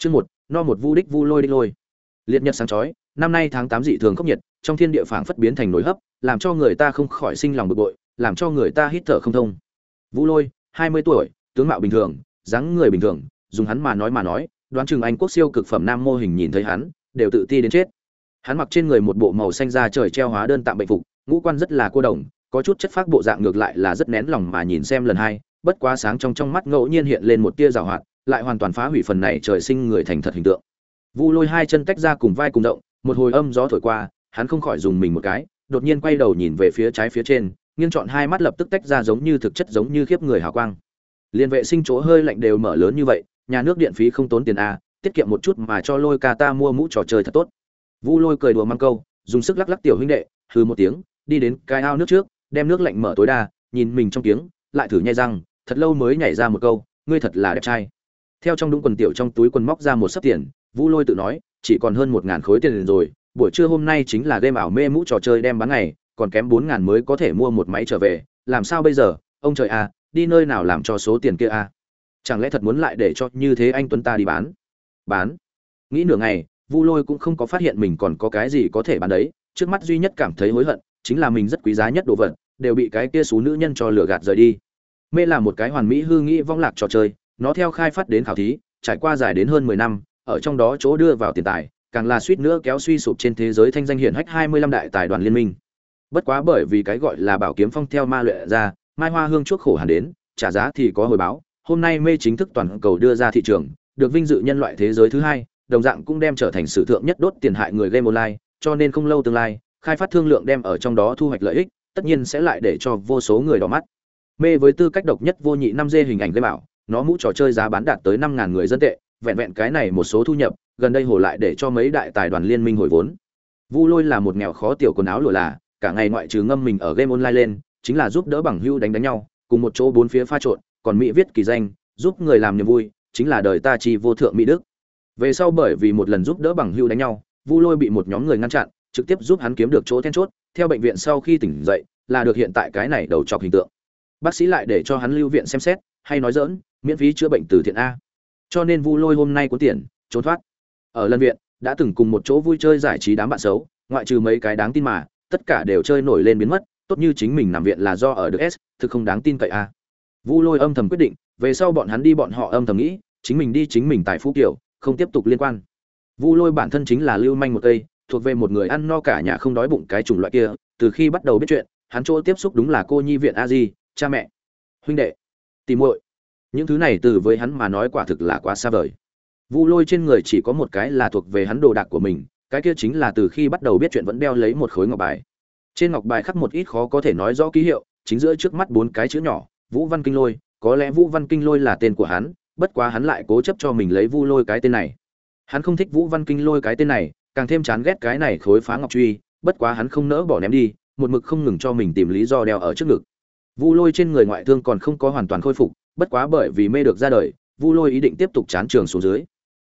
Chương một, no một vu đích vu lôi đích lôi. Liệt nhật sáng chói, năm nay tháng tám dị thường khốc nhiệt, trong thiên địa phảng phất biến thành nồi hấp, làm cho người ta không khỏi sinh lòng bực bội, làm cho người ta hít thở không thông. Vu Lôi, hai mươi tuổi, tướng mạo bình thường, dáng người bình thường, dùng hắn mà nói mà nói, đoán chừng anh quốc siêu cực phẩm nam mô hình nhìn thấy hắn, đều tự ti đến chết. Hắn mặc trên người một bộ màu xanh da trời treo hóa đơn tạm bệnh phục, ngũ quan rất là cô đồng, có chút chất phác bộ dạng ngược lại là rất nén lòng mà nhìn xem lần hai, bất quá sáng trong trong mắt ngẫu nhiên hiện lên một tia giảo hoạt, lại hoàn toàn phá hủy phần này trời sinh người thành thật hình tượng. Vu Lôi hai chân tách ra cùng vai cùng động, một hồi âm gió thổi qua, hắn không khỏi dùng mình một cái, đột nhiên quay đầu nhìn về phía trái phía trên, nghiêng chọn hai mắt lập tức tách ra giống như thực chất giống như khiếp người hào quang. Liên vệ sinh chỗ hơi lạnh đều mở lớn như vậy, nhà nước điện phí không tốn tiền a, tiết kiệm một chút mà cho Lôi ca ta mua mũ trò chơi thật tốt. Vu Lôi cười đùa mang câu, dùng sức lắc lắc tiểu huynh đệ, hừ một tiếng, đi đến cái ao nước trước, đem nước lạnh mở tối đa, nhìn mình trong tiếng, lại thử nhai răng, thật lâu mới nhảy ra một câu, ngươi thật là đẹp trai. Theo trong đúng quần tiểu trong túi quần móc ra một sấp tiền, Vu Lôi tự nói, chỉ còn hơn một ngàn khối tiền rồi, buổi trưa hôm nay chính là game ảo mê mũ trò chơi đem bán ngày, còn kém bốn ngàn mới có thể mua một máy trở về, làm sao bây giờ? Ông trời à, đi nơi nào làm cho số tiền kia à? Chẳng lẽ thật muốn lại để cho như thế anh Tuấn ta đi bán? Bán? Nghĩ nửa ngày, Vu Lôi cũng không có phát hiện mình còn có cái gì có thể bán đấy, trước mắt duy nhất cảm thấy hối hận, chính là mình rất quý giá nhất đồ vật, đều bị cái kia số nữ nhân cho lừa gạt rời đi. Mê là một cái hoàn mỹ hư nghĩ vong lạc trò chơi, nó theo khai phát đến khảo thí, trải qua dài đến hơn mười năm, ở trong đó chỗ đưa vào tiền tài, càng là suýt nữa kéo suy sụp trên thế giới thanh danh hiển hách 25 đại tài đoàn liên minh. Bất quá bởi vì cái gọi là bảo kiếm phong theo ma luyện ra, Mai Hoa Hương chuốc khổ hẳn đến, trả giá thì có hồi báo, hôm nay mê chính thức toàn cầu đưa ra thị trường, được vinh dự nhân loại thế giới thứ hai, đồng dạng cũng đem trở thành sự thượng nhất đốt tiền hại người game online, cho nên không lâu tương lai, khai phát thương lượng đem ở trong đó thu hoạch lợi ích, tất nhiên sẽ lại để cho vô số người đỏ mắt. Mê với tư cách độc nhất vô nhị 5D hình ảnh game bảo, nó mũ trò chơi giá bán đạt tới 5000 người dân tệ, vẹn vẹn cái này một số thu nhập, gần đây hồ lại để cho mấy đại tài đoàn liên minh hồi vốn. Vu Lôi là một nghèo khó tiểu quần áo lùa là, cả ngày ngoại trừ ngâm mình ở game online lên, chính là giúp đỡ bằng hữu đánh đánh nhau, cùng một chỗ bốn phía pha trộn, còn mỹ viết kỳ danh, giúp người làm niềm vui, chính là đời ta chi vô thượng mỹ đức. Về sau bởi vì một lần giúp đỡ bằng hữu đánh nhau, Vu Lôi bị một nhóm người ngăn chặn, trực tiếp giúp hắn kiếm được chỗ then chốt, theo bệnh viện sau khi tỉnh dậy, là được hiện tại cái này đầu trọc hình tượng. Bác sĩ lại để cho hắn lưu viện xem xét, hay nói giỡn, miễn phí chữa bệnh từ thiện a. Cho nên Vu Lôi hôm nay có tiền, trốn thoát. Ở lân viện đã từng cùng một chỗ vui chơi giải trí đám bạn xấu ngoại trừ mấy cái đáng tin mà tất cả đều chơi nổi lên biến mất tốt như chính mình nằm viện là do ở được s thực không đáng tin cậy a. Vu lôi âm thầm quyết định về sau bọn hắn đi bọn họ âm thầm nghĩ chính mình đi chính mình tại phú kiểu không tiếp tục liên quan. Vu lôi bản thân chính là lưu manh một cây thuộc về một người ăn no cả nhà không đói bụng cái chủng loại kia từ khi bắt đầu biết chuyện hắn chỗ tiếp xúc đúng là cô nhi viện a di cha mẹ huynh đệ tìm muội những thứ này từ với hắn mà nói quả thực là quá xa vời Vu Lôi trên người chỉ có một cái là thuộc về hắn đồ đạc của mình, cái kia chính là từ khi bắt đầu biết chuyện vẫn đeo lấy một khối ngọc bài. Trên ngọc bài khắc một ít khó có thể nói rõ ký hiệu, chính giữa trước mắt bốn cái chữ nhỏ, Vũ Văn Kinh Lôi, có lẽ Vũ Văn Kinh Lôi là tên của hắn, bất quá hắn lại cố chấp cho mình lấy Vu Lôi cái tên này. Hắn không thích Vũ Văn Kinh Lôi cái tên này, càng thêm chán ghét cái này khối phá ngọc truy, bất quá hắn không nỡ bỏ ném đi, một mực không ngừng cho mình tìm lý do đeo ở trước ngực. Vu Lôi trên người ngoại thương còn không có hoàn toàn khôi phục, bất quá bởi vì mê được ra đời, Vu Lôi ý định tiếp tục chán trường xuống dưới.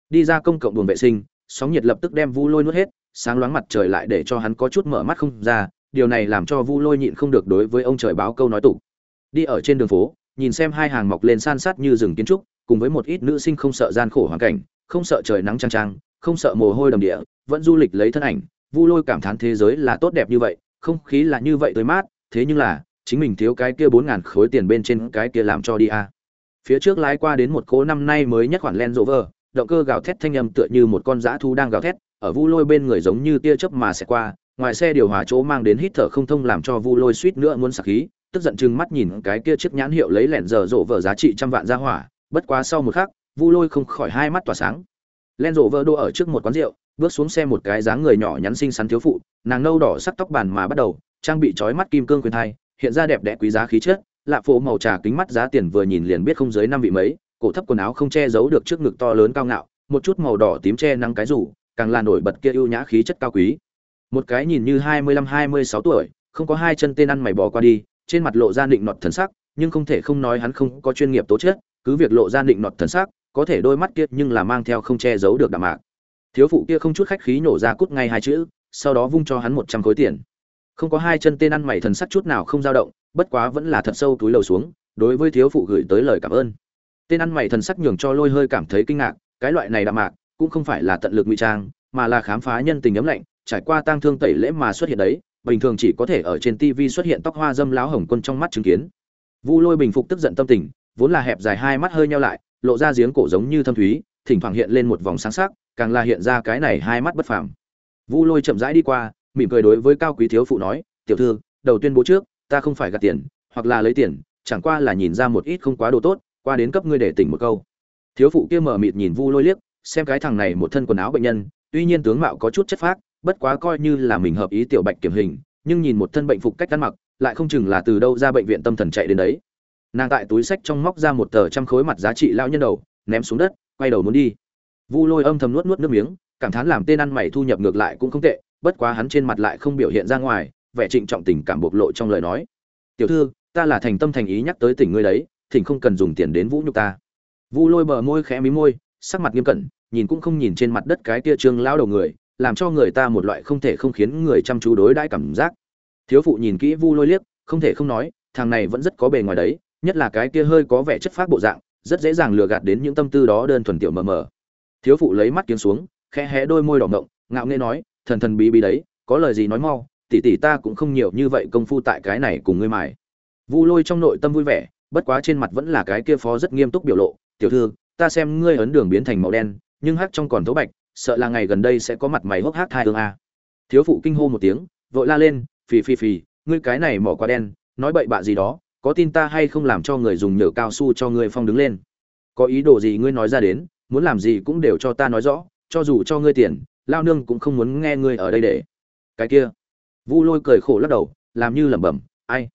Đi ra công cộng buồng vệ sinh sóng nhiệt lập tức đem vu lôi nuốt hết sáng loáng mặt trời lại để cho hắn có chút mở mắt không ra điều này làm cho vu lôi nhịn không được đối với ông trời báo câu nói tục. Đi ở trên đường phố nhìn xem hai hàng mọc lên san sát như rừng kiến trúc cùng với một ít nữ sinh không sợ gian khổ hoàn cảnh không sợ trời nắng chang chang, không sợ mồ hôi đầm địa vẫn du lịch lấy thân ảnh vu lôi cảm thán thế giới là tốt đẹp như vậy không khí là như vậy tươi mát thế nhưng là chính mình thiếu cái kia bốn ngàn khối tiền bên trên cái kia làm cho đi a phía trước lái qua đến một cố năm nay mới nhất khoản Land Rover, động cơ gào thét thanh âm tựa như một con dã thú đang gào thét, ở Vu Lôi bên người giống như tia chớp mà sẽ qua, ngoài xe điều hòa chỗ mang đến hít thở không thông làm cho Vu Lôi suýt nữa muốn sặc khí, tức giận chừng mắt nhìn cái kia chiếc nhãn hiệu lấy lẹn giờ rộ vở giá trị trăm vạn ra hỏa, bất quá sau một khắc, Vu Lôi không khỏi hai mắt tỏa sáng. Len rộ vỡ đô ở trước một quán rượu, bước xuống xe một cái dáng người nhỏ nhắn xinh xắn thiếu phụ, nàng nâu đỏ sắc tóc bàn mà bắt đầu, trang bị trói mắt kim cương quyền thai, hiện ra đẹp đẽ quý giá khí chất, lạ phố màu trà kính mắt giá tiền vừa nhìn liền biết không dưới năm vị mấy, cổ thấp quần áo không che giấu được trước ngực to lớn cao ngạo, một chút màu đỏ tím che nắng cái rủ, càng là nổi bật kia ưu nhã khí chất cao quý. Một cái nhìn như hai mươi lăm hai mươi sáu tuổi, không có hai chân tên ăn mày bò qua đi, trên mặt lộ ra định nọt thần sắc, nhưng không thể không nói hắn không có chuyên nghiệp tố chất, cứ việc lộ ra định nọt thần sắc, có thể đôi mắt kia nhưng là mang theo không che giấu được đạm mạc. Thiếu phụ kia không chút khách khí nổ ra cút ngay hai chữ, sau đó vung cho hắn một trăm khối tiền. Không có hai chân tên ăn mày thần sắc chút nào không dao động, bất quá vẫn là thật sâu túi lầu xuống, đối với thiếu phụ gửi tới lời cảm ơn. Tên ăn mày thần sắc nhường cho lôi hơi cảm thấy kinh ngạc cái loại này đạm mạc cũng không phải là tận lực ngụy trang mà là khám phá nhân tình ấm lạnh trải qua tang thương tẩy lễ mà xuất hiện đấy bình thường chỉ có thể ở trên tv xuất hiện tóc hoa dâm láo hồng quân trong mắt chứng kiến. Vu lôi bình phục tức giận tâm tình vốn là hẹp dài hai mắt hơi nhau lại lộ ra giếng cổ giống như thâm thúy thỉnh thoảng hiện lên một vòng sáng sắc càng là hiện ra cái này hai mắt bất phàm. Vu lôi chậm rãi đi qua mỉm cười đối với cao quý thiếu phụ nói, tiểu thư, đầu tuyên bố trước, ta không phải gạt tiền, hoặc là lấy tiền, chẳng qua là nhìn ra một ít không quá đồ tốt, qua đến cấp ngươi để tỉnh một câu. Thiếu phụ kia mở mịt nhìn vu lôi liếc, xem cái thằng này một thân quần áo bệnh nhân, tuy nhiên tướng mạo có chút chất phác, bất quá coi như là mình hợp ý tiểu bạch kiểm hình, nhưng nhìn một thân bệnh phục cách ăn mặc, lại không chừng là từ đâu ra bệnh viện tâm thần chạy đến đấy. Nàng tại túi sách trong móc ra một tờ trăm khối mặt giá trị lão nhân đầu, ném xuống đất, quay đầu muốn đi. Vu lôi âm thầm nuốt nuốt nước miếng, cảm thán làm tên ăn mày thu nhập ngược lại cũng không tệ bất quá hắn trên mặt lại không biểu hiện ra ngoài, vẻ trịnh trọng tình cảm bộc lộ trong lời nói. Tiểu thư, ta là thành tâm thành ý nhắc tới tỉnh ngươi đấy, thỉnh không cần dùng tiền đến vũ nhục ta. Vu lôi bờ môi khẽ mí môi, sắc mặt nghiêm cẩn, nhìn cũng không nhìn trên mặt đất cái kia trương lão đầu người, làm cho người ta một loại không thể không khiến người chăm chú đối đãi cảm giác. Thiếu phụ nhìn kỹ vu lôi liếc, không thể không nói, thằng này vẫn rất có bề ngoài đấy, nhất là cái kia hơi có vẻ chất phác bộ dạng, rất dễ dàng lừa gạt đến những tâm tư đó đơn thuần tiểu mờ mờ. Thiếu phụ lấy mắt kiếm xuống, khẽ hé đôi môi đỏ ngộng ngạo nghễ nói thần thần bí bí đấy, có lời gì nói mau, tỷ tỷ ta cũng không nhiều như vậy công phu tại cái này cùng ngươi mài. Vu lôi trong nội tâm vui vẻ, bất quá trên mặt vẫn là cái kia phó rất nghiêm túc biểu lộ, tiểu thư, ta xem ngươi ấn đường biến thành màu đen, nhưng hắc trong còn thấu bạch, sợ là ngày gần đây sẽ có mặt mày hốc hác thai hương a. Thiếu phụ kinh hô một tiếng, vội la lên, phì phì phì, ngươi cái này mỏ quá đen, nói bậy bạ gì đó, có tin ta hay không làm cho người dùng nhựa cao su cho ngươi phong đứng lên? Có ý đồ gì ngươi nói ra đến, muốn làm gì cũng đều cho ta nói rõ, cho dù cho ngươi tiền lao nương cũng không muốn nghe ngươi ở đây để. Cái kia. Vu lôi cười khổ lắc đầu, làm như lẩm bẩm, ai?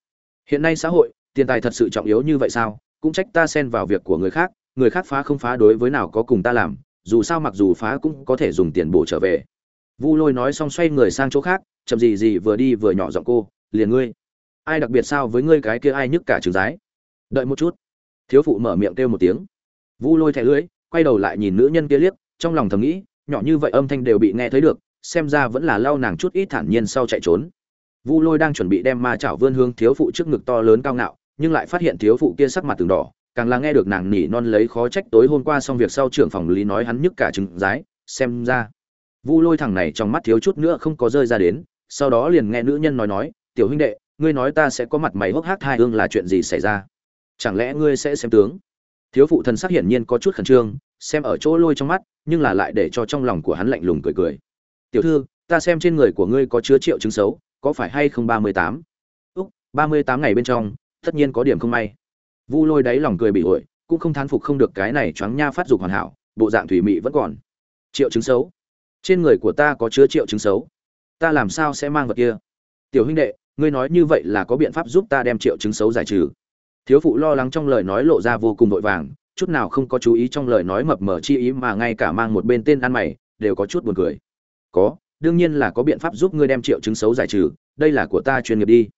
Hiện nay xã hội, tiền tài thật sự trọng yếu như vậy sao? Cũng trách ta xen vào việc của người khác người khác phá không phá đối với nào có cùng ta làm, dù sao mặc dù phá cũng có thể dùng tiền bổ trở về. Vu lôi nói xong xoay người sang chỗ khác, chậm gì gì vừa đi vừa nhỏ giọng cô, liền ngươi. Ai đặc biệt sao với ngươi cái kia ai nhức cả trường giái? Đợi một chút. Thiếu phụ mở miệng kêu một tiếng. Vu lôi thẻ lưỡi, quay đầu lại nhìn nữ nhân kia liếc, trong lòng thầm nghĩ nhỏ như vậy âm thanh đều bị nghe thấy được, xem ra vẫn là lau nàng chút ít thản nhiên sau chạy trốn. Vu lôi đang chuẩn bị đem ma chảo vươn hướng thiếu phụ trước ngực to lớn cao ngạo, nhưng lại phát hiện thiếu phụ kia sắc mặt từng đỏ, càng là nghe được nàng nỉ non lấy khó trách tối hôm qua xong việc sau trưởng phòng lý nói hắn nhức cả trứng rái, xem ra. Vu lôi thằng này trong mắt thiếu chút nữa không có rơi ra đến, sau đó liền nghe nữ nhân nói nói, tiểu huynh đệ, ngươi nói ta sẽ có mặt mày hốc hác hai hương là chuyện gì xảy ra? Chẳng lẽ ngươi sẽ xem tướng? Thiếu phụ thần sắc hiển nhiên có chút khẩn trương, xem ở chỗ lôi trong mắt nhưng là lại để cho trong lòng của hắn lạnh lùng cười cười. Tiểu thư, ta xem trên người của ngươi có chứa triệu chứng xấu, có phải hay không ba mươi tám? Úc, ba mươi tám ngày bên trong, tất nhiên có điểm không may. Vu lôi đáy lòng cười bị ổi, cũng không thán phục không được cái này choáng nha phát dục hoàn hảo, bộ dạng thủy mị vẫn còn. Triệu chứng xấu? Trên người của ta có chứa triệu chứng xấu? Ta làm sao sẽ mang vật kia? Tiểu huynh đệ, ngươi nói như vậy là có biện pháp giúp ta đem triệu chứng xấu giải trừ. Thiếu phụ lo lắng trong lời nói lộ ra vô cùng vội vàng chút nào không có chú ý trong lời nói mập mờ chi ý mà ngay cả mang một bên tên ăn mày, đều có chút buồn cười. Có, đương nhiên là có biện pháp giúp ngươi đem triệu chứng xấu giải trừ, đây là của ta chuyên nghiệp đi.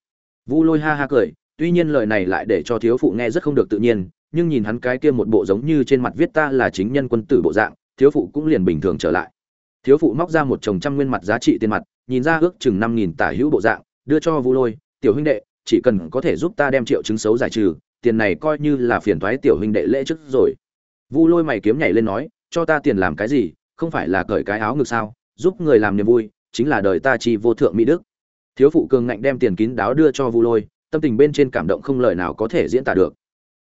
Vu lôi ha ha cười, tuy nhiên lời này lại để cho thiếu phụ nghe rất không được tự nhiên, nhưng nhìn hắn cái kia một bộ giống như trên mặt viết ta là chính nhân quân tử bộ dạng, thiếu phụ cũng liền bình thường trở lại. Thiếu phụ móc ra một chồng trăm nguyên mặt giá trị tiền mặt, nhìn ra ước chừng năm nghìn tả hữu bộ dạng, đưa cho vu lôi, tiểu huynh đệ, chỉ cần có thể giúp ta đem triệu chứng xấu giải trừ tiền này coi như là phiền toái tiểu huynh đệ lễ trước rồi. Vu lôi mày kiếm nhảy lên nói, cho ta tiền làm cái gì, không phải là cởi cái áo ngực sao, giúp người làm niềm vui, chính là đời ta chi vô thượng mỹ đức. Thiếu phụ cường ngạnh đem tiền kín đáo đưa cho vu lôi, tâm tình bên trên cảm động không lời nào có thể diễn tả được.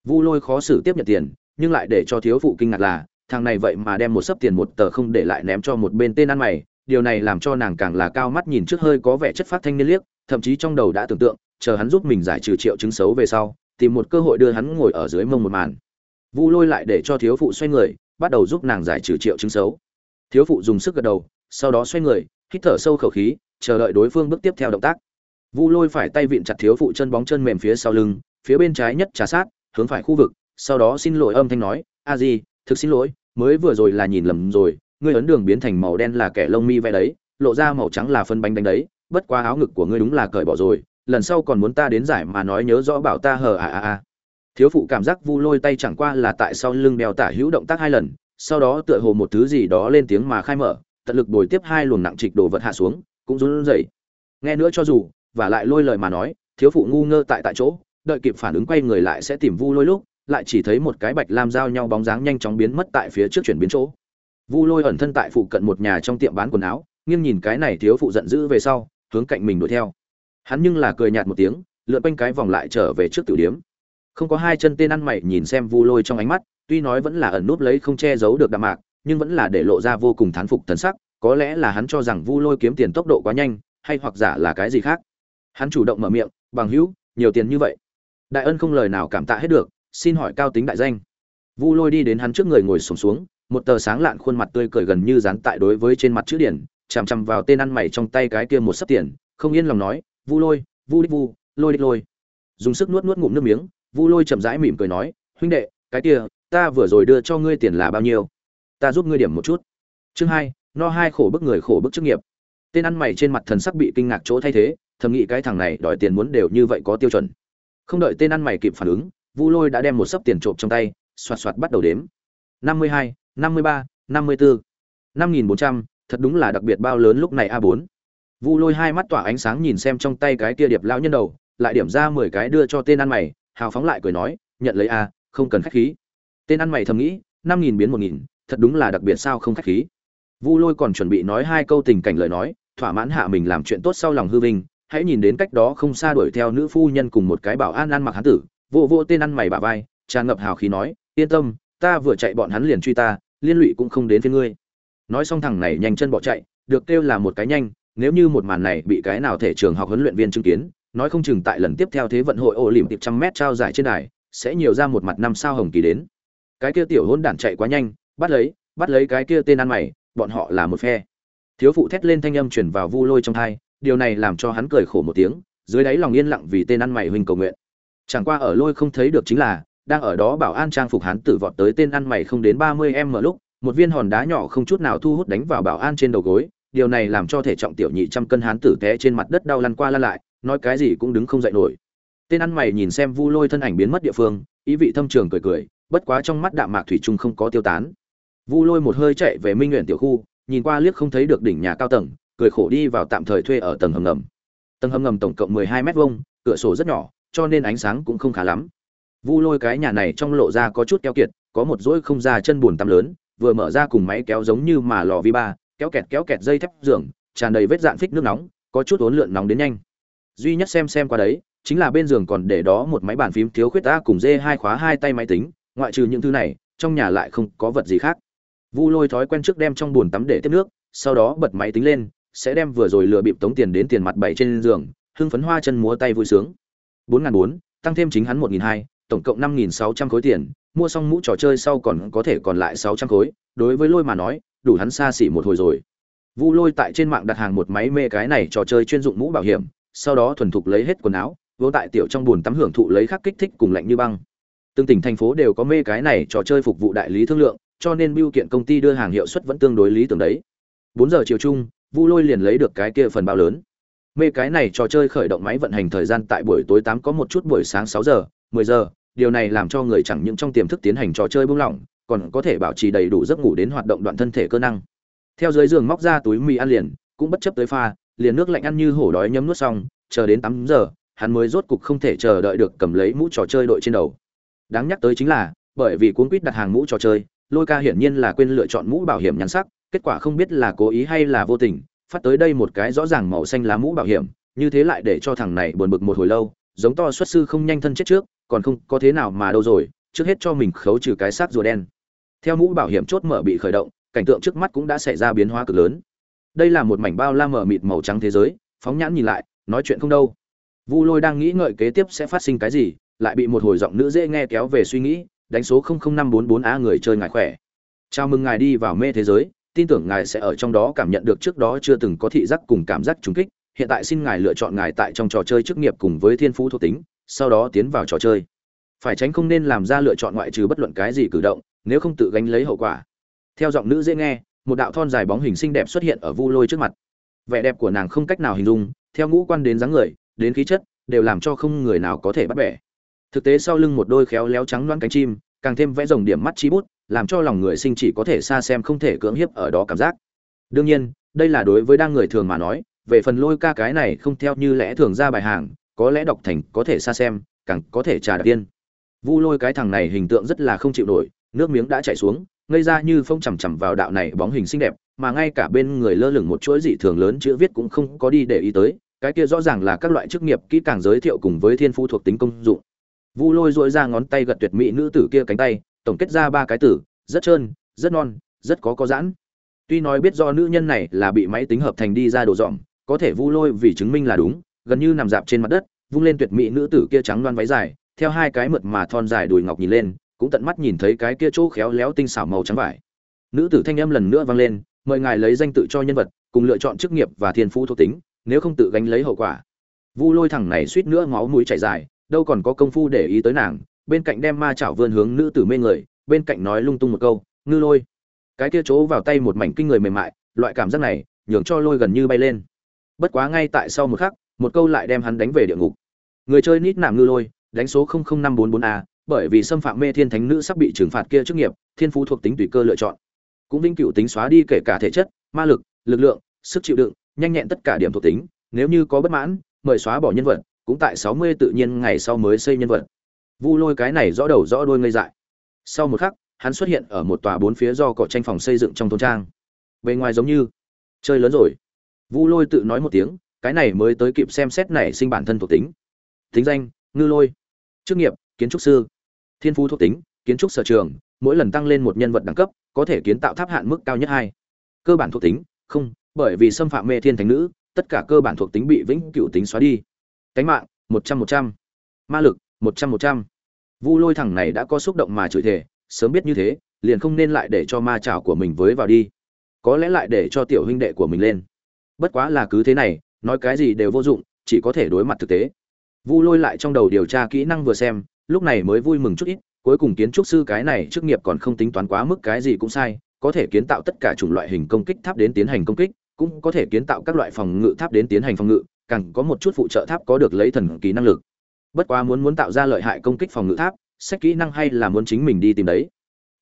Vu lôi khó xử tiếp nhận tiền, nhưng lại để cho thiếu phụ kinh ngạc là, thằng này vậy mà đem một sấp tiền một tờ không để lại ném cho một bên tên ăn mày, điều này làm cho nàng càng là cao mắt nhìn trước hơi có vẻ chất phát thanh niên liếc, thậm chí trong đầu đã tưởng tượng, chờ hắn giúp mình giải trừ triệu chứng xấu về sau tìm một cơ hội đưa hắn ngồi ở dưới mông một màn. Vu lôi lại để cho thiếu phụ xoay người, bắt đầu giúp nàng giải trừ triệu chứng xấu. Thiếu phụ dùng sức gật đầu, sau đó xoay người, hít thở sâu khẩu khí, chờ đợi đối phương bước tiếp theo động tác. Vu lôi phải tay vịn chặt thiếu phụ chân bóng chân mềm phía sau lưng, phía bên trái nhất trà sát, hướng phải khu vực, sau đó xin lỗi âm thanh nói, a di, thực xin lỗi, mới vừa rồi là nhìn lầm rồi, ngươi ấn đường biến thành màu đen là kẻ lông mi vẽ đấy, lộ ra màu trắng là phân bánh đánh đấy, bất quá áo ngực của ngươi đúng là cởi bỏ rồi lần sau còn muốn ta đến giải mà nói nhớ rõ bảo ta hờ à à à. Thiếu phụ cảm giác vu lôi tay chẳng qua là tại sau lưng bèo tả hữu động tác hai lần, sau đó tựa hồ một thứ gì đó lên tiếng mà khai mở, tận lực bồi tiếp hai luồng nặng trịch đồ vật hạ xuống, cũng run rẩy. Nghe nữa cho dù, và lại lôi lời mà nói, thiếu phụ ngu ngơ tại tại chỗ, đợi kịp phản ứng quay người lại sẽ tìm vu lôi lúc, lại chỉ thấy một cái bạch lam giao nhau bóng dáng nhanh chóng biến mất tại phía trước chuyển biến chỗ. Vu lôi ẩn thân tại phụ cận một nhà trong tiệm bán quần áo, nghiêng nhìn cái này thiếu phụ giận dữ về sau, hướng cạnh mình đuổi theo hắn nhưng là cười nhạt một tiếng lượn quanh cái vòng lại trở về trước tiểu điếm. Không có hai chân tên ăn mày nhìn xem vu lôi trong ánh mắt tuy nói vẫn là ẩn núp lấy không che giấu được đạm mạc nhưng vẫn là để lộ ra vô cùng thán phục thần sắc có lẽ là hắn cho rằng vu lôi kiếm tiền tốc độ quá nhanh hay hoặc giả là cái gì khác. Hắn chủ động mở miệng bằng hữu nhiều tiền như vậy. Đại ân không lời nào cảm tạ hết được xin hỏi cao tính đại danh. Vu lôi đi đến hắn trước người ngồi sùng xuống, xuống một tờ sáng lạn khuôn mặt tươi cười gần như dán tại đối với trên mặt chữ điển chằm chằm vào tên ăn mày trong tay cái kia một sấp tiền không yên lòng nói vu lôi, vu đích vu, lôi đích lôi. Dùng sức nuốt nuốt ngụm nước miếng, vu lôi chậm rãi mỉm cười nói, huynh đệ, cái kia, ta vừa rồi đưa cho ngươi tiền là bao nhiêu? Ta giúp ngươi điểm một chút. Chương hai, no hai khổ bức người khổ bức chức nghiệp. Tên ăn mày trên mặt thần sắc bị kinh ngạc chỗ thay thế, thầm nghĩ cái thằng này đòi tiền muốn đều như vậy có tiêu chuẩn. Không đợi tên ăn mày kịp phản ứng, vu lôi đã đem một sấp tiền trộm trong tay, xoạt xoạt bắt đầu đếm. năm mươi hai, năm mươi ba, năm mươi bốn năm nghìn bốn trăm, thật đúng là đặc biệt bao lớn lúc này a bốn vu lôi hai mắt tỏa ánh sáng nhìn xem trong tay cái kia điệp lão nhân đầu, lại điểm ra mười cái đưa cho tên ăn mày, hào phóng lại cười nói, nhận lấy a không cần khách khí. Tên ăn mày thầm nghĩ, năm nghìn biến một nghìn, thật đúng là đặc biệt sao không khách khí. Vu lôi còn chuẩn bị nói hai câu tình cảnh lời nói, thỏa mãn hạ mình làm chuyện tốt sau lòng hư vinh, hãy nhìn đến cách đó không xa đuổi theo nữ phu nhân cùng một cái bảo an ăn mặc hắn tử, vô vô tên ăn mày bả vai, tràn ngập hào khí nói, yên tâm, ta vừa chạy bọn hắn liền truy ta, liên lụy cũng không đến với ngươi. Nói xong thằng này nhanh chân bỏ chạy, được kêu là một cái nhanh nếu như một màn này bị cái nào thể trường học huấn luyện viên chứng kiến nói không chừng tại lần tiếp theo thế vận hội Olympic lỉm tiệp trăm mét trao giải trên đài sẽ nhiều ra một mặt năm sao hồng kỳ đến. Cái kia tiểu hỗn đản chạy quá nhanh bắt lấy bắt lấy cái kia tên ăn mày bọn họ là một phe. Thiếu phụ thét lên thanh âm truyền vào vu lôi trong tai, điều này làm cho hắn cười khổ một tiếng dưới đáy lòng yên lặng vì tên ăn mày huynh cầu nguyện. Chẳng qua ở lôi không thấy được chính là đang ở đó bảo an trang phục hắn tử vọt tới tên ăn mày không đến ba mươi em mở lúc một viên hòn đá nhỏ không chút nào thu hút đánh vào bảo an trên đầu gối điều này làm cho thể trọng tiểu nhị trăm cân hán tử té trên mặt đất đau lăn qua lăn lại, nói cái gì cũng đứng không dậy nổi. Tên ăn mày nhìn xem vu lôi thân ảnh biến mất địa phương, ý vị thâm trường cười cười, bất quá trong mắt đạm mạc thủy trung không có tiêu tán. Vu lôi một hơi chạy về minh nguyện tiểu khu, nhìn qua liếc không thấy được đỉnh nhà cao tầng, cười khổ đi vào tạm thời thuê ở tầng hầm ngầm. Tầng hầm ngầm tổng cộng mười hai mét vuông, cửa sổ rất nhỏ, cho nên ánh sáng cũng không khá lắm. Vu lôi cái nhà này trong lộ ra có chút keo kiệt, có một rỗi không ra chân buồn tắm lớn, vừa mở ra cùng máy kéo giống như mà lò vi ba kéo kẹt kéo kẹt dây thép giường, tràn đầy vết dạn phích nước nóng, có chút ốn lượn nóng đến nhanh. Duy nhất xem xem qua đấy, chính là bên giường còn để đó một máy bàn phím thiếu khuyết ta cùng dê hai khóa hai tay máy tính, ngoại trừ những thứ này, trong nhà lại không có vật gì khác. Vu lôi thói quen trước đem trong bồn tắm để tiếp nước, sau đó bật máy tính lên, sẽ đem vừa rồi lừa bịp tống tiền đến tiền mặt bảy trên giường, hưng phấn hoa chân múa tay vui sướng. bốn n g h n bốn, tăng thêm chính hắn một nghìn hai, tổng cộng năm nghìn sáu trăm khối tiền, mua xong mũ trò chơi sau còn có thể còn lại sáu trăm khối, đối với lôi mà nói đủ hắn xa xỉ một hồi rồi. Vu lôi tại trên mạng đặt hàng một máy mê cái này trò chơi chuyên dụng mũ bảo hiểm, sau đó thuần thục lấy hết quần áo, vô tại tiểu trong buồn tắm hưởng thụ lấy khắc kích thích cùng lạnh như băng. Từng tỉnh thành phố đều có mê cái này trò chơi phục vụ đại lý thương lượng, cho nên biêu kiện công ty đưa hàng hiệu suất vẫn tương đối lý tưởng đấy. Bốn giờ chiều chung, vu lôi liền lấy được cái kia phần bao lớn. Mê cái này trò chơi khởi động máy vận hành thời gian tại buổi tối tám có một chút buổi sáng sáu giờ, mười giờ, điều này làm cho người chẳng những trong tiềm thức tiến hành trò chơi buông lỏng còn có thể bảo trì đầy đủ giấc ngủ đến hoạt động đoạn thân thể cơ năng. Theo dưới giường móc ra túi mì ăn liền, cũng bất chấp tới pha, liền nước lạnh ăn như hổ đói nhấm nuốt xong, chờ đến tám giờ, hắn mới rốt cục không thể chờ đợi được cầm lấy mũ trò chơi đội trên đầu. Đáng nhắc tới chính là, bởi vì cuốn quýt đặt hàng mũ trò chơi, lôi ca hiển nhiên là quên lựa chọn mũ bảo hiểm nhắn sắc, kết quả không biết là cố ý hay là vô tình, phát tới đây một cái rõ ràng màu xanh lá mũ bảo hiểm, như thế lại để cho thằng này buồn bực một hồi lâu, giống to xuất sư không nhanh thân chết trước, còn không có thế nào mà đâu rồi, trước hết cho mình khấu trừ cái xác rùa đen theo mũ bảo hiểm chốt mở bị khởi động, cảnh tượng trước mắt cũng đã xảy ra biến hóa cực lớn. Đây là một mảnh bao la mở mịt màu trắng thế giới, phóng nhãn nhìn lại, nói chuyện không đâu. Vu lôi đang nghĩ ngợi kế tiếp sẽ phát sinh cái gì, lại bị một hồi giọng nữ dễ nghe kéo về suy nghĩ, đánh số 00544 a người chơi ngài khỏe. Chào mừng ngài đi vào mê thế giới, tin tưởng ngài sẽ ở trong đó cảm nhận được trước đó chưa từng có thị giác cùng cảm giác trùng kích. Hiện tại xin ngài lựa chọn ngài tại trong trò chơi chức nghiệp cùng với thiên phú thuộc tính, sau đó tiến vào trò chơi. Phải tránh không nên làm ra lựa chọn ngoại trừ bất luận cái gì cử động nếu không tự gánh lấy hậu quả. Theo giọng nữ dễ nghe, một đạo thon dài bóng hình xinh đẹp xuất hiện ở vu lôi trước mặt. Vẻ đẹp của nàng không cách nào hình dung, theo ngũ quan đến dáng người, đến khí chất, đều làm cho không người nào có thể bắt bẻ. Thực tế sau lưng một đôi khéo léo trắng loáng cánh chim, càng thêm vẽ rồng điểm mắt chi bút, làm cho lòng người sinh chỉ có thể xa xem không thể cưỡng hiếp ở đó cảm giác. Đương nhiên, đây là đối với đang người thường mà nói, về phần lôi ca cái này không theo như lẽ thường ra bài hàng, có lẽ đọc thành có thể xa xem, càng có thể trà đặc tiên. Vu lôi cái thằng này hình tượng rất là không chịu nổi nước miếng đã chảy xuống, ngây ra như phong chằm chằm vào đạo này bóng hình xinh đẹp, mà ngay cả bên người lơ lửng một chuỗi dị thường lớn chữ viết cũng không có đi để ý tới, cái kia rõ ràng là các loại chức nghiệp kỹ càng giới thiệu cùng với thiên phu thuộc tính công dụng. Vu lôi dội ra ngón tay gật tuyệt mỹ nữ tử kia cánh tay, tổng kết ra ba cái tử rất trơn, rất non, rất có có giãn. Tuy nói biết do nữ nhân này là bị máy tính hợp thành đi ra đồ dọn, có thể vu lôi vì chứng minh là đúng, gần như nằm dạp trên mặt đất, vung lên tuyệt mỹ nữ tử kia trắng loan váy dài, theo hai cái mượt mà thon dài đùi ngọc nhìn lên cũng tận mắt nhìn thấy cái kia chỗ khéo léo tinh xảo màu trắng vải. Nữ tử thanh âm lần nữa vang lên, mời ngài lấy danh tự cho nhân vật, cùng lựa chọn chức nghiệp và thiên phú thuộc tính, nếu không tự gánh lấy hậu quả. Vu lôi thẳng này suýt nữa máu mũi chảy dài, đâu còn có công phu để ý tới nàng, bên cạnh đem ma chảo vươn hướng nữ tử mê người, bên cạnh nói lung tung một câu, ngư lôi. Cái kia chỗ vào tay một mảnh kinh người mềm mại, loại cảm giác này, nhường cho lôi gần như bay lên. Bất quá ngay tại sau một khắc, một câu lại đem hắn đánh về địa ngục. Người chơi nít nạm ngư lôi, đánh số 00544 a bởi vì xâm phạm mê thiên thánh nữ sắp bị trừng phạt kia chức nghiệp, thiên phú thuộc tính tùy cơ lựa chọn. Cũng vĩnh cửu tính xóa đi kể cả thể chất, ma lực lực lượng, sức chịu đựng, nhanh nhẹn tất cả điểm thuộc tính, nếu như có bất mãn, mời xóa bỏ nhân vật, cũng tại 60 tự nhiên ngày sau mới xây nhân vật. Vu lôi cái này rõ đầu rõ đuôi ngây dại. Sau một khắc, hắn xuất hiện ở một tòa bốn phía do cỏ tranh phòng xây dựng trong thôn trang. Bề ngoài giống như, chơi lớn rồi. Vu lôi tự nói một tiếng, cái này mới tới kịp xem xét nảy sinh bản thân thuộc tính. Tính danh, ngư lôi. Chức nghiệp, kiến trúc sư thiên phú thuộc tính, kiến trúc sở trường, mỗi lần tăng lên một nhân vật đẳng cấp, có thể kiến tạo tháp hạn mức cao nhất hai. Cơ bản thuộc tính, không, bởi vì xâm phạm mê thiên thánh nữ, tất cả cơ bản thuộc tính bị vĩnh cửu tính xóa đi. Cánh mạng, một trăm một trăm. Ma lực, một trăm một trăm. Vu lôi thẳng này đã có xúc động mà chửi thể sớm biết như thế, liền không nên lại để cho ma trảo của mình với vào đi. Có lẽ lại để cho tiểu huynh đệ của mình lên. Bất quá là cứ thế này, nói cái gì đều vô dụng, chỉ có thể đối mặt thực tế. Vu lôi lại trong đầu điều tra kỹ năng vừa xem lúc này mới vui mừng chút ít, cuối cùng kiến trúc sư cái này chức nghiệp còn không tính toán quá mức cái gì cũng sai, có thể kiến tạo tất cả chủng loại hình công kích tháp đến tiến hành công kích, cũng có thể kiến tạo các loại phòng ngự tháp đến tiến hành phòng ngự, càng có một chút phụ trợ tháp có được lấy thần kỳ năng lực. Bất quá muốn muốn tạo ra lợi hại công kích phòng ngự tháp, sách kỹ năng hay là muốn chính mình đi tìm đấy.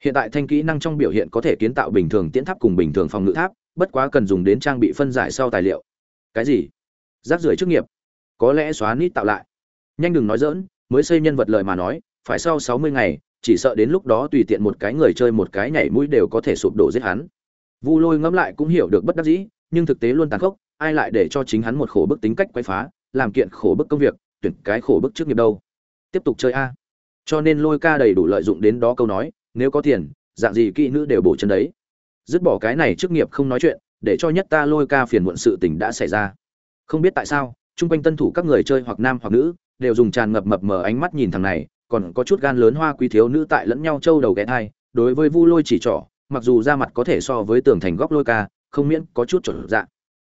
Hiện tại thanh kỹ năng trong biểu hiện có thể kiến tạo bình thường tiễn tháp cùng bình thường phòng ngự tháp, bất quá cần dùng đến trang bị phân giải sau tài liệu. Cái gì? Rác rưởi chức nghiệp. Có lẽ xóa nít tạo lại. Nhanh đừng nói dỡn mới xây nhân vật lời mà nói, phải sau sáu mươi ngày, chỉ sợ đến lúc đó tùy tiện một cái người chơi một cái nhảy mũi đều có thể sụp đổ giết hắn. Vu lôi ngẫm lại cũng hiểu được bất đắc dĩ, nhưng thực tế luôn tàn khốc, ai lại để cho chính hắn một khổ bức tính cách quay phá, làm kiện khổ bức công việc, tuyển cái khổ bức trước nghiệp đâu? Tiếp tục chơi a. Cho nên lôi ca đầy đủ lợi dụng đến đó câu nói, nếu có tiền, dạng gì kỹ nữ đều bổ chân đấy. Dứt bỏ cái này trước nghiệp không nói chuyện, để cho nhất ta lôi ca phiền muộn sự tình đã xảy ra. Không biết tại sao, chung quanh tân thủ các người chơi hoặc nam hoặc nữ đều dùng tràn ngập mập mờ ánh mắt nhìn thằng này, còn có chút gan lớn hoa quý thiếu nữ tại lẫn nhau trâu đầu ghé thai, đối với vu lôi chỉ trỏ, mặc dù da mặt có thể so với tường thành góc lôi ca, không miễn có chút chuẩn dạng.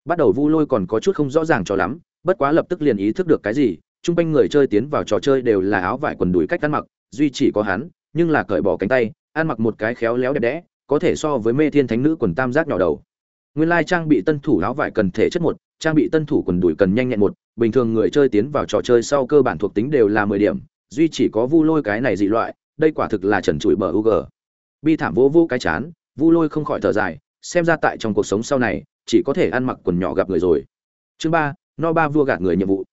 Bắt đầu vu lôi còn có chút không rõ ràng cho lắm, bất quá lập tức liền ý thức được cái gì, chung quanh người chơi tiến vào trò chơi đều là áo vải quần đùi cách ăn mặc, duy chỉ có hắn, nhưng là cởi bỏ cánh tay, ăn mặc một cái khéo léo đẹp đẽ, có thể so với mê thiên thánh nữ quần tam giác nhỏ đầu. Nguyên lai trang bị tân thủ áo vải cần thể chất một, trang bị tân thủ quần đùi cần nhanh nhẹn một bình thường người chơi tiến vào trò chơi sau cơ bản thuộc tính đều là mười điểm, duy chỉ có vu lôi cái này dị loại, đây quả thực là trần trụi bờ u bi thảm vô vô cái chán, vu lôi không khỏi thở dài, xem ra tại trong cuộc sống sau này, chỉ có thể ăn mặc quần nhỏ gặp người rồi. Chương ba, no ba vua gạt người nhiệm vụ.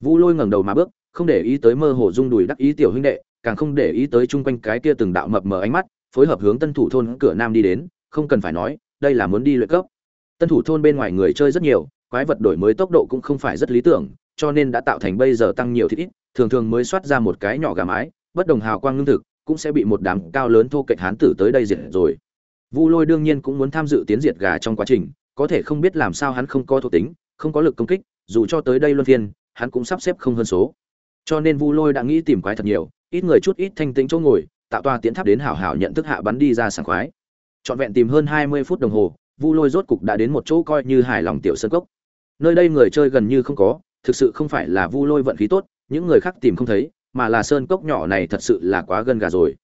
Vu lôi ngẩng đầu mà bước, không để ý tới mơ hồ rung đùi đắc ý tiểu huynh đệ, càng không để ý tới chung quanh cái kia từng đạo mập mờ ánh mắt, phối hợp hướng tân thủ thôn cửa nam đi đến, không cần phải nói, đây là muốn đi luyện cấp. Tân thủ thôn bên ngoài người chơi rất nhiều quái vật đổi mới tốc độ cũng không phải rất lý tưởng, cho nên đã tạo thành bây giờ tăng nhiều thịt ít, thường thường mới soát ra một cái nhỏ gà mái, bất đồng hào quang ngưng thực, cũng sẽ bị một đám cao lớn thô kệch hán tử tới đây diệt rồi. Vu lôi đương nhiên cũng muốn tham dự tiến diệt gà trong quá trình, có thể không biết làm sao hắn không có thuộc tính, không có lực công kích, dù cho tới đây luân phiên, hắn cũng sắp xếp không hơn số. Cho nên vu lôi đã nghĩ tìm quái thật nhiều, ít người chút ít thanh tĩnh chỗ ngồi, tạo toa tiến tháp đến hảo hảo nhận thức hạ bắn đi ra sảng khoái. Trọn vẹn tìm hơn hai mươi phút đồng hồ, vu lôi rốt cục đã đến một chỗ coi như hài lòng tiểu sơn cốc nơi đây người chơi gần như không có, thực sự không phải là vu lôi vận khí tốt, những người khác tìm không thấy, mà là sơn cốc nhỏ này thật sự là quá gần gà rồi.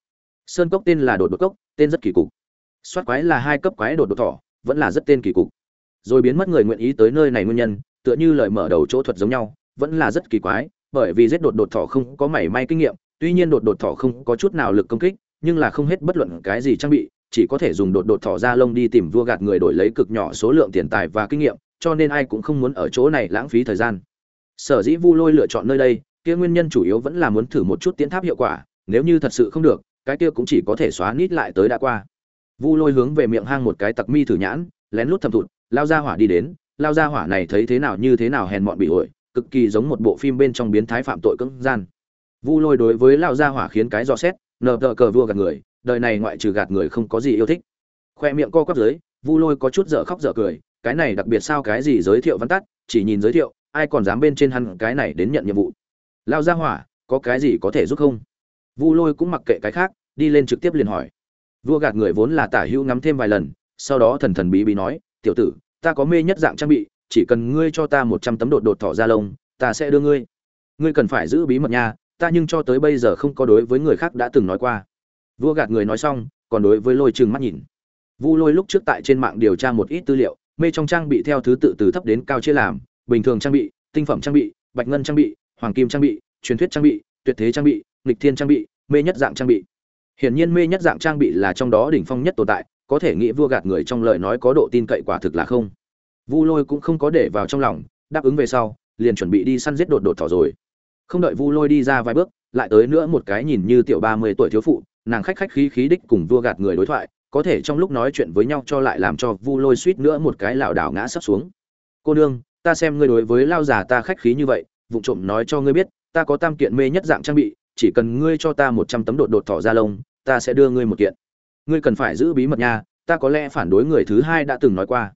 Sơn cốc tên là đột đột cốc, tên rất kỳ cục. Soát quái là hai cấp quái đột đột thỏ, vẫn là rất tên kỳ cục. Rồi biến mất người nguyện ý tới nơi này nguyên nhân, tựa như lời mở đầu chỗ thuật giống nhau, vẫn là rất kỳ quái, bởi vì giết đột đột thỏ không có mảy may kinh nghiệm, tuy nhiên đột đột thỏ không có chút nào lực công kích, nhưng là không hết bất luận cái gì trang bị, chỉ có thể dùng đột đột thỏ ra lông đi tìm vua gạt người đổi lấy cực nhỏ số lượng tiền tài và kinh nghiệm cho nên ai cũng không muốn ở chỗ này lãng phí thời gian. Sở dĩ vu lôi lựa chọn nơi đây, kia nguyên nhân chủ yếu vẫn là muốn thử một chút tiến tháp hiệu quả, nếu như thật sự không được, cái kia cũng chỉ có thể xóa nít lại tới đã qua. Vu lôi hướng về miệng hang một cái tặc mi thử nhãn, lén lút thầm thụt, lao ra hỏa đi đến, lao ra hỏa này thấy thế nào như thế nào hèn mọn bị ổi, cực kỳ giống một bộ phim bên trong biến thái phạm tội cưỡng gian. Vu lôi đối với lao ra hỏa khiến cái dò xét, nờ tờ cờ vua gạt người, đời này ngoại trừ gạt người không có gì yêu thích. Khoe miệng co quắp dưới, vu lôi có chút dở khóc dở cười cái này đặc biệt sao cái gì giới thiệu văn tắt, chỉ nhìn giới thiệu, ai còn dám bên trên hắn cái này đến nhận nhiệm vụ. Lao ra hỏa, có cái gì có thể giúp không? Vu lôi cũng mặc kệ cái khác, đi lên trực tiếp liền hỏi. Vua gạt người vốn là tả hữu ngắm thêm vài lần, sau đó thần thần bí bí nói, tiểu tử, ta có mê nhất dạng trang bị, chỉ cần ngươi cho ta một trăm tấm đột đột thỏ ra lông, ta sẽ đưa ngươi. Ngươi cần phải giữ bí mật nha, ta nhưng cho tới bây giờ không có đối với người khác đã từng nói qua. Vua gạt người nói xong, còn đối với lôi trừng mắt nhìn. Vu lôi lúc trước tại trên mạng điều tra một ít tư liệu mê trong trang bị theo thứ tự từ thấp đến cao chia làm, bình thường trang bị, tinh phẩm trang bị, bạch ngân trang bị, hoàng kim trang bị, truyền thuyết trang bị, tuyệt thế trang bị, nghịch thiên trang bị, mê nhất dạng trang bị. Hiển nhiên mê nhất dạng trang bị là trong đó đỉnh phong nhất tồn tại, có thể nghĩ vua gạt người trong lời nói có độ tin cậy quả thực là không. Vu lôi cũng không có để vào trong lòng, đáp ứng về sau, liền chuẩn bị đi săn giết đột đột thỏ rồi. Không đợi vu lôi đi ra vài bước, lại tới nữa một cái nhìn như tiểu ba mươi tuổi thiếu phụ, nàng khách khách khí khí đích cùng vua gạt người đối thoại có thể trong lúc nói chuyện với nhau cho lại làm cho vu lôi suýt nữa một cái lảo đảo ngã sắp xuống. Cô nương, ta xem ngươi đối với lao già ta khách khí như vậy vụ trộm nói cho ngươi biết, ta có tam kiện mê nhất dạng trang bị, chỉ cần ngươi cho ta một trăm tấm đột đột thỏ ra lông, ta sẽ đưa ngươi một kiện. Ngươi cần phải giữ bí mật nha, ta có lẽ phản đối người thứ hai đã từng nói qua.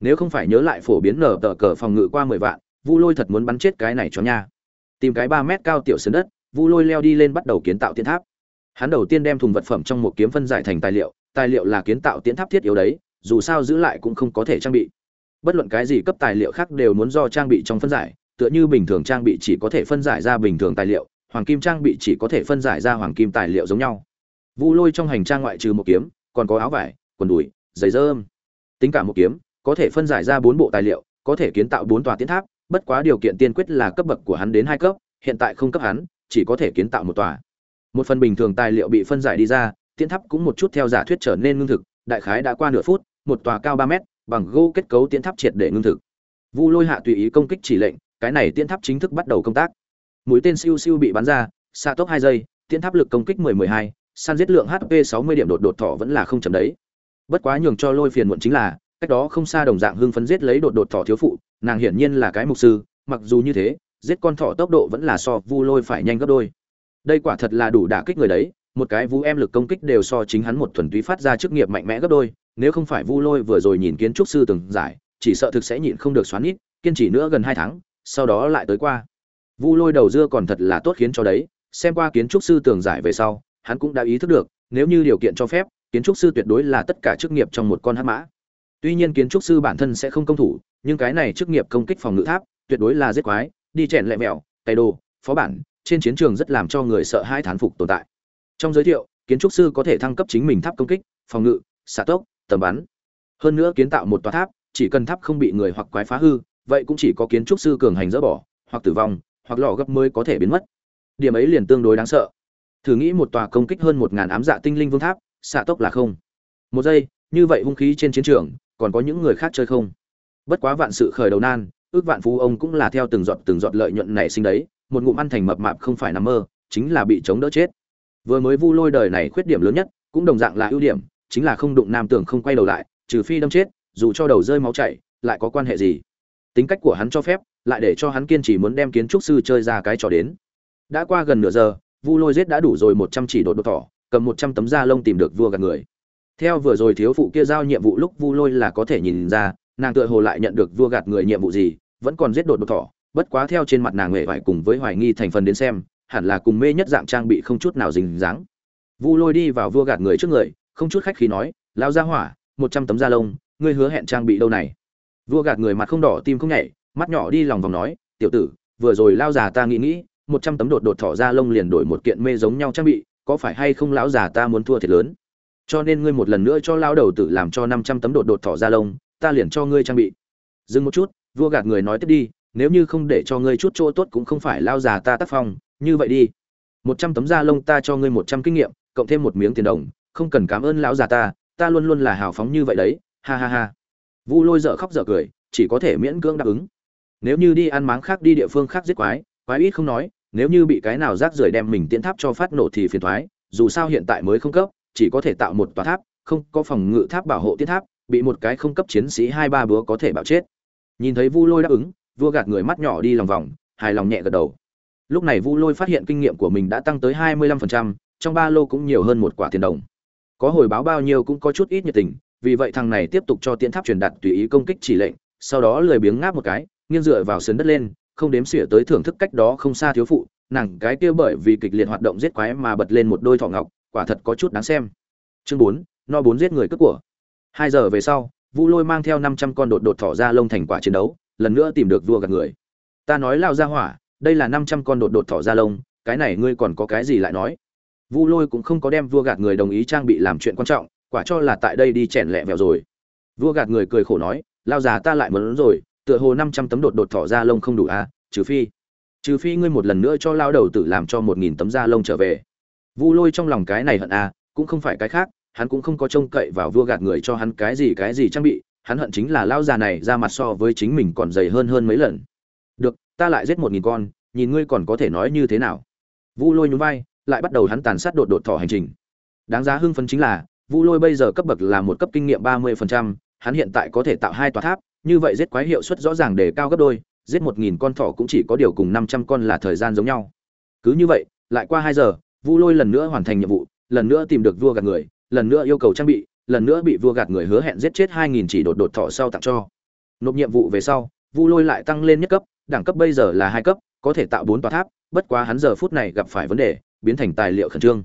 Nếu không phải nhớ lại phổ biến nở tờ cờ phòng ngự qua mười vạn, vu lôi thật muốn bắn chết cái này cho nha. Tìm cái ba mét cao tiểu sân đất, vu lôi leo đi lên bắt đầu kiến tạo thiên tháp. Hắn đầu tiên đem thùng vật phẩm trong một kiếm phân giải thành tài liệu tài liệu là kiến tạo tiến tháp thiết yếu đấy, dù sao giữ lại cũng không có thể trang bị. Bất luận cái gì cấp tài liệu khác đều muốn do trang bị trong phân giải, tựa như bình thường trang bị chỉ có thể phân giải ra bình thường tài liệu, hoàng kim trang bị chỉ có thể phân giải ra hoàng kim tài liệu giống nhau. Vu lôi trong hành trang ngoại trừ một kiếm, còn có áo vải, quần đùi, giày dơm. Tính cả một kiếm, có thể phân giải ra bốn bộ tài liệu, có thể kiến tạo bốn tòa tiến tháp, bất quá điều kiện tiên quyết là cấp bậc của hắn đến hai cấp, hiện tại không cấp hắn, chỉ có thể kiến tạo một tòa. Một phần bình thường tài liệu bị phân giải đi ra tiến tháp cũng một chút theo giả thuyết trở nên ngưng thực đại khái đã qua nửa phút một tòa cao ba mét bằng gỗ kết cấu tiến tháp triệt để ngưng thực. Vu lôi hạ tùy ý công kích chỉ lệnh cái này tiến tháp chính thức bắt đầu công tác. Mũi tên siêu siêu bị bắn ra xa tốc hai giây tiến tháp lực công kích 10-12, săn giết lượng hp 60 điểm đột đột thỏ vẫn là không chậm đấy. Bất quá nhường cho lôi phiền muộn chính là cách đó không xa đồng dạng hưng phấn giết lấy đột đột thỏ thiếu phụ nàng hiển nhiên là cái mục sư mặc dù như thế giết con thỏ tốc độ vẫn là so vu lôi phải nhanh gấp đôi. Đây quả thật là đủ đả kích người đấy một cái vu em lực công kích đều so chính hắn một thuần túy phát ra chức nghiệp mạnh mẽ gấp đôi, nếu không phải vu lôi vừa rồi nhìn kiến trúc sư từng giải, chỉ sợ thực sẽ nhịn không được xoắn ít kiên trì nữa gần hai tháng, sau đó lại tới qua. Vu lôi đầu dưa còn thật là tốt khiến cho đấy, xem qua kiến trúc sư tường giải về sau, hắn cũng đã ý thức được, nếu như điều kiện cho phép, kiến trúc sư tuyệt đối là tất cả chức nghiệp trong một con hắc mã. Tuy nhiên kiến trúc sư bản thân sẽ không công thủ, nhưng cái này chức nghiệp công kích phòng ngự tháp, tuyệt đối là giết quái, đi chèn lẹ mèo tay đồ, phó bản, trên chiến trường rất làm cho người sợ hai thán phục tồn tại trong giới thiệu, kiến trúc sư có thể thăng cấp chính mình tháp công kích, phòng ngự, xạ tốc, tầm bắn. Hơn nữa kiến tạo một tòa tháp, chỉ cần tháp không bị người hoặc quái phá hư, vậy cũng chỉ có kiến trúc sư cường hành dỡ bỏ, hoặc tử vong, hoặc lò gấp mới có thể biến mất. Điểm ấy liền tương đối đáng sợ. Thử nghĩ một tòa công kích hơn một ngàn ám dạ tinh linh vương tháp, xạ tốc là không. Một giây, như vậy hung khí trên chiến trường, còn có những người khác chơi không? Bất quá vạn sự khởi đầu nan, ước vạn phú ông cũng là theo từng giọt từng giọt lợi nhuận này sinh đấy, một ngụm ăn thành mập mạp không phải nằm mơ, chính là bị chống đỡ chết vừa mới vu lôi đời này khuyết điểm lớn nhất, cũng đồng dạng là ưu điểm, chính là không đụng nam tưởng không quay đầu lại, trừ phi đâm chết, dù cho đầu rơi máu chảy, lại có quan hệ gì? Tính cách của hắn cho phép, lại để cho hắn kiên trì muốn đem kiến trúc sư chơi ra cái trò đến. Đã qua gần nửa giờ, vu lôi giết đã đủ rồi một trăm chỉ đột đột thỏ, cầm một trăm tấm da lông tìm được vua gạt người. Theo vừa rồi thiếu phụ kia giao nhiệm vụ lúc vu lôi là có thể nhìn ra, nàng tựa hồ lại nhận được vua gạt người nhiệm vụ gì, vẫn còn giết đột đột thỏ, bất quá theo trên mặt nàng huệ vải cùng với hoài nghi thành phần đến xem hẳn là cùng mê nhất dạng trang bị không chút nào dính dáng. Vu lôi đi vào vua gạt người trước người, không chút khách khí nói lao ra hỏa, một trăm tấm da lông, ngươi hứa hẹn trang bị đâu này? Vua gạt người mặt không đỏ, tim không nhảy, mắt nhỏ đi lòng vòng nói, tiểu tử, vừa rồi lao già ta nghĩ nghĩ, một trăm tấm đột đột thỏ ra lông liền đổi một kiện mê giống nhau trang bị, có phải hay không lão già ta muốn thua thiệt lớn? Cho nên ngươi một lần nữa cho lao đầu tử làm cho năm trăm tấm đột đột thỏ ra lông, ta liền cho ngươi trang bị. Dừng một chút, vua gạt người nói tiếp đi, nếu như không để cho ngươi chút chỗ tốt cũng không phải lao già ta tác phong như vậy đi. Một trăm tấm da lông ta cho ngươi một trăm kinh nghiệm, cộng thêm một miếng tiền đồng, không cần cảm ơn lão già ta ta luôn luôn là hào phóng như vậy đấy, ha ha ha. Vu lôi dở khóc dở cười, chỉ có thể miễn cưỡng đáp ứng. Nếu như đi ăn máng khác đi địa phương khác giết quái quái ít không nói, nếu như bị cái nào rác rưởi đem mình tiến tháp cho phát nổ thì phiền thoái, dù sao hiện tại mới không cấp, chỉ có thể tạo một tòa tháp, không có phòng ngự tháp bảo hộ tiến tháp, bị một cái không cấp chiến sĩ hai ba búa có thể bạo chết. Nhìn thấy vu lôi đáp ứng, vua gạt người mắt nhỏ đi lòng vòng, hài lòng nhẹ gật đầu lúc này vu lôi phát hiện kinh nghiệm của mình đã tăng tới hai mươi lăm phần trăm, trong ba lô cũng nhiều hơn một quả tiền đồng. Có hồi báo bao nhiêu cũng có chút ít nhiệt tình, vì vậy thằng này tiếp tục cho tiến tháp truyền đạt tùy ý công kích chỉ lệnh, sau đó lười biếng ngáp một cái, nghiêng dựa vào sườn đất lên, không đếm xỉa tới thưởng thức cách đó không xa thiếu phụ, nàng cái kia bởi vì kịch liệt hoạt động giết quái mà bật lên một đôi thọ ngọc, quả thật có chút đáng xem. Chương bốn, no bốn giết người cướp của. Hai giờ về sau, vu lôi mang theo năm trăm con đột đột thỏ ra lông thành quả chiến đấu, lần nữa tìm được vua gạt người. Ta nói lao ra hỏa đây là năm trăm con đột đột thỏ ra lông, cái này ngươi còn có cái gì lại nói? Vu lôi cũng không có đem vua gạt người đồng ý trang bị làm chuyện quan trọng, quả cho là tại đây đi chèn lẹ vẹo rồi. Vua gạt người cười khổ nói, lao già ta lại muốn rồi, tựa hồ năm trăm tấm đột đột thỏ ra lông không đủ à trừ phi trừ phi ngươi một lần nữa cho lao đầu tử làm cho một nghìn tấm da lông trở về. Vu lôi trong lòng cái này hận à cũng không phải cái khác, hắn cũng không có trông cậy vào vua gạt người cho hắn cái gì cái gì trang bị, hắn hận chính là lao già này ra mặt so với chính mình còn dày hơn hơn mấy lần ta lại giết một nghìn con nhìn ngươi còn có thể nói như thế nào. Vu lôi nhún vai lại bắt đầu hắn tàn sát đột đột thỏ hành trình. Đáng giá hưng phấn chính là vu lôi bây giờ cấp bậc là một cấp kinh nghiệm ba mươi phần trăm, hắn hiện tại có thể tạo hai tòa tháp như vậy giết quái hiệu suất rõ ràng để cao gấp đôi giết một nghìn con thỏ cũng chỉ có điều cùng năm trăm con là thời gian giống nhau. Cứ như vậy lại qua hai giờ vu lôi lần nữa hoàn thành nhiệm vụ lần nữa tìm được vua gạt người lần nữa yêu cầu trang bị lần nữa bị vua gạt người hứa hẹn giết chết hai nghìn chỉ đột đột thọ sau tặng cho. Nộp nhiệm vụ về sau vu lôi lại tăng lên nhất cấp đẳng cấp bây giờ là hai cấp, có thể tạo bốn tòa tháp, bất quá hắn giờ phút này gặp phải vấn đề, biến thành tài liệu khẩn trương.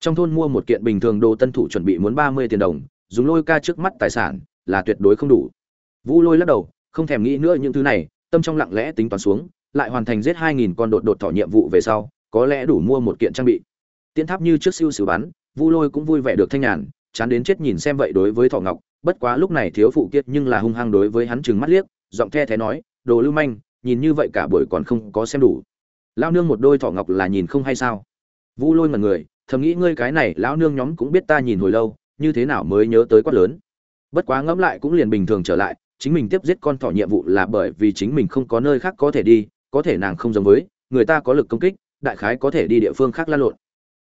Trong thôn mua một kiện bình thường đồ tân thủ chuẩn bị muốn ba mươi tiền đồng, dùng lôi ca trước mắt tài sản, là tuyệt đối không đủ. Vu lôi lắc đầu, không thèm nghĩ nữa những thứ này, tâm trong lặng lẽ tính toán xuống, lại hoàn thành giết hai nghìn con đột đột thọ nhiệm vụ về sau, có lẽ đủ mua một kiện trang bị. Tiến tháp như trước siêu sử bắn, vu lôi cũng vui vẻ được thanh nhàn, chán đến chết nhìn xem vậy đối với thọ ngọc, bất quá lúc này thiếu phụ Kiệt nhưng là hung hăng đối với hắn chừng mắt liếc, giọng the thế nói, đồ lưu manh nhìn như vậy cả buổi còn không có xem đủ. Lao nương một đôi thọ ngọc là nhìn không hay sao? Vu lôi mật người, thầm nghĩ ngươi cái này lão nương nhóm cũng biết ta nhìn hồi lâu, như thế nào mới nhớ tới quát lớn. Bất quá ngẫm lại cũng liền bình thường trở lại, chính mình tiếp giết con thỏ nhiệm vụ là bởi vì chính mình không có nơi khác có thể đi, có thể nàng không giống với, người ta có lực công kích, đại khái có thể đi địa phương khác lan lộn.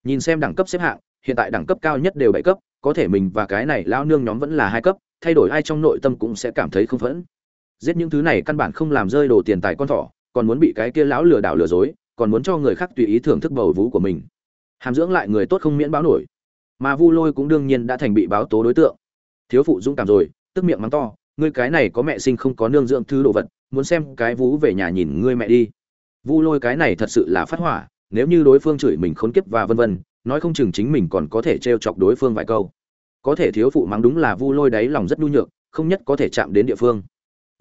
Nhìn xem đẳng cấp xếp hạng, hiện tại đẳng cấp cao nhất đều bảy cấp, có thể mình và cái này lao nương nhóm vẫn là hai cấp, thay đổi ai trong nội tâm cũng sẽ cảm thấy không phẫn giết những thứ này căn bản không làm rơi đồ tiền tài con thỏ, còn muốn bị cái kia lão lừa đảo lừa dối, còn muốn cho người khác tùy ý thưởng thức bầu vú của mình. Hàm dưỡng lại người tốt không miễn báo nổi. Mà vu lôi cũng đương nhiên đã thành bị báo tố đối tượng. Thiếu phụ dũng cảm rồi, tức miệng mắng to, ngươi cái này có mẹ sinh không có nương dưỡng thứ đồ vật, muốn xem cái vú về nhà nhìn ngươi mẹ đi. Vu lôi cái này thật sự là phát hỏa, nếu như đối phương chửi mình khốn kiếp và vân vân, nói không chừng chính mình còn có thể trêu chọc đối phương vài câu. Có thể thiếu phụ mắng đúng là vu lôi đáy lòng rất nhu nhược, không nhất có thể chạm đến địa phương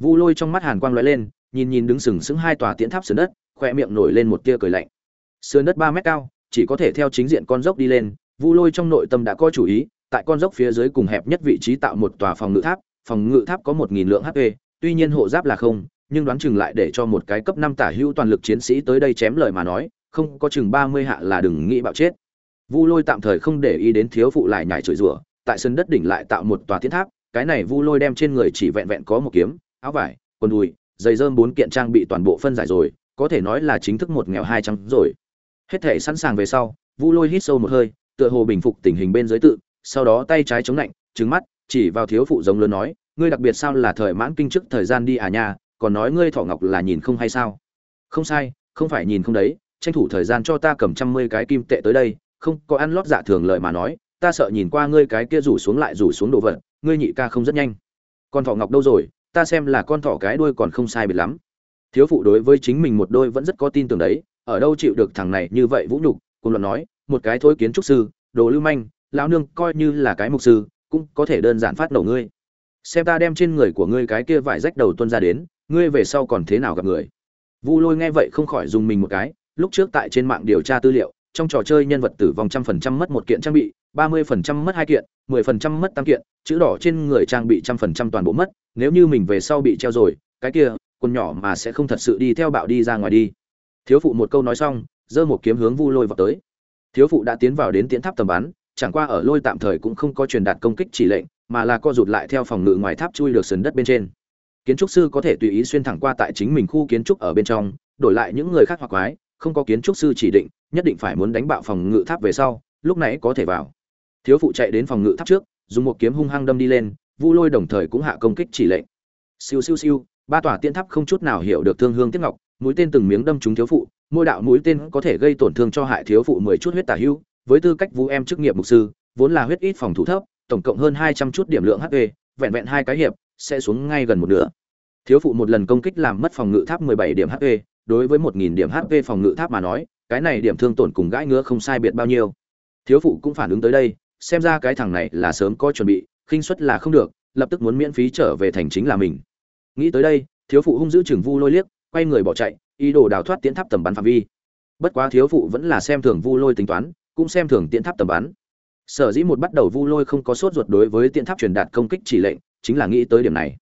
vu lôi trong mắt hàn quang lóe lên, nhìn nhìn đứng sừng sững hai tòa tiễn tháp sườn đất khóe miệng nổi lên một tia cười lạnh. Sườn đất ba mét cao, chỉ có thể theo chính diện con dốc đi lên, vu lôi trong nội tâm đã có chủ ý, tại con dốc phía dưới cùng hẹp nhất vị trí tạo một tòa phòng ngự tháp, phòng ngự tháp có một nghìn lượng hp tuy nhiên hộ giáp là không, nhưng đoán chừng lại để cho một cái cấp năm tả hữu toàn lực chiến sĩ tới đây chém lời mà nói, không có chừng ba mươi hạ là đừng nghĩ bạo chết. Vu lôi tạm thời không để ý đến thiếu phụ lại nhảy chửi rủa, tại sân đất đỉnh lại tạo một tòa thiên tháp, cái này vu lôi đem trên người chỉ vẹn vẹn có một kiếm áo vải, quần đùi, giày dơm bốn kiện trang bị toàn bộ phân giải rồi, có thể nói là chính thức một nghèo hai trắng rồi. Hết thể sẵn sàng về sau, vu lôi hít sâu một hơi, tựa hồ bình phục tình hình bên dưới tự, sau đó tay trái chống lạnh trứng mắt, chỉ vào thiếu phụ giống lớn nói, ngươi đặc biệt sao là thời mãn kinh trước thời gian đi à nha, còn nói ngươi thọ ngọc là nhìn không hay sao? Không sai, không phải nhìn không đấy, tranh thủ thời gian cho ta cầm trăm mươi cái kim tệ tới đây, không, có ăn lót dạ thường lời mà nói, ta sợ nhìn qua ngươi cái kia rủ xuống lại rủ xuống đồ vật, ngươi nhị ca không rất nhanh. Con thỏ ngọc đâu rồi ta xem là con thỏ cái đuôi còn không sai biệt lắm. Thiếu phụ đối với chính mình một đôi vẫn rất có tin tưởng đấy, ở đâu chịu được thằng này như vậy vũ nhục, cùng luận nói, một cái thối kiến trúc sư, đồ lưu manh, lão nương coi như là cái mục sư, cũng có thể đơn giản phát nổ ngươi. Xem ta đem trên người của ngươi cái kia vải rách đầu tuân ra đến, ngươi về sau còn thế nào gặp người? Vu lôi nghe vậy không khỏi dùng mình một cái, lúc trước tại trên mạng điều tra tư liệu, trong trò chơi nhân vật tử vong trăm phần trăm mất một kiện trang bị ba mươi phần trăm mất hai kiện, mười phần trăm mất tam kiện, chữ đỏ trên người trang bị trăm phần trăm toàn bộ mất, nếu như mình về sau bị treo rồi, cái kia con nhỏ mà sẽ không thật sự đi theo bạo đi ra ngoài đi. Thiếu phụ một câu nói xong, giơ một kiếm hướng vu lôi vào tới. Thiếu phụ đã tiến vào đến tiến tháp tầm bắn, chẳng qua ở lôi tạm thời cũng không có truyền đạt công kích chỉ lệnh, mà là co rụt lại theo phòng ngự ngoài tháp chui được sườn đất bên trên. Kiến trúc sư có thể tùy ý xuyên thẳng qua tại chính mình khu kiến trúc ở bên trong, đổi lại những người khác hoặc quái, không có kiến trúc sư chỉ định, nhất định phải muốn đánh bạo phòng ngự tháp về sau, lúc này có thể vào thiếu phụ chạy đến phòng ngự tháp trước, dùng một kiếm hung hăng đâm đi lên, vu lôi đồng thời cũng hạ công kích chỉ lệnh. Siêu siêu siêu, ba tòa tiên tháp không chút nào hiểu được thương hương tiết ngọc, mũi tên từng miếng đâm trúng thiếu phụ, mỗi đạo mũi tên có thể gây tổn thương cho hại thiếu phụ mười chút huyết tả hưu, với tư cách vũ em chức nghiệp mục sư, vốn là huyết ít phòng thủ thấp, tổng cộng hơn hai trăm chút điểm lượng hp vẹn vẹn hai cái hiệp, sẽ xuống ngay gần một nửa. Thiếu phụ một lần công kích làm mất phòng ngự tháp mười bảy điểm hp đối với một nghìn điểm hp phòng ngự tháp mà nói, cái này điểm thương tổn cùng gãi ngứa không sai biệt bao nhiêu. Thiếu phụ cũng phản ứng tới đây xem ra cái thằng này là sớm có chuẩn bị, khinh suất là không được, lập tức muốn miễn phí trở về thành chính là mình. Nghĩ tới đây, thiếu phụ hung dữ chừng vu lôi liếc, quay người bỏ chạy, ý đồ đào thoát tiến tháp tầm bắn phạm vi. Bất quá thiếu phụ vẫn là xem thường vu lôi tính toán, cũng xem thường tiến tháp tầm bắn. Sở dĩ một bắt đầu vu lôi không có sốt ruột đối với tiến tháp truyền đạt công kích chỉ lệnh, chính là nghĩ tới điểm này.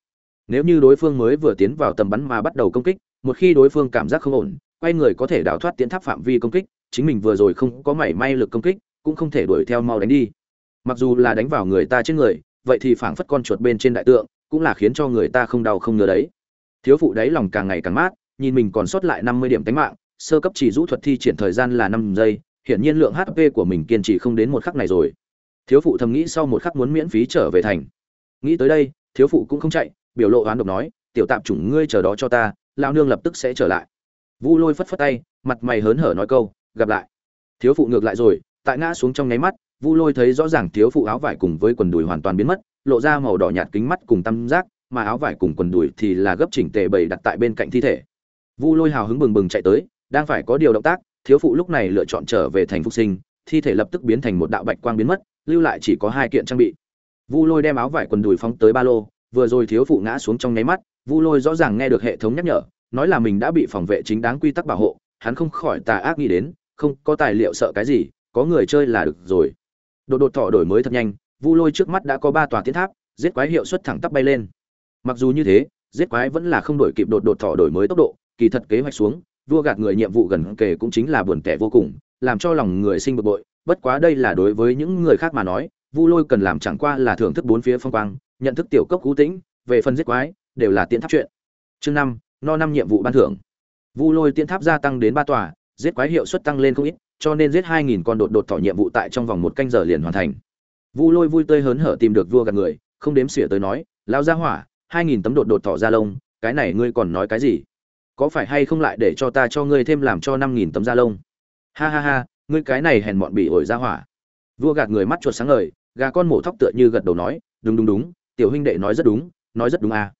Nếu như đối phương mới vừa tiến vào tầm bắn mà bắt đầu công kích, một khi đối phương cảm giác không ổn, quay người có thể đào thoát tiến tháp phạm vi công kích, chính mình vừa rồi không có mảy may lực công kích, cũng không thể đuổi theo mau đánh đi mặc dù là đánh vào người ta trên người, vậy thì phảng phất con chuột bên trên đại tượng, cũng là khiến cho người ta không đau không ngờ đấy. Thiếu phụ đáy lòng càng ngày càng mát, nhìn mình còn sót lại năm mươi điểm tính mạng, sơ cấp chỉ rũ thuật thi triển thời gian là năm giây, hiển nhiên lượng hp của mình kiên trì không đến một khắc này rồi. Thiếu phụ thầm nghĩ sau một khắc muốn miễn phí trở về thành. Nghĩ tới đây, thiếu phụ cũng không chạy, biểu lộ oán độc nói, tiểu tạm chủng ngươi chờ đó cho ta lao nương lập tức sẽ trở lại. Vu lôi phất phất tay, mặt mày hớn hở nói câu, gặp lại. Thiếu phụ ngược lại rồi, tại ngã xuống trong nháy mắt vu lôi thấy rõ ràng thiếu phụ áo vải cùng với quần đùi hoàn toàn biến mất, lộ ra màu đỏ nhạt kính mắt cùng tam giác, mà áo vải cùng quần đùi thì là gấp chỉnh tề bày đặt tại bên cạnh thi thể. Vu lôi hào hứng bừng bừng chạy tới, đang phải có điều động tác, thiếu phụ lúc này lựa chọn trở về thành phục sinh, thi thể lập tức biến thành một đạo bạch quang biến mất, lưu lại chỉ có hai kiện trang bị. Vu lôi đem áo vải quần đùi phóng tới ba lô, vừa rồi thiếu phụ ngã xuống trong nháy mắt, vu lôi rõ ràng nghe được hệ thống nhắc nhở, nói là mình đã bị phòng vệ chính đáng quy tắc bảo hộ, hắn không khỏi tà ác nghĩ đến, không có tài liệu sợ cái gì, có người chơi là được rồi đột đột thọ đổi mới thật nhanh, vu lôi trước mắt đã có ba tòa tiến tháp, giết quái hiệu suất thẳng tắp bay lên. Mặc dù như thế, giết quái vẫn là không đổi kịp đột đột thọ đổi mới tốc độ, kỳ thật kế hoạch xuống, vua gạt người nhiệm vụ gần kề cũng chính là buồn tẻ vô cùng, làm cho lòng người sinh bực bội, bất quá đây là đối với những người khác mà nói, vu lôi cần làm chẳng qua là thưởng thức bốn phía phong quang, nhận thức tiểu cốc cú tĩnh, về phần giết quái, đều là tiến tháp chuyện. Chương năm, no năm nhiệm vụ ban thưởng. Vu lôi tiến tháp gia tăng đến ba tòa, giết quái hiệu suất tăng lên không ít cho nên giết hai nghìn con đột đột thỏ nhiệm vụ tại trong vòng một canh giờ liền hoàn thành. Vu lôi vui tươi hớn hở tìm được vua gạt người, không đếm xỉa tới nói lao ra hỏa, hai nghìn tấm đột đột thỏ da lông, cái này ngươi còn nói cái gì? Có phải hay không lại để cho ta cho ngươi thêm làm cho năm nghìn tấm da lông? Ha ha ha, ngươi cái này hèn mọn bị ổi ra hỏa. Vua gạt người mắt chuột sáng ngời, gà con mổ thóc tựa như gật đầu nói, đúng đúng đúng, tiểu huynh đệ nói rất đúng, nói rất đúng à.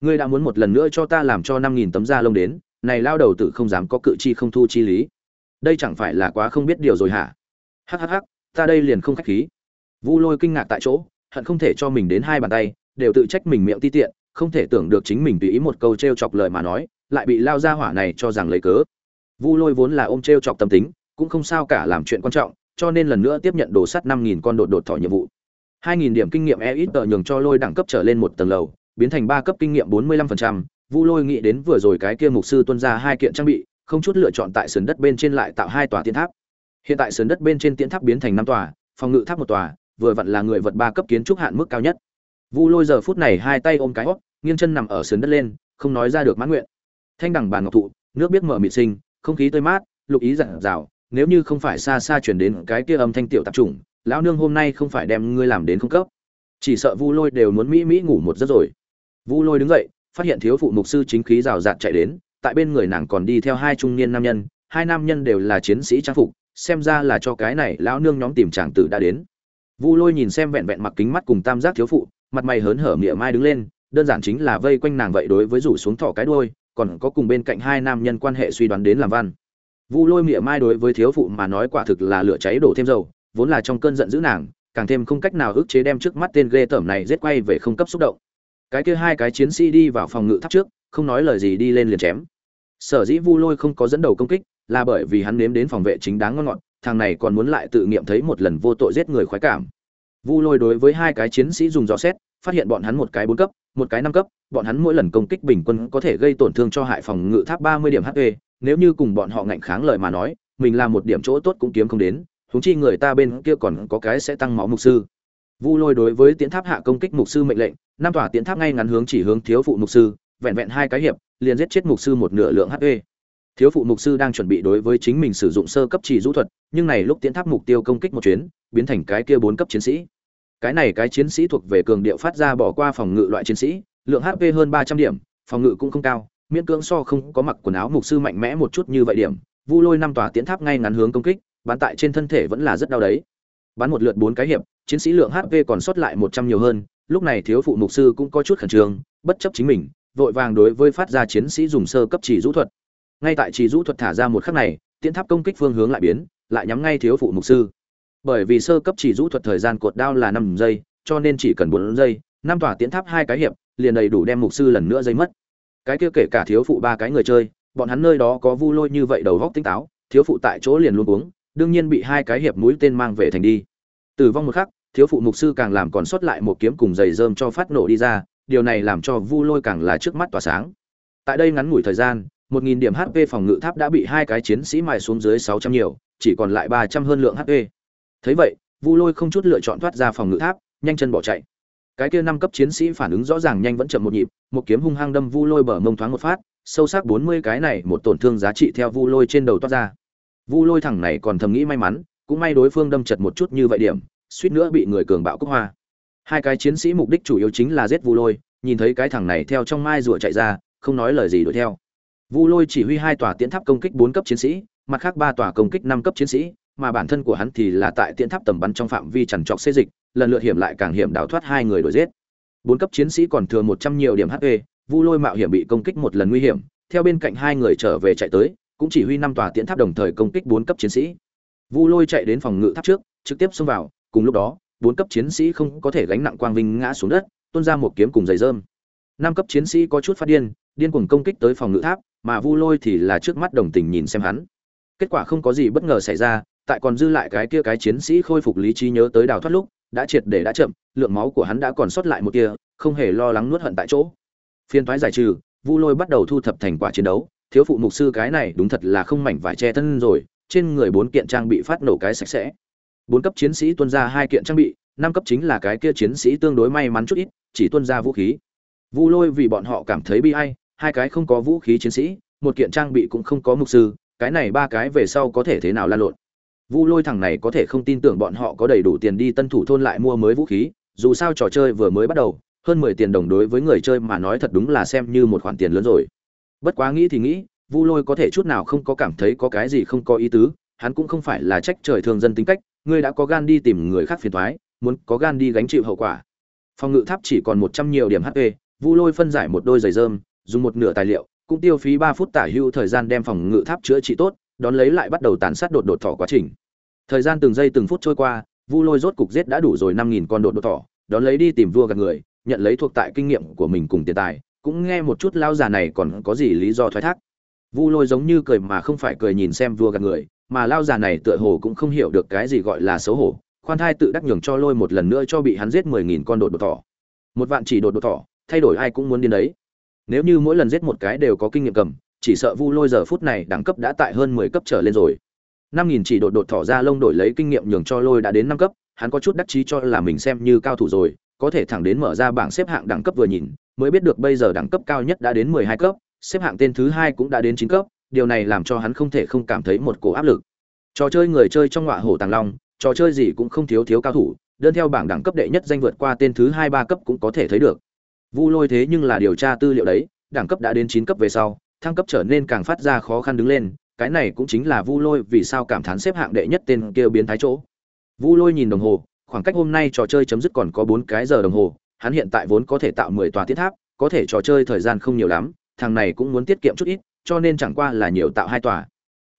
ngươi đã muốn một lần nữa cho ta làm cho năm nghìn tấm da lông đến, này lao đầu tử không dám có cự chi không thu chi lý đây chẳng phải là quá không biết điều rồi hả? Hắc hắc hắc, ta đây liền không khách khí. Vu lôi kinh ngạc tại chỗ, hận không thể cho mình đến hai bàn tay, đều tự trách mình miệng ti tiện, không thể tưởng được chính mình tùy ý một câu t r e o chọc lời mà nói, lại bị lao ra hỏa này cho rằng lấy cớ. Vu lôi vốn là ôm t r e o chọc tâm tính, cũng không sao cả làm chuyện quan trọng, cho nên lần nữa tiếp nhận đồ sắt năm nghìn con đột đột thỏ nhiệm vụ. hai nghìn điểm kinh nghiệm e ít tờ nhường cho lôi đẳng cấp trở lên một tầng lầu, biến thành ba cấp kinh nghiệm bốn mươi lăm phần trăm. Vu lôi nghĩ đến vừa rồi cái kia mục sư tuân ra hai kiện trang bị không chút lựa chọn tại sườn đất bên trên lại tạo hai tòa tiến tháp. Hiện tại sườn đất bên trên tiến tháp biến thành năm tòa phòng ngự tháp một tòa vừa vặn là người vật ba cấp kiến trúc hạn mức cao nhất. Vu lôi giờ phút này hai tay ôm cái hốc, nghiêng chân nằm ở sườn đất lên không nói ra được mãn nguyện. Thanh đẳng bàn ngọc thụ nước biết mở mịt sinh không khí tươi mát lục ý dặn dào nếu như không phải xa xa truyền đến cái kia âm thanh tiểu tạp chủng, lão nương hôm nay không phải đem ngươi làm đến không cấp. Chỉ sợ vu lôi đều muốn mỹ mỹ ngủ một giấc rồi. Vu lôi đứng dậy phát hiện thiếu phụ mục sư chính khí rào rạt chạy đến tại bên người nàng còn đi theo hai trung niên nam nhân, hai nam nhân đều là chiến sĩ trang phục, xem ra là cho cái này lão nương nhóm tìm chàng tử đã đến. Vu lôi nhìn xem vẹn vẹn mặc kính mắt cùng tam giác thiếu phụ, mặt mày hớn hở mỉa mai đứng lên, đơn giản chính là vây quanh nàng vậy đối với rủ xuống thỏ cái đuôi, còn có cùng bên cạnh hai nam nhân quan hệ suy đoán đến làm văn. Vu lôi mỉa mai đối với thiếu phụ mà nói quả thực là lửa cháy đổ thêm dầu, vốn là trong cơn giận dữ nàng, càng thêm không cách nào ức chế đem trước mắt tên ghê tởm này giết quay về không cấp xúc động. Cái kia hai cái chiến sĩ đi vào phòng ngự tháp trước, không nói lời gì đi lên liền chém sở dĩ vu lôi không có dẫn đầu công kích là bởi vì hắn nếm đến phòng vệ chính đáng ngon ngọt, thằng này còn muốn lại tự nghiệm thấy một lần vô tội giết người khoái cảm. Vu lôi đối với hai cái chiến sĩ dùng dò xét, phát hiện bọn hắn một cái bốn cấp, một cái năm cấp, bọn hắn mỗi lần công kích bình quân có thể gây tổn thương cho hại phòng ngự tháp ba mươi điểm hp nếu như cùng bọn họ ngạnh kháng lời mà nói, mình làm một điểm chỗ tốt cũng kiếm không đến, huống chi người ta bên kia còn có cái sẽ tăng máu mục sư. Vu lôi đối với tiến tháp hạ công kích mục sư mệnh lệnh, năm tòa tiến tháp ngay ngắn hướng chỉ hướng thiếu phụ mục sư, vẹn vẹn hai cái hiệp liền giết chết mục sư một nửa lượng hp thiếu phụ mục sư đang chuẩn bị đối với chính mình sử dụng sơ cấp chỉ rũ thuật, nhưng này lúc tiến tháp mục tiêu công kích một chuyến, biến thành cái kia bốn cấp chiến sĩ. Cái này cái chiến sĩ thuộc về cường điệu phát ra bỏ qua phòng ngự loại chiến sĩ, lượng hp hơn ba trăm điểm, phòng ngự cũng không cao, miễn cưỡng so không có mặc quần áo mục sư mạnh mẽ một chút như vậy điểm. Vu lôi năm tòa tiến tháp ngay ngắn hướng công kích bắn tại trên thân thể vẫn là rất đau đấy. Bắn một lượt bốn cái hiệp, chiến sĩ lượng hp còn sót lại một trăm nhiều hơn, lúc này thiếu phụ mục sư cũng có chút khẩn trương, bất chấp chính mình vội vàng đối với phát ra chiến sĩ dùng sơ cấp chỉ rũ thuật. Ngay tại chỉ rũ thuật thả ra một khắc này tiến tháp công kích phương hướng lại biến, lại nhắm ngay thiếu phụ mục sư. Bởi vì sơ cấp chỉ rũ thuật thời gian cột đao là năm giây, cho nên chỉ cần bốn giây, năm tòa tiến tháp hai cái hiệp, liền đầy đủ đem mục sư lần nữa dây mất. Cái kia kể cả thiếu phụ ba cái người chơi, bọn hắn nơi đó có vu lôi như vậy đầu góc tinh táo, thiếu phụ tại chỗ liền luôn uống đương nhiên bị hai cái hiệp mũi tên mang về thành đi. Tử vong một khắc, thiếu phụ mục sư càng làm còn sót lại một kiếm cùng giày rơm cho phát nổ đi ra điều này làm cho vu lôi càng là trước mắt tỏa sáng. Tại đây ngắn ngủi thời gian, một nghìn điểm hp phòng ngự tháp đã bị hai cái chiến sĩ mài xuống dưới sáu trăm nhiều, chỉ còn lại ba trăm hơn lượng hp thấy vậy, vu lôi không chút lựa chọn thoát ra phòng ngự tháp, nhanh chân bỏ chạy. Cái kia năm cấp chiến sĩ phản ứng rõ ràng nhanh vẫn chậm một nhịp, một kiếm hung hăng đâm vu lôi bờ mông thoáng một phát, sâu sắc bốn mươi cái này một tổn thương giá trị theo vu lôi trên đầu toát ra. Vu lôi thẳng này còn thầm nghĩ may mắn, cũng may đối phương đâm chật một chút như vậy điểm, suýt nữa bị người cường bạo cúc hoa hai cái chiến sĩ mục đích chủ yếu chính là giết vu lôi, nhìn thấy cái thằng này theo trong mai rùa chạy ra, không nói lời gì đuổi theo. Vu lôi chỉ huy hai tòa tiễn tháp công kích bốn cấp chiến sĩ, mặt khác ba tòa công kích năm cấp chiến sĩ, mà bản thân của hắn thì là tại tiễn tháp tầm bắn trong phạm vi chằn trọc xê dịch, lần lượt hiểm lại càng hiểm đào thoát hai người đuổi giết. Bốn cấp chiến sĩ còn thừa một trăm nhiều điểm hp vu lôi mạo hiểm bị công kích một lần nguy hiểm, theo bên cạnh hai người trở về chạy tới, cũng chỉ huy năm tòa tiễn tháp đồng thời công kích bốn cấp chiến sĩ. Vu lôi chạy đến phòng ngự tháp trước, trực tiếp xông vào, cùng lúc đó bốn cấp chiến sĩ không có thể gánh nặng quang vinh ngã xuống đất, tuôn ra một kiếm cùng giày rơm. Năm cấp chiến sĩ có chút phát điên điên cuồng công kích tới phòng ngự tháp, mà vu lôi thì là trước mắt đồng tình nhìn xem hắn. Kết quả không có gì bất ngờ xảy ra, tại còn dư lại cái kia cái chiến sĩ khôi phục lý trí nhớ tới đào thoát lúc, đã triệt để đã chậm, lượng máu của hắn đã còn sót lại một tia, không hề lo lắng nuốt hận tại chỗ. Phiên thoái giải trừ, vu lôi bắt đầu thu thập thành quả chiến đấu. Thiếu phụ mục sư cái này đúng thật là không mảnh vải che thân rồi, trên người bốn kiện trang bị phát nổ cái sạch sẽ bốn cấp chiến sĩ tuân ra hai kiện trang bị, năm cấp chính là cái kia chiến sĩ tương đối may mắn chút ít, chỉ tuân ra vũ khí. Vu lôi vì bọn họ cảm thấy bi hay hai cái không có vũ khí chiến sĩ, một kiện trang bị cũng không có mục sư, cái này ba cái về sau có thể thế nào lan lộn? Vu lôi thằng này có thể không tin tưởng bọn họ có đầy đủ tiền đi tân thủ thôn lại mua mới vũ khí, dù sao trò chơi vừa mới bắt đầu, hơn mười tiền đồng đối với người chơi mà nói thật đúng là xem như một khoản tiền lớn rồi. Bất quá nghĩ thì nghĩ, vu lôi có thể chút nào không có cảm thấy có cái gì không có ý tứ, hắn cũng không phải là trách trời thường dân tính cách ngươi đã có gan đi tìm người khác phiền toái, muốn có gan đi gánh chịu hậu quả. Phòng ngự tháp chỉ còn một trăm nhiều điểm hp vu lôi phân giải một đôi giày rơm dùng một nửa tài liệu cũng tiêu phí ba phút tả hữu thời gian đem phòng ngự tháp chữa trị tốt đón lấy lại bắt đầu tàn sát đột đột thỏ quá trình. Thời gian từng giây từng phút trôi qua vu lôi rốt cục giết đã đủ rồi năm nghìn con đột đột thỏ đón lấy đi tìm vua gạt người nhận lấy thuộc tại kinh nghiệm của mình cùng tiền tài cũng nghe một chút lao già này còn có gì lý do thoái thác. Vu lôi giống như cười mà không phải cười nhìn xem vua gạt người mà lao già này tựa hồ cũng không hiểu được cái gì gọi là xấu hổ, khoan thai tự đắc nhường cho lôi một lần nữa cho bị hắn giết mười nghìn con đột đột thỏ. Một vạn chỉ đột đột thỏ, thay đổi ai cũng muốn điên đấy. Nếu như mỗi lần giết một cái đều có kinh nghiệm cầm, chỉ sợ vu lôi giờ phút này đẳng cấp đã tại hơn mười cấp trở lên rồi. Năm nghìn chỉ đột đột thỏ ra lông đổi lấy kinh nghiệm nhường cho lôi đã đến năm cấp, hắn có chút đắc chí cho là mình xem như cao thủ rồi, có thể thẳng đến mở ra bảng xếp hạng đẳng cấp vừa nhìn, mới biết được bây giờ đẳng cấp cao nhất đã đến mười hai cấp, xếp hạng tên thứ hai cũng đã đến chín cấp điều này làm cho hắn không thể không cảm thấy một cổ áp lực. Trò chơi người chơi trong ngọa hổ tàng long, trò chơi gì cũng không thiếu thiếu cao thủ, đơn theo bảng đẳng cấp đệ nhất danh vượt qua tên thứ hai ba cấp cũng có thể thấy được. Vu lôi thế nhưng là điều tra tư liệu đấy, đẳng cấp đã đến chín cấp về sau, thăng cấp trở nên càng phát ra khó khăn đứng lên, cái này cũng chính là vu lôi vì sao cảm thán xếp hạng đệ nhất tên kia biến thái chỗ. Vu lôi nhìn đồng hồ, khoảng cách hôm nay trò chơi chấm dứt còn có bốn cái giờ đồng hồ, hắn hiện tại vốn có thể tạo mười tòa thiết tháp, có thể trò chơi thời gian không nhiều lắm, thằng này cũng muốn tiết kiệm chút ít cho nên chẳng qua là nhiều tạo hai tòa.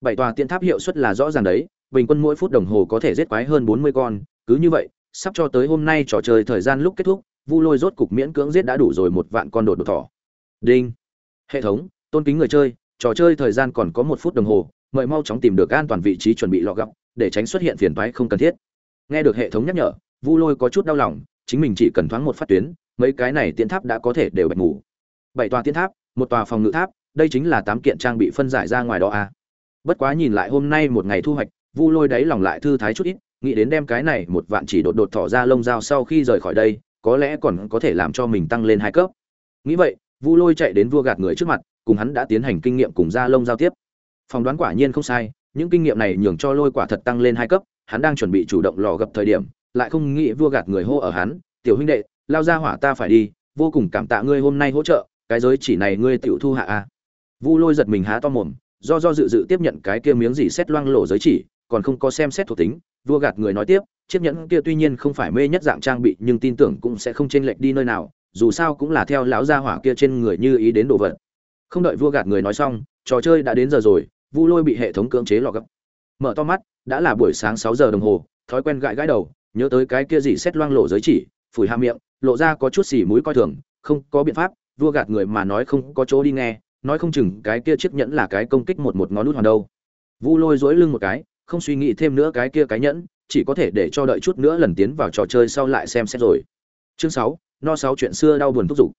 Bảy tòa tiên tháp hiệu suất là rõ ràng đấy, bình quân mỗi phút đồng hồ có thể giết quái hơn bốn mươi con, cứ như vậy, sắp cho tới hôm nay trò chơi thời gian lúc kết thúc, vu lôi rốt cục miễn cưỡng giết đã đủ rồi một vạn con đột đột thỏ. Đinh. Hệ thống, tôn kính người chơi, trò chơi thời gian còn có một phút đồng hồ, mời mau chóng tìm được an toàn vị trí chuẩn bị lọ gọng, để tránh xuất hiện phiền toái không cần thiết. Nghe được hệ thống nhắc nhở, vu lôi có chút đau lòng, chính mình chỉ cần thoáng một phát tuyến, mấy cái này tiến tháp đã có thể đều bạch ngủ. Bảy tòa tiến tháp, một tòa phòng ngự tháp đây chính là tám kiện trang bị phân giải ra ngoài đó a à. bất quá nhìn lại hôm nay một ngày thu hoạch, vu lôi đáy lòng lại thư thái chút ít, nghĩ đến đem cái này một vạn chỉ đột đột thỏ ra lông dao sau khi rời khỏi đây, có lẽ còn có thể làm cho mình tăng lên hai cấp. Nghĩ vậy, vu lôi chạy đến vua gạt người trước mặt, cùng hắn đã tiến hành kinh nghiệm cùng ra lông giao tiếp. Phỏng đoán quả nhiên không sai, những kinh nghiệm này nhường cho lôi quả thật tăng lên hai cấp, hắn đang chuẩn bị chủ động lò gập thời điểm, lại không nghĩ vua gạt người hô ở hắn, tiểu huynh đệ, lao ra hỏa ta phải đi, vô cùng cảm tạ ngươi hôm nay hỗ trợ, cái giới chỉ này ngươi tiểu thu hạ a vu lôi giật mình há to mồm, do do dự dự tiếp nhận cái kia miếng gì xét loang lộ giới chỉ, còn không có xem xét thuộc tính, vua gạt người nói tiếp, chiếc nhẫn kia tuy nhiên không phải mê nhất dạng trang bị, nhưng tin tưởng cũng sẽ không chênh lệch đi nơi nào, dù sao cũng là theo lão gia hỏa kia trên người như ý đến đồ vật. Không đợi vua gạt người nói xong, trò chơi đã đến giờ rồi, vu lôi bị hệ thống cưỡng chế lọ gấp. Mở to mắt, đã là buổi sáng sáu giờ đồng hồ, thói quen gãi gãi đầu, nhớ tới cái kia gì xét loang lộ giới chỉ, phủi ham miệng, lộ ra có chút xỉ mũi coi thường, không có biện pháp, vua gạt người mà nói không có chỗ đi nghe nói không chừng cái kia chiếc nhẫn là cái công kích một một ngón nút hoàn đâu. Vu lôi dỗi lưng một cái, không suy nghĩ thêm nữa cái kia cái nhẫn, chỉ có thể để cho đợi chút nữa lần tiến vào trò chơi sau lại xem xét rồi. Chương sáu, no sáu chuyện xưa đau buồn thúc giục.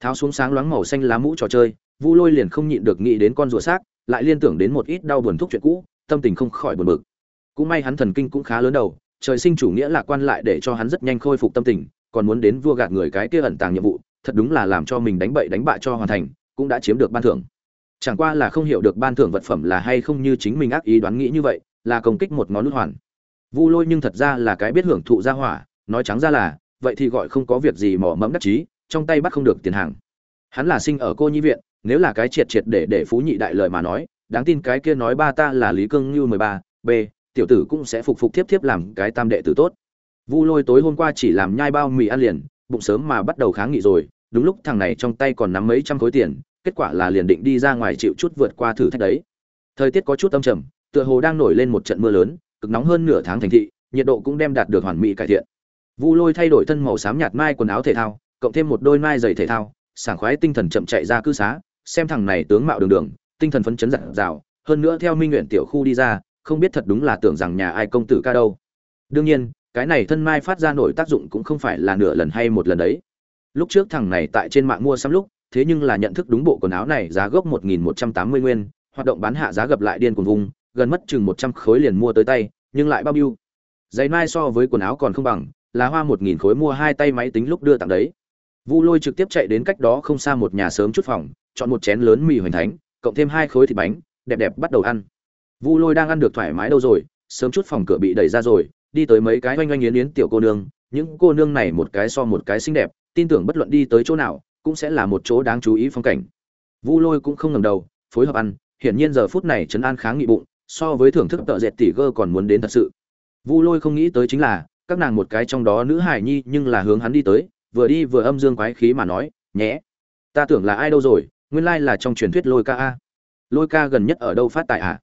Tháo xuống sáng loáng màu xanh lá mũ trò chơi, vu lôi liền không nhịn được nghĩ đến con rùa xác, lại liên tưởng đến một ít đau buồn thúc chuyện cũ, tâm tình không khỏi buồn bực. Cũng may hắn thần kinh cũng khá lớn đầu, trời sinh chủ nghĩa lạc quan lại để cho hắn rất nhanh khôi phục tâm tình, còn muốn đến vua gạt người cái kia ẩn tàng nhiệm vụ, thật đúng là làm cho mình đánh bậy đánh bại cho hoàn thành cũng đã chiếm được ban thưởng. Chẳng qua là không hiểu được ban thưởng vật phẩm là hay không như chính mình ác ý đoán nghĩ như vậy, là công kích một ngón nút hoàn. Vu lôi nhưng thật ra là cái biết hưởng thụ gia hỏa, nói trắng ra là, vậy thì gọi không có việc gì mỏ mẫm đắc chí, trong tay bắt không được tiền hàng. Hắn là sinh ở cô nhi viện, nếu là cái triệt triệt để để phú nhị đại lời mà nói, đáng tin cái kia nói ba ta là lý cương như mười ba, b, tiểu tử cũng sẽ phục phục tiếp tiếp làm cái tam đệ tử tốt. Vu lôi tối hôm qua chỉ làm nhai bao mì ăn liền, bụng sớm mà bắt đầu kháng nghị rồi đúng lúc thằng này trong tay còn nắm mấy trăm khối tiền, kết quả là liền định đi ra ngoài chịu chút vượt qua thử thách đấy. Thời tiết có chút âm trầm, tựa hồ đang nổi lên một trận mưa lớn, cực nóng hơn nửa tháng thành thị, nhiệt độ cũng đem đạt được hoàn mỹ cải thiện. Vu lôi thay đổi thân màu xám nhạt mai quần áo thể thao, cộng thêm một đôi mai giày thể thao, sảng khoái tinh thần chậm chạy ra cư xá, xem thằng này tướng mạo đường đường, tinh thần phấn chấn dặn dào, hơn nữa theo minh nguyện tiểu khu đi ra, không biết thật đúng là tưởng rằng nhà ai công tử ca đâu. Đương nhiên, cái này thân mai phát ra nổi tác dụng cũng không phải là nửa lần hay một lần đấy lúc trước thằng này tại trên mạng mua xăm lúc, thế nhưng là nhận thức đúng bộ quần áo này giá gốc một nghìn một trăm tám mươi nguyên, hoạt động bán hạ giá gập lại điên cuồng vùng, gần mất chừng một trăm khối liền mua tới tay, nhưng lại bao nhiêu giày mai so với quần áo còn không bằng, là hoa một nghìn khối mua hai tay máy tính lúc đưa tặng đấy. Vu lôi trực tiếp chạy đến cách đó không xa một nhà sớm chút phòng, chọn một chén lớn mì hoành thánh, cộng thêm hai khối thịt bánh, đẹp đẹp bắt đầu ăn. Vu lôi đang ăn được thoải mái đâu rồi, sớm chút phòng cửa bị đẩy ra rồi, đi tới mấy cái oanh oanh yến yến tiểu cô nương, những cô nương này một cái so một cái xinh đẹp tin tưởng bất luận đi tới chỗ nào, cũng sẽ là một chỗ đáng chú ý phong cảnh. Vu lôi cũng không ngầm đầu, phối hợp ăn, hiển nhiên giờ phút này trấn an kháng nghị bụng, so với thưởng thức tợ dệt tỉ gơ còn muốn đến thật sự. Vu lôi không nghĩ tới chính là, các nàng một cái trong đó nữ hải nhi nhưng là hướng hắn đi tới, vừa đi vừa âm dương quái khí mà nói, nhé, ta tưởng là ai đâu rồi, nguyên lai là trong truyền thuyết lôi ca a. Lôi ca gần nhất ở đâu phát tài à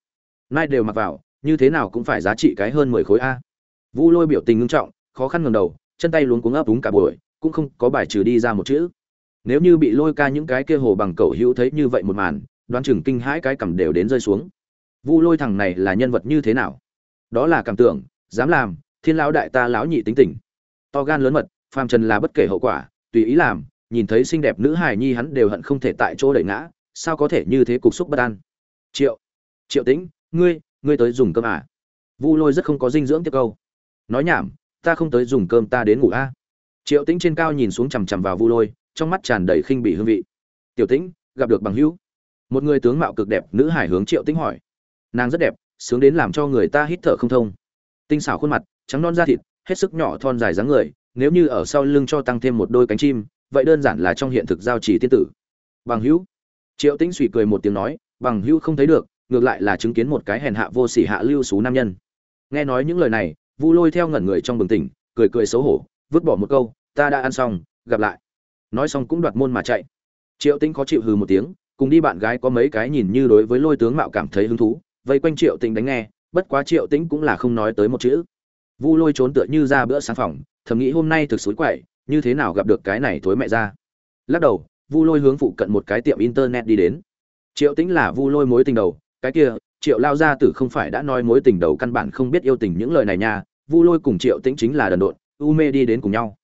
nay đều mặc vào, như thế nào cũng phải giá trị cái hơn mười khối a. Vu lôi biểu tình ngưng trọng, khó khăn ngầm đầu, chân tay luống cuống ấp úng cả buổi cũng không có bài trừ đi ra một chữ. Nếu như bị lôi ca những cái kia hồ bằng cẩu hữu thấy như vậy một màn, đoán chừng kinh hãi cái cầm đều đến rơi xuống. Vu lôi thằng này là nhân vật như thế nào? Đó là cảm tưởng, dám làm, thiên lão đại ta lão nhị tính tình. To gan lớn mật, phàm trần là bất kể hậu quả, tùy ý làm, nhìn thấy xinh đẹp nữ hài nhi hắn đều hận không thể tại chỗ đẩy ngã, sao có thể như thế cục xúc bất an? Triệu triệu tĩnh, ngươi ngươi tới dùng cơm à? Vu lôi rất không có dinh dưỡng tiếp câu. Nói nhảm, ta không tới dùng cơm ta đến ngủ a triệu tĩnh trên cao nhìn xuống chằm chằm vào vu lôi, trong mắt tràn đầy khinh bỉ hương vị. Tiểu tĩnh, gặp được bằng hữu. Một người tướng mạo cực đẹp nữ hải hướng triệu tĩnh hỏi. Nàng rất đẹp, sướng đến làm cho người ta hít thở không thông. Tinh xảo khuôn mặt, trắng non da thịt, hết sức nhỏ thon dài dáng người, nếu như ở sau lưng cho tăng thêm một đôi cánh chim, vậy đơn giản là trong hiện thực giao chỉ tiên tử. Bằng hữu? Triệu tĩnh suy cười một tiếng nói, bằng hữu không thấy được, ngược lại là chứng kiến một cái hèn hạ vô sỉ hạ lưu xú nam nhân. Nghe nói những lời này, vu lôi theo ngẩn người trong bừng tỉnh, cười cười xấu hổ, vứt bỏ một câu ta đã ăn xong, gặp lại. Nói xong cũng đoạt môn mà chạy. Triệu tĩnh khó chịu hừ một tiếng, cùng đi bạn gái có mấy cái nhìn như đối với lôi tướng mạo cảm thấy hứng thú, vây quanh triệu tĩnh đánh nghe, bất quá triệu tĩnh cũng là không nói tới một chữ. Vu lôi trốn tựa như ra bữa sáng phòng, thầm nghĩ hôm nay thực xối quậy, như thế nào gặp được cái này thối mẹ ra. Lắc đầu, vu lôi hướng phụ cận một cái tiệm internet đi đến. Triệu tĩnh là vu lôi mối tình đầu, cái kia, triệu lao gia tử không phải đã nói mối tình đầu căn bản không biết yêu tình những lời này nha, vu lôi cùng triệu tĩnh chính là đần độn, u mê đi đến cùng nhau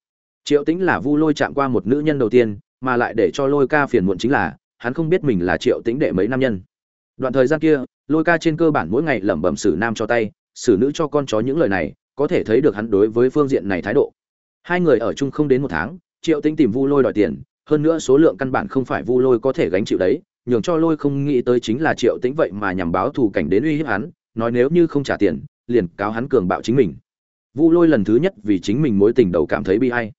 triệu tĩnh là vu lôi chạm qua một nữ nhân đầu tiên, mà lại để cho lôi ca phiền muộn chính là, hắn không biết mình là triệu tĩnh đệ mấy nam nhân. Đoạn thời gian kia, lôi ca trên cơ bản mỗi ngày lẩm bẩm xử nam cho tay, xử nữ cho con chó những lời này, có thể thấy được hắn đối với phương diện này thái độ. Hai người ở chung không đến một tháng, triệu tĩnh tìm vu lôi đòi tiền, hơn nữa số lượng căn bản không phải vu lôi có thể gánh chịu đấy, nhường cho lôi không nghĩ tới chính là triệu tĩnh vậy mà nhằm báo thù cảnh đến uy hiếp hắn, nói nếu như không trả tiền, liền cáo hắn cường bạo chính mình. Vu lôi lần thứ nhất vì chính mình mối tình đầu cảm thấy bi hay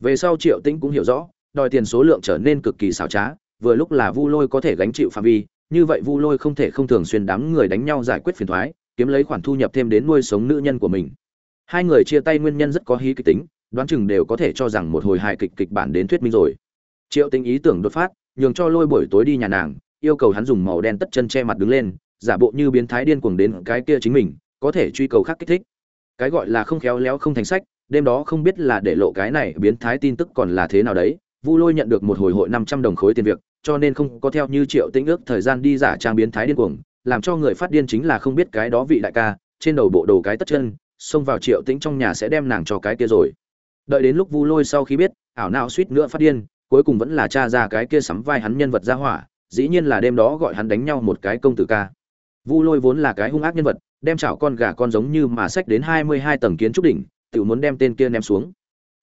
về sau triệu tĩnh cũng hiểu rõ, đòi tiền số lượng trở nên cực kỳ xảo trá, vừa lúc là vu lôi có thể gánh chịu phạm vi, như vậy vu lôi không thể không thường xuyên đám người đánh nhau giải quyết phiền thoái, kiếm lấy khoản thu nhập thêm đến nuôi sống nữ nhân của mình. Hai người chia tay nguyên nhân rất có hí kịch tính, đoán chừng đều có thể cho rằng một hồi hài kịch kịch bản đến thuyết minh rồi. Triệu tính ý tưởng đột phát, nhường cho lôi buổi tối đi nhà nàng, yêu cầu hắn dùng màu đen tất chân che mặt đứng lên, giả bộ như biến thái điên cuồng đến cái kia chính mình, có thể truy cầu khác kích thích. Cái gọi là không khéo léo không thành sách đêm đó không biết là để lộ cái này biến thái tin tức còn là thế nào đấy, vu lôi nhận được một hồi hội năm trăm đồng khối tiền việc, cho nên không có theo như triệu tĩnh ước thời gian đi giả trang biến thái điên cuồng, làm cho người phát điên chính là không biết cái đó vị đại ca, trên đầu bộ đồ cái tất chân, xông vào triệu tĩnh trong nhà sẽ đem nàng cho cái kia rồi. Đợi đến lúc vu lôi sau khi biết, ảo não suýt nữa phát điên, cuối cùng vẫn là cha ra cái kia sắm vai hắn nhân vật ra hỏa, dĩ nhiên là đêm đó gọi hắn đánh nhau một cái công tử ca. Vu lôi vốn là cái hung ác nhân vật, đem chảo con gà con giống như mà sách đến hai mươi hai tầng kiến trúc đỉnh tự muốn đem tên kia ném xuống.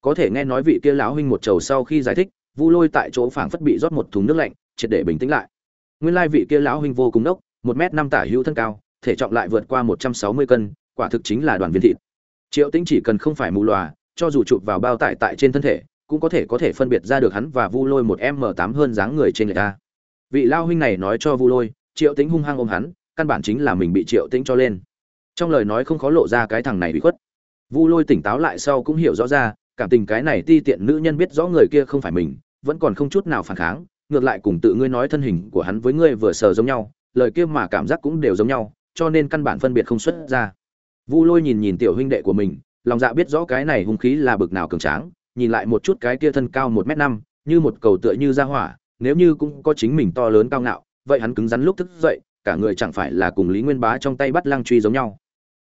Có thể nghe nói vị kia lão huynh một trầu sau khi giải thích, vu lôi tại chỗ phảng phất bị rót một thùng nước lạnh, triệt để bình tĩnh lại. Nguyên lai vị kia lão huynh vô cùng đốc, một m năm tả hữu thân cao, thể trọng lại vượt qua một trăm sáu mươi cân, quả thực chính là đoàn viên thịt. Triệu tĩnh chỉ cần không phải mù lòa cho dù chụp vào bao tải tại trên thân thể, cũng có thể có thể phân biệt ra được hắn và vu lôi một m tám hơn dáng người trên người ta. Vị lao huynh này nói cho vu lôi, triệu tĩnh hung hăng ôm hắn, căn bản chính là mình bị triệu tĩnh cho lên. Trong lời nói không khó lộ ra cái thằng này bị khuất vu lôi tỉnh táo lại sau cũng hiểu rõ ra, cảm tình cái này ti tiện nữ nhân biết rõ người kia không phải mình, vẫn còn không chút nào phản kháng, ngược lại cùng tự ngươi nói thân hình của hắn với ngươi vừa sờ giống nhau, lời kia mà cảm giác cũng đều giống nhau, cho nên căn bản phân biệt không xuất ra. Vu lôi nhìn nhìn tiểu huynh đệ của mình, lòng dạ biết rõ cái này hung khí là bực nào cường tráng, nhìn lại một chút cái kia thân cao một m năm, như một cầu tựa như ra hỏa, nếu như cũng có chính mình to lớn cao ngạo, vậy hắn cứng rắn lúc thức dậy, cả người chẳng phải là cùng lý nguyên bá trong tay bắt lăng truy giống nhau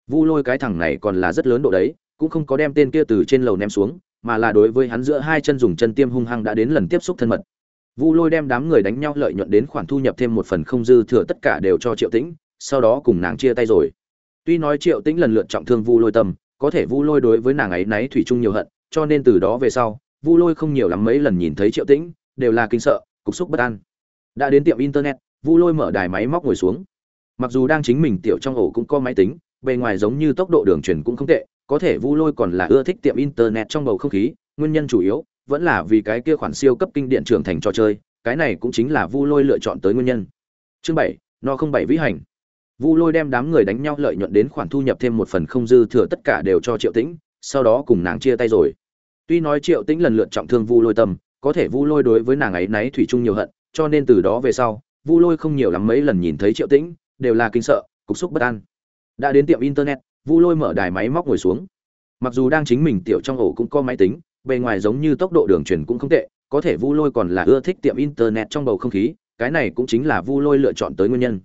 vu lôi cái thằng này còn là rất lớn độ đấy, cũng không có đem tên kia từ trên lầu ném xuống, mà là đối với hắn giữa hai chân dùng chân tiêm hung hăng đã đến lần tiếp xúc thân mật. Vu lôi đem đám người đánh nhau lợi nhuận đến khoản thu nhập thêm một phần không dư thừa tất cả đều cho triệu tĩnh, sau đó cùng nàng chia tay rồi. Tuy nói triệu tĩnh lần lượt trọng thương vu lôi tâm, có thể vu lôi đối với nàng ấy náy thủy chung nhiều hận, cho nên từ đó về sau, vu lôi không nhiều lắm mấy lần nhìn thấy triệu tĩnh, đều là kinh sợ, cục xúc bất an. Đã đến tiệm internet, vu lôi mở đài máy móc ngồi xuống. Mặc dù đang chính mình tiểu trong ổ cũng có máy tính bề ngoài giống như tốc độ đường truyền cũng không tệ, có thể vu lôi còn là ưa thích tiệm internet trong bầu không khí, nguyên nhân chủ yếu vẫn là vì cái kia khoản siêu cấp kinh điện trưởng thành trò chơi, cái này cũng chính là vu lôi lựa chọn tới nguyên nhân. Chương bảy nó không bảy vĩ hành. Vu lôi đem đám người đánh nhau lợi nhuận đến khoản thu nhập thêm một phần không dư thừa tất cả đều cho triệu tĩnh, sau đó cùng nàng chia tay rồi. Tuy nói triệu tĩnh lần lượt trọng thương vu lôi tâm, có thể vu lôi đối với nàng ấy náy thủy chung nhiều hận, cho nên từ đó về sau, vu lôi không nhiều lắm mấy lần nhìn thấy triệu tĩnh, đều là kinh sợ, cục xúc bất an đã đến tiệm internet, vu lôi mở đài máy móc ngồi xuống. Mặc dù đang chính mình tiểu trong ổ cũng có máy tính, bề ngoài giống như tốc độ đường truyền cũng không tệ, có thể vu lôi còn là ưa thích tiệm internet trong bầu không khí, cái này cũng chính là vu lôi lựa chọn tới nguyên nhân.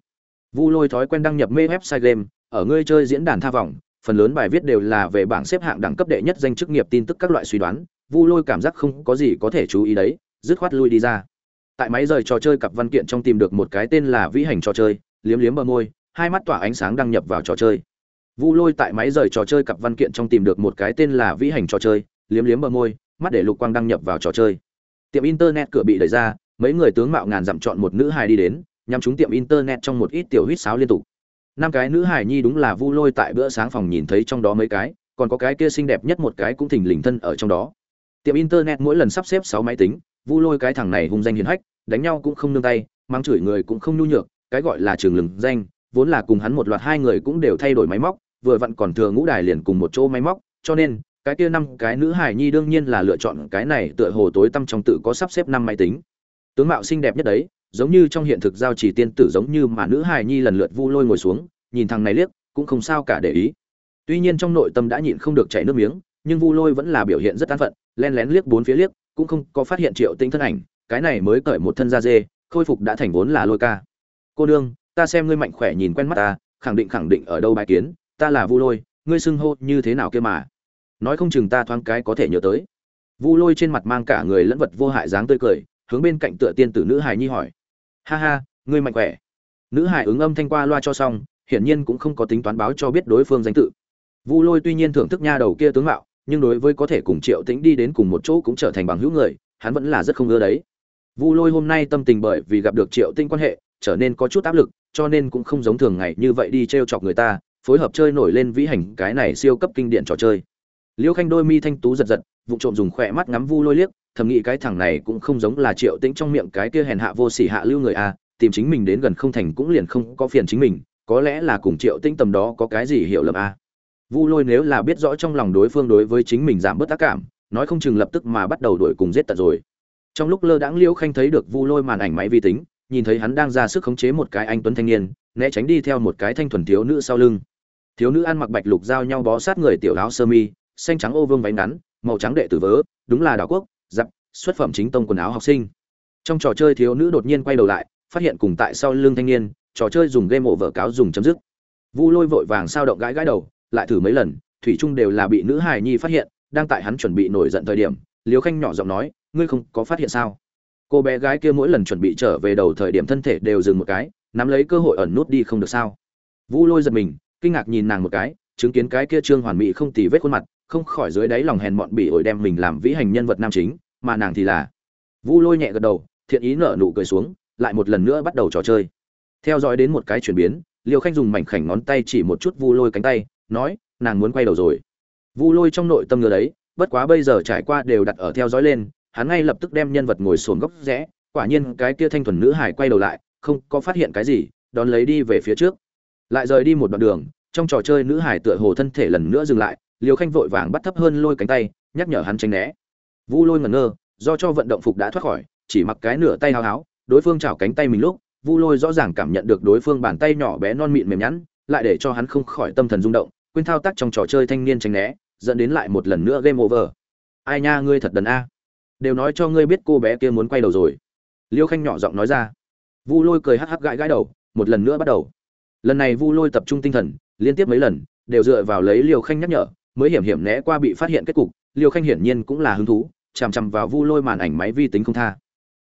Vu lôi thói quen đăng nhập mê website game, ở ngươi chơi diễn đàn tha vọng phần lớn bài viết đều là về bảng xếp hạng đẳng cấp đệ nhất danh chức nghiệp tin tức các loại suy đoán, vu lôi cảm giác không có gì có thể chú ý đấy, dứt khoát lui đi ra. Tại máy rời trò chơi cặp văn kiện trong tìm được một cái tên là vĩ hành trò chơi, liếm liếm bờ môi hai mắt tỏa ánh sáng đăng nhập vào trò chơi. Vu lôi tại máy rời trò chơi cặp văn kiện trong tìm được một cái tên là vĩ hành trò chơi, liếm liếm bờ môi, mắt để lục quang đăng nhập vào trò chơi. Tiệm internet cửa bị đẩy ra, mấy người tướng mạo ngàn dặm chọn một nữ hài đi đến nhằm chúng tiệm internet trong một ít tiểu huýt sáo liên tục. Năm cái nữ hài nhi đúng là vu lôi tại bữa sáng phòng nhìn thấy trong đó mấy cái, còn có cái kia xinh đẹp nhất một cái cũng thình lình thân ở trong đó. Tiệm internet mỗi lần sắp xếp sáu máy tính, vu lôi cái thằng này hung danh hiền hách, đánh nhau cũng không nương tay mang chửi người cũng không nhu nhược, cái gọi là trường lừng danh vốn là cùng hắn một loạt hai người cũng đều thay đổi máy móc, vừa vặn còn thừa ngũ đài liền cùng một chỗ máy móc, cho nên, cái kia năm cái nữ hài nhi đương nhiên là lựa chọn cái này tựa hồ tối tâm trong tự có sắp xếp năm máy tính. Tướng mạo xinh đẹp nhất đấy, giống như trong hiện thực giao chỉ tiên tử giống như mà nữ hài nhi lần lượt vu lôi ngồi xuống, nhìn thằng này liếc, cũng không sao cả để ý. Tuy nhiên trong nội tâm đã nhịn không được chảy nước miếng, nhưng vu lôi vẫn là biểu hiện rất an phận, len lén liếc bốn phía liếc, cũng không có phát hiện triệu tinh thân ảnh, cái này mới cởi một thân da dê, khôi phục đã thành vốn là lôi ca. Cô đương ta xem ngươi mạnh khỏe nhìn quen mắt ta, khẳng định khẳng định ở đâu bài kiến, ta là vu lôi, ngươi xưng hô như thế nào kia mà? Nói không chừng ta thoáng cái có thể nhớ tới. Vu lôi trên mặt mang cả người lẫn vật vô hại dáng tươi cười, hướng bên cạnh tựa tiên tử nữ hài nhi hỏi. Ha ha, ngươi mạnh khỏe. Nữ hài ứng âm thanh qua loa cho xong, hiển nhiên cũng không có tính toán báo cho biết đối phương danh tự. Vu lôi tuy nhiên thưởng thức nha đầu kia tướng mạo, nhưng đối với có thể cùng triệu tĩnh đi đến cùng một chỗ cũng trở thành bằng hữu người, hắn vẫn là rất không ưa đấy. Vu lôi hôm nay tâm tình bởi vì gặp được triệu tinh quan hệ, trở nên có chút áp lực cho nên cũng không giống thường ngày như vậy đi t r e o chọc người ta, phối hợp chơi nổi lên vĩ hành cái này siêu cấp kinh điển trò chơi. Liêu khanh đôi mi thanh tú giật giật, vụ trộm dùng khỏe mắt ngắm vu lôi liếc, thầm nghĩ cái thằng này cũng không giống là triệu tĩnh trong miệng cái kia hèn hạ vô sỉ hạ lưu người a, tìm chính mình đến gần không thành cũng liền không có phiền chính mình, có lẽ là cùng triệu tĩnh tầm đó có cái gì hiểu lầm a. Vu lôi nếu là biết rõ trong lòng đối phương đối với chính mình giảm bớt tác cảm, nói không chừng lập tức mà bắt đầu đuổi cùng giết tận rồi. Trong lúc lơ đãng liễu khanh thấy được vu lôi màn ảnh máy vi tính nhìn thấy hắn đang ra sức khống chế một cái anh tuấn thanh niên, né tránh đi theo một cái thanh thuần thiếu nữ sau lưng. Thiếu nữ ăn mặc bạch lục giao nhau bó sát người tiểu áo sơ mi, xanh trắng ô vương váy ngắn, màu trắng đệ tử vớ, đúng là đảo quốc dặm xuất phẩm chính tông quần áo học sinh. Trong trò chơi thiếu nữ đột nhiên quay đầu lại, phát hiện cùng tại sau lưng thanh niên, trò chơi dùng game vợ cáo dùng chấm dứt. Vu lôi vội vàng sao động gãi gãi đầu, lại thử mấy lần, thủy trung đều là bị nữ hài nhi phát hiện, đang tại hắn chuẩn bị nổi giận thời điểm liều khanh nhỏ giọng nói, ngươi không có phát hiện sao? Cô bé gái kia mỗi lần chuẩn bị trở về đầu thời điểm thân thể đều dừng một cái, nắm lấy cơ hội ẩn nút đi không được sao? Vu lôi giật mình, kinh ngạc nhìn nàng một cái, chứng kiến cái kia trương hoàn mỹ không tì vết khuôn mặt, không khỏi dưới đáy lòng hèn mọn bỉ ổi đem mình làm vĩ hành nhân vật nam chính, mà nàng thì là vu lôi nhẹ gật đầu, thiện ý nở nụ cười xuống, lại một lần nữa bắt đầu trò chơi. Theo dõi đến một cái chuyển biến, liêu khanh dùng mảnh khảnh ngón tay chỉ một chút vu lôi cánh tay, nói, nàng muốn quay đầu rồi. Vu lôi trong nội tâm ngờ đấy, bất quá bây giờ trải qua đều đặt ở theo dõi lên hắn ngay lập tức đem nhân vật ngồi xổm góc rẽ, quả nhiên cái kia thanh thuần nữ hải quay đầu lại, không có phát hiện cái gì, đón lấy đi về phía trước. Lại rời đi một đoạn đường, trong trò chơi nữ hải tựa hồ thân thể lần nữa dừng lại liều khanh vội vàng bắt thấp hơn lôi cánh tay, nhắc nhở hắn tránh né. Vu lôi ngẩn ngơ, do cho vận động phục đã thoát khỏi, chỉ mặc cái nửa tay háo háo, đối phương chảo cánh tay mình lúc, vu lôi rõ ràng cảm nhận được đối phương bàn tay nhỏ bé non mịn mềm nhẵn, lại để cho hắn không khỏi tâm thần rung động, quên thao tác trong trò chơi thanh niên tránh né, dẫn đến lại một lần nữa game over. Ai nha, ngươi thật đần a đều nói cho ngươi biết cô bé kia muốn quay đầu rồi. Liêu khanh nhỏ giọng nói ra. Vu lôi cười hắc hắc gãi gãi đầu, một lần nữa bắt đầu. Lần này vu lôi tập trung tinh thần, liên tiếp mấy lần, đều dựa vào lấy liêu khanh nhắc nhở, mới hiểm hiểm né qua bị phát hiện kết cục, liêu khanh hiển nhiên cũng là hứng thú, chằm chằm vào vu lôi màn ảnh máy vi tính không tha.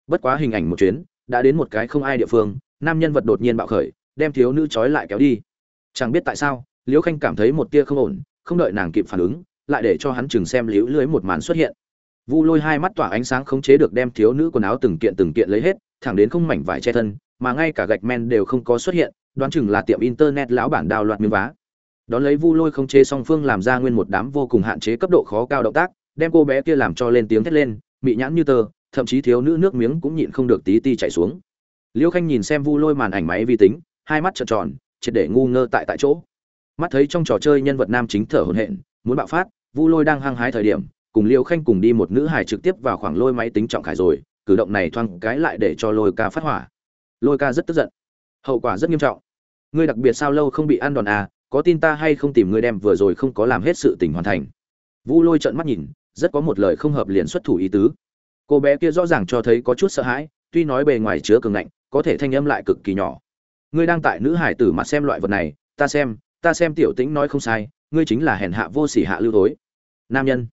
Bất quá hình ảnh một chuyến, đã đến một cái không ai địa phương, nam nhân vật đột nhiên bạo khởi, đem thiếu nữ trói lại kéo đi. Chẳng biết tại sao, liêu khanh cảm thấy một tia không ổn, không đợi nàng kịp phản ứng, lại để cho hắn chừng xem liễu lưới một màn xuất hiện vu lôi hai mắt tỏa ánh sáng khống chế được đem thiếu nữ quần áo từng kiện từng kiện lấy hết, thẳng đến không mảnh vải che thân, mà ngay cả gạch men đều không có xuất hiện, đoán chừng là tiệm internet lão bản đào loạt miếng vá. Đón lấy vu lôi khống chế song phương làm ra nguyên một đám vô cùng hạn chế cấp độ khó cao động tác, đem cô bé kia làm cho lên tiếng thét lên, mị nhãn như tờ, thậm chí thiếu nữ nước miếng cũng nhịn không được tí ti chảy xuống. Liêu khanh nhìn xem vu lôi màn ảnh máy vi tính, hai mắt trợn tròn, triệt để ngu ngơ tại tại chỗ. Mắt thấy trong trò chơi nhân vật nam chính thở hổn hển, muốn bạo phát, vu lôi đang hăng hái thời điểm cùng liêu khanh cùng đi một nữ hài trực tiếp vào khoảng lôi máy tính trọng khải rồi, cử động này thoang cái lại để cho lôi ca phát hỏa. Lôi ca rất tức giận. Hậu quả rất nghiêm trọng. Ngươi đặc biệt sao lâu không bị ăn đòn à có tin ta hay không tìm ngươi đem vừa rồi không có làm hết sự tình hoàn thành. Vu lôi trợn mắt nhìn, rất có một lời không hợp liền xuất thủ ý tứ. Cô bé kia rõ ràng cho thấy có chút sợ hãi, tuy nói bề ngoài chứa cường ngạnh, có thể thanh âm lại cực kỳ nhỏ. Ngươi đang tại nữ hải tử mặt xem loại vật này, ta xem ta xem tiểu tĩnh nói không sai, ngươi chính là hèn hạ vô sỉ hạ lưu tối nam nhân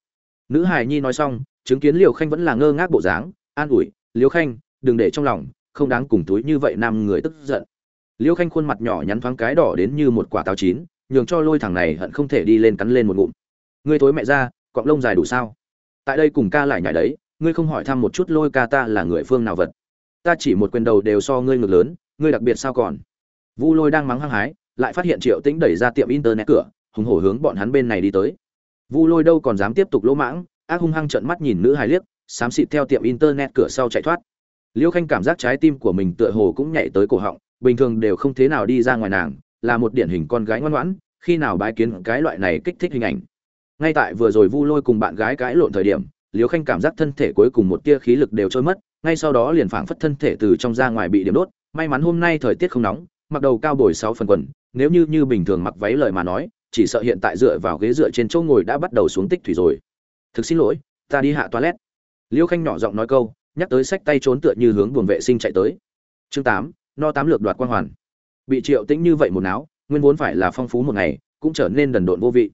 nữ hài nhi nói xong, chứng kiến liều khanh vẫn là ngơ ngác bộ dáng, an ủi, liều khanh, đừng để trong lòng, không đáng cùng túi như vậy nam người tức giận. Liêu khanh khuôn mặt nhỏ nhắn thoáng cái đỏ đến như một quả táo chín, nhường cho lôi thằng này hận không thể đi lên cắn lên một ngụm. Ngươi thối mẹ ra, cọng lông dài đủ sao? Tại đây cùng ca lại nhảy đấy, ngươi không hỏi thăm một chút lôi ca ta là người phương nào vật. Ta chỉ một quyền đầu đều so ngươi ngược lớn, ngươi đặc biệt sao còn? Vu lôi đang mắng hăng hái, lại phát hiện triệu tĩnh đẩy ra tiệm internet cửa, hùng hổ hướng bọn hắn bên này đi tới vu lôi đâu còn dám tiếp tục lỗ mãng, ác hung hăng trợn mắt nhìn nữ hài liếc, xám xịt theo tiệm internet cửa sau chạy thoát. Liêu khanh cảm giác trái tim của mình tựa hồ cũng nhảy tới cổ họng, bình thường đều không thế nào đi ra ngoài nàng, là một điển hình con gái ngoan ngoãn, khi nào bái kiến cái loại này kích thích hình ảnh. Ngay tại vừa rồi vu lôi cùng bạn gái cãi lộn thời điểm, liêu khanh cảm giác thân thể cuối cùng một tia khí lực đều trôi mất, ngay sau đó liền phảng phất thân thể từ trong ra ngoài bị điểm đốt, may mắn hôm nay thời tiết không nóng, mặc đầu cao bồi sáu phần quần, nếu như như bình thường mặc váy lời mà nói chỉ sợ hiện tại dựa vào ghế dựa trên chỗ ngồi đã bắt đầu xuống tích thủy rồi. Thực xin lỗi, ta đi hạ toilet. Liêu khanh nhỏ giọng nói câu, nhắc tới sách tay trốn tựa như hướng buồng vệ sinh chạy tới. Chương tám, no tám lược đoạt quan hoàn. Bị triệu tĩnh như vậy một náo, nguyên vốn phải là phong phú một ngày, cũng trở nên đần độn vô vị.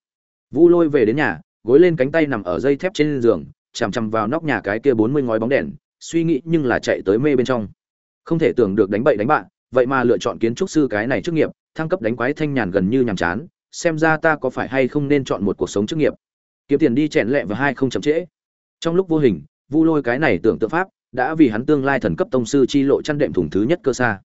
Vu lôi về đến nhà, gối lên cánh tay nằm ở dây thép trên giường, chằm chằm vào nóc nhà cái kia bốn mươi ngói bóng đèn, suy nghĩ nhưng là chạy tới mê bên trong. Không thể tưởng được đánh bậy đánh bạn vậy mà lựa chọn kiến trúc sư cái này chức nghiệp, thăng cấp đánh quái thanh nhàn gần như nhàm chán xem ra ta có phải hay không nên chọn một cuộc sống chức nghiệp. Kiếm tiền đi chèn lẹ và hai không chậm trễ. Trong lúc vô hình, vu lôi cái này tưởng tượng pháp, đã vì hắn tương lai thần cấp tông sư chi lộ chăn đệm thủng thứ nhất cơ xa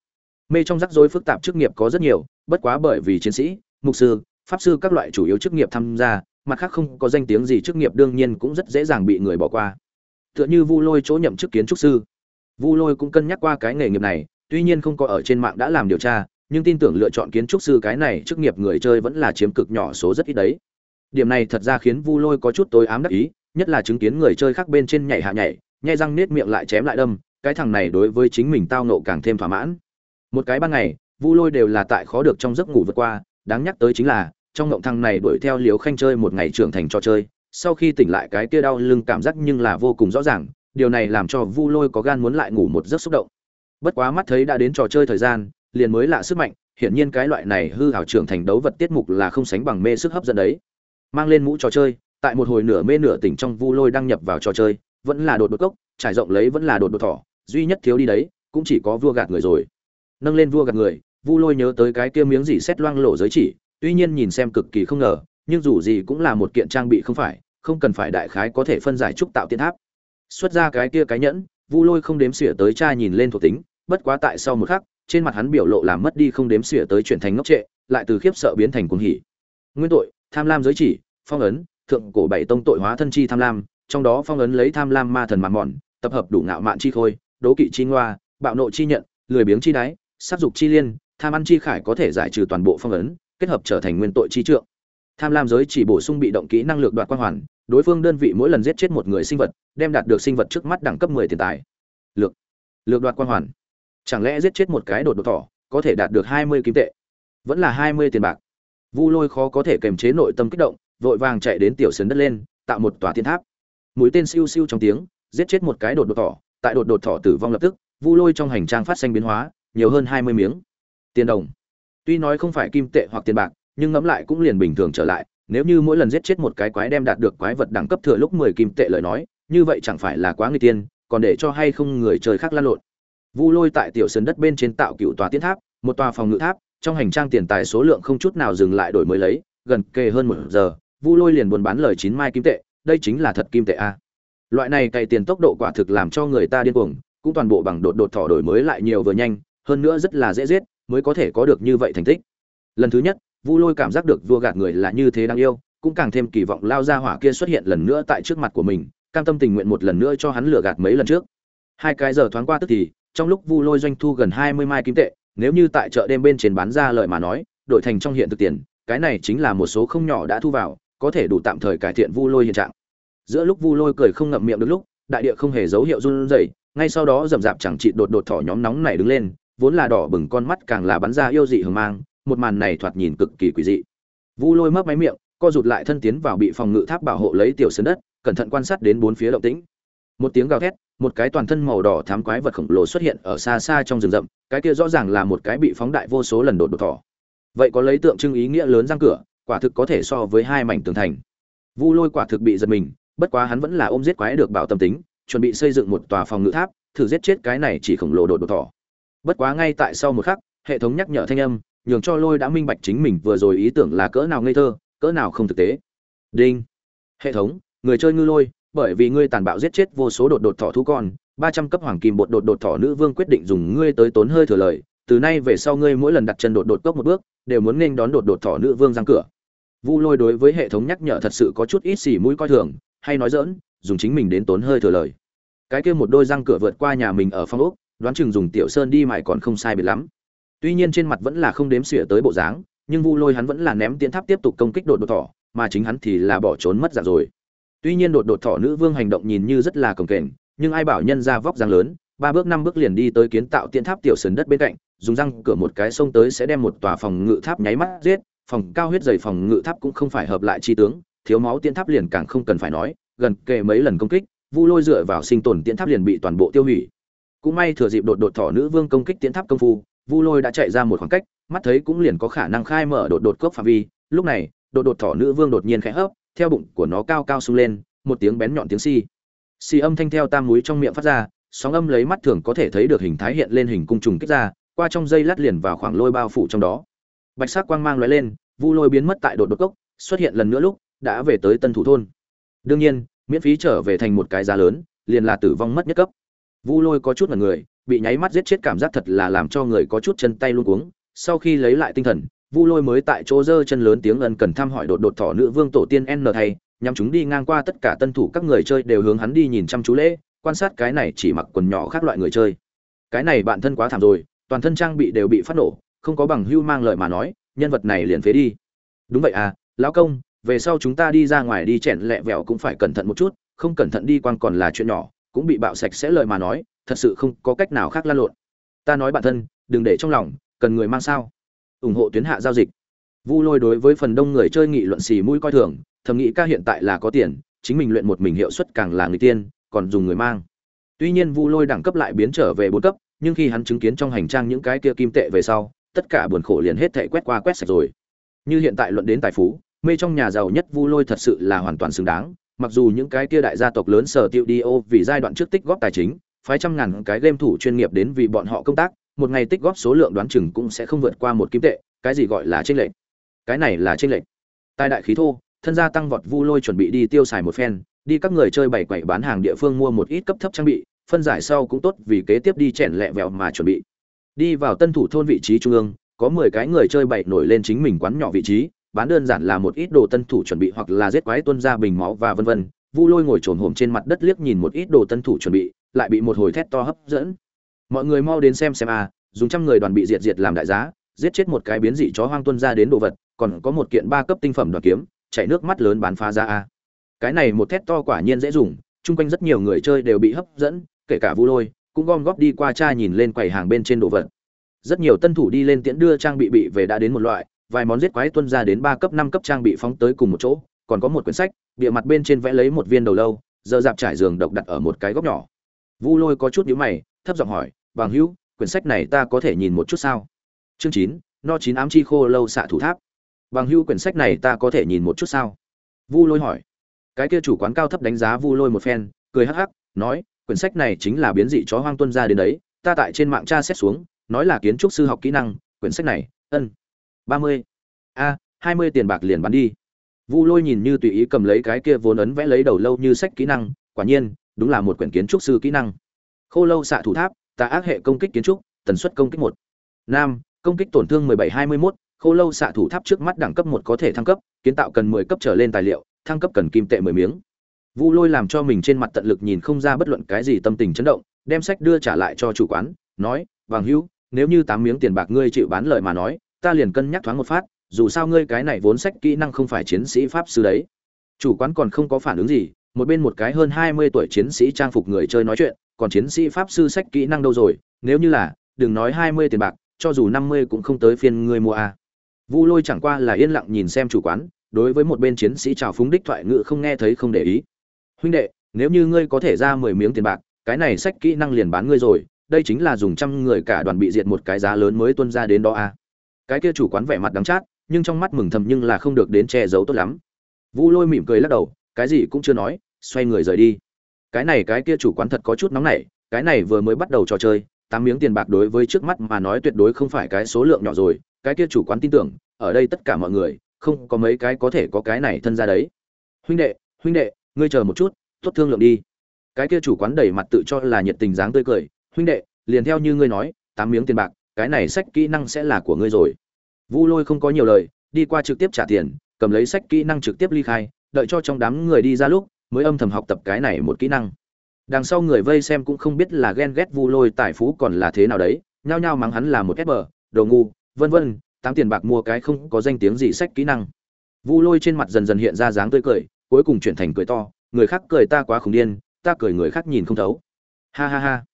mê trong rắc rối phức tạp chức nghiệp có rất nhiều, bất quá bởi vì chiến sĩ, mục sư, pháp sư các loại chủ yếu chức nghiệp tham gia, mặt khác không có danh tiếng gì chức nghiệp đương nhiên cũng rất dễ dàng bị người bỏ qua. Tựa như vu lôi chỗ nhậm chức kiến trúc sư. Vu lôi cũng cân nhắc qua cái nghề nghiệp này, tuy nhiên không có ở trên mạng đã làm điều tra nhưng tin tưởng lựa chọn kiến trúc sư cái này chức nghiệp người chơi vẫn là chiếm cực nhỏ số rất ít đấy. Điểm này thật ra khiến vu lôi có chút tối ám đắc ý, nhất là chứng kiến người chơi khác bên trên nhảy hạ nhảy nhai răng nết miệng lại chém lại đâm, cái thằng này đối với chính mình tao nộ càng thêm thỏa mãn. Một cái ban ngày, vu lôi đều là tại khó được trong giấc ngủ vượt qua, đáng nhắc tới chính là, trong ngộng thằng này đuổi theo liều khanh chơi một ngày trưởng thành trò chơi, sau khi tỉnh lại cái kia đau lưng cảm giác nhưng là vô cùng rõ ràng, điều này làm cho vu lôi có gan muốn lại ngủ một giấc xúc động. Bất quá mắt thấy đã đến trò chơi thời gian liền mới lạ sức mạnh, hiển nhiên cái loại này hư hảo trưởng thành đấu vật tiết mục là không sánh bằng mê sức hấp dẫn đấy. Mang lên mũ trò chơi, tại một hồi nửa mê nửa tỉnh trong vu lôi đăng nhập vào trò chơi, vẫn là đột đột cốc, trải rộng lấy vẫn là đột đột thỏ, duy nhất thiếu đi đấy, cũng chỉ có vua gạt người rồi. Nâng lên vua gạt người, vu lôi nhớ tới cái kia miếng gì xét loang lộ giới chỉ, tuy nhiên nhìn xem cực kỳ không ngờ, nhưng dù gì cũng là một kiện trang bị không phải, không cần phải đại khái có thể phân giải trúc tạo tiên tháp. Xuất ra cái kia cái nhẫn, vu lôi không đếm xỉa tới cha nhìn lên thuộc tính, bất quá tại sau một khắc trên mặt hắn biểu lộ làm mất đi không đếm xỉa tới chuyển thành ngốc trệ, lại từ khiếp sợ biến thành cuồng hỉ. Nguyên tội, tham lam giới chỉ, phong ấn, thượng cổ bảy tông tội hóa thân chi tham lam, trong đó phong ấn lấy tham lam ma thần mạn mòn, tập hợp đủ ngạo mạn chi khôi, đố kỵ chi ngoa, bạo nộ chi nhận, lười biếng chi đáy sát dục chi liên, tham ăn chi khải có thể giải trừ toàn bộ phong ấn, kết hợp trở thành nguyên tội chi trượng. Tham lam giới chỉ bổ sung bị động kỹ năng lược đoạt quang hoàn, đối phương đơn vị mỗi lần giết chết một người sinh vật, đem đạt được sinh vật trước mắt đẳng cấp 10 tiền tài. Lược lược đoạt quang hoàn chẳng lẽ giết chết một cái đột đột thỏ, có thể đạt được 20 kim tệ? Vẫn là 20 tiền bạc. Vu lôi khó có thể kềm chế nội tâm kích động, vội vàng chạy đến tiểu sườn đất lên, tạo một tòa thiên tháp. Mũi tên siêu siêu trong tiếng, giết chết một cái đột đột thỏ, tại đột đột thỏ tử vong lập tức, vu lôi trong hành trang phát sinh biến hóa, nhiều hơn 20 miếng. Tiền đồng. Tuy nói không phải kim tệ hoặc tiền bạc, nhưng ngẫm lại cũng liền bình thường trở lại, nếu như mỗi lần giết chết một cái quái đem đạt được quái vật đẳng cấp thừa lúc 10 kim tệ lời nói, như vậy chẳng phải là quá người tiên, còn để cho hay không người chơi khác lan lộn vu lôi tại tiểu sơn đất bên trên tạo cựu tòa tiến tháp, một tòa phòng ngự tháp, trong hành trang tiền tài số lượng không chút nào dừng lại đổi mới lấy, gần kề hơn một giờ, vu lôi liền buôn bán lời chín mai kim tệ, đây chính là thật kim tệ a. Loại này cày tiền tốc độ quả thực làm cho người ta điên cuồng, cũng toàn bộ bằng đột đột thỏ đổi mới lại nhiều vừa nhanh, hơn nữa rất là dễ giết, mới có thể có được như vậy thành tích. Lần thứ nhất, vu lôi cảm giác được vua gạt người là như thế đáng yêu, cũng càng thêm kỳ vọng lao ra hỏa kia xuất hiện lần nữa tại trước mặt của mình, cam tâm tình nguyện một lần nữa cho hắn lừa gạt mấy lần trước. Hai cái giờ thoáng qua tức thì trong lúc vu lôi doanh thu gần hai mươi mai kim tệ, nếu như tại chợ đêm bên trên bán ra lợi mà nói, đổi thành trong hiện thực tiền, cái này chính là một số không nhỏ đã thu vào, có thể đủ tạm thời cải thiện vu lôi hiện trạng. Giữa lúc vu lôi cười không ngậm miệng được lúc, đại địa không hề dấu hiệu run rẩy, ngay sau đó rầm rạp chẳng trị đột đột thỏ nhóm nóng này đứng lên, vốn là đỏ bừng con mắt càng là bắn ra yêu dị hừng mang, một màn này thoạt nhìn cực kỳ quỷ dị. Vu lôi mấp máy miệng, co rụt lại thân tiến vào bị phòng ngự tháp bảo hộ lấy tiểu sơn đất, cẩn thận quan sát đến bốn phía động tĩnh một tiếng gào thét, một cái toàn thân màu đỏ thám quái vật khổng lồ xuất hiện ở xa xa trong rừng rậm, cái kia rõ ràng là một cái bị phóng đại vô số lần đột đột thỏ. Vậy có lấy tượng trưng ý nghĩa lớn răng cửa, quả thực có thể so với hai mảnh tường thành. Vu lôi quả thực bị giật mình, bất quá hắn vẫn là ôm giết quái được bảo tâm tính, chuẩn bị xây dựng một tòa phòng ngự tháp, thử giết chết cái này chỉ khổng lồ đột đột thỏ. Bất quá ngay tại sau một khắc, hệ thống nhắc nhở thanh âm, nhường cho lôi đã minh bạch chính mình vừa rồi ý tưởng là cỡ nào ngây thơ, cỡ nào không thực tế. Đinh. Hệ thống, người chơi ngư lôi bởi vì ngươi tàn bạo giết chết vô số đột đột thỏ thú con, ba trăm cấp hoàng kim bột đột đột thỏ nữ vương quyết định dùng ngươi tới tốn hơi thừa lời, từ nay về sau ngươi mỗi lần đặt chân đột đột cốc một bước, đều muốn nghênh đón đột đột thỏ nữ vương giang cửa. Vu lôi đối với hệ thống nhắc nhở thật sự có chút ít xỉ mũi coi thường, hay nói dỡn dùng chính mình đến tốn hơi thừa lời. Cái kia một đôi răng cửa vượt qua nhà mình ở phong ốc, đoán chừng dùng tiểu sơn đi mài còn không sai biệt lắm. Tuy nhiên trên mặt vẫn là không đếm xỉa tới bộ dáng, nhưng vu lôi hắn vẫn là ném tiến tháp tiếp tục công kích đột đột thỏ, mà chính hắn thì là bỏ trốn mất dạng rồi tuy nhiên đột đột thỏ nữ vương hành động nhìn như rất là cồng kềnh, nhưng ai bảo nhân ra vóc dáng lớn, ba bước năm bước liền đi tới kiến tạo tiên tháp tiểu sườn đất bên cạnh, dùng răng cửa một cái xông tới sẽ đem một tòa phòng ngự tháp nháy mắt giết, phòng cao huyết dày phòng ngự tháp cũng không phải hợp lại chi tướng, thiếu máu tiên tháp liền càng không cần phải nói, gần kề mấy lần công kích, vu lôi dựa vào sinh tồn tiên tháp liền bị toàn bộ tiêu hủy. Cũng may thừa dịp đột đột thỏ nữ vương công kích tiến tháp công phu, vu lôi đã chạy ra một khoảng cách, mắt thấy cũng liền có khả năng khai mở đột đột cốc phạm vi, lúc này, đột đột thỏ nữ vương đột nhiên khẽ hấp theo bụng của nó cao cao sung lên, một tiếng bén nhọn tiếng xi. Si. xi âm thanh theo tam múi trong miệng phát ra, sóng âm lấy mắt thường có thể thấy được hình thái hiện lên hình cung trùng kích ra, qua trong dây lát liền vào khoảng lôi bao phủ trong đó. Bạch sắc quang mang lóe lên, vu lôi biến mất tại đột đột cốc, xuất hiện lần nữa lúc, đã về tới tân thủ thôn. Đương nhiên, miễn phí trở về thành một cái giá lớn, liền là tử vong mất nhất cấp. Vu lôi có chút là người, bị nháy mắt giết chết cảm giác thật là làm cho người có chút chân tay luôn cuống, sau khi lấy lại tinh thần vu lôi mới tại chỗ dơ chân lớn tiếng ân cần thăm hỏi đột đột thỏ nữ vương tổ tiên n thay nhằm chúng đi ngang qua tất cả tân thủ các người chơi đều hướng hắn đi nhìn chăm chú lễ, quan sát cái này chỉ mặc quần nhỏ khác loại người chơi. Cái này bạn thân quá thảm rồi, toàn thân trang bị đều bị phát nổ, không có bằng hưu mang lời mà nói, nhân vật này liền phế đi. Đúng vậy à lão công, về sau chúng ta đi ra ngoài đi chèn lẹ vẹo cũng phải cẩn thận một chút, không cẩn thận đi quan còn là chuyện nhỏ, cũng bị bạo sạch sẽ lời mà nói, thật sự không có cách nào khác lan lộn. Ta nói bản thân, đừng để trong lòng, cần người mang sao? Ủng hộ tuyến hạ giao dịch. Vu lôi đối với phần đông người chơi nghị luận xì mũi coi thường, thầm nghĩ ca hiện tại là có tiền, chính mình luyện một mình hiệu suất càng là người tiên, còn dùng người mang. Tuy nhiên vu lôi đẳng cấp lại biến trở về bốn cấp, nhưng khi hắn chứng kiến trong hành trang những cái kia kim tệ về sau, tất cả buồn khổ liền hết thảy quét qua quét sạch rồi. Như hiện tại luận đến tài phú, mê trong nhà giàu nhất vu lôi thật sự là hoàn toàn xứng đáng, mặc dù những cái kia đại gia tộc lớn sở tiêu đi ô vì giai đoạn trước tích góp tài chính, phái trăm ngàn cái game thủ chuyên nghiệp đến vì bọn họ công tác một ngày tích góp số lượng đoán chừng cũng sẽ không vượt qua một kim tệ, cái gì gọi là tranh lệch? Cái này là tranh lệch. Tài đại khí thô, thân gia tăng vọt vu lôi chuẩn bị đi tiêu xài một phen, đi các người chơi bảy quậy bán hàng địa phương mua một ít cấp thấp trang bị, phân giải sau cũng tốt vì kế tiếp đi chèn lẹ vẹo mà chuẩn bị. Đi vào tân thủ thôn vị trí trung ương, có mười cái người chơi bảy nổi lên chính mình quán nhỏ vị trí, bán đơn giản là một ít đồ tân thủ chuẩn bị hoặc là giết quái tuân ra bình máu và vân vân. Vu lôi ngồi trồn hổm trên mặt đất liếc nhìn một ít đồ tân thủ chuẩn bị, lại bị một hồi thét to hấp dẫn mọi người mau đến xem xem a dùng trăm người đoàn bị diệt diệt làm đại giá, giết chết một cái biến dị chó hoang tuân ra đến đồ vật, còn có một kiện ba cấp tinh phẩm đoàn kiếm, chạy nước mắt lớn bán phá ra a à. cái này một thét to quả nhiên dễ dùng, chung quanh rất nhiều người chơi đều bị hấp dẫn, kể cả vu lôi, cũng gom góp đi qua cha nhìn lên quầy hàng bên trên đồ vật. Rất nhiều tân thủ đi lên tiễn đưa trang bị bị về đã đến một loại, vài món giết quái tuân ra đến ba cấp, năm cấp trang bị phóng tới cùng một chỗ, còn có một quyển sách bịa mặt bên trên vẽ lấy một viên đầu lâu, giờ dạp trải giường độc đặt ở một cái góc nhỏ. Vu lôi có chút nhíu mày thấp giọng hỏi, bằng hữu, quyển sách này ta có thể nhìn một chút sao? Chương chín, no chín ám chi khô lâu xạ thủ tháp. Bằng hữu, quyển sách này ta có thể nhìn một chút sao? Vu lôi hỏi. Cái kia chủ quán cao thấp đánh giá vu lôi một phen, cười hắc hắc, nói, quyển sách này chính là biến dị chó hoang tuân ra đến đấy, ta tại trên mạng tra xét xuống, nói là kiến trúc sư học kỹ năng, quyển sách này, ân, ba mươi, a, hai mươi tiền bạc liền bán đi. Vu lôi nhìn như tùy ý cầm lấy cái kia vốn ấn vẽ lấy đầu lâu như sách kỹ năng, quả nhiên, đúng là một quyển kiến trúc sư kỹ năng khô lâu xạ thủ tháp tà ác hệ công kích kiến trúc tần suất công kích một. Nam công kích tổn thương mười bảy hai mươi 17-21, khô lâu xạ thủ tháp trước mắt đẳng cấp một có thể thăng cấp kiến tạo cần mười cấp trở lên tài liệu thăng cấp cần kim tệ mười miếng. Vu lôi làm cho mình trên mặt tận lực nhìn không ra bất luận cái gì tâm tình chấn động đem sách đưa trả lại cho chủ quán nói vàng hữu nếu như tám miếng tiền bạc ngươi chịu bán lợi mà nói ta liền cân nhắc thoáng một phát dù sao ngươi cái này vốn sách kỹ năng không phải chiến sĩ pháp sư đấy. Chủ quán còn không có phản ứng gì một bên một cái hơn hai mươi tuổi chiến sĩ trang phục người chơi nói chuyện, còn chiến sĩ pháp sư sách kỹ năng đâu rồi, nếu như là, đừng nói hai mươi tiền bạc, cho dù năm mươi cũng không tới phiên ngươi mua a à. vu lôi chẳng qua là yên lặng nhìn xem chủ quán, đối với một bên chiến sĩ trào phúng đích thoại ngữ không nghe thấy không để ý huynh đệ, nếu như ngươi có thể ra mười miếng tiền bạc, cái này sách kỹ năng liền bán ngươi rồi, đây chính là dùng trăm người cả đoàn bị diệt một cái giá lớn mới tuân ra đến đó a à. cái kia chủ quán vẻ mặt đắng chát, nhưng trong mắt mừng thầm nhưng là không được đến che giấu tốt lắm vu lôi mỉm cười lắc đầu cái gì cũng chưa nói, xoay người rời đi. Cái này cái kia chủ quán thật có chút nóng nảy, cái này vừa mới bắt đầu trò chơi, tám miếng tiền bạc đối với trước mắt mà nói tuyệt đối không phải cái số lượng nhỏ rồi, cái kia chủ quán tin tưởng, ở đây tất cả mọi người, không có mấy cái có thể có cái này thân ra đấy. Huynh đệ huynh đệ, ngươi chờ một chút, tốt thương lượng đi. Cái kia chủ quán đẩy mặt tự cho là nhiệt tình dáng tươi cười, huynh đệ, liền theo như ngươi nói, tám miếng tiền bạc, cái này sách kỹ năng sẽ là của ngươi rồi. Vu lôi không có nhiều lời, đi qua trực tiếp trả tiền, cầm lấy sách kỹ năng trực tiếp ly khai đợi cho trong đám người đi ra lúc, mới âm thầm học tập cái này một kỹ năng. Đằng sau người vây xem cũng không biết là ghen ghét vu lôi tài phú còn là thế nào đấy, nhao nhao mắng hắn là một ép bờ, đồ ngu, vân vân, tám tiền bạc mua cái không có danh tiếng gì sách kỹ năng. Vu lôi trên mặt dần dần hiện ra dáng tươi cười, cuối cùng chuyển thành cười to, người khác cười ta quá khủng điên, ta cười người khác nhìn không thấu. Ha ha ha.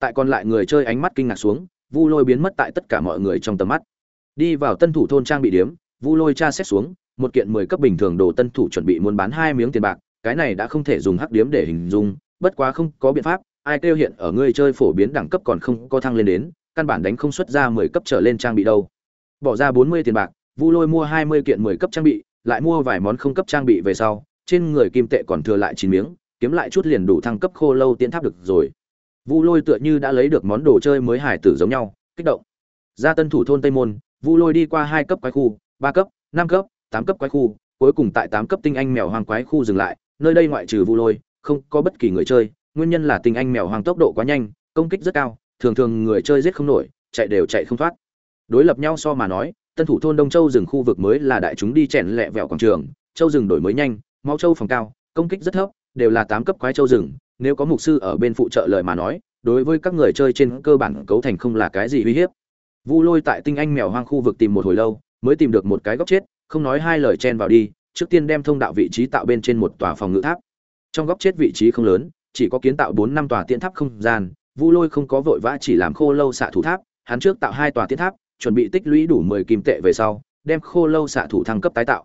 Tại còn lại người chơi ánh mắt kinh ngạc xuống, vu lôi biến mất tại tất cả mọi người trong tầm mắt. Đi vào tân thủ thôn trang bị điếm, vu lôi tra xét xuống một kiện mười cấp bình thường đồ tân thủ chuẩn bị muốn bán hai miếng tiền bạc, cái này đã không thể dùng hắc điếm để hình dung, bất quá không có biện pháp, ai kêu hiện ở ngươi chơi phổ biến đẳng cấp còn không có thăng lên đến, căn bản đánh không xuất ra mười cấp trở lên trang bị đâu. Bỏ ra bốn mươi tiền bạc, vu lôi mua hai mươi kiện mười cấp trang bị, lại mua vài món không cấp trang bị về sau, trên người kim tệ còn thừa lại chín miếng, kiếm lại chút liền đủ thăng cấp khô lâu tiến tháp được rồi. Vu lôi tựa như đã lấy được món đồ chơi mới hải tử giống nhau, kích động. Ra tân thủ thôn tây môn, vu lôi đi qua hai cấp quái khu, ba cấp, năm cấp tám cấp quái khu, cuối cùng tại tám cấp tinh anh mèo hoang quái khu dừng lại, nơi đây ngoại trừ vu lôi, không có bất kỳ người chơi, nguyên nhân là tinh anh mèo hoang tốc độ quá nhanh, công kích rất cao, thường thường người chơi giết không nổi, chạy đều chạy không thoát. Đối lập nhau so mà nói, tân thủ thôn đông châu rừng khu vực mới là đại chúng đi chèn lẹ vẹo quảng trường, châu rừng đổi mới nhanh, máu châu phòng cao, công kích rất thấp, đều là tám cấp quái châu rừng, nếu có mục sư ở bên phụ trợ lời mà nói, đối với các người chơi trên cơ bản cấu thành không là cái gì uy hiếp. Vu lôi tại tinh anh mèo hoang khu vực tìm một hồi lâu, mới tìm được một cái góc chết không nói hai lời chen vào đi, trước tiên đem thông đạo vị trí tạo bên trên một tòa phòng ngự tháp. Trong góc chết vị trí không lớn, chỉ có kiến tạo bốn năm tòa tiễn tháp không gian, vu lôi không có vội vã chỉ làm khô lâu xạ thủ tháp, hắn trước tạo hai tòa tiễn tháp, chuẩn bị tích lũy đủ mười kim tệ về sau, đem khô lâu xạ thủ thăng cấp tái tạo.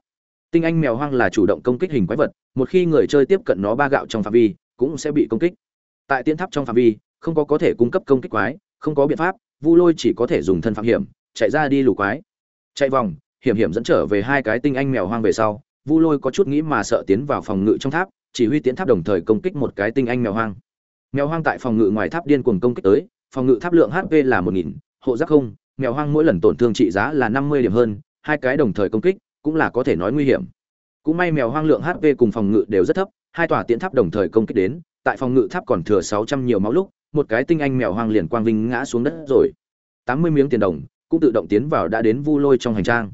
Tinh anh mèo hoang là chủ động công kích hình quái vật, một khi người chơi tiếp cận nó ba gạo trong phạm vi, cũng sẽ bị công kích. Tại tiễn tháp trong phạm vi, không có có thể cung cấp công kích quái, không có biện pháp, vu lôi chỉ có thể dùng thân phạm hiểm, chạy ra đi lù quái. Chạy vòng hiểm hiểm dẫn trở về hai cái tinh anh mèo hoang về sau, vu lôi có chút nghĩ mà sợ tiến vào phòng ngự trong tháp, chỉ huy tiến tháp đồng thời công kích một cái tinh anh mèo hoang. Mèo hoang tại phòng ngự ngoài tháp điên cuồng công kích tới, phòng ngự tháp lượng hp là một nghìn, hộ giác không, mèo hoang mỗi lần tổn thương trị giá là năm mươi điểm hơn, hai cái đồng thời công kích cũng là có thể nói nguy hiểm. Cũng may mèo hoang lượng hp cùng phòng ngự đều rất thấp, hai tòa tiến tháp đồng thời công kích đến, tại phòng ngự tháp còn thừa sáu trăm nhiều máu lúc, một cái tinh anh mèo hoang liền quang vinh ngã xuống đất rồi. Tám mươi miếng tiền đồng cũng tự động tiến vào đã đến vu lôi trong hành trang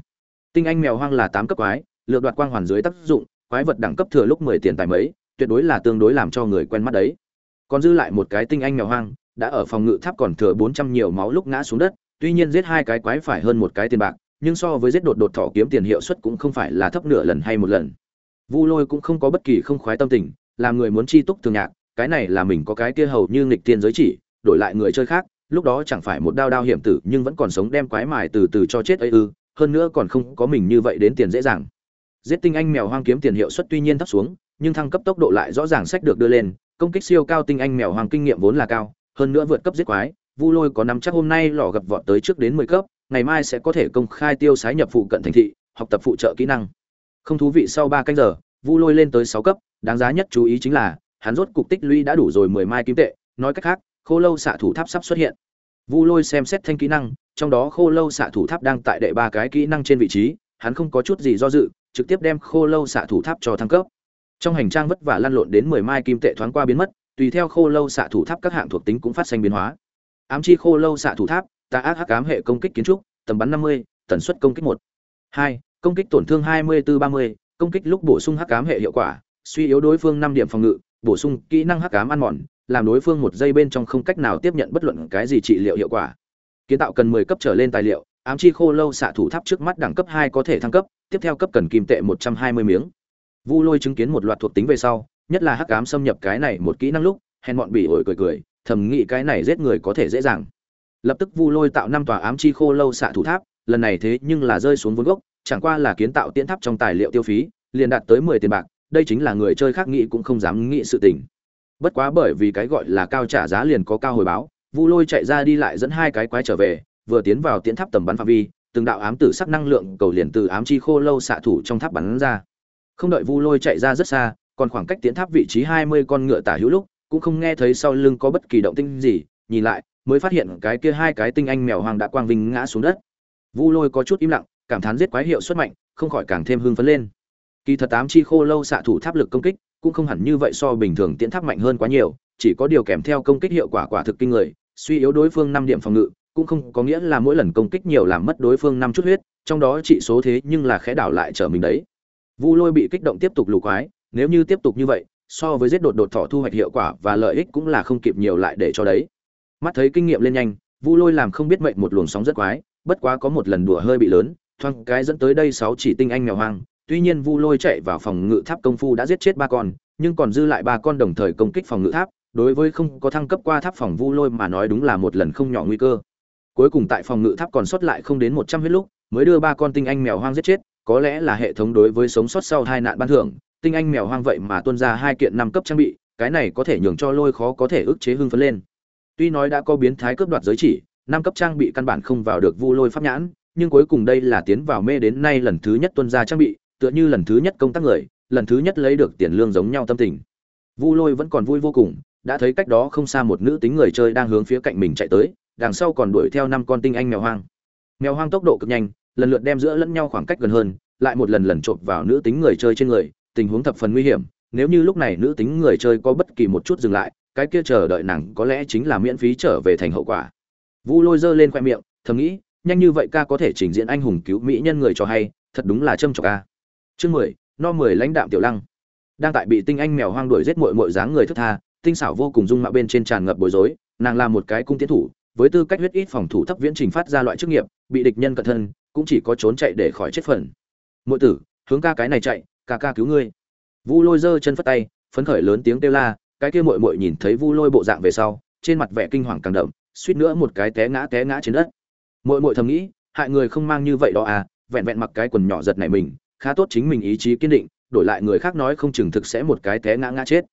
tinh anh mèo hoang là tám cấp quái lựa đoạt quang hoàn dưới tác dụng, quái vật đẳng cấp thừa lúc mười tiền tài mấy, tuyệt đối là tương đối làm cho người quen mắt đấy. Còn dư lại một cái tinh anh mèo hoang, đã ở phòng ngự tháp còn thừa bốn trăm nhiều máu lúc ngã xuống đất, tuy nhiên giết hai cái quái phải hơn một cái tiền bạc, nhưng so với giết đột đột thỏ kiếm tiền hiệu suất cũng không phải là thấp nửa lần hay một lần. Vu lôi cũng không có bất kỳ không khoái tâm tình, làm người muốn chi túc thường nhạc, cái này là mình có cái kia hầu như nghịch tiên giới chỉ, đổi lại người chơi khác, lúc đó chẳng phải một đao đao hiểm tử nhưng vẫn còn sống đem quái mài từ từ cho chết ấy ư hơn nữa còn không có mình như vậy đến tiền dễ dàng. Giết tinh anh mèo hoang kiếm tiền hiệu suất tuy nhiên thấp xuống, nhưng thăng cấp tốc độ lại rõ ràng sách được đưa lên, công kích siêu cao tinh anh mèo hoang kinh nghiệm vốn là cao, hơn nữa vượt cấp giết quái, vu lôi có nắm chắc hôm nay lò gặp vọt tới trước đến mười cấp, ngày mai sẽ có thể công khai tiêu sái nhập phụ cận thành thị, học tập phụ trợ kỹ năng. Không thú vị sau ba canh giờ, vu lôi lên tới sáu cấp, đáng giá nhất chú ý chính là, hắn rốt cục tích lũy đã đủ rồi mười mai kim tệ, nói cách khác, khô lâu xạ thủ tháp sắp xuất hiện. Vu lôi xem xét thanh kỹ năng trong đó khô lâu xạ thủ tháp đang tại đệ ba cái kỹ năng trên vị trí, hắn không có chút gì do dự, trực tiếp đem khô lâu xạ thủ tháp cho thăng cấp. Trong hành trang vất vả lăn lộn đến mười mai kim tệ thoáng qua biến mất, tùy theo khô lâu xạ thủ tháp các hạng thuộc tính cũng phát sinh biến hóa. Ám chi khô lâu xạ thủ tháp, tà ác hắc ám hệ công kích kiến trúc, tầm bắn năm mươi, tần suất công kích một. Hai, công kích tổn thương hai mươi 24 mươi, công kích lúc bổ sung hắc ám hệ hiệu quả, suy yếu đối phương năm điểm phòng ngự, bổ sung kỹ năng hắc ám ăn mòn, làm đối phương một giây bên trong không cách nào tiếp nhận bất luận cái gì trị liệu hiệu quả kiến tạo cần mười cấp trở lên tài liệu, ám chi khô lâu xạ thủ tháp trước mắt đẳng cấp hai có thể thăng cấp, tiếp theo cấp cần kim tệ một trăm hai mươi miếng. Vu lôi chứng kiến một loạt thuộc tính về sau, nhất là hắc ám xâm nhập cái này một kỹ năng lúc, hèn bọn bị ổi cười cười, thầm nghĩ cái này giết người có thể dễ dàng. Lập tức vu lôi tạo năm tòa ám chi khô lâu xạ thủ tháp, lần này thế nhưng là rơi xuống vốn gốc, chẳng qua là kiến tạo tiễn tháp trong tài liệu tiêu phí, liền đạt tới mười tiền bạc, đây chính là người chơi khác nghĩ cũng không dám nghĩ sự tình. Bất quá bởi vì cái gọi là cao trả giá liền có cao hồi báo vu lôi chạy ra đi lại dẫn hai cái quái trở về, vừa tiến vào tiễn tháp tầm bắn phạm vi, từng đạo ám tử sắc năng lượng cầu liền từ ám chi khô lâu xạ thủ trong tháp bắn ra. Không đợi vu lôi chạy ra rất xa, còn khoảng cách tiễn tháp vị trí hai mươi con ngựa tả hữu lúc, cũng không nghe thấy sau lưng có bất kỳ động tinh gì, nhìn lại, mới phát hiện cái kia hai cái tinh anh mèo hoàng đã quang vinh ngã xuống đất. Vu lôi có chút im lặng, cảm thán giết quái hiệu xuất mạnh, không khỏi càng thêm hưng phấn lên. Kỳ thật tám chi khô lâu xạ thủ tháp lực công kích, cũng không hẳn như vậy so bình thường tiễn tháp mạnh hơn quá nhiều, chỉ có điều kèm theo công kích hiệu quả quả thực kinh người suy yếu đối phương năm điểm phòng ngự, cũng không có nghĩa là mỗi lần công kích nhiều làm mất đối phương năm chút huyết, trong đó trị số thế nhưng là khẽ đảo lại trở mình đấy. Vu lôi bị kích động tiếp tục lù quái, nếu như tiếp tục như vậy, so với giết đột đột thỏ thu hoạch hiệu quả và lợi ích cũng là không kịp nhiều lại để cho đấy. Mắt thấy kinh nghiệm lên nhanh, vu lôi làm không biết mệnh một luồng sóng rất quái, bất quá có một lần đùa hơi bị lớn thoang cái dẫn tới đây sáu chỉ tinh anh mèo hoang. Tuy nhiên vu lôi chạy vào phòng ngự tháp công phu đã giết chết ba con, nhưng còn dư lại ba con đồng thời công kích phòng ngự tháp đối với không có thăng cấp qua tháp phòng vu lôi mà nói đúng là một lần không nhỏ nguy cơ. Cuối cùng tại phòng ngự tháp còn sót lại không đến một trăm huyết lúc, mới đưa ba con tinh anh mèo hoang giết chết, có lẽ là hệ thống đối với sống sót sau hai nạn ban thưởng, tinh anh mèo hoang vậy mà tuân ra hai kiện năm cấp trang bị, cái này có thể nhường cho lôi khó có thể ức chế hưng phấn lên. Tuy nói đã có biến thái cướp đoạt giới chỉ, năm cấp trang bị căn bản không vào được vu lôi pháp nhãn, nhưng cuối cùng đây là tiến vào mê đến nay lần thứ nhất tuân ra trang bị, tựa như lần thứ nhất công tác người, lần thứ nhất lấy được tiền lương giống nhau tâm tình. Vu lôi vẫn còn vui vô cùng đã thấy cách đó không xa một nữ tính người chơi đang hướng phía cạnh mình chạy tới, đằng sau còn đuổi theo năm con tinh anh mèo hoang. Mèo hoang tốc độ cực nhanh, lần lượt đem giữa lẫn nhau khoảng cách gần hơn, lại một lần lần chộp vào nữ tính người chơi trên người, tình huống thập phần nguy hiểm, nếu như lúc này nữ tính người chơi có bất kỳ một chút dừng lại, cái kia chờ đợi nàng có lẽ chính là miễn phí trở về thành hậu quả. Vu lôi giơ lên khoe miệng, thầm nghĩ, nhanh như vậy ca có thể trình diễn anh hùng cứu mỹ nhân người cho hay, thật đúng là châm trọc ca chương mười, no mười lãnh đạm tiểu lăng. Đang tại bị tinh anh mèo hoang đuổi giết muội muội dáng người thức tha tinh xảo vô cùng dung mạo bên trên tràn ngập bối rối, nàng là một cái cung tiến thủ, với tư cách huyết ít phòng thủ thấp viễn trình phát ra loại chức nghiệp, bị địch nhân cận thân, cũng chỉ có trốn chạy để khỏi chết phần. Muội tử, hướng ca cái này chạy, ca ca cứu ngươi. Vu lôi giơ chân phất tay, phấn khởi lớn tiếng kêu la, cái kia muội muội nhìn thấy vu lôi bộ dạng về sau, trên mặt vẻ kinh hoàng càng đậm, suýt nữa một cái té ngã té ngã trên đất. Muội muội thầm nghĩ, hại người không mang như vậy đó à vẹn vẹn mặc cái quần nhỏ giật này mình, khá tốt chính mình ý chí kiên định, đổi lại người khác nói không chừng thực sẽ một cái té ngã ngã chết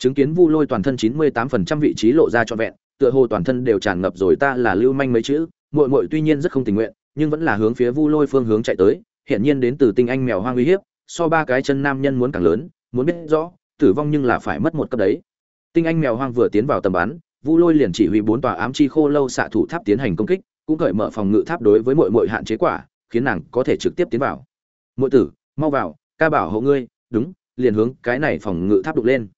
chứng kiến vu lôi toàn thân chín mươi tám phần trăm vị trí lộ ra trọn vẹn, tựa hồ toàn thân đều tràn ngập rồi ta là lưu manh mấy chữ, muội muội tuy nhiên rất không tình nguyện, nhưng vẫn là hướng phía vu lôi phương hướng chạy tới hiện nhiên đến từ tinh anh mèo hoang uy hiếp, so ba cái chân nam nhân muốn càng lớn, muốn biết rõ, tử vong nhưng là phải mất một cấp đấy. Tinh anh mèo hoang vừa tiến vào tầm bắn, vu lôi liền chỉ huy bốn tòa ám chi khô lâu xạ thủ tháp tiến hành công kích, cũng cởi mở phòng ngự tháp đối với muội muội hạn chế quả, khiến nàng có thể trực tiếp tiến vào. Muội tử, mau vào, ca bảo hộ ngươi, đúng, liền hướng cái này phòng ngự tháp đục lên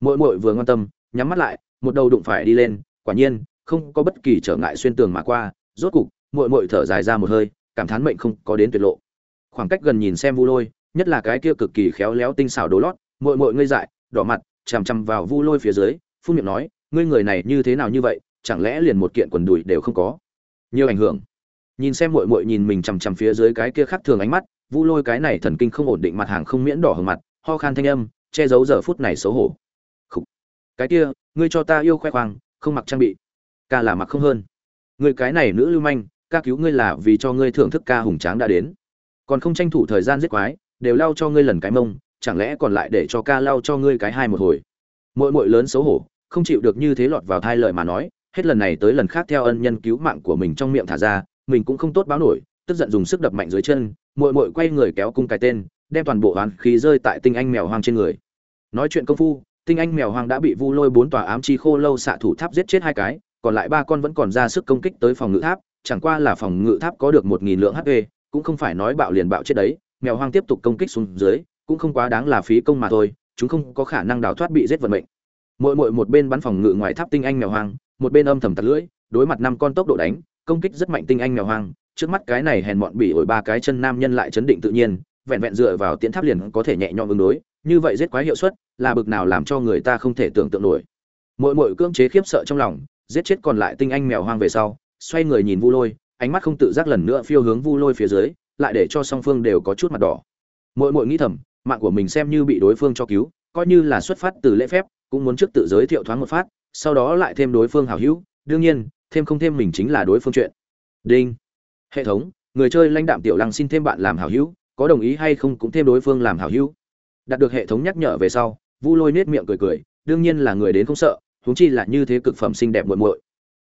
muội muội vừa ngoan tâm, nhắm mắt lại, một đầu đụng phải đi lên, quả nhiên, không có bất kỳ trở ngại xuyên tường mà qua, rốt cục, muội muội thở dài ra một hơi, cảm thán mệnh không có đến tuyệt lộ. Khoảng cách gần nhìn xem vu lôi, nhất là cái kia cực kỳ khéo léo tinh xảo đồ lót, muội muội ngây dại, đỏ mặt, chằm chằm vào vu lôi phía dưới, phun miệng nói, ngươi người này như thế nào như vậy, chẳng lẽ liền một kiện quần đùi đều không có? Nhiều ảnh hưởng. Nhìn xem muội muội nhìn mình chằm chằm phía dưới cái kia khác thường ánh mắt, vu lôi cái này thần kinh không ổn định mặt hàng không miễn đỏ hừng mặt, ho khan thanh âm, che giấu giờ phút này xấu hổ cái kia, ngươi cho ta yêu khoe khoang, không mặc trang bị. Ca là mặc không hơn. Người cái này nữ lưu manh, ca cứu ngươi là vì cho ngươi thưởng thức ca hùng tráng đã đến. Còn không tranh thủ thời gian giết quái, đều lao cho ngươi lần cái mông, chẳng lẽ còn lại để cho ca lao cho ngươi cái hai một hồi. Mỗi mỗi lớn xấu hổ, không chịu được như thế lọt vào thai lời mà nói, hết lần này tới lần khác theo ân nhân cứu mạng của mình trong miệng thả ra, mình cũng không tốt báo nổi, tức giận dùng sức đập mạnh dưới chân mội mội quay người kéo cung cái tên, đem toàn bộ oán khí rơi tại tinh anh mèo hoang trên người. Nói chuyện công phu tinh anh mèo hoang đã bị vu lôi bốn tòa ám chi khô lâu xạ thủ tháp giết chết hai cái, còn lại ba con vẫn còn ra sức công kích tới phòng ngự tháp, chẳng qua là phòng ngự tháp có được một nghìn lượng hp cũng không phải nói bạo liền bạo chết đấy, mèo hoang tiếp tục công kích xuống dưới, cũng không quá đáng là phí công mà thôi, chúng không có khả năng đào thoát bị giết vận mệnh. Mỗi mỗi một bên bắn phòng ngự ngoài tháp tinh anh mèo hoang, một bên âm thầm tạt lưỡi, đối mặt năm con tốc độ đánh, công kích rất mạnh tinh anh mèo hoang, trước mắt cái này hèn mọn bị ổi ba cái chân nam nhân lại chấn định tự nhiên, vẹn vẹn dựa vào tiến tháp liền có thể nhẹ nhõm ứng đối như vậy giết quái hiệu suất là bực nào làm cho người ta không thể tưởng tượng nổi. Mỗi mỗi cưỡng chế khiếp sợ trong lòng, giết chết còn lại tinh anh mèo hoang về sau, xoay người nhìn vu lôi, ánh mắt không tự giác lần nữa phiêu hướng vu lôi phía dưới, lại để cho song phương đều có chút mặt đỏ. Mỗi mỗi nghĩ thầm, mạng của mình xem như bị đối phương cho cứu, coi như là xuất phát từ lễ phép, cũng muốn trước tự giới thiệu thoáng một phát, sau đó lại thêm đối phương hảo hữu, đương nhiên, thêm không thêm mình chính là đối phương chuyện. Đinh. Hệ thống, người chơi lãnh đạm tiểu lăng xin thêm bạn làm hảo hữu, có đồng ý hay không cũng thêm đối phương làm hảo hữu đạt được hệ thống nhắc nhở về sau, vu lôi nết miệng cười cười, đương nhiên là người đến không sợ, huống chi là như thế cực phẩm xinh đẹp muội muội.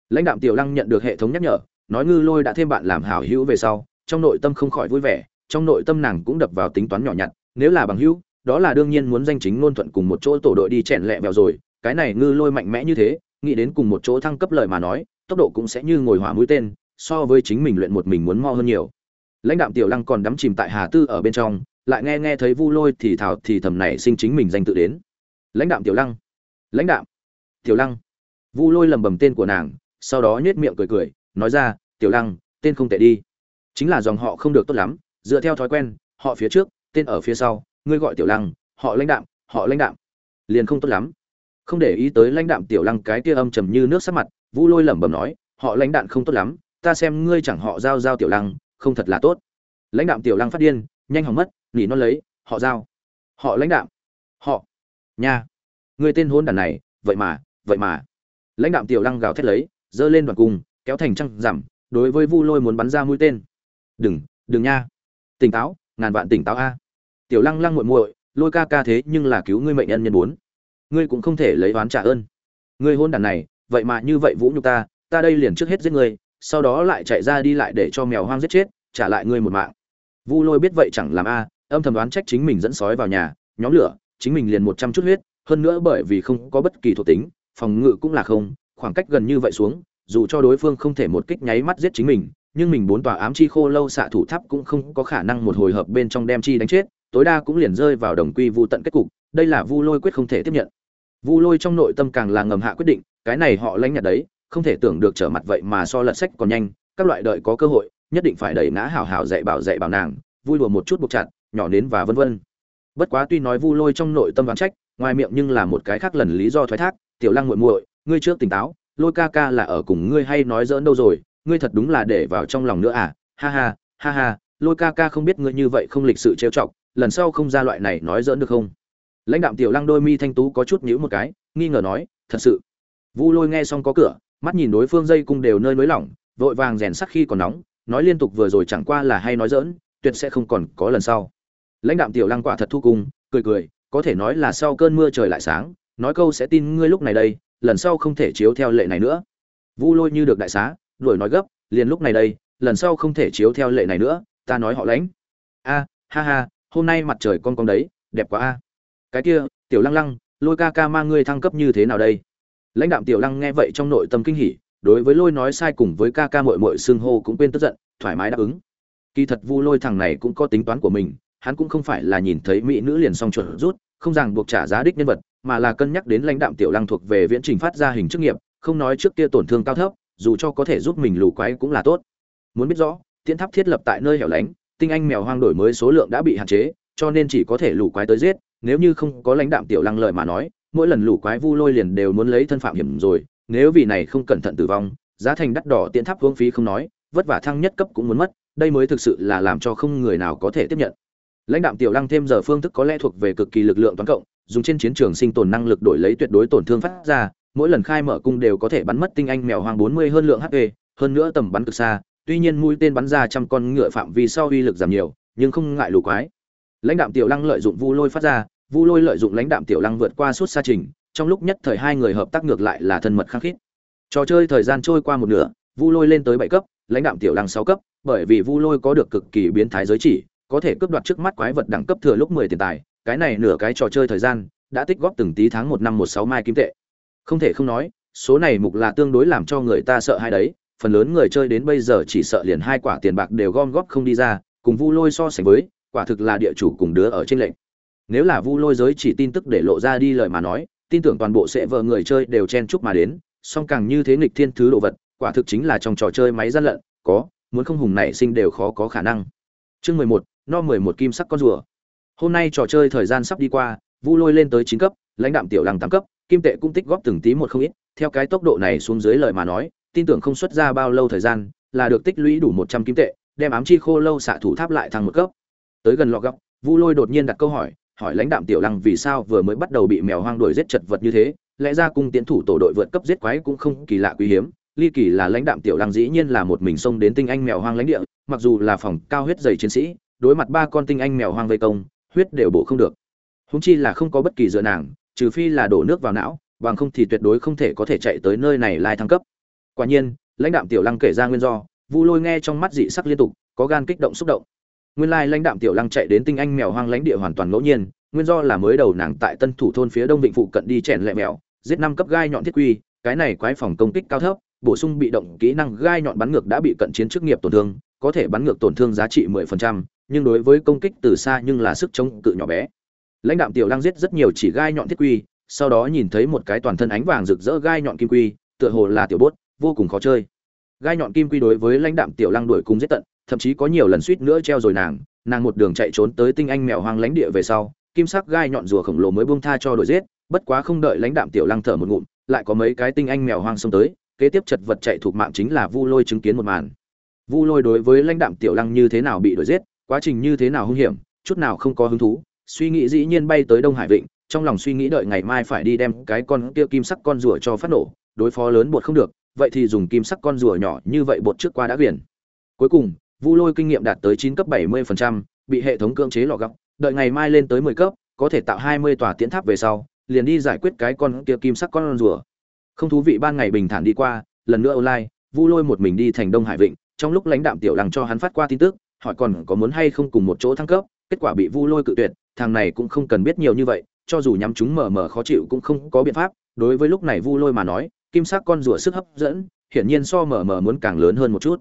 Lãnh đạm tiểu lăng nhận được hệ thống nhắc nhở, nói ngư lôi đã thêm bạn làm hảo hữu về sau, trong nội tâm không khỏi vui vẻ, trong nội tâm nàng cũng đập vào tính toán nhỏ nhặt, nếu là bằng hữu, đó là đương nhiên muốn danh chính ngôn thuận cùng một chỗ tổ đội đi chèn lẹ vèo rồi, cái này ngư lôi mạnh mẽ như thế, nghĩ đến cùng một chỗ thăng cấp lời mà nói, tốc độ cũng sẽ như ngồi hỏa mũi tên, so với chính mình luyện một mình muốn mo hơn nhiều. Lãnh đạm tiểu lăng còn đắm chìm tại hà tư ở bên trong lại nghe nghe thấy vu lôi thì thảo thì thầm này sinh chính mình danh tự đến. Lãnh đạm tiểu lăng. Lãnh đạm. Tiểu lăng. Vu lôi lầm bầm tên của nàng, sau đó nhếch miệng cười cười, nói ra, tiểu lăng, tên không tệ đi. Chính là dòng họ không được tốt lắm, dựa theo thói quen, họ phía trước, tên ở phía sau, ngươi gọi tiểu lăng, họ lãnh đạm, họ lãnh đạm. Liền không tốt lắm. Không để ý tới lãnh đạm tiểu lăng cái kia âm trầm như nước sắc mặt, vu lôi lẩm bẩm nói, họ lãnh đạm không tốt lắm, ta xem ngươi chẳng họ giao giao tiểu lăng, không thật là tốt. Lãnh đạm tiểu lăng phát điên, nhanh hỏng mất nỉ non lấy, họ giao. Họ lãnh đạm. Họ. Nha người tên hôn đàn này, vậy mà vậy mà. Lãnh đạm tiểu lăng gào thét lấy, giơ lên đoàn cung, kéo thành trăng giảm đối với vu lôi muốn bắn ra mũi tên. Đừng đừng nha. Tỉnh táo, ngàn vạn tỉnh táo a. Tiểu lăng lăng muội muội, lôi ca ca thế nhưng là cứu ngươi mệnh nhân nhân bốn. Ngươi cũng không thể lấy oán trả ơn. Ngươi hôn đàn này, vậy mà như vậy vũ nhục ta ta đây liền trước hết giết ngươi, sau đó lại chạy ra đi lại để cho mèo hoang giết chết, trả lại ngươi một mạng. Vu lôi biết vậy chẳng làm a âm thầm đoán trách chính mình dẫn sói vào nhà, nhóm lửa, chính mình liền một trăm chút huyết, hơn nữa bởi vì không có bất kỳ thuộc tính, phòng ngự cũng là không, khoảng cách gần như vậy xuống, dù cho đối phương không thể một kích nháy mắt giết chính mình, nhưng mình bốn tòa ám chi khô lâu xạ thủ tháp cũng không có khả năng một hồi hợp bên trong đem chi đánh chết, tối đa cũng liền rơi vào đồng quy vu tận kết cục, đây là vu lôi quyết không thể tiếp nhận. Vu lôi trong nội tâm càng là ngầm hạ quyết định, cái này họ lãnh nhặt đấy, không thể tưởng được trở mặt vậy mà so lật sách còn nhanh, các loại đợi có cơ hội, nhất định phải đẩy ngã hảo hảo dạy bảo dạy bảo nàng, vui đùa một chút buộc chặt nhỏ đến và vân vân. Bất quá tuy nói vu lôi trong nội tâm oán trách, ngoài miệng nhưng là một cái khác lần lý do thoái thác, tiểu lăng muội muội, ngươi trước tỉnh táo, lôi ca ca là ở cùng ngươi hay nói dỡn đâu rồi, ngươi thật đúng là để vào trong lòng nữa à? Ha ha ha ha, lôi ca ca không biết ngươi như vậy không lịch sự trêu chọc, lần sau không ra loại này nói dỡn được không? Lãnh đạm tiểu lăng đôi mi thanh tú có chút nhíu một cái, nghi ngờ nói, thật sự. Vu lôi nghe xong có cửa, mắt nhìn đối phương dây cung đều nơi nới lỏng, vội vàng rèn sắc khi còn nóng, nói liên tục, vừa rồi chẳng qua là hay nói dỡn tuyệt sẽ không còn có lần sau lãnh đạm tiểu lăng quả thật thu cung cười cười, có thể nói là sau cơn mưa trời lại sáng, nói câu sẽ tin ngươi lúc này đây, lần sau không thể chiếu theo lệ này nữa. Vu lôi như được đại xá, đuổi nói gấp, liền lúc này đây, lần sau không thể chiếu theo lệ này nữa, ta nói họ lãnh. A, ha ha, hôm nay mặt trời con con đấy, đẹp quá a. Cái kia, tiểu lăng lăng, lôi ca ca mang ngươi thăng cấp như thế nào đây? Lãnh đạm tiểu lăng nghe vậy trong nội tâm kinh hỉ, đối với lôi nói sai cùng với ca ca mội mội xưng hô cũng quên tức giận, thoải mái đáp ứng. Kỳ thật vu lôi thằng này cũng có tính toán của mình hắn cũng không phải là nhìn thấy mỹ nữ liền xong chuẩn rút, không ràng buộc trả giá đích nhân vật, mà là cân nhắc đến lãnh đạm tiểu lăng thuộc về viễn trình phát ra hình chức nghiệp, không nói trước kia tổn thương cao thấp, dù cho có thể giúp mình lù quái cũng là tốt. Muốn biết rõ tiễn tháp thiết lập tại nơi hẻo lánh, tinh anh mèo hoang đổi mới số lượng đã bị hạn chế, cho nên chỉ có thể lù quái tới giết, nếu như không có lãnh đạm tiểu lăng lợi mà nói, mỗi lần lù quái vu lôi liền đều muốn lấy thân phạm hiểm rồi, nếu vì này không cẩn thận tử vong, giá thành đắt đỏ tiễn tháp hướng phí không nói, vất vả thăng nhất cấp cũng muốn mất, đây mới thực sự là làm cho không người nào có thể tiếp nhận lãnh đạm tiểu lăng thêm giờ phương thức có lẽ thuộc về cực kỳ lực lượng toán cộng, dùng trên chiến trường sinh tồn năng lực đổi lấy tuyệt đối tổn thương phát ra, mỗi lần khai mở cung đều có thể bắn mất tinh anh mèo hoang 40 hơn lượng hp hơn nữa tầm bắn cực xa, tuy nhiên mũi tên bắn ra trăm con ngựa phạm vi sau uy lực giảm nhiều, nhưng không ngại lù quái. Lãnh đạm tiểu lăng lợi dụng vu lôi phát ra, vu lôi lợi dụng lãnh đạm tiểu lăng vượt qua suốt xa trình, trong lúc nhất thời hai người hợp tác ngược lại là thân mật khăng khít. Trò chơi thời gian trôi qua một nửa, vu lôi lên tới bảy cấp, lãnh đạm tiểu lăng sáu cấp, bởi vì vu lôi có được cực kỳ biến thái giới chỉ có thể cướp đoạt trước mắt quái vật đẳng cấp thừa lúc mười tiền tài, cái này nửa cái trò chơi thời gian, đã tích góp từng tí tháng một năm một sáu mai kim tệ. Không thể không nói, số này mục là tương đối làm cho người ta sợ hai đấy, phần lớn người chơi đến bây giờ chỉ sợ liền hai quả tiền bạc đều gom góp không đi ra, cùng vu lôi so sánh với, quả thực là địa chủ cùng đứa ở trên lệnh. Nếu là vu lôi giới chỉ tin tức để lộ ra đi lời mà nói, tin tưởng toàn bộ sẽ vợ người chơi đều chen chúc mà đến, song càng như thế nghịch thiên thứ đồ vật, quả thực chính là trong trò chơi máy gian lận, có, muốn không hùng nảy sinh đều khó có khả năng. Chương mười một no mười một kim sắc con rùa. Hôm nay trò chơi thời gian sắp đi qua, vu lôi lên tới chín cấp, lãnh đạm tiểu lăng tám cấp, kim tệ cũng tích góp từng tí một không ít. Theo cái tốc độ này xuống dưới lời mà nói, tin tưởng không xuất ra bao lâu thời gian, là được tích lũy đủ một trăm kim tệ, đem ám chi khô lâu xạ thủ tháp lại thăng một cấp. Tới gần lọ góc, vu lôi đột nhiên đặt câu hỏi hỏi lãnh đạm tiểu lăng vì sao vừa mới bắt đầu bị mèo hoang đuổi giết chật vật như thế, lẽ ra cung tiến thủ tổ đội vượt cấp giết quái cũng không kỳ lạ quý hiếm. Ly kỳ là lãnh đạm tiểu lăng dĩ nhiên là một mình xông đến tinh anh mèo hoang lãnh địa, mặc dù là phòng cao huyết dày chiến sĩ đối mặt ba con tinh anh mèo hoang vây công, huyết đều bổ không được. Húng chi là không có bất kỳ dựa nàng, trừ phi là đổ nước vào não, bằng không thì tuyệt đối không thể có thể chạy tới nơi này lai thăng cấp. Quả nhiên, lãnh đạm tiểu lăng kể ra nguyên do, vu lôi nghe trong mắt dị sắc liên tục, có gan kích động xúc động. Nguyên lai lãnh đạm tiểu lăng chạy đến tinh anh mèo hoang lãnh địa hoàn toàn ngẫu nhiên, nguyên do là mới đầu nàng tại tân thủ thôn phía đông vịnh phụ cận đi chèn lẹ mèo, giết năm cấp gai nhọn thiết quy, cái này quái phòng công kích cao thấp, bổ sung bị động kỹ năng gai nhọn bắn ngược đã bị cận chiến chức nghiệp tổn thương có thể bắn ngược tổn thương giá trị 10%, nhưng đối với công kích từ xa nhưng là sức chống cự nhỏ bé. Lãnh đạm tiểu lăng giết rất nhiều chỉ gai nhọn thiết quy sau đó nhìn thấy một cái toàn thân ánh vàng rực rỡ gai nhọn kim quy tựa hồ là tiểu bốt vô cùng khó chơi. Gai nhọn kim quy đối với lãnh đạm tiểu lăng đuổi cùng giết tận thậm chí có nhiều lần suýt nữa treo rồi nàng nàng một đường chạy trốn tới tinh anh mèo hoang lãnh địa về sau kim sắc gai nhọn rùa khổng lồ mới buông tha cho đuổi giết bất quá không đợi lãnh đạm tiểu lăng thở một ngụm lại có mấy cái tinh anh mèo hoang xông tới kế tiếp chật vật chạy thuộc mạng chính là vu lôi chứng kiến một màn vu lôi đối với lãnh đạm tiểu lăng như thế nào bị đuổi giết quá trình như thế nào hung hiểm chút nào không có hứng thú suy nghĩ dĩ nhiên bay tới đông hải vịnh trong lòng suy nghĩ đợi ngày mai phải đi đem cái con kia kim sắc con rùa cho phát nổ đối phó lớn bột không được vậy thì dùng kim sắc con rùa nhỏ như vậy bột trước qua đã biển cuối cùng vu lôi kinh nghiệm đạt tới chín cấp bảy 70%, bị hệ thống cưỡng chế lọ gọc đợi ngày mai lên tới mười cấp có thể tạo hai mươi tòa tiến tháp về sau liền đi giải quyết cái con kia kim sắc con rùa. Không thú vị ban ngày bình thản đi qua lần nữa online vu lôi một mình đi thành đông hải vịnh trong lúc lãnh đạm tiểu lăng cho hắn phát qua tin tức, hỏi còn có muốn hay không cùng một chỗ thăng cấp, kết quả bị vu lôi cự tuyệt, thằng này cũng không cần biết nhiều như vậy, cho dù nhắm chúng mờ mờ khó chịu cũng không có biện pháp, đối với lúc này vu lôi mà nói, kim sắc con rùa sức hấp dẫn, hiển nhiên so mờ mờ muốn càng lớn hơn một chút.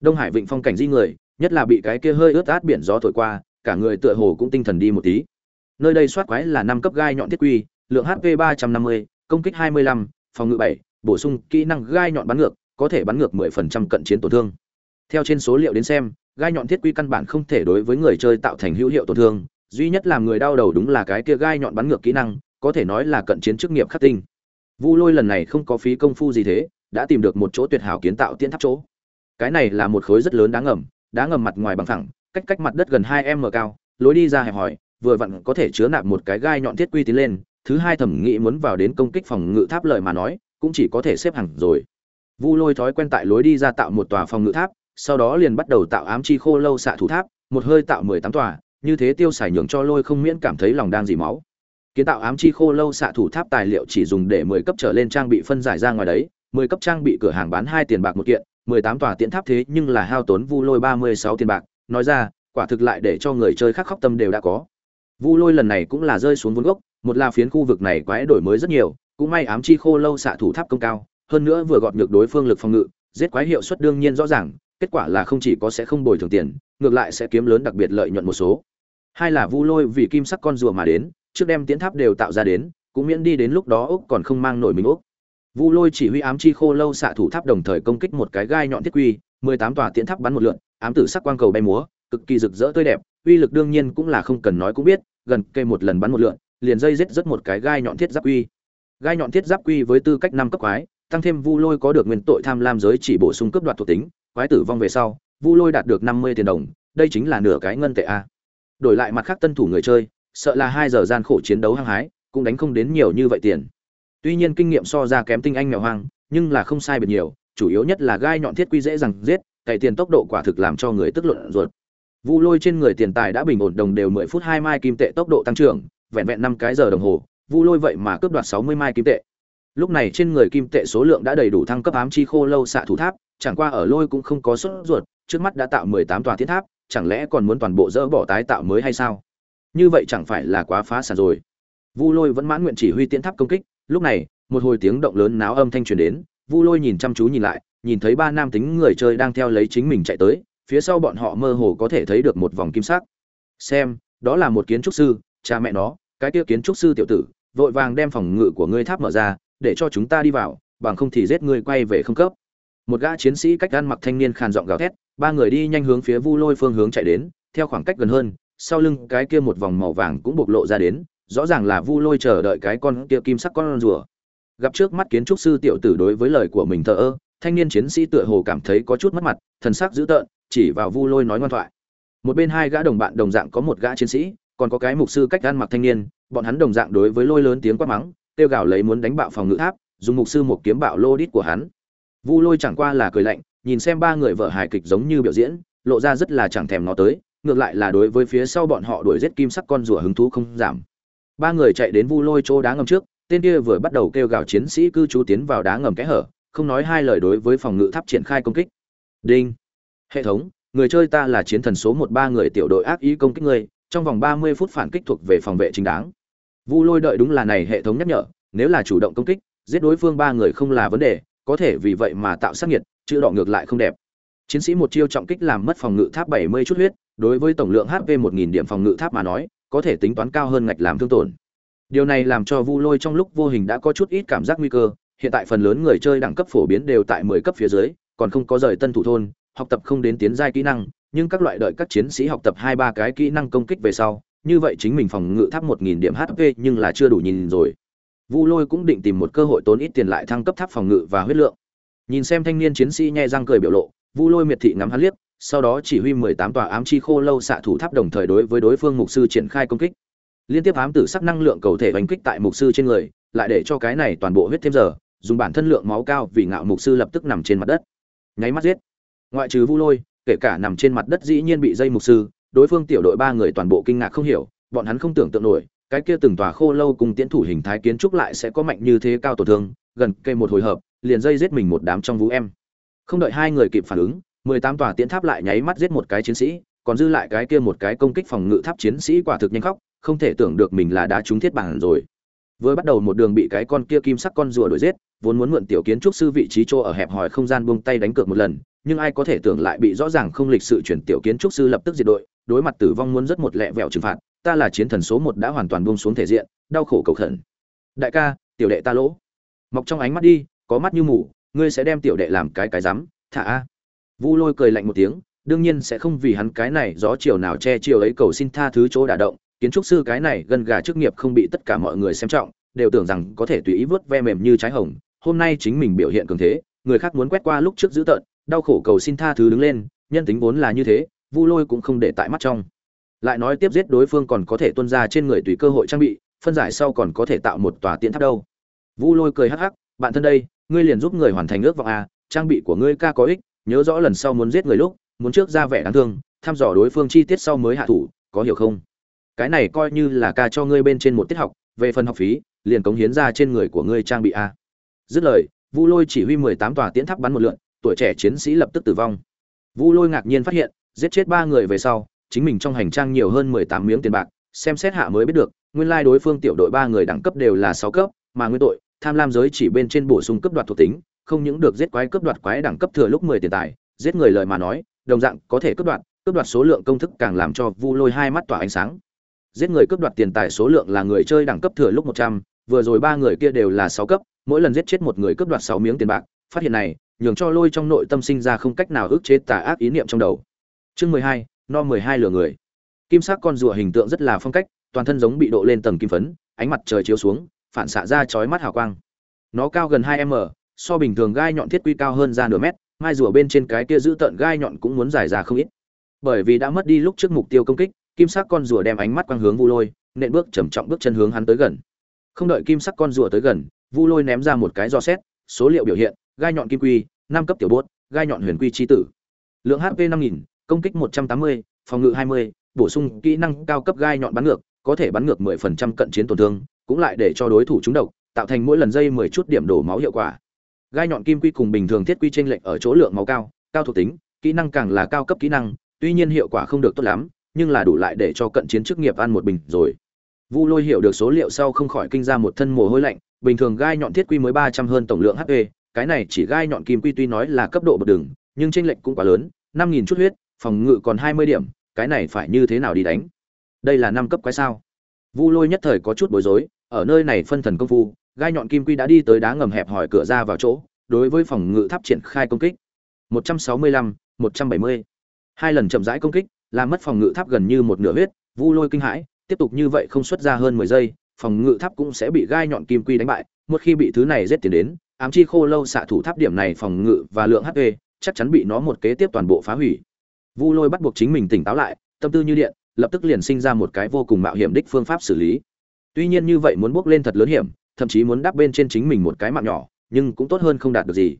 Đông hải vịnh phong cảnh di người, nhất là bị cái kia hơi ướt át biển gió thổi qua, cả người tựa hồ cũng tinh thần đi một tí. Nơi đây soát quái là năm cấp gai nhọn thiết quy, lượng hp ba trăm năm mươi, công kích hai mươi lăm, phòng ngự bảy, bổ sung kỹ năng gai nhọn bắn ngược, có thể bắn ngược mười phần trăm cận chiến tổn thương theo trên số liệu đến xem, gai nhọn thiết quy căn bản không thể đối với người chơi tạo thành hữu hiệu tổn thương, duy nhất làm người đau đầu đúng là cái kia gai nhọn bắn ngược kỹ năng, có thể nói là cận chiến chức nghiệp khắc tinh. Vu lôi lần này không có phí công phu gì thế, đã tìm được một chỗ tuyệt hảo kiến tạo tiến tháp chỗ. Cái này là một khối rất lớn đá ngầm đá ngầm mặt ngoài bằng thẳng cách cách mặt đất gần hai m cao, lối đi ra hẹp hòi, vừa vặn có thể chứa nạp một cái gai nhọn thiết quy tiến lên, thứ hai thẩm nghĩ muốn vào đến công kích phòng ngự tháp lợi mà nói, cũng chỉ có thể xếp hàng rồi. Vu lôi thói quen tại lối đi ra tạo một tòa phòng ngự tháp sau đó liền bắt đầu tạo ám chi khô lâu xạ thủ tháp, một hơi tạo mười tám tòa, như thế tiêu xài nhường cho lôi không miễn cảm thấy lòng đang dỉ máu. Kiến tạo ám chi khô lâu xạ thủ tháp tài liệu chỉ dùng để mười cấp trở lên trang bị phân giải ra ngoài đấy, mười cấp trang bị cửa hàng bán hai tiền bạc một kiện, mười tám tòa tiễn tháp thế nhưng là hao tốn vu lôi ba mươi sáu tiền bạc, nói ra, quả thực lại để cho người chơi khác khóc tâm đều đã có. Vu lôi lần này cũng là rơi xuống vốn gốc, một là phiến khu vực này quái đổi mới rất nhiều, cũng may ám chi khô lâu xạ thủ tháp công cao, hơn nữa vừa gọt nhược đối phương lực phòng ngự, giết quái hiệu suất đương nhiên rõ ràng kết quả là không chỉ có sẽ không bồi thường tiền, ngược lại sẽ kiếm lớn đặc biệt lợi nhuận một số. Hai là vu lôi vì kim sắc con rùa mà đến, trước đem tiến tháp đều tạo ra đến, cũng miễn đi đến lúc đó úc còn không mang nổi mình úc. Vu lôi chỉ huy ám chi khô lâu xạ thủ tháp đồng thời công kích một cái gai nhọn thiết quy, mười tám tòa tiến tháp bắn một lượn, ám tử sắc quang cầu bay múa, cực kỳ rực rỡ tươi đẹp, uy lực đương nhiên cũng là không cần nói cũng biết, gần cây một lần bắn một lượn, liền dây giết rất một cái gai nhọn thiết giáp quy. Gai nhọn thiết giáp quy với tư cách năm cấp quái, tăng thêm vu lôi có được nguyên tội tham lam giới chỉ bổ sung cấp đoạt thuộc tính quái tử vong về sau, vu lôi đạt được năm mươi tiền đồng, đây chính là nửa cái ngân tệ a. Đổi lại mặt khác tân thủ người chơi, sợ là hai giờ gian khổ chiến đấu hăng hái, cũng đánh không đến nhiều như vậy tiền. Tuy nhiên kinh nghiệm so ra kém tinh anh mèo hoang, nhưng là không sai biệt nhiều, chủ yếu nhất là gai nhọn thiết quy dễ dàng giết, cày tiền tốc độ quả thực làm cho người tức luận ruột. Vu lôi trên người tiền tài đã bình ổn đồng đều mười phút hai mai kim tệ tốc độ tăng trưởng, vẹn vẹn năm cái giờ đồng hồ, vu lôi vậy mà cướp đoạt sáu mươi mai kim tệ lúc này trên người kim tệ số lượng đã đầy đủ thăng cấp ám chi khô lâu xạ thủ tháp, chẳng qua ở lôi cũng không có sốt ruột, trước mắt đã tạo mười tám tòa thiết tháp, chẳng lẽ còn muốn toàn bộ dỡ bỏ tái tạo mới hay sao? Như vậy chẳng phải là quá phá sản rồi. Vu lôi vẫn mãn nguyện chỉ huy tiến tháp công kích, lúc này, một hồi tiếng động lớn náo âm thanh truyền đến, vu lôi nhìn chăm chú nhìn lại, nhìn thấy ba nam tính người chơi đang theo lấy chính mình chạy tới, phía sau bọn họ mơ hồ có thể thấy được một vòng kim sắc. Xem, đó là một kiến trúc sư, cha mẹ nó, cái kia kiến trúc sư tiểu tử, vội vàng đem phòng ngự của ngươi tháp mở ra để cho chúng ta đi vào, bằng không thì giết ngươi quay về không cấp. Một gã chiến sĩ cách ăn mặc thanh niên khàn giọng gào thét, ba người đi nhanh hướng phía vu lôi phương hướng chạy đến, theo khoảng cách gần hơn, sau lưng cái kia một vòng màu vàng cũng bộc lộ ra đến, rõ ràng là vu lôi chờ đợi cái con kia kim sắc con rùa. Gặp trước mắt kiến trúc sư tiểu tử đối với lời của mình thờ ơ, thanh niên chiến sĩ tựa hồ cảm thấy có chút mất mặt, thần sắc dữ tợn, chỉ vào vu lôi nói ngoan thoại. Một bên hai gã đồng bạn đồng dạng có một gã chiến sĩ, còn có cái mục sư cách ăn mặc thanh niên, bọn hắn đồng dạng đối với lôi lớn tiếng quát mắng kêu gào lấy muốn đánh bạo phòng ngự tháp, dùng mục sư một kiếm bạo lô đít của hắn. Vu lôi chẳng qua là cười lạnh, nhìn xem ba người vợ hài kịch giống như biểu diễn, lộ ra rất là chẳng thèm nó tới, ngược lại là đối với phía sau bọn họ đuổi giết kim sắc con rùa hứng thú không giảm. Ba người chạy đến vu lôi chỗ đá ngầm trước, tên kia vừa bắt đầu kêu gào chiến sĩ cư trú tiến vào đá ngầm kẽ hở, không nói hai lời đối với phòng ngự tháp triển khai công kích. Đinh! Hệ thống, người chơi ta là chiến thần số một ba người tiểu đội ác ý công kích ngươi, trong vòng ba mươi phút phản kích thuộc về phòng vệ chính đáng vu lôi đợi đúng là này hệ thống nhắc nhở, nếu là chủ động công kích, giết đối phương ba người không là vấn đề, có thể vì vậy mà tạo sát nhiệt chữ đỏ ngược lại không đẹp. Chiến sĩ một chiêu trọng kích làm mất phòng ngự tháp bảy mươi chút huyết, đối với tổng lượng hp một nghìn điểm phòng ngự tháp mà nói, có thể tính toán cao hơn ngạch làm thương tổn. Điều này làm cho vu lôi trong lúc vô hình đã có chút ít cảm giác nguy cơ, hiện tại phần lớn người chơi đẳng cấp phổ biến đều tại mười cấp phía dưới, còn không có rời tân thủ thôn, học tập không đến tiến giai kỹ năng, nhưng các loại đợi các chiến sĩ học tập hai ba cái kỹ năng công kích về sau như vậy chính mình phòng ngự tháp một nghìn điểm hp nhưng là chưa đủ nhìn rồi. Vu lôi cũng định tìm một cơ hội tốn ít tiền lại thăng cấp tháp phòng ngự và huyết lượng. Nhìn xem thanh niên chiến sĩ nhe răng cười biểu lộ, vu lôi miệt thị ngắm hắn liếc, sau đó chỉ huy mười tám tòa ám chi khô lâu xạ thủ tháp đồng thời đối với đối phương mục sư triển khai công kích. Liên tiếp ám tử sắc năng lượng cầu thể đánh kích tại mục sư trên người, lại để cho cái này toàn bộ huyết thêm giờ, dùng bản thân lượng máu cao vì ngạo mục sư lập tức nằm trên mặt đất. Nháy mắt giết. Ngoại trừ vu lôi, kể cả nằm trên mặt đất dĩ nhiên bị dây mục sư đối phương tiểu đội ba người toàn bộ kinh ngạc không hiểu, bọn hắn không tưởng tượng nổi, cái kia từng tòa khô lâu cùng tiến thủ hình thái kiến trúc lại sẽ có mạnh như thế cao tổn thương, gần cây một hồi hợp, liền dây giết mình một đám trong vũ em. Không đợi hai người kịp phản ứng, mười tám tòa tiến tháp lại nháy mắt giết một cái chiến sĩ, còn dư lại cái kia một cái công kích phòng ngự tháp chiến sĩ quả thực nhanh khóc, không thể tưởng được mình là đã trúng thiết bản rồi. Vừa bắt đầu một đường bị cái con kia kim sắc con rùa đuổi giết, vốn muốn mượn tiểu kiến trúc sư vị trí chỗ ở hẹp hòi không gian buông tay đánh cược một lần, nhưng ai có thể tưởng lại bị rõ ràng không lịch sự chuyển tiểu kiến trúc sư lập tức diệt đội đối mặt tử vong muốn rất một lẹ vẹo trừng phạt, ta là chiến thần số một đã hoàn toàn buông xuống thể diện, đau khổ cầu khẩn. Đại ca, tiểu đệ ta lỗ. Mọc trong ánh mắt đi, có mắt như mù, ngươi sẽ đem tiểu đệ làm cái cái rắm, thả a. Vu lôi cười lạnh một tiếng, đương nhiên sẽ không vì hắn cái này gió chiều nào che chiều ấy cầu xin tha thứ chỗ đả động, kiến trúc sư cái này gần gà chức nghiệp không bị tất cả mọi người xem trọng, đều tưởng rằng có thể tùy ý vớt ve mềm như trái hồng, hôm nay chính mình biểu hiện cường thế, người khác muốn quét qua lúc trước dữ tợn, đau khổ cầu xin tha thứ đứng lên, nhân tính vốn là như thế vu lôi cũng không để tại mắt trong. Lại nói tiếp giết đối phương còn có thể tuân ra trên người tùy cơ hội trang bị, phân giải sau còn có thể tạo một tòa tiễn tháp đâu. Vu lôi cười hắc hắc, bạn thân đây, ngươi liền giúp người hoàn thành ước vọng a trang bị của ngươi ca có ích, nhớ rõ lần sau muốn giết người lúc, muốn trước ra vẻ đáng thương, thăm dò đối phương chi tiết sau mới hạ thủ, có hiểu không? Cái này coi như là ca cho ngươi bên trên một tiết học, về phần học phí, liền cống hiến ra trên người của ngươi trang bị a dứt lời, vu lôi chỉ huy mười tám tòa tiễn tháp bắn một lượn, tuổi trẻ chiến sĩ lập tức tử vong. Vu lôi ngạc nhiên phát hiện giết chết ba người về sau, chính mình trong hành trang nhiều hơn mười tám miếng tiền bạc, xem xét hạ mới biết được, nguyên lai đối phương tiểu đội ba người đẳng cấp đều là sáu cấp, mà nguyên tội, tham lam giới chỉ bên trên bổ sung cấp đoạt thuộc tính, không những được giết quái cấp đoạt quái đẳng cấp thừa lúc mười tiền tài, giết người lời mà nói, đồng dạng có thể cấp đoạt cấp đoạt số lượng công thức càng làm cho vu lôi hai mắt tỏa ánh sáng. Giết người cấp đoạt tiền tài số lượng là người chơi đẳng cấp thừa lúc một trăm, vừa rồi ba người kia đều là sáu cấp, mỗi lần giết chết một người cấp đoạt sáu miếng tiền bạc, phát hiện này, nhường cho lôi trong nội tâm sinh ra không cách nào ức chế tà ác ý niệm trong đầu chương mười hai, no mười hai lừa người. Kim sắc con rùa hình tượng rất là phong cách, toàn thân giống bị độ lên tầng kim phấn, ánh mặt trời chiếu xuống, phản xạ ra chói mắt hào quang. Nó cao gần hai m, so bình thường gai nhọn thiết quy cao hơn ra nửa mét, mai rùa bên trên cái kia giữ tợn gai nhọn cũng muốn dài ra không ít. Bởi vì đã mất đi lúc trước mục tiêu công kích, kim sắc con rùa đem ánh mắt quang hướng vu lôi, nện bước trầm trọng bước chân hướng hắn tới gần. Không đợi kim sắc con rùa tới gần, vu lôi ném ra một cái do xét, số liệu biểu hiện, gai nhọn kim quy, năm cấp tiểu bốt, gai nhọn huyền quy chi tử. Lượng hp năm nghìn công kích một trăm tám mươi phòng ngự hai mươi bổ sung kỹ năng cao cấp gai nhọn bắn ngược có thể bắn ngược mười phần trăm cận chiến tổn thương cũng lại để cho đối thủ trúng độc tạo thành mỗi lần dây mười chút điểm đổ máu hiệu quả. Gai nhọn kim quy cùng bình thường thiết quy chênh lệch ở chỗ lượng máu cao cao thuộc tính kỹ năng càng là cao cấp kỹ năng tuy nhiên hiệu quả không được tốt lắm nhưng là đủ lại để cho cận chiến chức nghiệp ăn một bình rồi. Vu Lôi hiểu được số liệu sau không khỏi kinh ra một thân mồ hôi lạnh, bình thường gai nhọn thiết quy mới 300 hơn tổng lượng HP, cái này chỉ gai nhọn kim quy tuy nói là cấp độ bậc đường, nhưng chênh lệch cũng quá lớn, 5000 chút huyết, phòng ngự còn 20 điểm, cái này phải như thế nào đi đánh? Đây là năm cấp quái sao? Vu Lôi nhất thời có chút bối rối, ở nơi này phân thần công phu, gai nhọn kim quy đã đi tới đá ngầm hẹp hỏi cửa ra vào chỗ, đối với phòng ngự tháp triển khai công kích. 165, 170. Hai lần chậm rãi công kích, làm mất phòng ngự tháp gần như một nửa huyết, Vu Lôi kinh hãi, tiếp tục như vậy không xuất ra hơn mười giây, phòng ngự tháp cũng sẽ bị gai nhọn kim quy đánh bại, một khi bị thứ này giết tiền đến, ám chi khô lâu xạ thủ tháp điểm này phòng ngự và lượng HP chắc chắn bị nó một kế tiếp toàn bộ phá hủy. Vu Lôi bắt buộc chính mình tỉnh táo lại, tâm tư như điện, lập tức liền sinh ra một cái vô cùng mạo hiểm đích phương pháp xử lý. Tuy nhiên như vậy muốn bước lên thật lớn hiểm, thậm chí muốn đắp bên trên chính mình một cái mạng nhỏ, nhưng cũng tốt hơn không đạt được gì.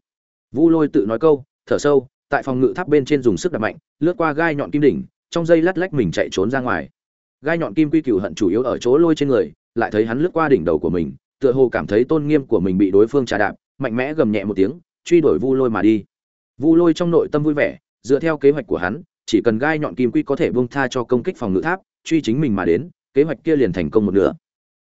Vu Lôi tự nói câu, thở sâu, tại phòng ngự tháp bên trên dùng sức đập mạnh, lướt qua gai nhọn kim đỉnh, trong dây lát lách mình chạy trốn ra ngoài gai nhọn kim quy cửu hận chủ yếu ở chỗ lôi trên người lại thấy hắn lướt qua đỉnh đầu của mình tựa hồ cảm thấy tôn nghiêm của mình bị đối phương trà đạp mạnh mẽ gầm nhẹ một tiếng truy đuổi vu lôi mà đi vu lôi trong nội tâm vui vẻ dựa theo kế hoạch của hắn, chỉ cần gai nhọn kim quy có thể buông tha cho công kích phòng ngự tháp, truy chính mình mà đến, kế hoạch kia liền thành công một nửa.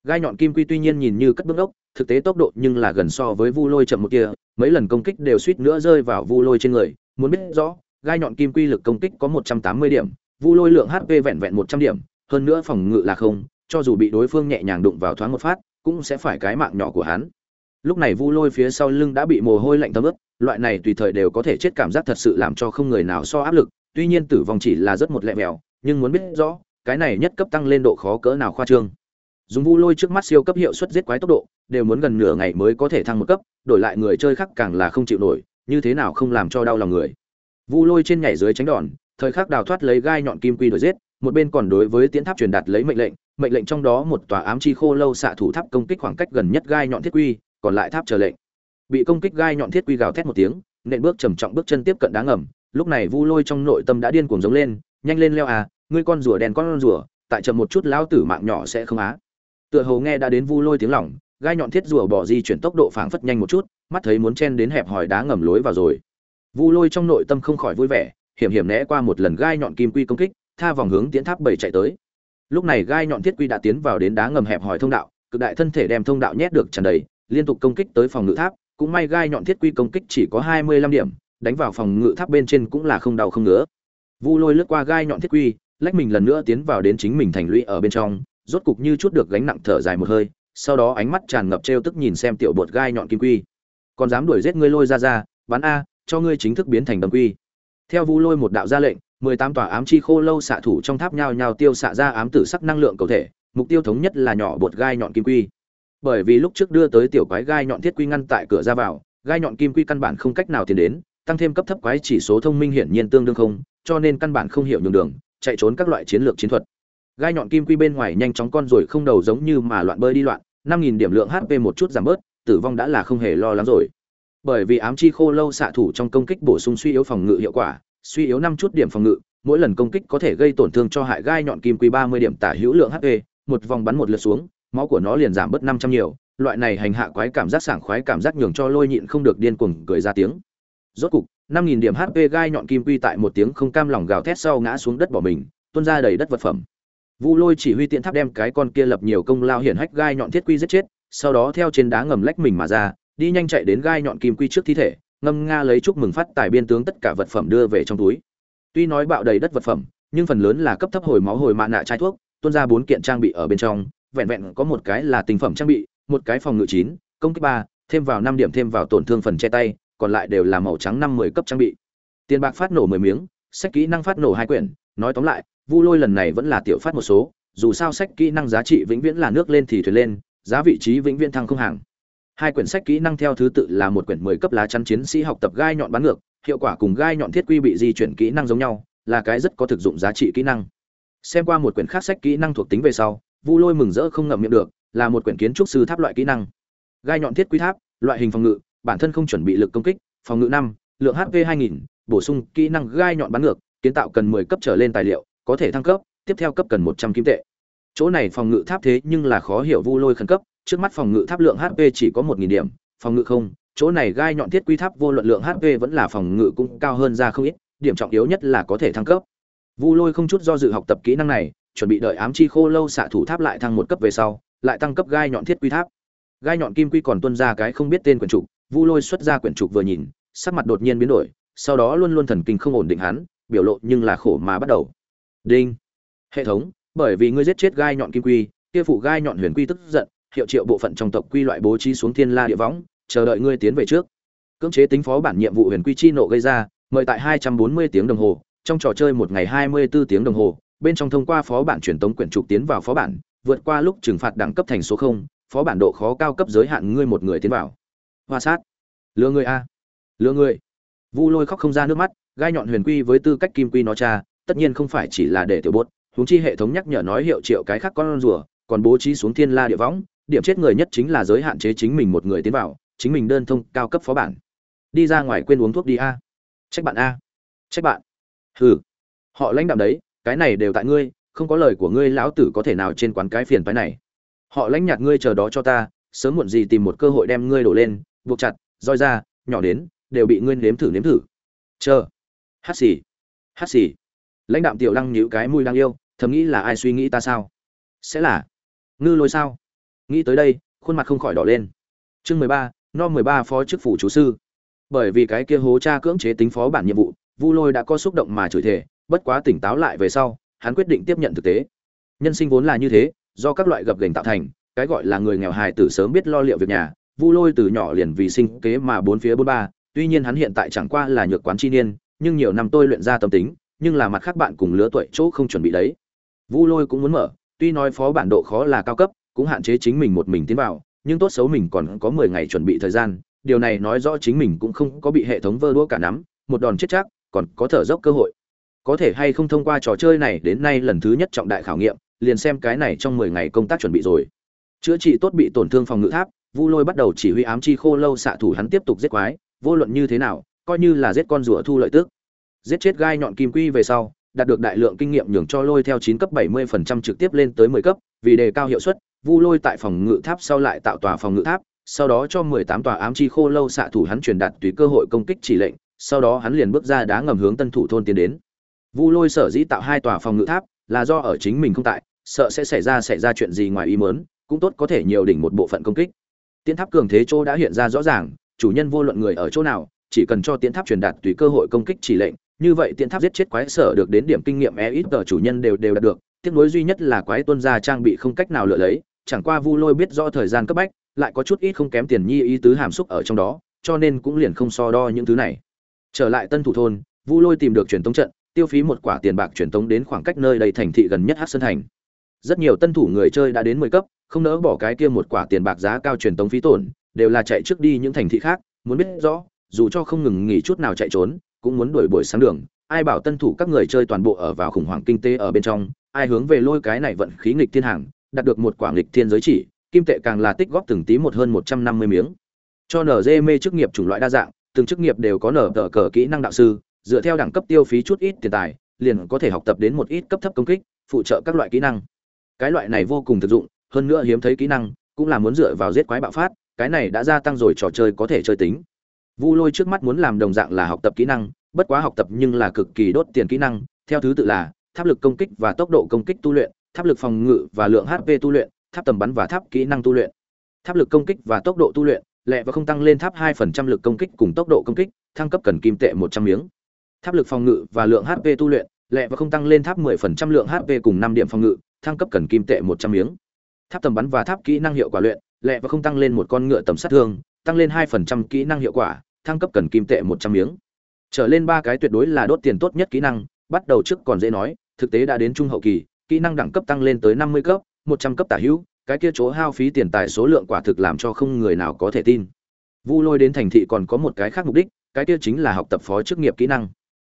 Gai nhọn kim quy tuy nhiên nhìn như cất bước ốc, thực tế tốc độ nhưng là gần so với vu lôi chậm một kia mấy lần công kích đều suýt nữa rơi vào vu lôi trên người. Muốn biết rõ, gai nhọn kim quy lực công kích có một trăm tám mươi điểm, vu lôi lượng hp vẹn vẹn một trăm điểm, hơn nữa phòng ngự là không, cho dù bị đối phương nhẹ nhàng đụng vào thoáng một phát, cũng sẽ phải cái mạng nhỏ của hắn. Lúc này vu lôi phía sau lưng đã bị mồ hôi lạnh thấm ướt loại này tùy thời đều có thể chết cảm giác thật sự làm cho không người nào so áp lực, tuy nhiên tử vong chỉ là rất một lẹ mèo nhưng muốn biết rõ, cái này nhất cấp tăng lên độ khó cỡ nào khoa trương. Dùng vu lôi trước mắt siêu cấp hiệu suất giết quái tốc độ, đều muốn gần nửa ngày mới có thể thăng một cấp, đổi lại người chơi khác càng là không chịu nổi, như thế nào không làm cho đau lòng người. Vu lôi trên nhảy dưới tránh đòn, thời khắc đào thoát lấy gai nhọn kim quy đổi giết, một bên còn đối với tiến tháp truyền đạt lấy mệnh lệnh mệnh lệnh trong đó một tòa ám chi khô lâu xạ thủ tháp công kích khoảng cách gần nhất gai nhọn thiết quy, còn lại tháp chờ lệnh bị công kích gai nhọn thiết quy gào thét một tiếng, nện bước trầm trọng bước chân tiếp cận đá ngầm, lúc này vu lôi trong nội tâm đã điên cuồng giống lên, nhanh lên leo à ngươi con rùa đèn con rùa, tại chậm một chút lão tử mạng nhỏ sẽ không á. Tựa hồ nghe đã đến vu lôi tiếng lỏng gai nhọn thiết rùa bỏ di chuyển tốc độ phảng phất nhanh một chút, mắt thấy muốn chen đến hẹp hòi đá ngầm lối vào rồi. Vu lôi trong nội tâm không khỏi vui vẻ, hiểm hiểm né qua một lần gai nhọn kim quy công kích, tha vòng hướng tiến tháp bảy chạy tới. Lúc này gai nhọn thiết quy đã tiến vào đến đá ngầm hẹp hỏi thông đạo, cực đại thân thể đem thông đạo nhét được tràn đầy, liên tục công kích tới phòng ngự tháp cũng may gai nhọn thiết quy công kích chỉ có hai mươi lăm điểm, đánh vào phòng ngự tháp bên trên cũng là không đau không ngứa. Vu lôi lướt qua gai nhọn thiết quy, lách mình lần nữa tiến vào đến chính mình thành lũy ở bên trong, rốt cục như chút được gánh nặng thở dài một hơi, sau đó ánh mắt tràn ngập trêu tức nhìn xem tiểu bột gai nhọn kim quy. Còn dám đuổi giết ngươi lôi ra ra bắn a, cho ngươi chính thức biến thành đầm quy. Theo vu lôi một đạo ra lệnh, mười tám tòa ám chi khô lâu xạ thủ trong tháp nhao nhao tiêu xạ ra ám tử sắc năng lượng cầu thể, mục tiêu thống nhất là nhỏ bột gai nhọn kim quy bởi vì lúc trước đưa tới tiểu quái gai nhọn thiết quy ngăn tại cửa ra vào, gai nhọn kim quy căn bản không cách nào tiến đến, tăng thêm cấp thấp quái chỉ số thông minh hiển nhiên tương đương không, cho nên căn bản không hiểu nhường đường, chạy trốn các loại chiến lược chiến thuật. Gai nhọn kim quy bên ngoài nhanh chóng con rồi không đầu giống như mà loạn bơi đi loạn, năm nghìn điểm lượng hp một chút giảm bớt, tử vong đã là không hề lo lắng rồi. Bởi vì ám chi khô lâu xạ thủ trong công kích bổ sung suy yếu phòng ngự hiệu quả, suy yếu năm chút điểm phòng ngự, mỗi lần công kích có thể gây tổn thương cho hại gai nhọn kim quy ba mươi điểm tả hữu lượng hp một vòng bắn một lượt xuống máu của nó liền giảm bớt năm trăm nhiều. Loại này hành hạ quái cảm giác sảng khoái cảm giác nhường cho lôi nhịn không được điên cuồng cười ra tiếng. Rốt cục, năm nghìn điểm hp gai nhọn kim quy tại một tiếng không cam lòng gào thét sau ngã xuống đất bỏ mình, tuôn ra đầy đất vật phẩm. Vu lôi chỉ huy tiện tháp đem cái con kia lập nhiều công lao hiển hách gai nhọn thiết quy giết chết, sau đó theo trên đá ngầm lách mình mà ra, đi nhanh chạy đến gai nhọn kim quy trước thi thể, ngâm nga lấy chúc mừng phát tài biên tướng tất cả vật phẩm đưa về trong túi. Tuy nói bạo đầy đất vật phẩm, nhưng phần lớn là cấp thấp hồi máu hồi mạ nạ chai thuốc, tuôn ra bốn kiện trang bị ở bên trong vẹn vẹn có một cái là tình phẩm trang bị, một cái phòng ngự chín, công kích ba, thêm vào năm điểm thêm vào tổn thương phần che tay, còn lại đều là màu trắng năm mười cấp trang bị. Tiền bạc phát nổ mười miếng, sách kỹ năng phát nổ hai quyển, nói tóm lại, vu lôi lần này vẫn là tiểu phát một số, dù sao sách kỹ năng giá trị vĩnh viễn là nước lên thì thuyền lên, giá vị trí vĩnh viễn thăng không hàng. Hai quyển sách kỹ năng theo thứ tự là một quyển mười cấp lá chắn chiến sĩ học tập gai nhọn bắn ngược, hiệu quả cùng gai nhọn thiết quy bị di chuyển kỹ năng giống nhau, là cái rất có thực dụng giá trị kỹ năng. Xem qua một quyển khác sách kỹ năng thuộc tính về sau vu lôi mừng rỡ không ngậm miệng được là một quyển kiến trúc sư tháp loại kỹ năng. Gai nhọn thiết quy tháp loại hình phòng ngự bản thân không chuẩn bị lực công kích phòng ngự năm lượng hp 2000, bổ sung kỹ năng gai nhọn bắn ngược kiến tạo cần 10 cấp trở lên tài liệu có thể thăng cấp tiếp theo cấp cần 100 kim tệ. Chỗ này phòng ngự tháp thế nhưng là khó hiểu vu lôi khẩn cấp trước mắt phòng ngự tháp lượng hp chỉ có 1000 điểm phòng ngự không chỗ này gai nhọn thiết quy tháp vô luận lượng hp vẫn là phòng ngự cũng cao hơn ra không ít điểm trọng yếu nhất là có thể thăng cấp. Vu lôi không chút do dự học tập kỹ năng này chuẩn bị đợi ám chi khô lâu xạ thủ tháp lại thăng một cấp về sau, lại tăng cấp gai nhọn thiết quy tháp. Gai nhọn kim quy còn tuân ra cái không biết tên quyển trục, vu lôi xuất ra quyển trục vừa nhìn, sắc mặt đột nhiên biến đổi, sau đó luôn luôn thần kinh không ổn định hắn, biểu lộ nhưng là khổ mà bắt đầu. Đinh! Hệ thống, bởi vì ngươi giết chết gai nhọn kim quy, kia phụ gai nhọn huyền quy tức giận, hiệu triệu bộ phận trong tộc quy loại bố trí xuống thiên la địa võng, chờ đợi ngươi tiến về trước. Cưỡng chế tính phó bản nhiệm vụ huyền quy chi nộ gây ra, mời tại 240 tiếng đồng hồ, trong trò chơi một ngày 24 tiếng đồng hồ bên trong thông qua phó bản truyền tống quyển trục tiến vào phó bản vượt qua lúc trừng phạt đẳng cấp thành số 0, phó bản độ khó cao cấp giới hạn ngươi một người tiến vào. Hoa sát. Lừa người a. Lừa người. Vu lôi khóc không ra nước mắt gai nhọn huyền quy với tư cách kim quy nó cha tất nhiên không phải chỉ là để tiểu bốt huống chi hệ thống nhắc nhở nói hiệu triệu cái khác con rùa còn bố trí xuống thiên la địa võng điểm chết người nhất chính là giới hạn chế chính mình một người tiến vào chính mình đơn thông cao cấp phó bản. Đi ra ngoài quên uống thuốc đi a. Trách bạn a. Trách bạn. Hừ. Họ lãnh đạm đấy cái này đều tại ngươi, không có lời của ngươi lão tử có thể nào trên quán cái phiền phái này. Họ lãnh nhạt ngươi chờ đó cho ta, sớm muộn gì tìm một cơ hội đem ngươi đổ lên, buộc chặt, roi ra, nhỏ đến, đều bị ngươi nếm thử nếm thử. Chờ. Hát xì. Hát xì. Lãnh đạm tiểu lăng nhíu cái mùi đang yêu, thầm nghĩ là ai suy nghĩ ta sao? Sẽ là. Ngư lôi sao? Nghĩ tới đây, khuôn mặt không khỏi đỏ lên. Chương mười ba, no mười ba phó chức phủ chú sư. Bởi vì cái kia hố cha cưỡng chế tính phó bản nhiệm vụ, vu lôi đã có xúc động mà chửi thề bất quá tỉnh táo lại về sau, hắn quyết định tiếp nhận thực tế. Nhân sinh vốn là như thế, do các loại gập gành tạo thành, cái gọi là người nghèo hài tử sớm biết lo liệu việc nhà, vu lôi từ nhỏ liền vì sinh kế mà bốn phía bốn ba, tuy nhiên hắn hiện tại chẳng qua là nhược quán chi niên, nhưng nhiều năm tôi luyện ra tâm tính, nhưng là mặt khác bạn cùng lứa tuổi chỗ không chuẩn bị đấy. Vu lôi cũng muốn mở, tuy nói phó bản độ khó là cao cấp, cũng hạn chế chính mình một mình tiến vào, nhưng tốt xấu mình còn có mười ngày chuẩn bị thời gian, điều này nói rõ chính mình cũng không có bị hệ thống vơ đũa cả nắm, một đòn chết chắc, còn có thở dốc cơ hội có thể hay không thông qua trò chơi này đến nay lần thứ nhất trọng đại khảo nghiệm, liền xem cái này trong mười ngày công tác chuẩn bị rồi. Chữa trị tốt bị tổn thương phòng ngự tháp, vu lôi bắt đầu chỉ huy ám chi khô lâu xạ thủ hắn tiếp tục giết quái, vô luận như thế nào, coi như là giết con rùa thu lợi tức. Giết chết gai nhọn kim quy về sau, đạt được đại lượng kinh nghiệm nhường cho lôi theo chín cấp bảy mươi phần trăm trực tiếp lên tới mười cấp, vì đề cao hiệu suất, vu lôi tại phòng ngự tháp sau lại tạo tòa phòng ngự tháp, sau đó cho mười tám tòa ám chi khô lâu xạ thủ hắn truyền đạt tùy cơ hội công kích chỉ lệnh, sau đó hắn liền bước ra đá ngầm hướng tân thủ thôn tiến đến vu lôi sở dĩ tạo hai tòa phòng ngự tháp là do ở chính mình không tại sợ sẽ xảy ra xảy ra chuyện gì ngoài ý muốn, cũng tốt có thể nhiều đỉnh một bộ phận công kích. Tiến tháp cường thế chỗ đã hiện ra rõ ràng chủ nhân vô luận người ở chỗ nào chỉ cần cho tiến tháp truyền đạt tùy cơ hội công kích chỉ lệnh như vậy tiến tháp giết chết quái sở được đến điểm kinh nghiệm e ít tờ chủ nhân đều đều đạt được tiếc nối duy nhất là quái tuân gia trang bị không cách nào lựa lấy chẳng qua vu lôi biết rõ thời gian cấp bách lại có chút ít không kém tiền nhi ý tứ hàm xúc ở trong đó cho nên cũng liền không so đo những thứ này. Trở lại tân thủ thôn vu lôi tìm được truyền tống trận tiêu phí một quả tiền bạc truyền tống đến khoảng cách nơi đây thành thị gần nhất Hắc sơn thành. Rất nhiều tân thủ người chơi đã đến mười cấp, không nỡ bỏ cái kia một quả tiền bạc giá cao truyền tống phí tổn, đều là chạy trước đi những thành thị khác, muốn biết rõ, dù cho không ngừng nghỉ chút nào chạy trốn, cũng muốn đuổi buổi sáng đường, ai bảo tân thủ các người chơi toàn bộ ở vào khủng hoảng kinh tế ở bên trong, ai hướng về lôi cái này vận khí nghịch thiên hàng, đạt được một quả nghịch thiên giới chỉ, kim tệ càng là tích góp từng tí một hơn một trăm năm mươi miếng. Cho nở dê mê chức nghiệp chủng loại đa dạng, từng chức nghiệp đều có nở tờ cờ kỹ năng đạo sư dựa theo đẳng cấp tiêu phí chút ít tiền tài, liền có thể học tập đến một ít cấp thấp công kích, phụ trợ các loại kỹ năng. Cái loại này vô cùng thực dụng, hơn nữa hiếm thấy kỹ năng, cũng là muốn dựa vào giết quái bạo phát, cái này đã gia tăng rồi trò chơi có thể chơi tính. Vu lôi trước mắt muốn làm đồng dạng là học tập kỹ năng, bất quá học tập nhưng là cực kỳ đốt tiền kỹ năng, theo thứ tự là tháp lực công kích và tốc độ công kích tu luyện, tháp lực phòng ngự và lượng hp tu luyện, tháp tầm bắn và tháp kỹ năng tu luyện. Tháp lực công kích và tốc độ tu luyện lệ và không tăng lên tháp 2% lực công kích cùng tốc độ công kích, thăng cấp cần kim tệ 100 miếng tháp lực phòng ngự và lượng hp tu luyện, lẹ và không tăng lên tháp 10% lượng hp cùng 5 điểm phòng ngự, thăng cấp cần kim tệ 100 miếng. Tháp tầm bắn và tháp kỹ năng hiệu quả luyện, lẹ và không tăng lên một con ngựa tầm sát thương, tăng lên 2% kỹ năng hiệu quả, thăng cấp cần kim tệ 100 miếng. Trở lên ba cái tuyệt đối là đốt tiền tốt nhất kỹ năng, bắt đầu trước còn dễ nói, thực tế đã đến trung hậu kỳ, kỹ năng đẳng cấp tăng lên tới 50 cấp 100 cấp tả hữu, cái kia chỗ hao phí tiền tài số lượng quả thực làm cho không người nào có thể tin. Vu lôi đến thành thị còn có một cái khác mục đích, cái kia chính là học tập phó chức nghiệp kỹ năng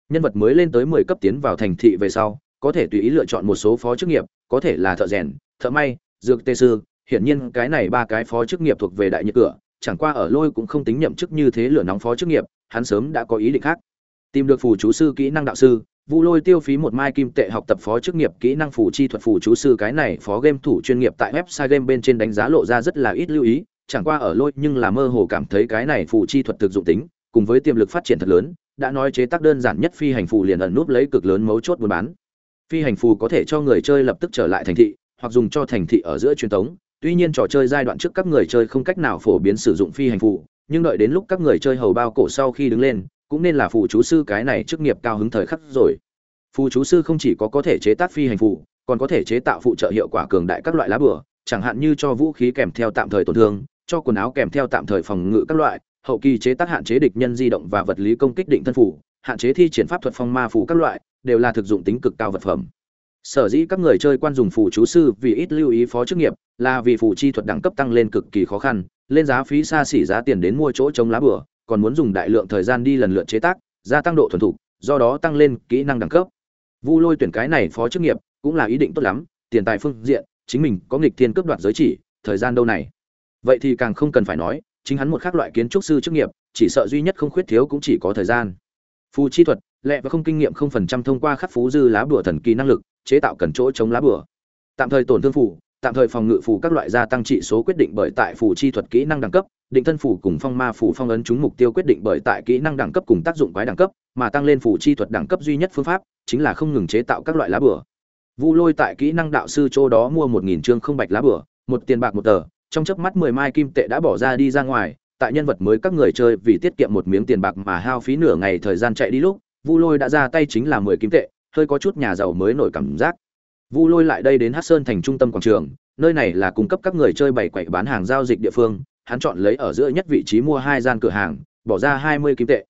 nhân vật mới lên tới 10 cấp tiến vào thành thị về sau có thể tùy ý lựa chọn một số phó chức nghiệp có thể là thợ rèn thợ may dược tê sư. Hiển nhiên cái này ba cái phó chức nghiệp thuộc về đại nhiệt cửa chẳng qua ở lôi cũng không tính nhậm chức như thế lửa nóng phó chức nghiệp hắn sớm đã có ý định khác. Tìm được phù chú sư kỹ năng đạo sư Vu Lôi tiêu phí một mai kim tệ học tập phó chức nghiệp kỹ năng phù chi thuật phù chú sư. Cái này phó game thủ chuyên nghiệp tại website game bên trên đánh giá lộ ra rất là ít lưu ý, chẳng qua ở Lôi nhưng là mơ hồ cảm thấy cái này phù chi thuật thực dụng tính, cùng với tiềm lực phát triển thật lớn, đã nói chế tác đơn giản nhất phi hành phù liền ẩn núp lấy cực lớn mấu chốt buôn bán. Phi hành phù có thể cho người chơi lập tức trở lại thành thị, hoặc dùng cho thành thị ở giữa truyền tống, tuy nhiên trò chơi giai đoạn trước các người chơi không cách nào phổ biến sử dụng phi hành phù, nhưng đợi đến lúc các người chơi hầu bao cổ sau khi đứng lên, cũng nên là phù chú sư cái này chức nghiệp cao hứng thời khắc rồi phù chú sư không chỉ có có thể chế tác phi hành phù còn có thể chế tạo phụ trợ hiệu quả cường đại các loại lá bùa, chẳng hạn như cho vũ khí kèm theo tạm thời tổn thương cho quần áo kèm theo tạm thời phòng ngự các loại hậu kỳ chế tác hạn chế địch nhân di động và vật lý công kích định thân phủ hạn chế thi triển pháp thuật phong ma phủ các loại đều là thực dụng tính cực cao vật phẩm sở dĩ các người chơi quan dùng phủ chú sư vì ít lưu ý phó chức nghiệp là vì phủ chi thuật đẳng cấp tăng lên cực kỳ khó khăn lên giá phí xa xỉ giá tiền đến mua chỗ chống lá bửa còn muốn dùng đại lượng thời gian đi lần lượt chế tác gia tăng độ thuần thục do đó tăng lên kỹ năng đẳng cấp Vu Lôi tuyển cái này phó chức nghiệp, cũng là ý định tốt lắm, tiền tài phương diện, chính mình có nghịch thiên cướp đoạt giới chỉ, thời gian đâu này. Vậy thì càng không cần phải nói, chính hắn một khác loại kiến trúc sư chức nghiệp, chỉ sợ duy nhất không khuyết thiếu cũng chỉ có thời gian. Phù chi thuật, lẹ và không kinh nghiệm không phần trăm thông qua khắc phú dư lá bùa thần kỳ năng lực, chế tạo cần chỗ chống lá bùa. Tạm thời tổn thương phù, tạm thời phòng ngự phù các loại gia tăng trị số quyết định bởi tại phù chi thuật kỹ năng đẳng cấp, định thân phù cùng phong ma phù phong ấn chúng mục tiêu quyết định bởi tại kỹ năng đẳng cấp cùng tác dụng quái đẳng cấp, mà tăng lên phù chi thuật đẳng cấp duy nhất phương pháp chính là không ngừng chế tạo các loại lá bửa. Vu Lôi tại kỹ năng đạo sư chỗ đó mua một nghìn chương không bạch lá bửa, một tiền bạc một tờ, trong chớp mắt mười mai kim tệ đã bỏ ra đi ra ngoài, tại nhân vật mới các người chơi vì tiết kiệm một miếng tiền bạc mà hao phí nửa ngày thời gian chạy đi lúc, Vu Lôi đã ra tay chính là mười kim tệ, hơi có chút nhà giàu mới nổi cảm giác. Vu Lôi lại đây đến Hắc Sơn thành trung tâm quảng trường, nơi này là cung cấp các người chơi bày quậy bán hàng giao dịch địa phương, hắn chọn lấy ở giữa nhất vị trí mua hai gian cửa hàng, bỏ ra hai mươi kim tệ.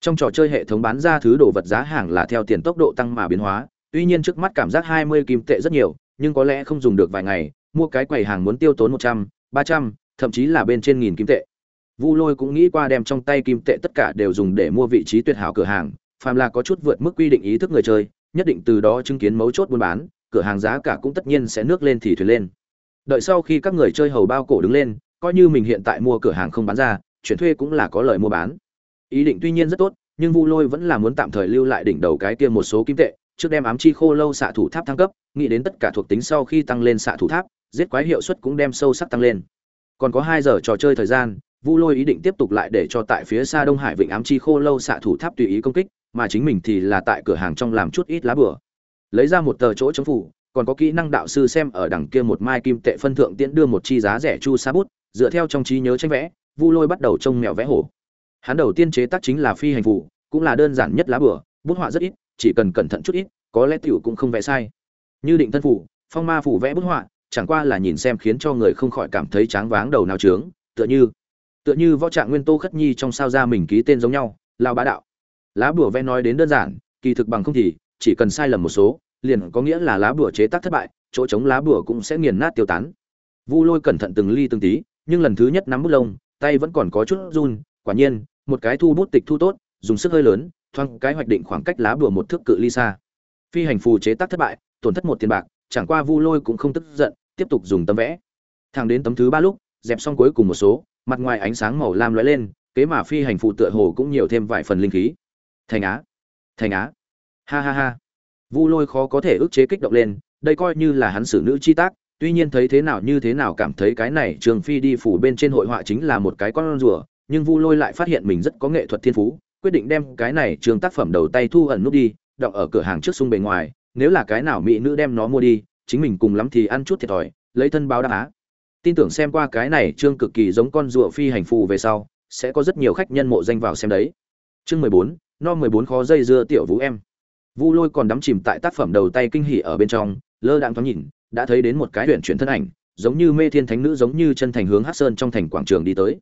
Trong trò chơi hệ thống bán ra thứ đồ vật giá hàng là theo tiền tốc độ tăng mà biến hóa, tuy nhiên trước mắt cảm giác hai mươi kim tệ rất nhiều, nhưng có lẽ không dùng được vài ngày, mua cái quầy hàng muốn tiêu tốn một trăm, ba trăm, thậm chí là bên trên nghìn kim tệ. Vu Lôi cũng nghĩ qua đem trong tay kim tệ tất cả đều dùng để mua vị trí tuyệt hảo cửa hàng, phàm là có chút vượt mức quy định ý thức người chơi, nhất định từ đó chứng kiến mấu chốt buôn bán, cửa hàng giá cả cũng tất nhiên sẽ nước lên thì thuyền lên. Đợi sau khi các người chơi hầu bao cổ đứng lên, coi như mình hiện tại mua cửa hàng không bán ra, chuyển thuê cũng là có lợi mua bán. Ý định tuy nhiên rất tốt, nhưng Vu Lôi vẫn là muốn tạm thời lưu lại đỉnh đầu cái kia một số kim tệ, trước đem ám chi khô lâu xạ thủ tháp thăng cấp, nghĩ đến tất cả thuộc tính sau khi tăng lên xạ thủ tháp, giết quái hiệu suất cũng đem sâu sắc tăng lên. Còn có 2 giờ trò chơi thời gian, Vu Lôi ý định tiếp tục lại để cho tại phía xa Đông Hải Vịnh ám chi khô lâu xạ thủ tháp tùy ý công kích, mà chính mình thì là tại cửa hàng trong làm chút ít lá bừa. Lấy ra một tờ chỗ chống phủ, còn có kỹ năng đạo sư xem ở đằng kia một mai kim tệ phân thượng tiễn đưa một chi giá rẻ chu sa bút, dựa theo trong trí nhớ tranh vẽ, Vu Lôi bắt đầu trông mèo vẽ hổ. Hắn đầu tiên chế tác chính là phi hành phù, cũng là đơn giản nhất lá bửa, bút họa rất ít, chỉ cần cẩn thận chút ít, có lẽ tiểu cũng không vẽ sai. Như định thân phủ, phong ma phủ vẽ bút họa, chẳng qua là nhìn xem khiến cho người không khỏi cảm thấy tráng váng đầu nào trướng, tựa như tựa như võ trạng nguyên tô khất nhi trong sao ra mình ký tên giống nhau, lao bá đạo. lá bùa vẽ nói đến đơn giản kỳ thực bằng không thì chỉ cần sai lầm một số liền có nghĩa là lá bùa chế tác thất bại chỗ chống lá bùa cũng sẽ nghiền nát tiêu tán vu lôi cẩn thận từng ly từng tí nhưng lần thứ nhất nắm bút lông tay vẫn còn có chút run quả nhiên một cái thu bút tịch thu tốt dùng sức hơi lớn thoang cái hoạch định khoảng cách lá bùa một thước cự ly xa phi hành phù chế tác thất bại tổn thất một tiền bạc chẳng qua vu lôi cũng không tức giận tiếp tục dùng tấm vẽ. Thẳng đến tấm thứ ba lúc, dẹp xong cuối cùng một số, mặt ngoài ánh sáng màu lam lóe lên, kế mà phi hành phụ tựa hồ cũng nhiều thêm vài phần linh khí. Thành á thành á. Ha ha ha. Vu lôi khó có thể ức chế kích động lên, đây coi như là hắn xử nữ chi tác, tuy nhiên thấy thế nào như thế nào cảm thấy cái này trường phi đi phủ bên trên hội họa chính là một cái con rùa, nhưng vu lôi lại phát hiện mình rất có nghệ thuật thiên phú, quyết định đem cái này trường tác phẩm đầu tay thu ẩn nút đi đọng ở cửa hàng trước sung bề ngoài, nếu là cái nào mỹ nữ đem nó mua đi chính mình cùng lắm thì ăn chút thiệt thòi, lấy thân báo đáp á. Tin tưởng xem qua cái này trương cực kỳ giống con rùa phi hành phù về sau, sẽ có rất nhiều khách nhân mộ danh vào xem đấy. Chương mười bốn, no mười bốn khó dây dưa tiểu vũ em. Vu lôi còn đắm chìm tại tác phẩm đầu tay kinh hỉ ở bên trong, lơ đãng thoáng nhìn, đã thấy đến một cái huyện chuyển thân ảnh, giống như mê thiên thánh nữ giống như chân thành hướng hát sơn trong thành quảng trường đi tới.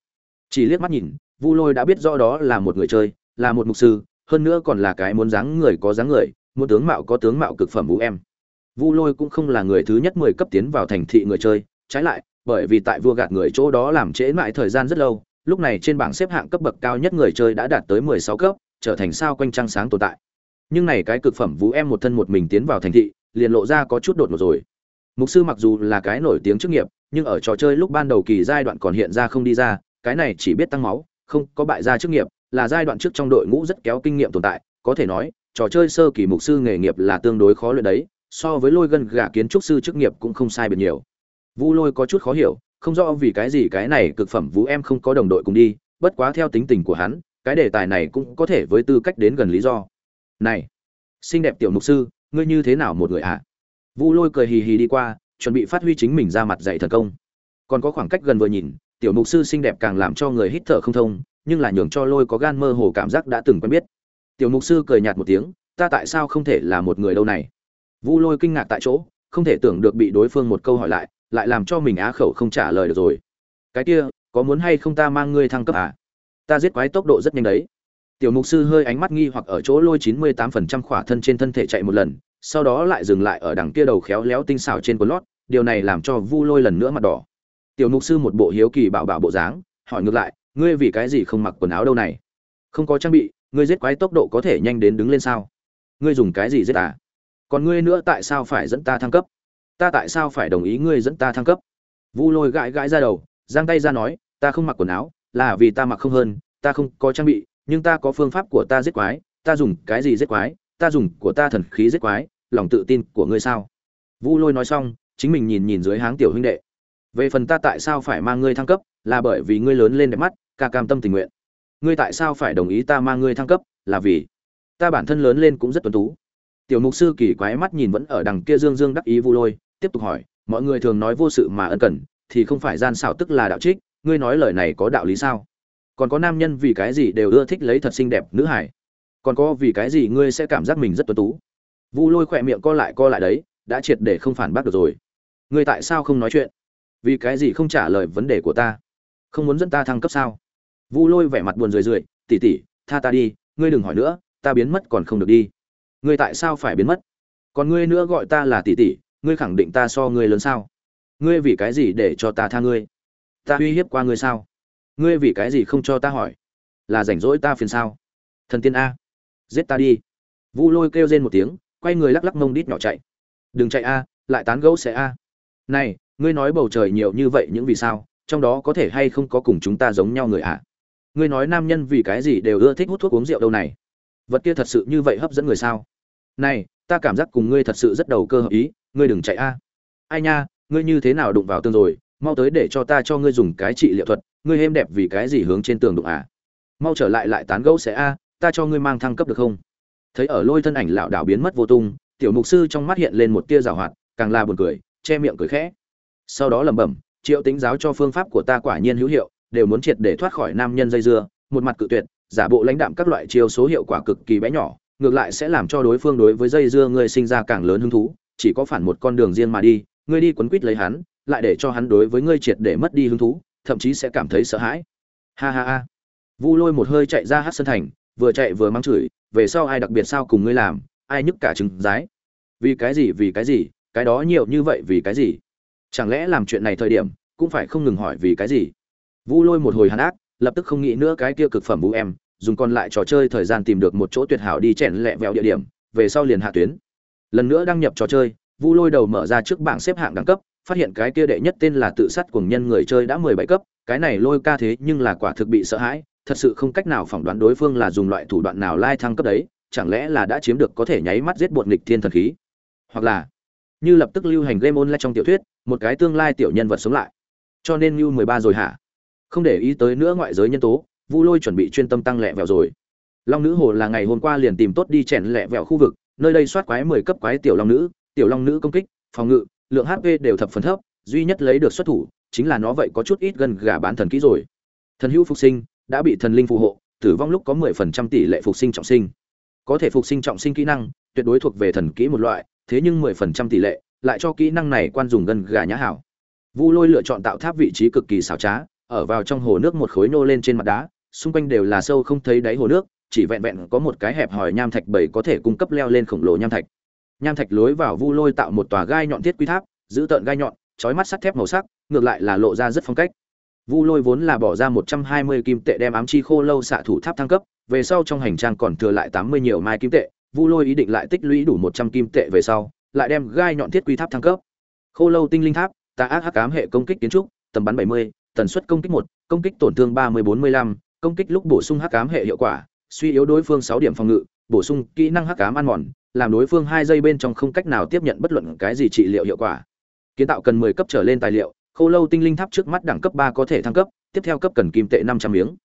Chỉ liếc mắt nhìn, vu lôi đã biết rõ đó là một người chơi, là một mục sư, hơn nữa còn là cái muốn dáng người có dáng người, muốn tướng mạo có tướng mạo cực phẩm vũ em vu lôi cũng không là người thứ nhất mười cấp tiến vào thành thị người chơi, trái lại, bởi vì tại vua gạt người chỗ đó làm trễ mãi thời gian rất lâu, lúc này trên bảng xếp hạng cấp bậc cao nhất người chơi đã đạt tới mười sáu cấp, trở thành sao quanh trăng sáng tồn tại. Nhưng này cái cực phẩm vũ em một thân một mình tiến vào thành thị, liền lộ ra có chút đột ngột rồi. Mục sư mặc dù là cái nổi tiếng chức nghiệp, nhưng ở trò chơi lúc ban đầu kỳ giai đoạn còn hiện ra không đi ra, cái này chỉ biết tăng máu, không có bại gia chức nghiệp, là giai đoạn trước trong đội ngũ rất kéo kinh nghiệm tồn tại, có thể nói, trò chơi sơ kỳ mục sư nghề nghiệp là tương đối khó luyện đấy so với lôi gân gà kiến trúc sư chức nghiệp cũng không sai biệt nhiều. Vu lôi có chút khó hiểu, không rõ vì cái gì cái này cực phẩm vũ em không có đồng đội cùng đi, bất quá theo tính tình của hắn, cái đề tài này cũng có thể với tư cách đến gần lý do. Này, xinh đẹp tiểu mục sư, ngươi như thế nào một người ạ? À? vu lôi cười hì hì đi qua, chuẩn bị phát huy chính mình ra mặt dạy thần công. Còn có khoảng cách gần vừa nhìn, tiểu mục sư xinh đẹp càng làm cho người hít thở không thông, nhưng là nhường cho lôi có gan mơ hồ cảm giác đã từng quen biết. Tiểu mục sư cười nhạt một tiếng, ta tại sao không thể là một người đâu này? Vu lôi kinh ngạc tại chỗ, không thể tưởng được bị đối phương một câu hỏi lại lại làm cho mình á khẩu không trả lời được rồi. Cái kia, có muốn hay không ta mang ngươi thăng cấp à ta giết quái tốc độ rất nhanh đấy. Tiểu mục sư hơi ánh mắt nghi hoặc ở chỗ lôi chín mươi tám phần trăm khỏa thân trên thân thể chạy một lần, sau đó lại dừng lại ở đằng kia đầu khéo léo tinh xảo trên quần lót, điều này làm cho vu lôi lần nữa mặt đỏ. Tiểu mục sư một bộ hiếu kỳ bảo bảo bộ dáng, hỏi ngược lại, ngươi vì cái gì không mặc quần áo đâu này? Không có trang bị, ngươi giết quái tốc độ có thể nhanh đến đứng lên sao? Ngươi dùng cái gì giết à? Còn ngươi nữa tại sao phải dẫn ta thăng cấp? Ta tại sao phải đồng ý ngươi dẫn ta thăng cấp? Vu lôi gãi gãi ra đầu, giang tay ra nói, ta không mặc quần áo, là vì ta mặc không hơn, ta không có trang bị, nhưng ta có phương pháp của ta giết quái, ta dùng cái gì giết quái, ta dùng của ta thần khí giết quái, lòng tự tin của ngươi sao? Vu lôi nói xong, chính mình nhìn nhìn dưới háng tiểu huynh đệ. Về phần ta tại sao phải mang ngươi thăng cấp, là bởi vì ngươi lớn lên đẹp mắt, ca cam tâm tình nguyện. Ngươi tại sao phải đồng ý ta mang ngươi thăng cấp, là vì ta bản thân lớn lên cũng rất tuấn tú tiểu mục sư kỳ quái mắt nhìn vẫn ở đằng kia dương dương đắc ý vu lôi, tiếp tục hỏi, mọi người thường nói vô sự mà ân cần, thì không phải gian xảo tức là đạo trích, ngươi nói lời này có đạo lý sao? Còn có nam nhân vì cái gì đều ưa thích lấy thật xinh đẹp nữ hải còn có vì cái gì ngươi sẽ cảm giác mình rất tuấn tú? Vu lôi khỏe miệng co lại co lại đấy, đã triệt để không phản bác được rồi. Ngươi tại sao không nói chuyện? Vì cái gì không trả lời vấn đề của ta? Không muốn dẫn ta thăng cấp sao? Vu lôi vẻ mặt buồn rười rượi tỉ tỉ tha ta đi, ngươi đừng hỏi nữa, ta biến mất còn không được đi ngươi tại sao phải biến mất? Còn ngươi nữa gọi ta là tỷ tỷ, ngươi khẳng định ta so ngươi lớn sao? Ngươi vì cái gì để cho ta tha ngươi? Ta uy hiếp qua ngươi sao? Ngươi vì cái gì không cho ta hỏi? Là rảnh rỗi ta phiền sao? Thần tiên a, giết ta đi. Vu lôi kêu rên một tiếng, quay người lắc lắc mông đít nhỏ chạy. Đừng chạy a, lại tán gẫu sẽ a. Này, ngươi nói bầu trời nhiều như vậy những vì sao, trong đó có thể hay không có cùng chúng ta giống nhau người ạ ngươi nói nam nhân vì cái gì đều ưa thích hút thuốc uống rượu đâu này? Vật kia thật sự như vậy hấp dẫn người sao? Này, ta cảm giác cùng ngươi thật sự rất đầu cơ hợp ý, ngươi đừng chạy a. Ai nha, ngươi như thế nào đụng vào tương rồi, mau tới để cho ta cho ngươi dùng cái trị liệu thuật, ngươi êm đẹp vì cái gì hướng trên tường đụng à? Mau trở lại lại tán gẫu sẽ a, ta cho ngươi mang thăng cấp được không? Thấy ở lôi thân ảnh lão đảo biến mất vô tung, tiểu mục sư trong mắt hiện lên một tia rào hoạt, càng là buồn cười, che miệng cười khẽ. Sau đó lẩm bẩm, triệu tính giáo cho phương pháp của ta quả nhiên hữu hiệu, đều muốn triệt để thoát khỏi nam nhân dây dưa, một mặt cự tuyệt, giả bộ lãnh đạm các loại chiêu số hiệu quả cực kỳ bé nhỏ ngược lại sẽ làm cho đối phương đối với dây dưa ngươi sinh ra càng lớn hứng thú, chỉ có phản một con đường riêng mà đi, ngươi đi quấn quýt lấy hắn, lại để cho hắn đối với ngươi triệt để mất đi hứng thú, thậm chí sẽ cảm thấy sợ hãi. Ha ha ha. Vu lôi một hơi chạy ra hát sân thành, vừa chạy vừa mắng chửi, về sau ai đặc biệt sao cùng ngươi làm, ai nhức cả trứng rái. Vì cái gì, vì cái gì, cái đó nhiều như vậy vì cái gì? Chẳng lẽ làm chuyện này thời điểm, cũng phải không ngừng hỏi vì cái gì? Vu lôi một hồi hắn ác, lập tức không nghĩ nữa cái kia cực phẩm vũ em dùng còn lại trò chơi thời gian tìm được một chỗ tuyệt hảo đi chèn lẹ vẹo địa điểm, về sau liền hạ tuyến. Lần nữa đăng nhập trò chơi, vu lôi đầu mở ra trước bảng xếp hạng đẳng cấp, phát hiện cái kia đệ nhất tên là tự sát cùng nhân người chơi đã mười bảy cấp, cái này lôi ca thế nhưng là quả thực bị sợ hãi, thật sự không cách nào phỏng đoán đối phương là dùng loại thủ đoạn nào lai thăng cấp đấy, chẳng lẽ là đã chiếm được có thể nháy mắt giết bột nghịch thiên thần khí? Hoặc là, như lập tức lưu hành game online trong tiểu thuyết, một cái tương lai tiểu nhân vật sống lại. Cho nên như mười ba rồi hả? Không để ý tới nữa ngoại giới nhân tố vu lôi chuẩn bị chuyên tâm tăng lẹ vẹo rồi. Long nữ hồ là ngày hôm qua liền tìm tốt đi chèn lẹ vẹo khu vực, nơi đây soát quái mười cấp quái tiểu long nữ, tiểu long nữ công kích, phòng ngự, lượng hp đều thập phần thấp, duy nhất lấy được xuất thủ chính là nó vậy có chút ít gần gà bán thần kỹ rồi. Thần hữu phục sinh đã bị thần linh phù hộ, tử vong lúc có mười phần trăm tỷ lệ phục sinh trọng sinh. Có thể phục sinh trọng sinh kỹ năng, tuyệt đối thuộc về thần kỹ một loại, thế nhưng mười phần trăm tỷ lệ lại cho kỹ năng này quan dùng gần gà nhã hảo. Vu lôi lựa chọn tạo tháp vị trí cực kỳ xảo trá, ở vào trong hồ nước một khối nô lên trên mặt đá xung quanh đều là sâu không thấy đáy hồ nước, chỉ vẹn vẹn có một cái hẹp hòi nham thạch bảy có thể cung cấp leo lên khổng lồ nham thạch. Nham thạch lối vào vu lôi tạo một tòa gai nhọn thiết quy tháp, giữ tợn gai nhọn, chói mắt sắt thép màu sắc, ngược lại là lộ ra rất phong cách. Vu lôi vốn là bỏ ra một trăm hai mươi kim tệ đem ám chi khô lâu xạ thủ tháp thăng cấp, về sau trong hành trang còn thừa lại tám mươi nhiều mai kim tệ, vu lôi ý định lại tích lũy đủ một trăm kim tệ về sau, lại đem gai nhọn thiết quy tháp thăng cấp. Khô lâu tinh linh tháp, tà ác hắc ám hệ công kích kiến trúc, tầm bắn bảy mươi, tần suất công kích một, công kích tổn thương ba mươi bốn mươi lăm công kích lúc bổ sung hắc ám hệ hiệu quả, suy yếu đối phương sáu điểm phòng ngự, bổ sung kỹ năng hắc ám ăn mòn, làm đối phương hai giây bên trong không cách nào tiếp nhận bất luận cái gì trị liệu hiệu quả. Kiến tạo cần mười cấp trở lên tài liệu, khô lâu tinh linh tháp trước mắt đẳng cấp ba có thể thăng cấp, tiếp theo cấp cần kim tệ năm trăm miếng.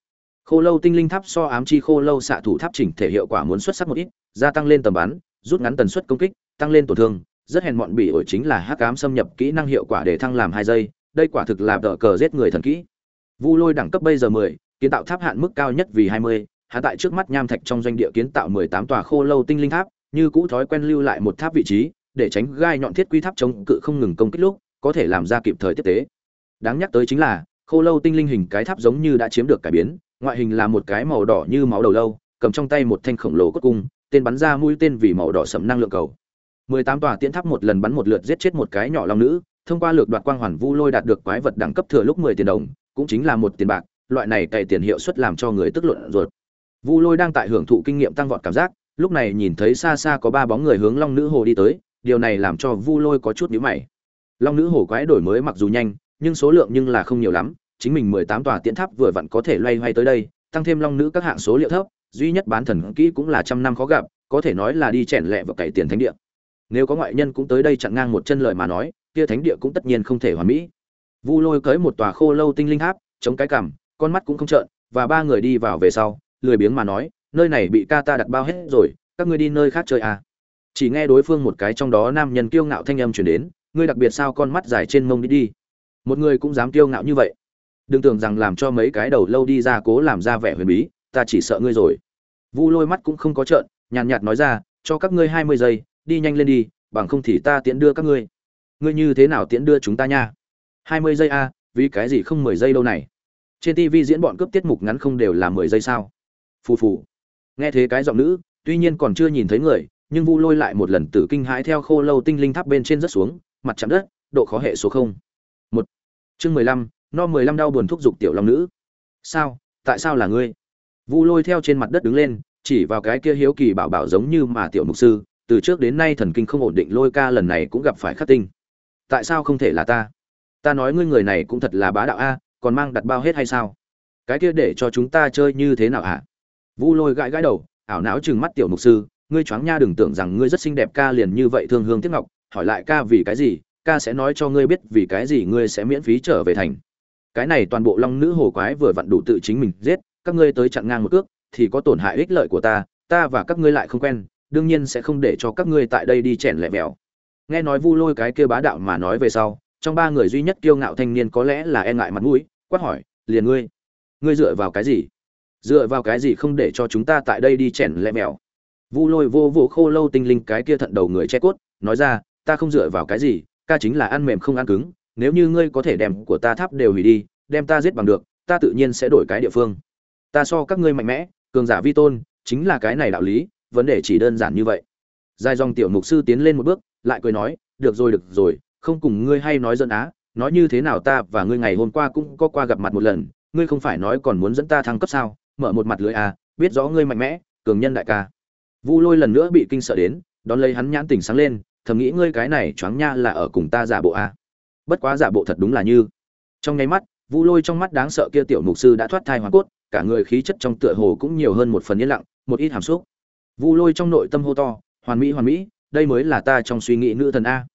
Khô lâu tinh linh tháp so ám chi khô lâu xạ thủ tháp chỉnh thể hiệu quả muốn xuất sắc một ít, gia tăng lên tầm bắn, rút ngắn tần suất công kích, tăng lên tổn thương, rất hèn mọn bị ổi chính là hắc ám xâm nhập kỹ năng hiệu quả để thăng làm hai giây, đây quả thực là đỡ cờ giết người thần kỹ. Vu lôi đẳng cấp bây giờ mười kiến tạo tháp hạn mức cao nhất vì hai mươi, hạ tại trước mắt nham thạch trong doanh địa kiến tạo mười tám tòa khô lâu tinh linh tháp, như cũ thói quen lưu lại một tháp vị trí, để tránh gai nhọn thiết quy tháp chống cự không ngừng công kích lúc, có thể làm ra kịp thời tiếp tế. Đáng nhắc tới chính là, khô lâu tinh linh hình cái tháp giống như đã chiếm được cải biến, ngoại hình là một cái màu đỏ như máu đầu lâu, cầm trong tay một thanh khổng lồ cốt cung, tên bắn ra mũi tên vì màu đỏ sẫm năng lượng cầu. Mười tám tòa tiễn tháp một lần bắn một lượt giết chết một cái nhỏ long nữ, thông qua lược đoạt quang hoàn vu lôi đạt được quái vật đẳng cấp thừa lúc mười tiền đồng, cũng chính là một tiền bạc loại này cày tiền hiệu suất làm cho người tức luận ruột. Vu lôi đang tại hưởng thụ kinh nghiệm tăng vọt cảm giác, lúc này nhìn thấy xa xa có ba bóng người hướng long nữ hồ đi tới, điều này làm cho vu lôi có chút nhíu mày. Long nữ hồ quái đổi mới mặc dù nhanh, nhưng số lượng nhưng là không nhiều lắm, chính mình mười tám tòa tiễn tháp vừa vặn có thể loay hoay tới đây, tăng thêm long nữ các hạng số liệu thấp, duy nhất bán thần kỹ cũng là trăm năm khó gặp, có thể nói là đi chèn lẹ vào cày tiền thánh địa. Nếu có ngoại nhân cũng tới đây chặn ngang một chân lời mà nói, kia thánh địa cũng tất nhiên không thể hoàn mỹ. Vu lôi cưới một tòa khô lâu tinh linh tháp, chống cái cằm con mắt cũng không trợn, và ba người đi vào về sau, lười biếng mà nói, nơi này bị ca ta đặt bao hết rồi, các ngươi đi nơi khác chơi à? Chỉ nghe đối phương một cái trong đó nam nhân kiêu ngạo thanh âm chuyển đến, ngươi đặc biệt sao con mắt dài trên mông đi đi? Một người cũng dám kiêu ngạo như vậy. Đừng tưởng rằng làm cho mấy cái đầu lâu đi ra cố làm ra vẻ huyền bí, ta chỉ sợ ngươi rồi. Vu lôi mắt cũng không có trợn, nhàn nhạt nói ra, cho các ngươi hai mươi giây, đi nhanh lên đi, bằng không thì ta tiễn đưa các ngươi. Ngươi như thế nào tiễn đưa chúng ta nha? Hai mươi giây a vì cái gì không mười giây đâu này? Trên tv diễn bọn cướp tiết mục ngắn không đều là mười giây sao? Phù phù. Nghe thế cái giọng nữ, tuy nhiên còn chưa nhìn thấy người, nhưng vu lôi lại một lần tử kinh hãi theo khô lâu tinh linh tháp bên trên rất xuống, mặt chạm đất, độ khó hệ số không. Một. Chương mười lăm, no mười lăm đau buồn thúc giục tiểu long nữ. Sao? Tại sao là ngươi? Vu lôi theo trên mặt đất đứng lên, chỉ vào cái kia hiếu kỳ bảo bảo giống như mà tiểu mục sư, từ trước đến nay thần kinh không ổn định lôi ca lần này cũng gặp phải khắc tinh. Tại sao không thể là ta? Ta nói ngươi người này cũng thật là bá đạo a còn mang đặt bao hết hay sao? Cái kia để cho chúng ta chơi như thế nào hả? Vu lôi gãi gãi đầu, ảo não chừng mắt tiểu mục sư, ngươi choáng nha đừng tưởng rằng ngươi rất xinh đẹp ca liền như vậy thương hương tiếc ngọc, hỏi lại ca vì cái gì, ca sẽ nói cho ngươi biết vì cái gì ngươi sẽ miễn phí trở về thành. Cái này toàn bộ long nữ hồ quái vừa vặn đủ tự chính mình giết, các ngươi tới chặn ngang một cước, thì có tổn hại ích lợi của ta ta và các ngươi lại không quen, đương nhiên sẽ không để cho các ngươi tại đây đi chèn lẹ mèo. Nghe nói vu lôi cái kia bá đạo mà nói về sau, trong ba người duy nhất kiêu ngạo thanh niên có lẽ là e ngại mặt mũi quát hỏi, liền ngươi ngươi dựa vào cái gì? Dựa vào cái gì không để cho chúng ta tại đây đi chèn lẹ mèo? Vu lôi vô vô khô lâu tinh linh cái kia thận đầu người che cốt, nói ra, ta không dựa vào cái gì, ca chính là ăn mềm không ăn cứng, nếu như ngươi có thể đem của ta tháp đều hủy đi, đem ta giết bằng được, ta tự nhiên sẽ đổi cái địa phương. Ta so các ngươi mạnh mẽ, cường giả vi tôn, chính là cái này đạo lý, vấn đề chỉ đơn giản như vậy. Dài dòng tiểu mục sư tiến lên một bước, lại cười nói, được rồi được rồi, không cùng ngươi hay nói dân á nói như thế nào ta và ngươi ngày hôm qua cũng có qua gặp mặt một lần, ngươi không phải nói còn muốn dẫn ta thăng cấp sao? Mở một mặt lưới à biết rõ ngươi mạnh mẽ, cường nhân đại ca. Vu lôi lần nữa bị kinh sợ đến, đón lấy hắn nhãn tỉnh sáng lên, thầm nghĩ ngươi cái này choáng nha là ở cùng ta giả bộ à. bất quá giả bộ thật đúng là như. Trong nháy mắt, vu lôi trong mắt đáng sợ kia tiểu mục sư đã thoát thai hoa cốt, cả người khí chất trong tựa hồ cũng nhiều hơn một phần yên lặng, một ít hàm xúc. Vu lôi trong nội tâm hô to, hoàn mỹ hoàn mỹ, đây mới là ta trong suy nghĩ nữ thần a.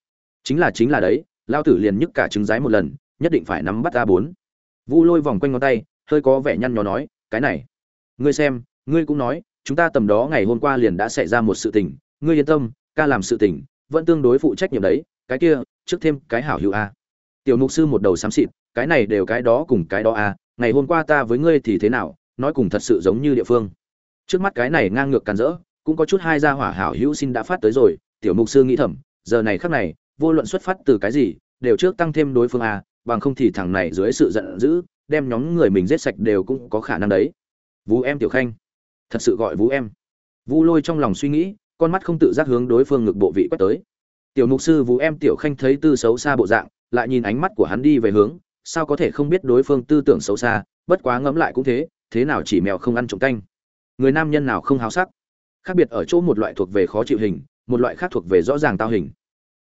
Chính là chính là đấy lao tử liền nhức cả trứng rái một lần, nhất định phải nắm bắt a bốn. Vu lôi vòng quanh ngón tay, hơi có vẻ nhăn nhó nói, cái này, ngươi xem, ngươi cũng nói, chúng ta tầm đó ngày hôm qua liền đã xảy ra một sự tình, ngươi yên tâm, ca làm sự tình, vẫn tương đối phụ trách nhiệm đấy, cái kia, trước thêm cái hảo hữu a. Tiểu mục sư một đầu xám xịt, cái này đều cái đó cùng cái đó a, ngày hôm qua ta với ngươi thì thế nào, nói cùng thật sự giống như địa phương. Trước mắt cái này ngang ngược càn rỡ, cũng có chút hai gia hỏa hảo hữu xin đã phát tới rồi, tiểu mục sư nghĩ thầm, giờ này khắc này vô luận xuất phát từ cái gì, đều trước tăng thêm đối phương a, bằng không thì thằng này dưới sự giận dữ, đem nhóm người mình giết sạch đều cũng có khả năng đấy. Vũ em tiểu khanh. Thật sự gọi vũ em. Vũ lôi trong lòng suy nghĩ, con mắt không tự giác hướng đối phương ngực bộ vị quét tới. Tiểu mục sư vũ em tiểu khanh thấy tư xấu xa bộ dạng, lại nhìn ánh mắt của hắn đi về hướng, sao có thể không biết đối phương tư tưởng xấu xa, bất quá ngẫm lại cũng thế thế nào chỉ mèo không ăn trộm canh. Người nam nhân nào không háo sắc. Khác biệt ở chỗ một loại thuộc về khó chịu hình, một loại khác thuộc về rõ ràng tao hình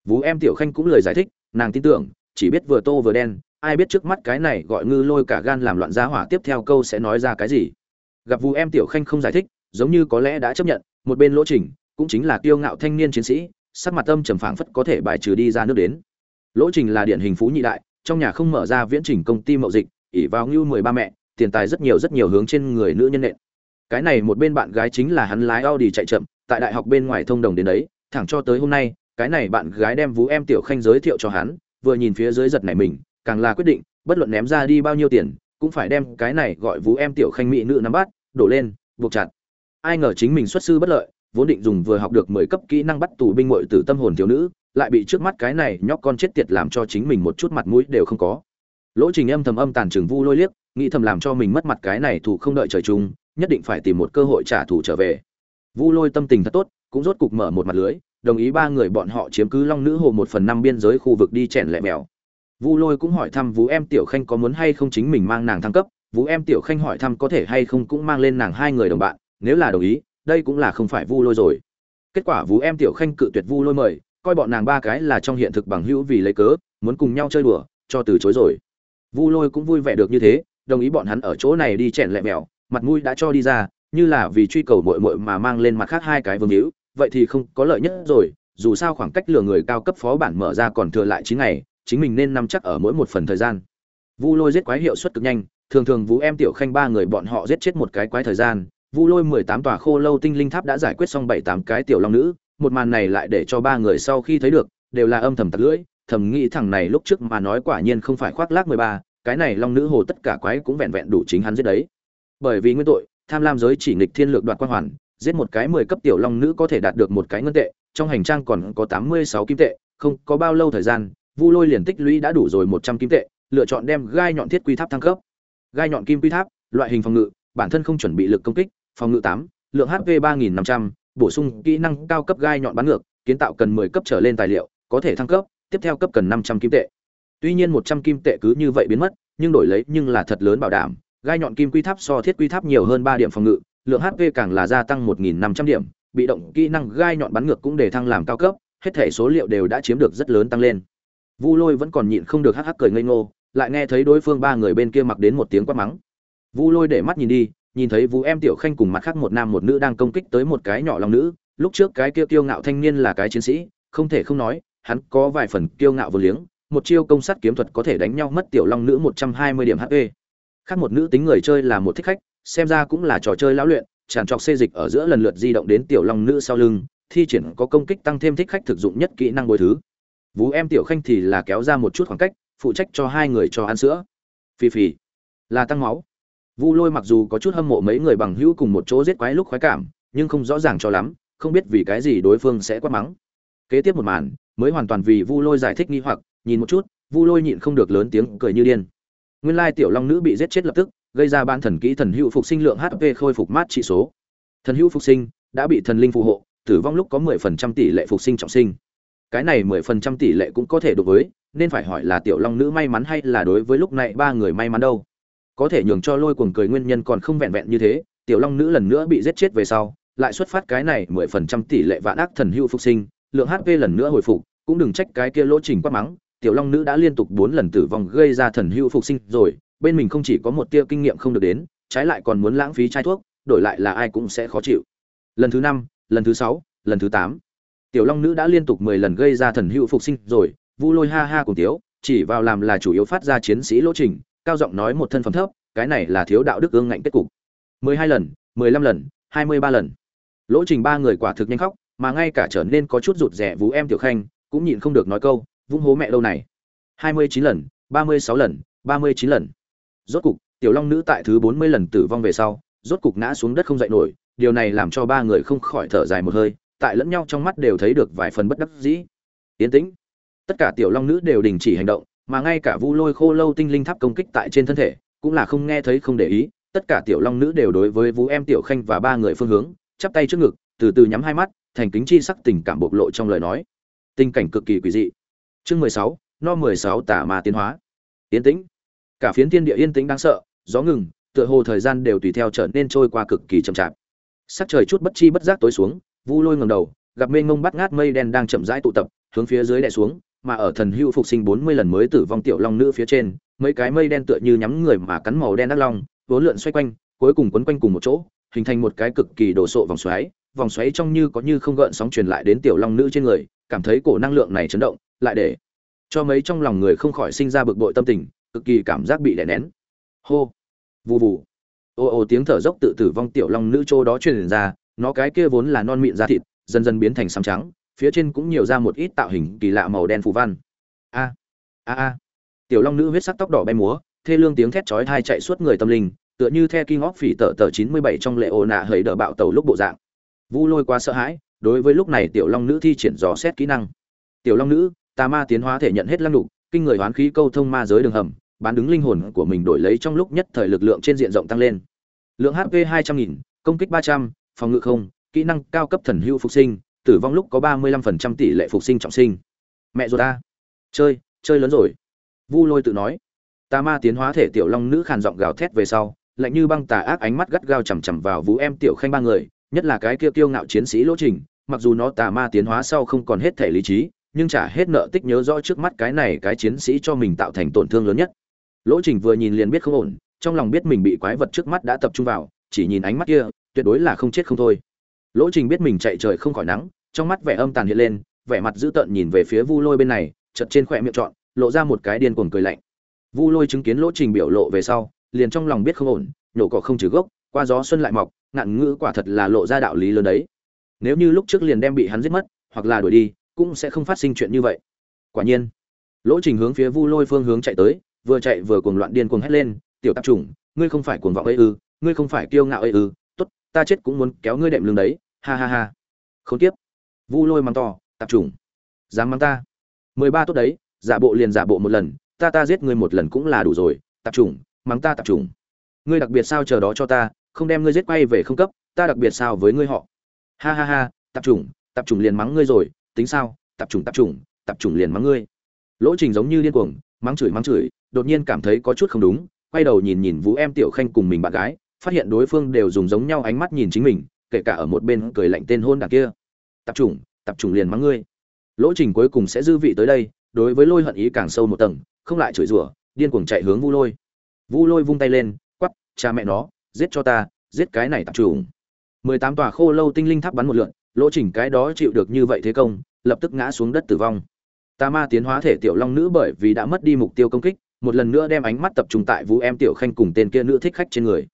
vú em tiểu khanh cũng lời giải thích, nàng tin tưởng, chỉ biết vừa tô vừa đen, ai biết trước mắt cái này gọi ngư lôi cả gan làm loạn giá hỏa tiếp theo câu sẽ nói ra cái gì. Gặp vú em tiểu khanh không giải thích, giống như có lẽ đã chấp nhận, một bên lỗ trình cũng chính là kiêu ngạo thanh niên chiến sĩ, sắc mặt tâm trầm phảng phất có thể bài trừ đi ra nước đến. Lỗ trình là điển hình phú nhị đại, trong nhà không mở ra viễn trình công ty mậu dịch ỉ vào ngưu mười ba mẹ, tiền tài rất nhiều rất nhiều hướng trên người nữ nhân nện. Cái này một bên bạn gái chính là hắn lái Audi chạy chậm, tại đại học bên ngoài thông đồng đến đấy, thẳng cho tới hôm nay cái này bạn gái đem vũ em tiểu khanh giới thiệu cho hắn, vừa nhìn phía dưới giật này mình, càng là quyết định, bất luận ném ra đi bao nhiêu tiền, cũng phải đem cái này gọi vũ em tiểu khanh mỹ nữ nắm bắt, đổ lên, buộc chặt. Ai ngờ chính mình xuất sư bất lợi, vốn định dùng vừa học được mười cấp kỹ năng bắt tù binh muội từ tâm hồn thiếu nữ, lại bị trước mắt cái này nhóc con chết tiệt làm cho chính mình một chút mặt mũi đều không có. Lỗ trình âm thầm âm tàn trường vu lôi liếc, nghĩ thầm làm cho mình mất mặt cái này thủ không đợi trời chung, nhất định phải tìm một cơ hội trả thù trở về. Vu lôi tâm tình thật tốt, cũng rốt cục mở một mặt lưới đồng ý ba người bọn họ chiếm cứ long nữ hồ một phần năm biên giới khu vực đi chèn lẹ mèo. Vu lôi cũng hỏi thăm vũ em tiểu khanh có muốn hay không chính mình mang nàng thăng cấp. Vũ em tiểu khanh hỏi thăm có thể hay không cũng mang lên nàng hai người đồng bạn. Nếu là đồng ý, đây cũng là không phải vu lôi rồi. Kết quả vũ em tiểu khanh cự tuyệt vu lôi mời, coi bọn nàng ba cái là trong hiện thực bằng hữu vì lấy cớ, muốn cùng nhau chơi đùa, cho từ chối rồi. Vu lôi cũng vui vẻ được như thế, đồng ý bọn hắn ở chỗ này đi chèn lẹ mèo, mặt mũi đã cho đi ra, như là vì truy cầu muội muội mà mang lên mặt khác hai cái vương hữu vậy thì không có lợi nhất rồi, dù sao khoảng cách lừa người cao cấp phó bản mở ra còn thừa lại chín ngày, chính mình nên nắm chắc ở mỗi một phần thời gian. Vu lôi giết quái hiệu suất cực nhanh, thường thường vũ em, tiểu khanh ba người bọn họ giết chết một cái quái thời gian, vu lôi mười tám tòa khô lâu tinh linh tháp đã giải quyết xong bảy tám cái tiểu long nữ, một màn này lại để cho ba người sau khi thấy được, đều là âm thầm tặc lưỡi, thầm nghĩ thằng này lúc trước mà nói quả nhiên không phải khoác lác mười ba, cái này long nữ hồ tất cả quái cũng vẹn vẹn đủ chính hắn giết đấy. Bởi vì nguyên tội, tham lam giới chỉ nghịch thiên lược đoạt quan hoàn giết một cái mười cấp tiểu long nữ có thể đạt được một cái ngân tệ, trong hành trang còn có tám mươi sáu kim tệ, không có bao lâu thời gian, vu lôi liền tích lũy đã đủ rồi một trăm kim tệ, lựa chọn đem gai nhọn thiết quy tháp thăng cấp. Gai nhọn kim quy tháp, loại hình phòng ngự, bản thân không chuẩn bị lực công kích, phòng ngự tám, lượng hp ba nghìn năm trăm, bổ sung kỹ năng cao cấp gai nhọn bắn ngược, kiến tạo cần mười cấp trở lên tài liệu, có thể thăng cấp, tiếp theo cấp cần năm trăm kim tệ. Tuy nhiên một trăm kim tệ cứ như vậy biến mất, nhưng đổi lấy nhưng là thật lớn bảo đảm, gai nhọn kim quy tháp so thiết quy tháp nhiều hơn ba điểm phòng ngự lượng hp càng là gia tăng một nghìn năm trăm điểm, bị động kỹ năng gai nhọn bắn ngược cũng để thăng làm cao cấp, hết thể số liệu đều đã chiếm được rất lớn tăng lên. Vu lôi vẫn còn nhịn không được hắc hắc cười ngây ngô, lại nghe thấy đối phương ba người bên kia mặc đến một tiếng quát mắng. Vu lôi để mắt nhìn đi, nhìn thấy vũ em tiểu khanh cùng mặt khác một nam một nữ đang công kích tới một cái nhỏ lòng nữ, lúc trước cái kia kiêu ngạo thanh niên là cái chiến sĩ, không thể không nói, hắn có vài phần kiêu ngạo vô liếng, một chiêu công sát kiếm thuật có thể đánh nhau mất tiểu long nữ một trăm hai mươi điểm hp khác một nữ tính người chơi là một thích khách xem ra cũng là trò chơi lão luyện, tràn trọc xê dịch ở giữa lần lượt di động đến tiểu long nữ sau lưng, thi triển có công kích tăng thêm thích khách thực dụng nhất kỹ năng bồi thứ. Vú em tiểu khanh thì là kéo ra một chút khoảng cách, phụ trách cho hai người cho ăn sữa. Phì phì. Là tăng máu. Vu lôi mặc dù có chút hâm mộ mấy người bằng hữu cùng một chỗ giết quái lúc khoái cảm, nhưng không rõ ràng cho lắm, không biết vì cái gì đối phương sẽ quát mắng. Kế tiếp một màn, mới hoàn toàn vì vu lôi giải thích nghi hoặc, nhìn một chút vu lôi nhịn không được lớn tiếng cười như điên. Nguyên lai tiểu long nữ bị giết chết lập tức gây ra ban thần kỹ thần hữu phục sinh lượng hp khôi phục mát trị số. Thần hữu phục sinh đã bị thần linh phù hộ, tử vong lúc có mười phần trăm tỷ lệ phục sinh trọng sinh. Cái này mười phần trăm tỷ lệ cũng có thể đối với, nên phải hỏi là tiểu long nữ may mắn hay là đối với lúc này ba người may mắn đâu. Có thể nhường cho lôi cuồng cười nguyên nhân còn không vẹn vẹn như thế, tiểu long nữ lần nữa bị giết chết về sau, lại xuất phát cái này mười phần trăm tỷ lệ vạn ác thần hữu phục sinh, lượng hp lần nữa hồi phục, cũng đừng trách cái kia lỗ trình quát mắng, tiểu long nữ đã liên tục bốn lần tử vong gây ra thần hữu phục sinh rồi bên mình không chỉ có một tia kinh nghiệm không được đến, trái lại còn muốn lãng phí chai thuốc, đổi lại là ai cũng sẽ khó chịu. Lần thứ năm, lần thứ sáu, lần thứ tám. Tiểu long nữ đã liên tục mười lần gây ra thần hữu phục sinh rồi, vu lôi ha ha cùng tiếu, chỉ vào làm là chủ yếu phát ra chiến sĩ lỗ trình, cao giọng nói một thân phẩm thấp, cái này là thiếu đạo đức ương ngạnh kết cục. Mười hai lần, mười lăm lần, hai mươi ba lần. Lỗ trình ba người quả thực nhanh khóc, mà ngay cả trở nên có chút rụt rẻ vú em tiểu khanh, cũng nhịn không được nói câu, vung hố mẹ lâu này. hai mươi chín lần, ba mươi sáu lần, ba mươi chín lần rốt cục, tiểu long nữ tại thứ bốn mươi lần tử vong về sau, rốt cục ngã xuống đất không dậy nổi, điều này làm cho ba người không khỏi thở dài một hơi, tại lẫn nhau trong mắt đều thấy được vài phần bất đắc dĩ. Yên tĩnh, tất cả tiểu long nữ đều đình chỉ hành động, mà ngay cả vu lôi khô lâu tinh linh tháp công kích tại trên thân thể, cũng là không nghe thấy không để ý, tất cả tiểu long nữ đều đối với vũ em tiểu khanh và ba người phương hướng, chắp tay trước ngực, từ từ nhắm hai mắt, thành kính chi sắc tình cảm bộc lộ trong lời nói. Tình cảnh cực kỳ quỷ dị. Chương mười sáu, no mười sáu tả ma tiến hóa. Yên tĩnh cả phiến thiên địa yên tĩnh đáng sợ, gió ngừng, tựa hồ thời gian đều tùy theo trở nên trôi qua cực kỳ chậm chạp. Sắc trời chút bất chi bất giác tối xuống, vu lôi ngầm đầu, gặp mênh mông bắt ngát mây đen đang chậm rãi tụ tập, hướng phía dưới đè xuống, mà ở thần hưu phục sinh bốn mươi lần mới tử vong tiểu long nữ phía trên, mấy cái mây đen tựa như nhắm người mà cắn màu đen đắc long, vốn lượn xoay quanh, cuối cùng quấn quanh cùng một chỗ, hình thành một cái cực kỳ đồ sộ vòng xoáy vòng xoáy trong như có như không gợn sóng truyền lại đến tiểu long nữ trên người, cảm thấy cổ năng lượng này chấn động, lại để cho mấy trong lòng người không khỏi sinh ra bực bội tâm tình cực kỳ cảm giác bị đè nén. Hô. Vù vù. Ô ô, tiếng thở dốc tự tử vong tiểu long nữ chỗ đó truyền ra, nó cái kia vốn là non mịn da thịt, dần dần biến thành xám trắng, phía trên cũng nhiều ra một ít tạo hình kỳ lạ màu đen phù văn. A a a. Tiểu long nữ huyết sắc tóc đỏ bay múa, thê lương tiếng thét chói tai chạy suốt người tâm linh, tựa như the kinh óc phỉ tở tở chín mươi bảy trong lệ ồ nạ hời đỡ bạo tàu lúc bộ dạng. Vu lôi quá sợ hãi, đối với lúc này tiểu long nữ thi triển dò xét kỹ năng. Tiểu long nữ, tà ma tiến hóa thể nhận hết lăng đục kinh người hoán khí câu thông ma giới đường hầm, bán đứng linh hồn của mình đổi lấy trong lúc nhất thời lực lượng trên diện rộng tăng lên. Lượng hp hai trăm nghìn, công kích ba trăm, phòng ngự không, kỹ năng cao cấp thần hưu phục sinh, tử vong lúc có ba mươi lăm phần trăm tỷ lệ phục sinh trọng sinh. Mẹ ruột ta. Chơi chơi lớn rồi. Vu lôi tự nói. Tà ma tiến hóa thể tiểu long nữ khàn giọng gào thét về sau, lạnh như băng tà ác ánh mắt gắt gao chằm chằm vào vũ em, tiểu khanh ba người, nhất là cái kia kiêu ngạo chiến sĩ lỗ trình, mặc dù nó tà ma tiến hóa sau không còn hết thể lý trí nhưng trả hết nợ tích nhớ rõ trước mắt cái này cái chiến sĩ cho mình tạo thành tổn thương lớn nhất. Lỗ trình vừa nhìn liền biết không ổn, trong lòng biết mình bị quái vật trước mắt đã tập trung vào, chỉ nhìn ánh mắt kia, tuyệt đối là không chết không thôi. Lỗ trình biết mình chạy trời không khỏi nắng, trong mắt vẻ âm tàn hiện lên, vẻ mặt dữ tợn nhìn về phía vu lôi bên này chật trên khỏe miệng trọn, lộ ra một cái điên cuồng cười lạnh. Vu lôi chứng kiến lỗ trình biểu lộ về sau, liền trong lòng biết không ổn, nhổ cỏ không trừ gốc, qua gió xuân lại mọc, ngạn ngữ quả thật là lộ ra đạo lý lớn đấy. Nếu như lúc trước liền đem bị hắn giết mất, hoặc là đuổi đi cũng sẽ không phát sinh chuyện như vậy. Quả nhiên, lỗ trình hướng phía vu lôi phương hướng chạy tới, vừa chạy vừa cuồng loạn điên cuồng hét lên, tiểu tạp chủng, ngươi không phải cuồng vọng ấy ư, ngươi không phải kiêu ngạo ấy ư, tốt, ta chết cũng muốn kéo ngươi đệm lưng đấy, ha ha ha. Không tiếp vu lôi mắng to, tạp chủng, dám mắng ta? Mười ba tốt đấy, giả bộ liền giả bộ một lần, ta ta giết ngươi một lần cũng là đủ rồi, tạp chủng, mắng ta tạp chủng. Ngươi đặc biệt sao chờ đó cho ta, không đem ngươi giết quay về không cấp, ta đặc biệt sao với ngươi họ? Ha ha ha, tạp chủng tạp chủng liền mắng ngươi rồi tính sao, tập trung tập trung tập trung liền mắng ngươi. Lỗ trình giống như điên cuồng, mắng chửi mắng chửi, đột nhiên cảm thấy có chút không đúng, quay đầu nhìn nhìn vũ em, tiểu khanh cùng mình bạn gái, phát hiện đối phương đều dùng giống nhau ánh mắt nhìn chính mình, kể cả ở một bên cười lạnh tên hôn đảng kia. Tập trung tập trung liền mắng ngươi. Lỗ trình cuối cùng sẽ dư vị tới đây, đối với lôi hận ý càng sâu một tầng, không lại chửi rủa, điên cuồng chạy hướng vu lôi. Vu lôi vung tay lên quắp cha mẹ nó, giết cho ta, giết cái này tập trung mười tám tòa khô lâu tinh linh tháp bắn một lượn, lỗ trình cái đó chịu được như vậy thế công lập tức ngã xuống đất tử vong. Tà ma tiến hóa thể tiểu long nữ bởi vì đã mất đi mục tiêu công kích, một lần nữa đem ánh mắt tập trung tại vũ em tiểu khanh cùng tên kia nữ thích khách trên người.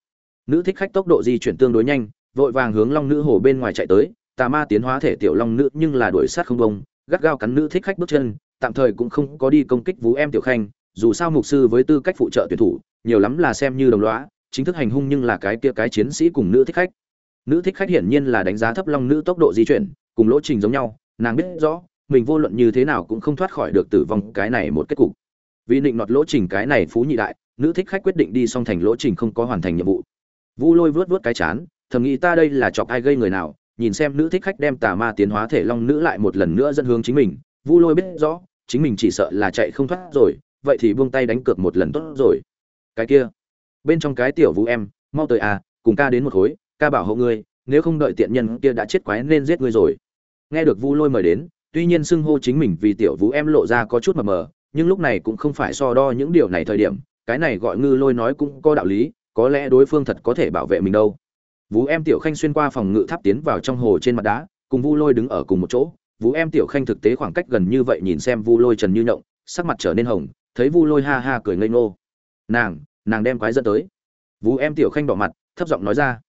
Nữ thích khách tốc độ di chuyển tương đối nhanh, vội vàng hướng long nữ hồ bên ngoài chạy tới. Tà ma tiến hóa thể tiểu long nữ nhưng là đuổi sát không bông gắt gao cắn nữ thích khách bước chân, tạm thời cũng không có đi công kích vũ em tiểu khanh. Dù sao mục sư với tư cách phụ trợ tuyển thủ, nhiều lắm là xem như đồng lõa, chính thức hành hung nhưng là cái kia cái chiến sĩ cùng nữ thích khách. Nữ thích khách hiển nhiên là đánh giá thấp long nữ tốc độ di chuyển, cùng lỗ trình giống nhau nàng biết rõ, mình vô luận như thế nào cũng không thoát khỏi được tử vong cái này một kết cục. Vì định nọt lỗ trình cái này phú nhị đại, nữ thích khách quyết định đi song thành lỗ trình không có hoàn thành nhiệm vụ. Vu lôi vớt vớt cái chán, thầm nghĩ ta đây là chọc ai gây người nào, nhìn xem nữ thích khách đem tà ma tiến hóa thể long nữ lại một lần nữa dẫn hướng chính mình. Vu lôi biết rõ, chính mình chỉ sợ là chạy không thoát rồi, vậy thì buông tay đánh cược một lần tốt rồi. Cái kia, bên trong cái tiểu vũ em, mau tới à cùng ca đến một khối, ca bảo hộ ngươi, nếu không đợi tiện nhân kia đã chết quái nên giết ngươi rồi nghe được vu lôi mời đến, tuy nhiên xưng hô chính mình vì tiểu vũ em lộ ra có chút mờ mờ, nhưng lúc này cũng không phải so đo những điều này thời điểm, cái này gọi ngư lôi nói cũng có đạo lý, có lẽ đối phương thật có thể bảo vệ mình đâu. Vũ em tiểu khanh xuyên qua phòng ngự tháp tiến vào trong hồ trên mặt đá, cùng vu lôi đứng ở cùng một chỗ. Vũ em tiểu khanh thực tế khoảng cách gần như vậy nhìn xem vu lôi trần như nhộng, sắc mặt trở nên hồng, thấy vu lôi ha ha cười ngây ngô. Nàng nàng đem quái dẫn tới. Vũ em tiểu khanh đỏ mặt, thấp giọng nói ra.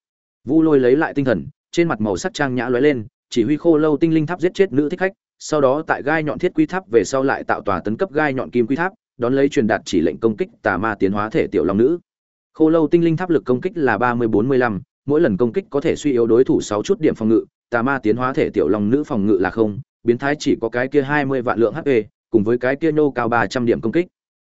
Vu lôi lấy lại tinh thần, trên mặt màu sắc trang nhã lóe lên chỉ huy khô lâu tinh linh tháp giết chết nữ thích khách, sau đó tại gai nhọn thiết quy tháp về sau lại tạo tòa tấn cấp gai nhọn kim quy tháp, đón lấy truyền đạt chỉ lệnh công kích tà ma tiến hóa thể tiểu long nữ. Khô lâu tinh linh tháp lực công kích là ba mươi bốn mươi lăm, mỗi lần công kích có thể suy yếu đối thủ sáu chút điểm phòng ngự, tà ma tiến hóa thể tiểu long nữ phòng ngự là không, biến thái chỉ có cái kia hai mươi vạn lượng hp cùng với cái kia nô cao ba trăm điểm công kích.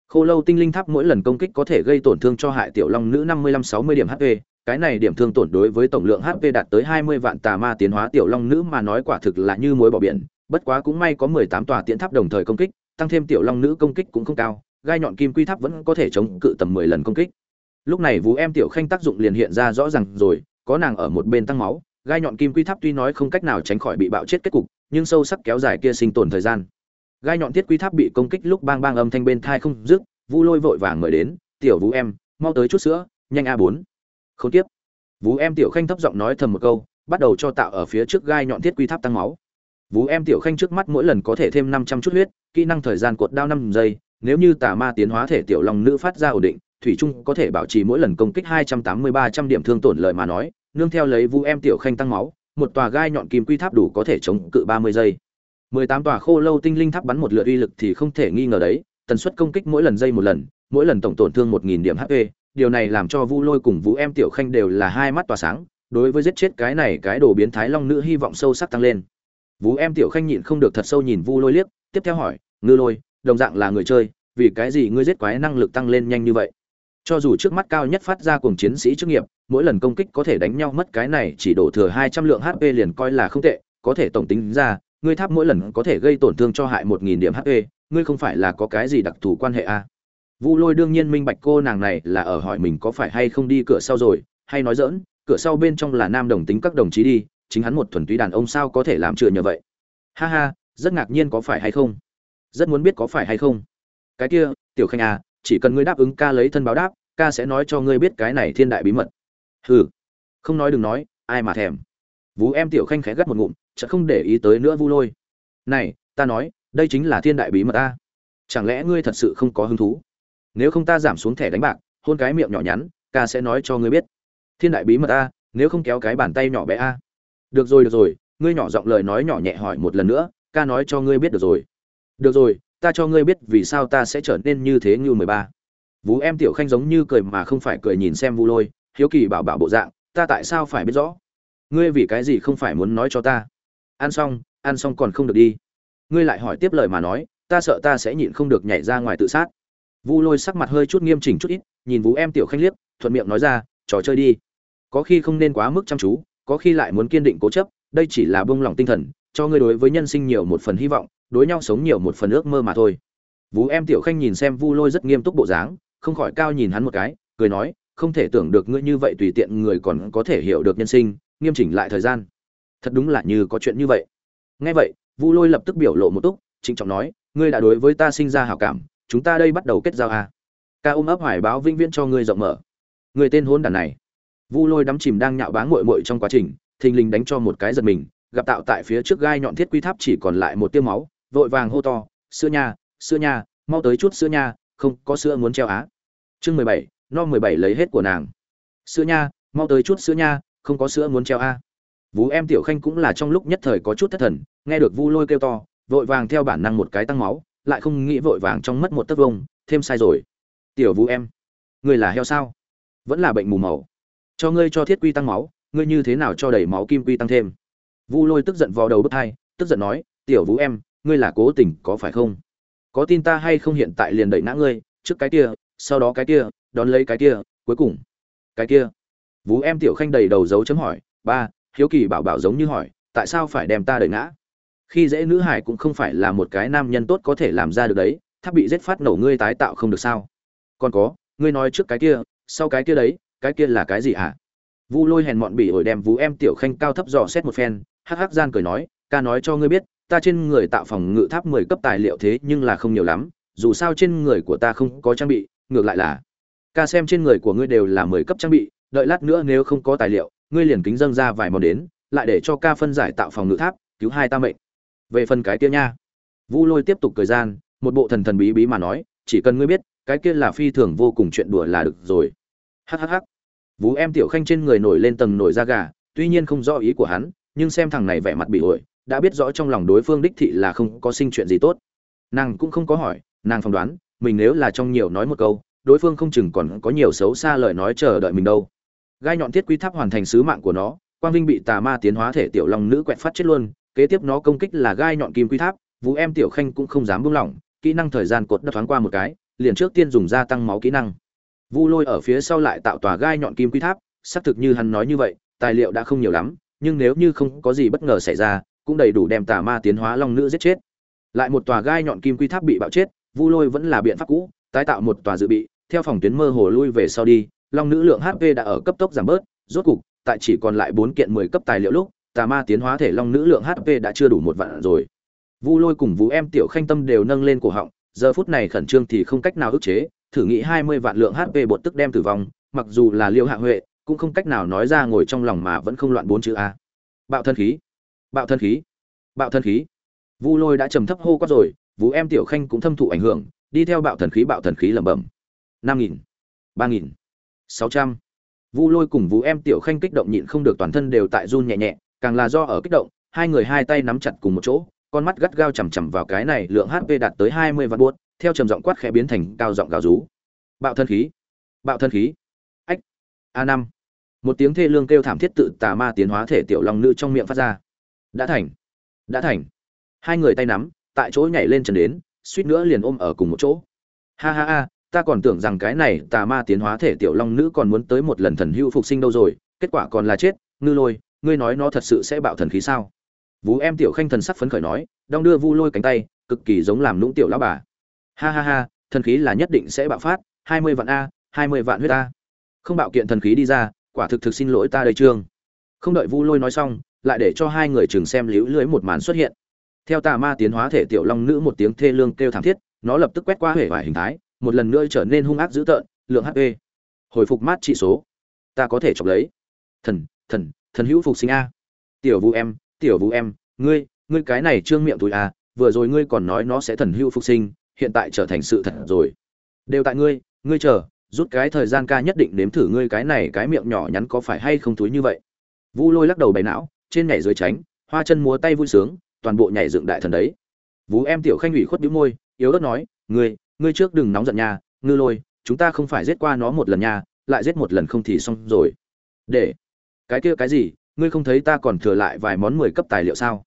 Khô lâu tinh linh tháp mỗi lần công kích có thể gây tổn thương cho hại tiểu long nữ năm mươi lăm sáu mươi điểm hp cái này điểm thương tổn đối với tổng lượng HP đạt tới 20 vạn tà ma tiến hóa tiểu long nữ mà nói quả thực là như muối bỏ biển, bất quá cũng may có 18 tòa tiến tháp đồng thời công kích, tăng thêm tiểu long nữ công kích cũng không cao, gai nhọn kim quy tháp vẫn có thể chống cự tầm 10 lần công kích. Lúc này Vũ em tiểu khanh tác dụng liền hiện ra rõ ràng rồi, có nàng ở một bên tăng máu, gai nhọn kim quy tháp tuy nói không cách nào tránh khỏi bị bạo chết kết cục, nhưng sâu sắc kéo dài kia sinh tồn thời gian. Gai nhọn thiết quy tháp bị công kích lúc bang bang âm thanh bên tai không dứt, vũ Lôi vội vàng mời đến, "Tiểu Vũ em, mau tới chút sữa, nhanh a4." Khốn kiếp. Vú em Tiểu Khanh thấp giọng nói thầm một câu, bắt đầu cho tạo ở phía trước gai nhọn thiết quy tháp tăng máu. Vú em Tiểu Khanh trước mắt mỗi lần có thể thêm 500 chút huyết, kỹ năng thời gian cột đao năm giây, nếu như tà ma tiến hóa thể tiểu long nữ phát ra ổn định, thủy trung có thể bảo trì mỗi lần công kích 280-300 điểm thương tổn lợi mà nói, nương theo lấy Vu em Tiểu Khanh tăng máu, một tòa gai nhọn kim quy tháp đủ có thể chống cự 30 giây. 18 tòa khô lâu tinh linh tháp bắn một lượt uy lực thì không thể nghi ngờ đấy, tần suất công kích mỗi lần giây một lần, mỗi lần tổng tổn thương 1000 điểm HP, điều này làm cho vu lôi cùng vũ em tiểu khanh đều là hai mắt tỏa sáng, đối với giết chết cái này cái đồ biến thái long nữ hy vọng sâu sắc tăng lên vũ em tiểu khanh nhịn không được thật sâu nhìn vu lôi liếc, tiếp theo hỏi, ngư lôi, đồng dạng là người chơi, vì cái gì ngươi giết quái năng lực tăng lên nhanh như vậy cho dù trước mắt cao nhất phát ra cùng chiến sĩ chức nghiệp, mỗi lần công kích có thể đánh nhau mất cái này chỉ đổ thừa hai trăm lượng hp liền coi là không tệ, có thể tổng tính ra, ngươi tháp mỗi lần có thể gây tổn thương cho hại một nghìn điểm hp ngươi không phải là có cái gì đặc thù quan hệ à? Vu lôi đương nhiên minh bạch cô nàng này là ở hỏi mình có phải hay không đi cửa sau rồi, hay nói dỡn cửa sau bên trong là nam đồng tính các đồng chí đi, chính hắn một thuần túy đàn ông sao có thể làm chừa như vậy? Ha ha, rất ngạc nhiên có phải hay không? Rất muốn biết có phải hay không? Cái kia, tiểu khanh à chỉ cần ngươi đáp ứng ca lấy thân báo đáp, ca sẽ nói cho ngươi biết cái này thiên đại bí mật. Hừ, không nói đừng nói, ai mà thèm. Vũ em tiểu khanh khẽ gắt một ngụm, chợt không để ý tới nữa vu lôi. Này, ta nói, đây chính là thiên đại bí mật a? chẳng lẽ ngươi thật sự không có hứng thú? Nếu không ta giảm xuống thẻ đánh bạc, hôn cái miệng nhỏ nhắn, ca sẽ nói cho ngươi biết. Thiên đại bí mật a, nếu không kéo cái bàn tay nhỏ bé a. Được rồi được rồi, ngươi nhỏ giọng lời nói nhỏ nhẹ hỏi một lần nữa, ca nói cho ngươi biết được rồi. Được rồi, ta cho ngươi biết vì sao ta sẽ trở nên như thế như mười ba. Vú em tiểu khanh giống như cười mà không phải cười nhìn xem vu lôi, hiếu kỳ bảo bảo bộ dạng, ta tại sao phải biết rõ? Ngươi vì cái gì không phải muốn nói cho ta? Ăn xong ăn xong còn không được đi. Ngươi lại hỏi tiếp lời mà nói, ta sợ ta sẽ nhịn không được nhảy ra ngoài tự sát vu lôi sắc mặt hơi chút nghiêm chỉnh chút ít, nhìn Vũ em tiểu khanh liếc, thuận miệng nói ra, trò chơi đi. Có khi không nên quá mức chăm chú, có khi lại muốn kiên định cố chấp, đây chỉ là bông lòng tinh thần, cho ngươi đối với nhân sinh nhiều một phần hy vọng, đối nhau sống nhiều một phần ước mơ mà thôi. Vũ em tiểu khanh nhìn xem vu lôi rất nghiêm túc bộ dáng, không khỏi cao nhìn hắn một cái, cười nói, không thể tưởng được ngươi như vậy tùy tiện người còn có thể hiểu được nhân sinh, nghiêm chỉnh lại thời gian. Thật đúng là như có chuyện như vậy. Nghe vậy, vu lôi lập tức biểu lộ một túc, trịnh trọng nói, ngươi đã đối với ta sinh ra hảo cảm chúng ta đây bắt đầu kết giao à. ca ôm ấp hoài báo vĩnh viễn cho ngươi rộng mở. Người tên hôn đàn này. Vu lôi đắm chìm đang nhạo báng mội mội trong quá trình, thình lình đánh cho một cái giật mình, gặp tạo tại phía trước gai nhọn thiết quy tháp chỉ còn lại một tiêu máu, vội vàng hô to, sữa nha sữa nha, mau tới chút sữa nha, không có sữa muốn treo á. Chương mười bảy, no mười bảy lấy hết của nàng. Sữa nha, mau tới chút sữa nha, không có sữa muốn treo a vú em tiểu khanh cũng là trong lúc nhất thời có chút thất thần, nghe được vu lôi kêu to, vội vàng theo bản năng một cái tăng máu lại không nghĩ vội vàng trong mất một tấc vông, thêm sai rồi. Tiểu vũ em, người là heo sao? Vẫn là bệnh mù màu. Cho ngươi cho thiết quy tăng máu, ngươi như thế nào cho đầy máu kim quy tăng thêm? Vu lôi tức giận vào đầu bức thai tức giận nói, tiểu vũ em, ngươi là cố tình, có phải không? Có tin ta hay không hiện tại liền đẩy ngã ngươi, trước cái kia, sau đó cái kia, đón lấy cái kia, cuối cùng, cái kia. Vũ em tiểu khanh đầy đầu dấu chấm hỏi, ba, hiếu kỳ bảo bảo giống như hỏi, tại sao phải đem ta đẩy ngã? Khi dễ nữ hải cũng không phải là một cái nam nhân tốt có thể làm ra được đấy, tháp bị giết phát nổ ngươi tái tạo không được sao? Còn có, ngươi nói trước cái kia, sau cái kia đấy, cái kia là cái gì hả? Vu lôi hèn mọn bỉ ổi đem vú em tiểu khanh cao thấp dò xét một phen, hắc hắc gian cười nói ca nói cho ngươi biết, ta trên người tạo phòng ngự tháp mười cấp tài liệu thế nhưng là không nhiều lắm, dù sao trên người của ta không có trang bị, ngược lại là, ca xem trên người của ngươi đều là mười cấp trang bị, đợi lát nữa nếu không có tài liệu, ngươi liền kính dâng ra vài món đến, lại để cho ca phân giải tạo phòng ngự tháp, cứu hai ta mệnh về phần cái kia nha. Vu lôi tiếp tục cười gian, một bộ thần thần bí bí mà nói, chỉ cần ngươi biết, cái kia là phi thường vô cùng chuyện đùa là được rồi. Hhh vú em tiểu khanh trên người nổi lên tầng nổi da gà, tuy nhiên không rõ ý của hắn, nhưng xem thằng này vẻ mặt bị ổi, đã biết rõ trong lòng đối phương đích thị là không có sinh chuyện gì tốt. Nàng cũng không có hỏi, nàng phỏng đoán, mình nếu là trong nhiều nói một câu, đối phương không chừng còn có nhiều xấu xa lời nói chờ đợi mình đâu. Gai nhọn thiết quy tháp hoàn thành sứ mạng của nó, quang vinh bị tà ma tiến hóa thể tiểu long nữ quẹt phát chết luôn kế tiếp nó công kích là gai nhọn kim quy tháp, vũ em tiểu khanh cũng không dám buông lỏng, kỹ năng thời gian cột đất thoáng qua một cái, liền trước tiên dùng gia tăng máu kỹ năng. Vu lôi ở phía sau lại tạo tòa gai nhọn kim quy tháp, xác thực như hắn nói như vậy, tài liệu đã không nhiều lắm, nhưng nếu như không có gì bất ngờ xảy ra, cũng đầy đủ đem tà ma tiến hóa long nữ giết chết. Lại một tòa gai nhọn kim quy tháp bị bạo chết, vu lôi vẫn là biện pháp cũ, tái tạo một tòa dự bị, theo phòng tuyến mơ hồ lui về sau đi, long nữ lượng hp đã ở cấp tốc giảm bớt, rốt cục, tại chỉ còn lại bốn kiện mười cấp tài liệu lúc tà ma tiến hóa thể long nữ lượng hp đã chưa đủ một vạn rồi. Vu lôi cùng vũ em tiểu khanh tâm đều nâng lên cổ họng, giờ phút này khẩn trương thì không cách nào ức chế, thử nghĩ hai mươi vạn lượng hp bột tức đem tử vong, mặc dù là liêu hạ huệ, cũng không cách nào nói ra ngồi trong lòng mà vẫn không loạn bốn chữ a. Bạo thân khí, bạo thân khí, bạo thân khí. Vu lôi đã trầm thấp hô quát rồi vũ em tiểu khanh cũng thâm thụ ảnh hưởng, đi theo bạo thần khí, bạo thần khí lẩm bẩm. năm nghìn, ba nghìn, sáu trăm. Vu lôi cùng vũ em tiểu khanh kích động nhịn không được toàn thân đều tại run nhẹ nhẹ càng là do ở kích động, hai người hai tay nắm chặt cùng một chỗ, con mắt gắt gao chằm chằm vào cái này lượng hp đạt tới hai mươi vạn buốt, theo trầm giọng quát khẽ biến thành cao giọng gào rú. Bạo thân khí, bạo thân khí. Ách, a năm. Một tiếng thê lương kêu thảm thiết tự tà ma tiến hóa thể tiểu long nữ trong miệng phát ra. Đã thành đã thành. Hai người tay nắm, tại chỗ nhảy lên trần đến, suýt nữa liền ôm ở cùng một chỗ. Ha ha ha, ta còn tưởng rằng cái này tà ma tiến hóa thể tiểu long nữ còn muốn tới một lần thần hưu phục sinh đâu rồi, kết quả còn là chết, ngư lôi ngươi nói nó thật sự sẽ bạo thần khí sao? Vú em tiểu khanh thần sắc phấn khởi nói, đong đưa vu lôi cánh tay, cực kỳ giống làm lũng tiểu lão bà. Ha ha ha, thần khí là nhất định sẽ bạo phát, hai mươi vạn a, hai mươi vạn huyết a. Không bạo kiện thần khí đi ra, quả thực thực xin lỗi ta đây trương. Không đợi vu lôi nói xong, lại để cho hai người chừng xem liễu lưới một màn xuất hiện. Theo tà ma tiến hóa thể tiểu long nữ một tiếng thê lương kêu thảm thiết, nó lập tức quét qua hệ vải hình thái, một lần nữa trở nên hung ác dữ tợn, lượng hp hồi phục mát trị số. Ta có thể chọc lấy. Thần thần thần hữu phục sinh a. Tiểu vũ em, tiểu vũ em, ngươi ngươi cái này trương miệng túi a à, vừa rồi ngươi còn nói nó sẽ thần hữu phục sinh, hiện tại trở thành sự thật rồi. Đều tại ngươi ngươi chờ, rút cái thời gian ca nhất định nếm thử ngươi cái này cái miệng nhỏ nhắn có phải hay không túi như vậy. Vu lôi lắc đầu bày não, trên nhảy dưới tránh, hoa chân múa tay vui sướng, toàn bộ nhảy dựng đại thần đấy. Vũ em tiểu khanh ủy khuất bĩu môi, yếu ớt nói, ngươi ngươi trước đừng nóng giận nha, ngư lôi, chúng ta không phải giết qua nó một lần nha, lại giết một lần không thì xong rồi. Để cái kia cái gì, ngươi không thấy ta còn thừa lại vài món mười cấp tài liệu sao?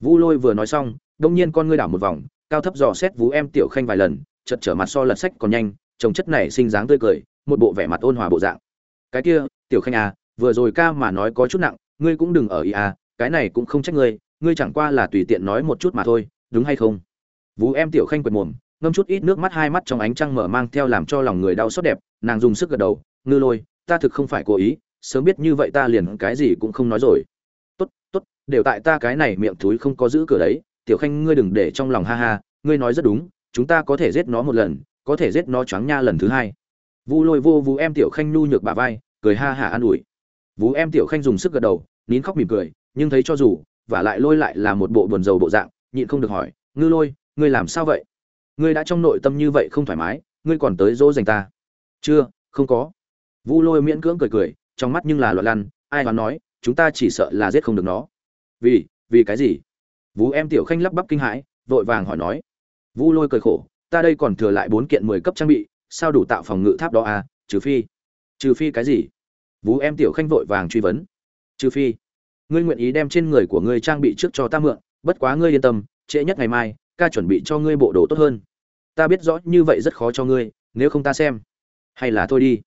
Vu lôi vừa nói xong, đông nhiên con ngươi đảo một vòng, cao thấp dò xét vú em tiểu khanh vài lần chật trở mặt so lật sách còn nhanh trồng chất này sinh dáng tươi cười, một bộ vẻ mặt ôn hòa bộ dạng. Cái kia, tiểu khanh à vừa rồi ca mà nói có chút nặng, ngươi cũng đừng ở ý à cái này cũng không trách ngươi ngươi chẳng qua là tùy tiện nói một chút mà thôi, đúng hay không? Vú em tiểu khanh quệt mồm, ngâm chút ít nước mắt hai mắt trong ánh trăng mở mang theo làm cho lòng người đau xót đẹp, nàng dùng sức gật đầu, ngư lôi, ta thực không phải cố ý sớm biết như vậy ta liền cái gì cũng không nói rồi. Tốt tốt, đều tại ta cái này miệng thúi không có giữ cửa đấy, tiểu khanh ngươi đừng để trong lòng ha ha, ngươi nói rất đúng, chúng ta có thể giết nó một lần, có thể giết nó choáng nha lần thứ hai. Vu lôi vô vu em tiểu khanh nhu nhược bà vai, cười ha hả an ủi. Vũ em tiểu khanh dùng sức gật đầu, nín khóc mỉm cười, nhưng thấy cho dù và lại lôi lại là một bộ buồn rầu bộ dạng, nhịn không được hỏi, ngư lôi, ngươi làm sao vậy? Ngươi đã trong nội tâm như vậy không thoải mái, ngươi còn tới dỗ dành ta? Chưa, không có. Vu lôi miễn cưỡng cười cười trong mắt nhưng là loạn lăn, ai hoán nói, chúng ta chỉ sợ là giết không được nó. Vì vì cái gì? Vũ em tiểu khanh lắp bắp kinh hãi, vội vàng hỏi nói. Vũ lôi cười khổ, ta đây còn thừa lại bốn kiện mười cấp trang bị, sao đủ tạo phòng ngự tháp đó à trừ phi. Trừ phi cái gì? Vũ em tiểu khanh vội vàng truy vấn. Trừ phi. Ngươi nguyện ý đem trên người của ngươi trang bị trước cho ta mượn, bất quá ngươi yên tâm, trễ nhất ngày mai, ca chuẩn bị cho ngươi bộ đồ tốt hơn. Ta biết rõ như vậy rất khó cho ngươi, nếu không ta xem. Hay là thôi đi.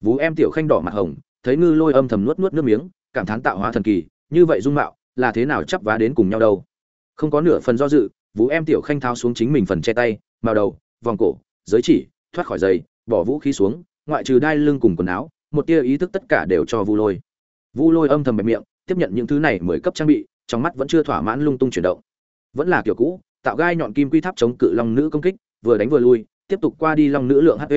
Vũ em tiểu khanh đỏ mặt hồng thấy ngư lôi âm thầm nuốt nuốt nước miếng, cảm thán tạo hóa thần kỳ, như vậy dung mạo, là thế nào chắp vá đến cùng nhau đâu? Không có nửa phần do dự, vũ em tiểu khanh tháo xuống chính mình phần che tay màu đầu, vòng cổ, giới chỉ, thoát khỏi giày, bỏ vũ khí xuống, ngoại trừ đai lưng cùng quần áo, một tia ý thức tất cả đều cho vu lôi. Vu lôi âm thầm bẹp miệng, tiếp nhận những thứ này mới cấp trang bị, trong mắt vẫn chưa thỏa mãn lung tung chuyển động. Vẫn là kiểu cũ, tạo gai nhọn kim quy tháp chống cự long nữ công kích, vừa đánh vừa lui, tiếp tục qua đi long nữ lượng hp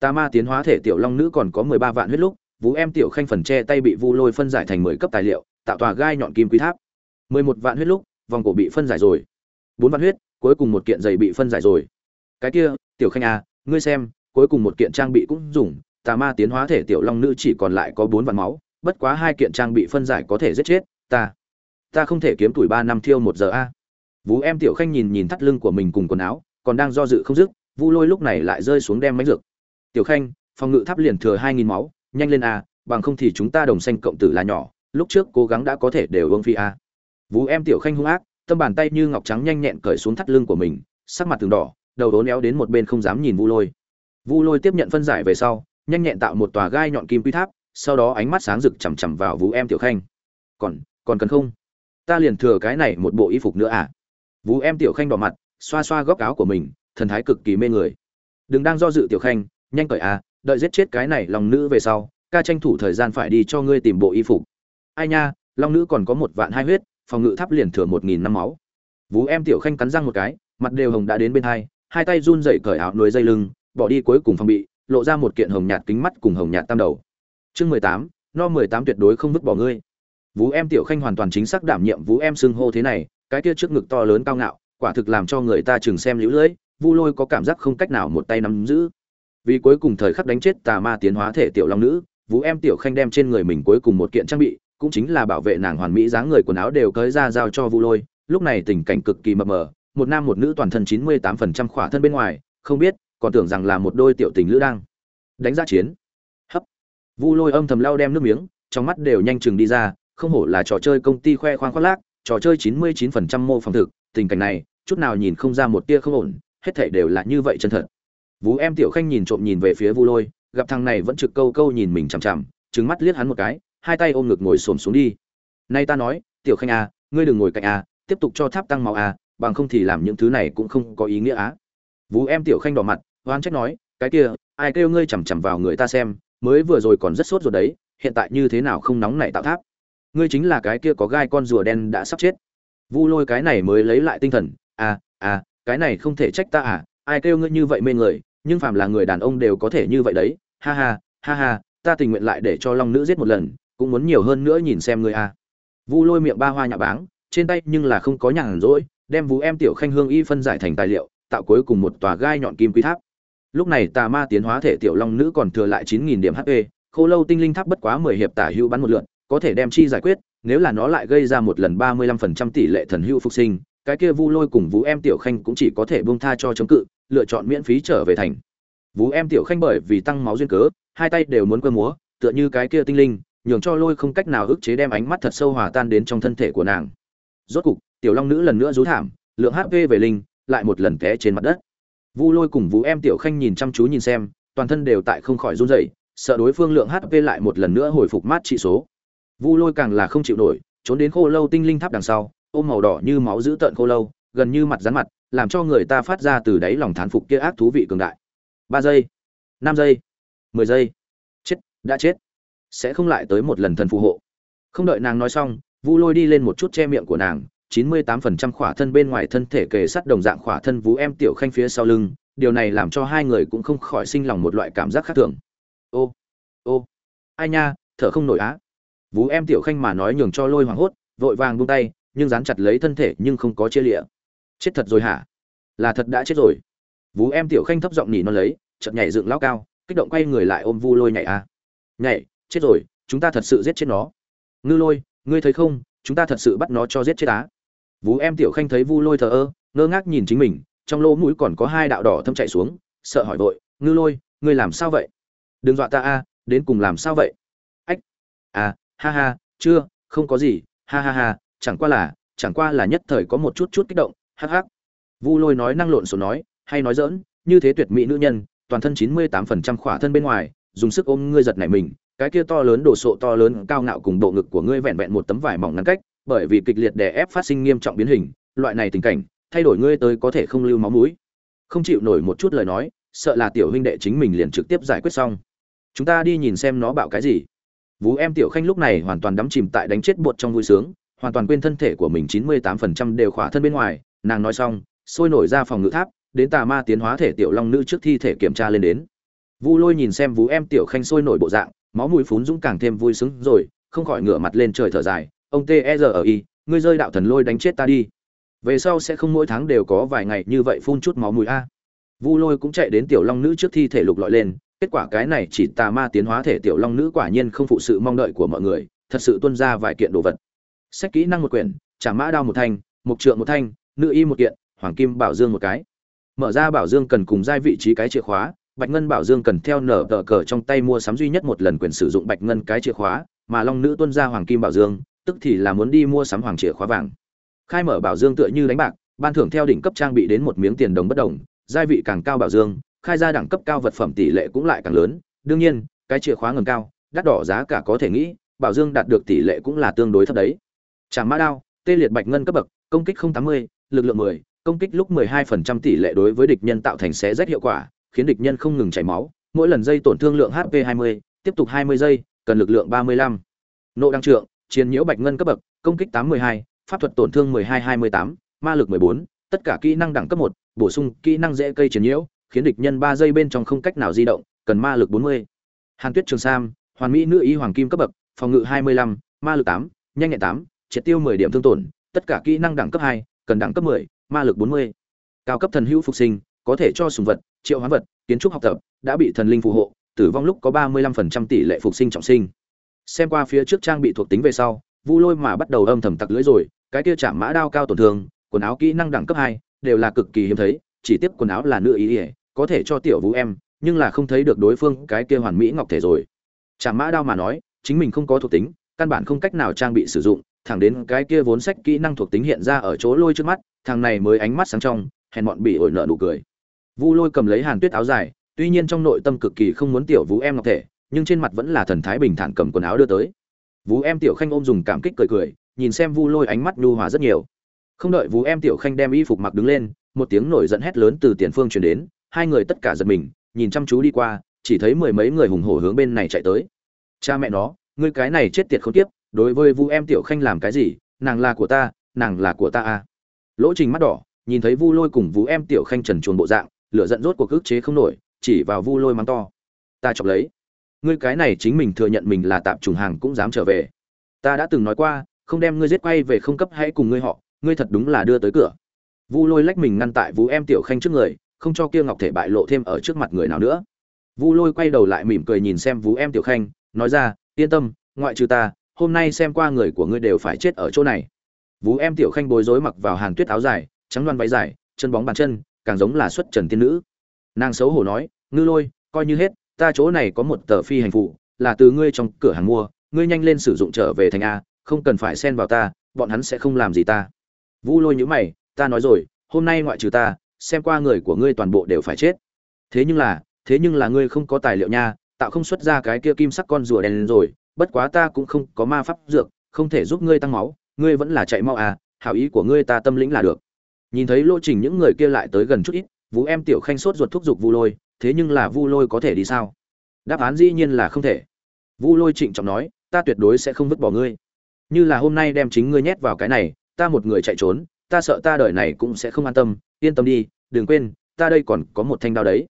tà ma tiến hóa thể tiểu long nữ còn có mười ba vạn huyết lúc vũ em tiểu khanh phần che tay bị vu lôi phân giải thành mười cấp tài liệu tạo tòa gai nhọn kim quy tháp. Mười một vạn huyết lúc vòng cổ bị phân giải rồi. Bốn vạn huyết cuối cùng một kiện giày bị phân giải rồi. Cái kia tiểu khanh à ngươi xem cuối cùng một kiện trang bị cũng dùng tà ma tiến hóa thể tiểu long nữ chỉ còn lại có bốn vạn máu bất quá hai kiện trang bị phân giải có thể giết chết ta. Ta không thể kiếm tuổi ba năm thiêu một giờ a. Vũ em tiểu khanh nhìn nhìn thắt lưng của mình cùng quần áo, còn đang do dự không dứt, Vu Lôi lúc này lại rơi xuống đem mánh dược. "Tiểu Khanh, phòng ngự tháp liền thừa hai nghìn máu, nhanh lên a, bằng không thì chúng ta đồng xanh cộng tử là nhỏ, lúc trước cố gắng đã có thể đều uống phi a." Vũ em tiểu khanh hung ác, tâm bàn tay như ngọc trắng nhanh nhẹn cởi xuống thắt lưng của mình, sắc mặt từng đỏ, đầu đố néo đến một bên không dám nhìn Vu Lôi. Vu Lôi tiếp nhận phân giải về sau, nhanh nhẹn tạo một tòa gai nhọn kim quy tháp, sau đó ánh mắt sáng rực chằm chằm vào Vũ em tiểu khanh. "Còn, còn cần không? Ta liền thừa cái này một bộ y phục nữa à?" Vũ em tiểu khanh đỏ mặt, xoa xoa góc áo của mình, thần thái cực kỳ mê người. Đừng đang do dự tiểu khanh, nhanh cởi à, đợi giết chết cái này lòng nữ về sau, ca tranh thủ thời gian phải đi cho ngươi tìm bộ y phục. Ai nha, long nữ còn có một vạn hai huyết, phòng ngự tháp liền thừa một nghìn năm máu. Vũ em tiểu khanh cắn răng một cái, mặt đều hồng đã đến bên hai, hai tay run rẩy cởi áo nuôi dây lưng, bỏ đi cuối cùng phòng bị, lộ ra một kiện hồng nhạt kính mắt cùng hồng nhạt tam đầu. Chương mười tám, no mười tám tuyệt đối không vứt bỏ ngươi. Vũ em tiểu khanh hoàn toàn chính xác đảm nhiệm Vũ em xưng hô thế này, cái kia trước ngực to lớn cao ngạo, quả thực làm cho người ta chừng xem lũ lưỡi, Vu Lôi có cảm giác không cách nào một tay nắm giữ. Vì cuối cùng thời khắc đánh chết tà ma tiến hóa thể tiểu long nữ, Vũ em tiểu khanh đem trên người mình cuối cùng một kiện trang bị, cũng chính là bảo vệ nàng hoàn mỹ dáng người quần áo đều cởi ra giao cho Vu Lôi, lúc này tình cảnh cực kỳ mập mờ, một nam một nữ toàn thân 98% khỏa thân bên ngoài, không biết, còn tưởng rằng là một đôi tiểu tình lữ đang đánh giá chiến. Hấp. Vu Lôi âm thầm lau đem nước miếng, trong mắt đều nhanh chừng đi ra, không hổ là trò chơi công ty khoe khoang khoác lác, trò chơi 99% mô phỏng thực, tình cảnh này, chút nào nhìn không ra một tia không ổn, hết thảy đều là như vậy chân thật. Vũ em tiểu khanh nhìn trộm nhìn về phía Vu Lôi, gặp thằng này vẫn trực câu câu nhìn mình chằm chằm, trừng mắt liếc hắn một cái, hai tay ôm ngực ngồi xổm xuống đi. Nay ta nói, tiểu khanh à, ngươi đừng ngồi cạnh à, tiếp tục cho tháp tăng máu à, bằng không thì làm những thứ này cũng không có ý nghĩa á. Vũ em tiểu khanh đỏ mặt, oan trách nói, cái kia, ai kêu ngươi chằm chằm vào người ta xem, mới vừa rồi còn rất sốt rồi đấy, hiện tại như thế nào không nóng nảy tạo tháp ngươi chính là cái kia có gai con rùa đen đã sắp chết vu lôi cái này mới lấy lại tinh thần à à cái này không thể trách ta à ai kêu ngươi như vậy mê người nhưng phàm là người đàn ông đều có thể như vậy đấy. Ha ha ha ha ta tình nguyện lại để cho long nữ giết một lần cũng muốn nhiều hơn nữa nhìn xem ngươi à. Vu lôi miệng ba hoa nhạ báng trên tay nhưng là không có nhàn rỗi đem vú em tiểu khanh hương y phân giải thành tài liệu tạo cuối cùng một tòa gai nhọn kim quý tháp. Lúc này tà ma tiến hóa thể tiểu long nữ còn thừa lại chín nghìn điểm hp khô lâu tinh linh tháp bất quá mười hiệp tả hữu bắn một lượn có thể đem chi giải quyết, nếu là nó lại gây ra một lần 35% tỷ lệ thần hữu phục sinh, cái kia Vu Lôi cùng Vũ Em Tiểu Khanh cũng chỉ có thể buông tha cho chống cự, lựa chọn miễn phí trở về thành. Vũ Em Tiểu Khanh bởi vì tăng máu duyên cớ, hai tay đều muốn cơ múa, tựa như cái kia tinh linh, nhường cho Lôi không cách nào ức chế đem ánh mắt thật sâu hòa tan đến trong thân thể của nàng. Rốt cục, tiểu long nữ lần nữa rú thảm, lượng HP về linh, lại một lần té trên mặt đất. Vu Lôi cùng Vũ Em Tiểu Khanh nhìn chăm chú nhìn xem, toàn thân đều tại không khỏi run rẩy, sợ đối phương lượng HP lại một lần nữa hồi phục mát trị số. Vu Lôi càng là không chịu nổi, trốn đến Khô Lâu tinh linh tháp đằng sau, ôm màu đỏ như máu giữ tận Khô Lâu, gần như mặt rắn mặt, làm cho người ta phát ra từ đáy lòng thán phục kia ác thú vị cường đại. Ba giây, năm giây, mười giây. Chết, đã chết. Sẽ không lại tới một lần thần phù hộ. Không đợi nàng nói xong, Vu Lôi đi lên một chút che miệng của nàng, 98% khỏa thân bên ngoài thân thể kề sát đồng dạng khỏa thân vú em tiểu khanh phía sau lưng, điều này làm cho hai người cũng không khỏi sinh lòng một loại cảm giác khác thường. Ô, ô, ai nha, thở không nổi á. Vú em tiểu khanh mà nói nhường cho lôi hoảng hốt, vội vàng buông tay, nhưng dán chặt lấy thân thể nhưng không có chia lịa. Chết thật rồi hả? Là thật đã chết rồi. Vú em tiểu khanh thấp giọng nhỉ nó lấy, chợt nhảy dựng lao cao, kích động quay người lại ôm Vu Lôi nhảy a. À. Nhảy, chết rồi, chúng ta thật sự giết chết nó. Ngư Lôi, ngươi thấy không, chúng ta thật sự bắt nó cho giết chết á. Vú em tiểu khanh thấy Vu Lôi thờ ơ, ngơ ngác nhìn chính mình, trong lỗ mũi còn có hai đạo đỏ thâm chảy xuống, sợ hỏi vội, "Ngư Lôi, ngươi làm sao vậy? Đừng dọa ta a, đến cùng làm sao vậy?" Ách. À, ha ha chưa không có gì ha ha ha chẳng qua là chẳng qua là nhất thời có một chút chút kích động hắc hắc. Vu lôi nói năng lộn xộn nói, hay nói dỡn như thế tuyệt mỹ nữ nhân, toàn thân chín mươi tám phần trăm khỏa thân bên ngoài, dùng sức ôm ngươi giật này mình, cái kia to lớn đồ sộ to lớn cao ngạo cùng bộ ngực của ngươi vẹn vẹn một tấm vải mỏng ngăn cách, bởi vì kịch liệt đè ép phát sinh nghiêm trọng biến hình, loại này tình cảnh, thay đổi ngươi tới có thể không lưu máu mũi. Không chịu nổi một chút lời nói, sợ là tiểu huynh đệ chính mình liền trực tiếp giải quyết xong. Chúng ta đi nhìn xem nó bạo cái gì. Vú em tiểu khanh lúc này hoàn toàn đắm chìm tại đánh chết bột trong vui sướng, hoàn toàn quên thân thể của mình chín mươi tám phần trăm đều khỏa thân bên ngoài nàng nói xong, sôi nổi ra phòng ngự tháp, đến tà ma tiến hóa thể tiểu long nữ trước thi thể kiểm tra lên đến. Vu lôi nhìn xem vú em tiểu khanh sôi nổi bộ dạng, máu mũi phún dũng càng thêm vui sướng rồi, không khỏi ngửa mặt lên trời thở dài, ông t e r ở y ngươi rơi đạo thần lôi đánh chết ta đi. Về sau sẽ không mỗi tháng đều có vài ngày như vậy phun chút máu mũi a. Vu lôi cũng chạy đến tiểu long nữ trước thi thể lục lọi lên, kết quả cái này chỉ tà ma tiến hóa thể tiểu long nữ quả nhiên không phụ sự mong đợi của mọi người, thật sự tuân ra vài kiện đồ vật. Sách kỹ năng một quyển, trả mã đao một thanh, mục trượng một thanh nữ y một kiện hoàng kim bảo dương một cái. Mở ra bảo dương cần cùng giai vị trí cái chìa khóa bạch ngân bảo dương cần theo nở tờ cờ trong tay mua sắm duy nhất một lần quyền sử dụng bạch ngân cái chìa khóa mà long nữ tuân ra hoàng kim bảo dương tức thì là muốn đi mua sắm hoàng chìa khóa vàng. Khai mở bảo dương tựa như đánh bạc ban thưởng theo đỉnh cấp trang bị đến một miếng tiền đồng bất đồng giai vị càng cao bảo dương khai ra đẳng cấp cao vật phẩm tỷ lệ cũng lại càng lớn. Đương nhiên cái chìa khóa ngầm cao đắt đỏ giá cả có thể nghĩ bảo dương đạt được tỷ lệ cũng là tương đối thấp đấy. Trảm mã đao, tê liệt bạch ngân cấp bậc, công kích 080, lực lượng 10, công kích lúc 12% tỷ lệ đối với địch nhân tạo thành xé rách hiệu quả, khiến địch nhân không ngừng chảy máu, mỗi lần dây tổn thương lượng HP 20, tiếp tục 20 giây, cần lực lượng 35. Nộ đăng trượng, chiến nhiễu bạch ngân cấp bậc, công kích 812, pháp thuật tổn thương 1228, ma lực 14, tất cả kỹ năng đẳng cấp 1, bổ sung kỹ năng dễ cây chiến nhiễu, khiến địch nhân 3 giây bên trong không cách nào di động, cần ma lực 40. Hàn Tuyết Trường Sam, hoàn mỹ nữ y hoàng kim cấp bậc, phòng ngự 25, ma lực 8, nhanh nhẹn 8, triệt tiêu 10 điểm thương tổn, tất cả kỹ năng đẳng cấp 2, cần đẳng cấp 10, ma lực 40. Cao cấp thần hữu phục sinh, có thể cho sùng vật, triệu hoán vật, kiến trúc học tập, đã bị thần linh phù hộ, tử vong lúc có 35% tỷ lệ phục sinh trọng sinh. Xem qua phía trước trang bị thuộc tính về sau, Vu Lôi mà bắt đầu âm thầm tặc lưỡi rồi, cái kia chạm mã đao cao tổn thương, quần áo kỹ năng đẳng cấp 2, đều là cực kỳ hiếm thấy, chỉ tiếp quần áo là nữ ý, ý có thể cho tiểu Vũ em, nhưng là không thấy được đối phương cái kia hoàn mỹ ngọc thể rồi. Chạm mã đao mà nói, chính mình không có thuộc tính, căn bản không cách nào trang bị sử dụng, thẳng đến cái kia vốn sách kỹ năng thuộc tính hiện ra ở chỗ lôi trước mắt, thằng này mới ánh mắt sáng trong, hèn bọn bị ổi nợ nụ cười. Vu lôi cầm lấy hàn tuyết áo dài, tuy nhiên trong nội tâm cực kỳ không muốn tiểu vũ em ngọc thể, nhưng trên mặt vẫn là thần thái bình thản cầm quần áo đưa tới. Vũ em tiểu khanh ôm dùng cảm kích cười cười, nhìn xem vu lôi ánh mắt nhu hòa rất nhiều. Không đợi vũ em tiểu khanh đem y phục mặc đứng lên, một tiếng nổi giận hét lớn từ tiền phương truyền đến, hai người tất cả giật mình, nhìn chăm chú đi qua, chỉ thấy mười mấy người hùng hổ hướng bên này chạy tới. Cha mẹ nó, ngươi cái này chết tiệt không tiếp đối với vu em tiểu khanh làm cái gì? Nàng là của ta, nàng là của ta à? Lỗ trình mắt đỏ, nhìn thấy vu lôi cùng vu em tiểu khanh trần chuồn bộ dạng, lửa giận rốt cuộc ức chế không nổi, chỉ vào vu lôi mắng to. Ta chọc lấy. Ngươi cái này chính mình thừa nhận mình là tạm trùng hàng cũng dám trở về. Ta đã từng nói qua, không đem ngươi giết quay về không cấp hãy cùng ngươi họ, ngươi thật đúng là đưa tới cửa. Vu lôi lách mình ngăn tại vũ em tiểu khanh trước người, không cho kia ngọc thể bại lộ thêm ở trước mặt người nào nữa. Vu lôi quay đầu lại mỉm cười nhìn xem vũ em tiểu khanh, nói ra, yên tâm, ngoại trừ ta hôm nay xem qua người của ngươi đều phải chết ở chỗ này. Vú em tiểu khanh bối rối mặc vào hàn tuyết áo dài, trắng loan váy dài, chân bóng bàn chân, càng giống là xuất trần tiên nữ. Nàng xấu hổ nói, ngư lôi, coi như hết, ta chỗ này có một tờ phi hành phụ, là từ ngươi trong cửa hàng mua, ngươi nhanh lên sử dụng trở về thành a, không cần phải xen vào ta, bọn hắn sẽ không làm gì ta. Vũ lôi nhữ mày, ta nói rồi, hôm nay ngoại trừ ta, xem qua người của ngươi toàn bộ đều phải chết. Thế nhưng là, thế nhưng là ngươi không có tài liệu nha, tạo không xuất ra cái kia kim sắc con rùa đen lên rồi bất quá ta cũng không có ma pháp dược, không thể giúp ngươi tăng máu, ngươi vẫn là chạy mau à hảo ý của ngươi ta tâm lĩnh là được. Nhìn thấy lộ trình những người kia lại tới gần chút ít, vũ em tiểu khanh sốt ruột thúc giục vu lôi, thế nhưng là vu lôi có thể đi sao? Đáp án dĩ nhiên là không thể. Vu lôi trịnh trọng nói, ta tuyệt đối sẽ không vứt bỏ ngươi. Như là hôm nay đem chính ngươi nhét vào cái này, ta một người chạy trốn, ta sợ ta đời này cũng sẽ không an tâm, yên tâm đi, đừng quên, ta đây còn có một thanh đao đấy.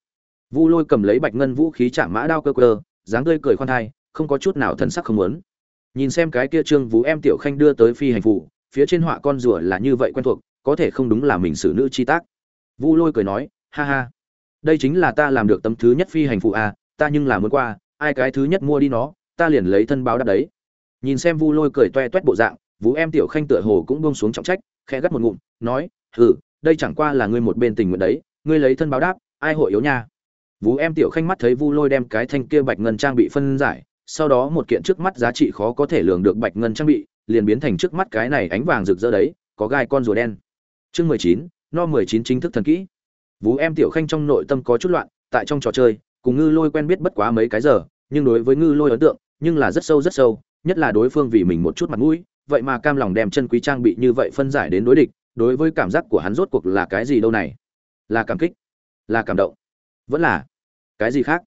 Vu lôi cầm lấy bạch ngân vũ khí chạm mã đao cơ cơ, dáng tươi cười khoan thai không có chút nào thần sắc không muốn. Nhìn xem cái kia trương vũ em tiểu khanh đưa tới phi hành phụ, phía trên họa con rùa là như vậy quen thuộc, có thể không đúng là mình xử nữ chi tác. Vu lôi cười nói, ha ha, đây chính là ta làm được tấm thứ nhất phi hành phụ à ta nhưng là muốn qua, ai cái thứ nhất mua đi nó, ta liền lấy thân báo đáp đấy. Nhìn xem vu lôi cười toe toét bộ dạng, vũ em tiểu khanh tựa hồ cũng buông xuống trọng trách, khẽ gắt một ngụm, nói, hừ, đây chẳng qua là ngươi một bên tình nguyện đấy, ngươi lấy thân báo đáp, ai hội yếu nha. Vũ em tiểu khanh mắt thấy vu lôi đem cái thanh kia bạch ngân trang bị phân giải sau đó một kiện trước mắt giá trị khó có thể lường được bạch ngân trang bị, liền biến thành trước mắt cái này ánh vàng rực rỡ đấy, có gai con rùa đen. Chương mười chín, no mười chín chính thức thần kỹ. Vú em tiểu khanh trong nội tâm có chút loạn, tại trong trò chơi, cùng ngư lôi quen biết bất quá mấy cái giờ, nhưng đối với ngư lôi ấn tượng, nhưng là rất sâu rất sâu, nhất là đối phương vì mình một chút mặt mũi, vậy mà cam lòng đem chân quý trang bị như vậy phân giải đến đối địch, đối với cảm giác của hắn rốt cuộc là cái gì đâu này? Là cảm kích, là cảm động. Vẫn là cái gì khác?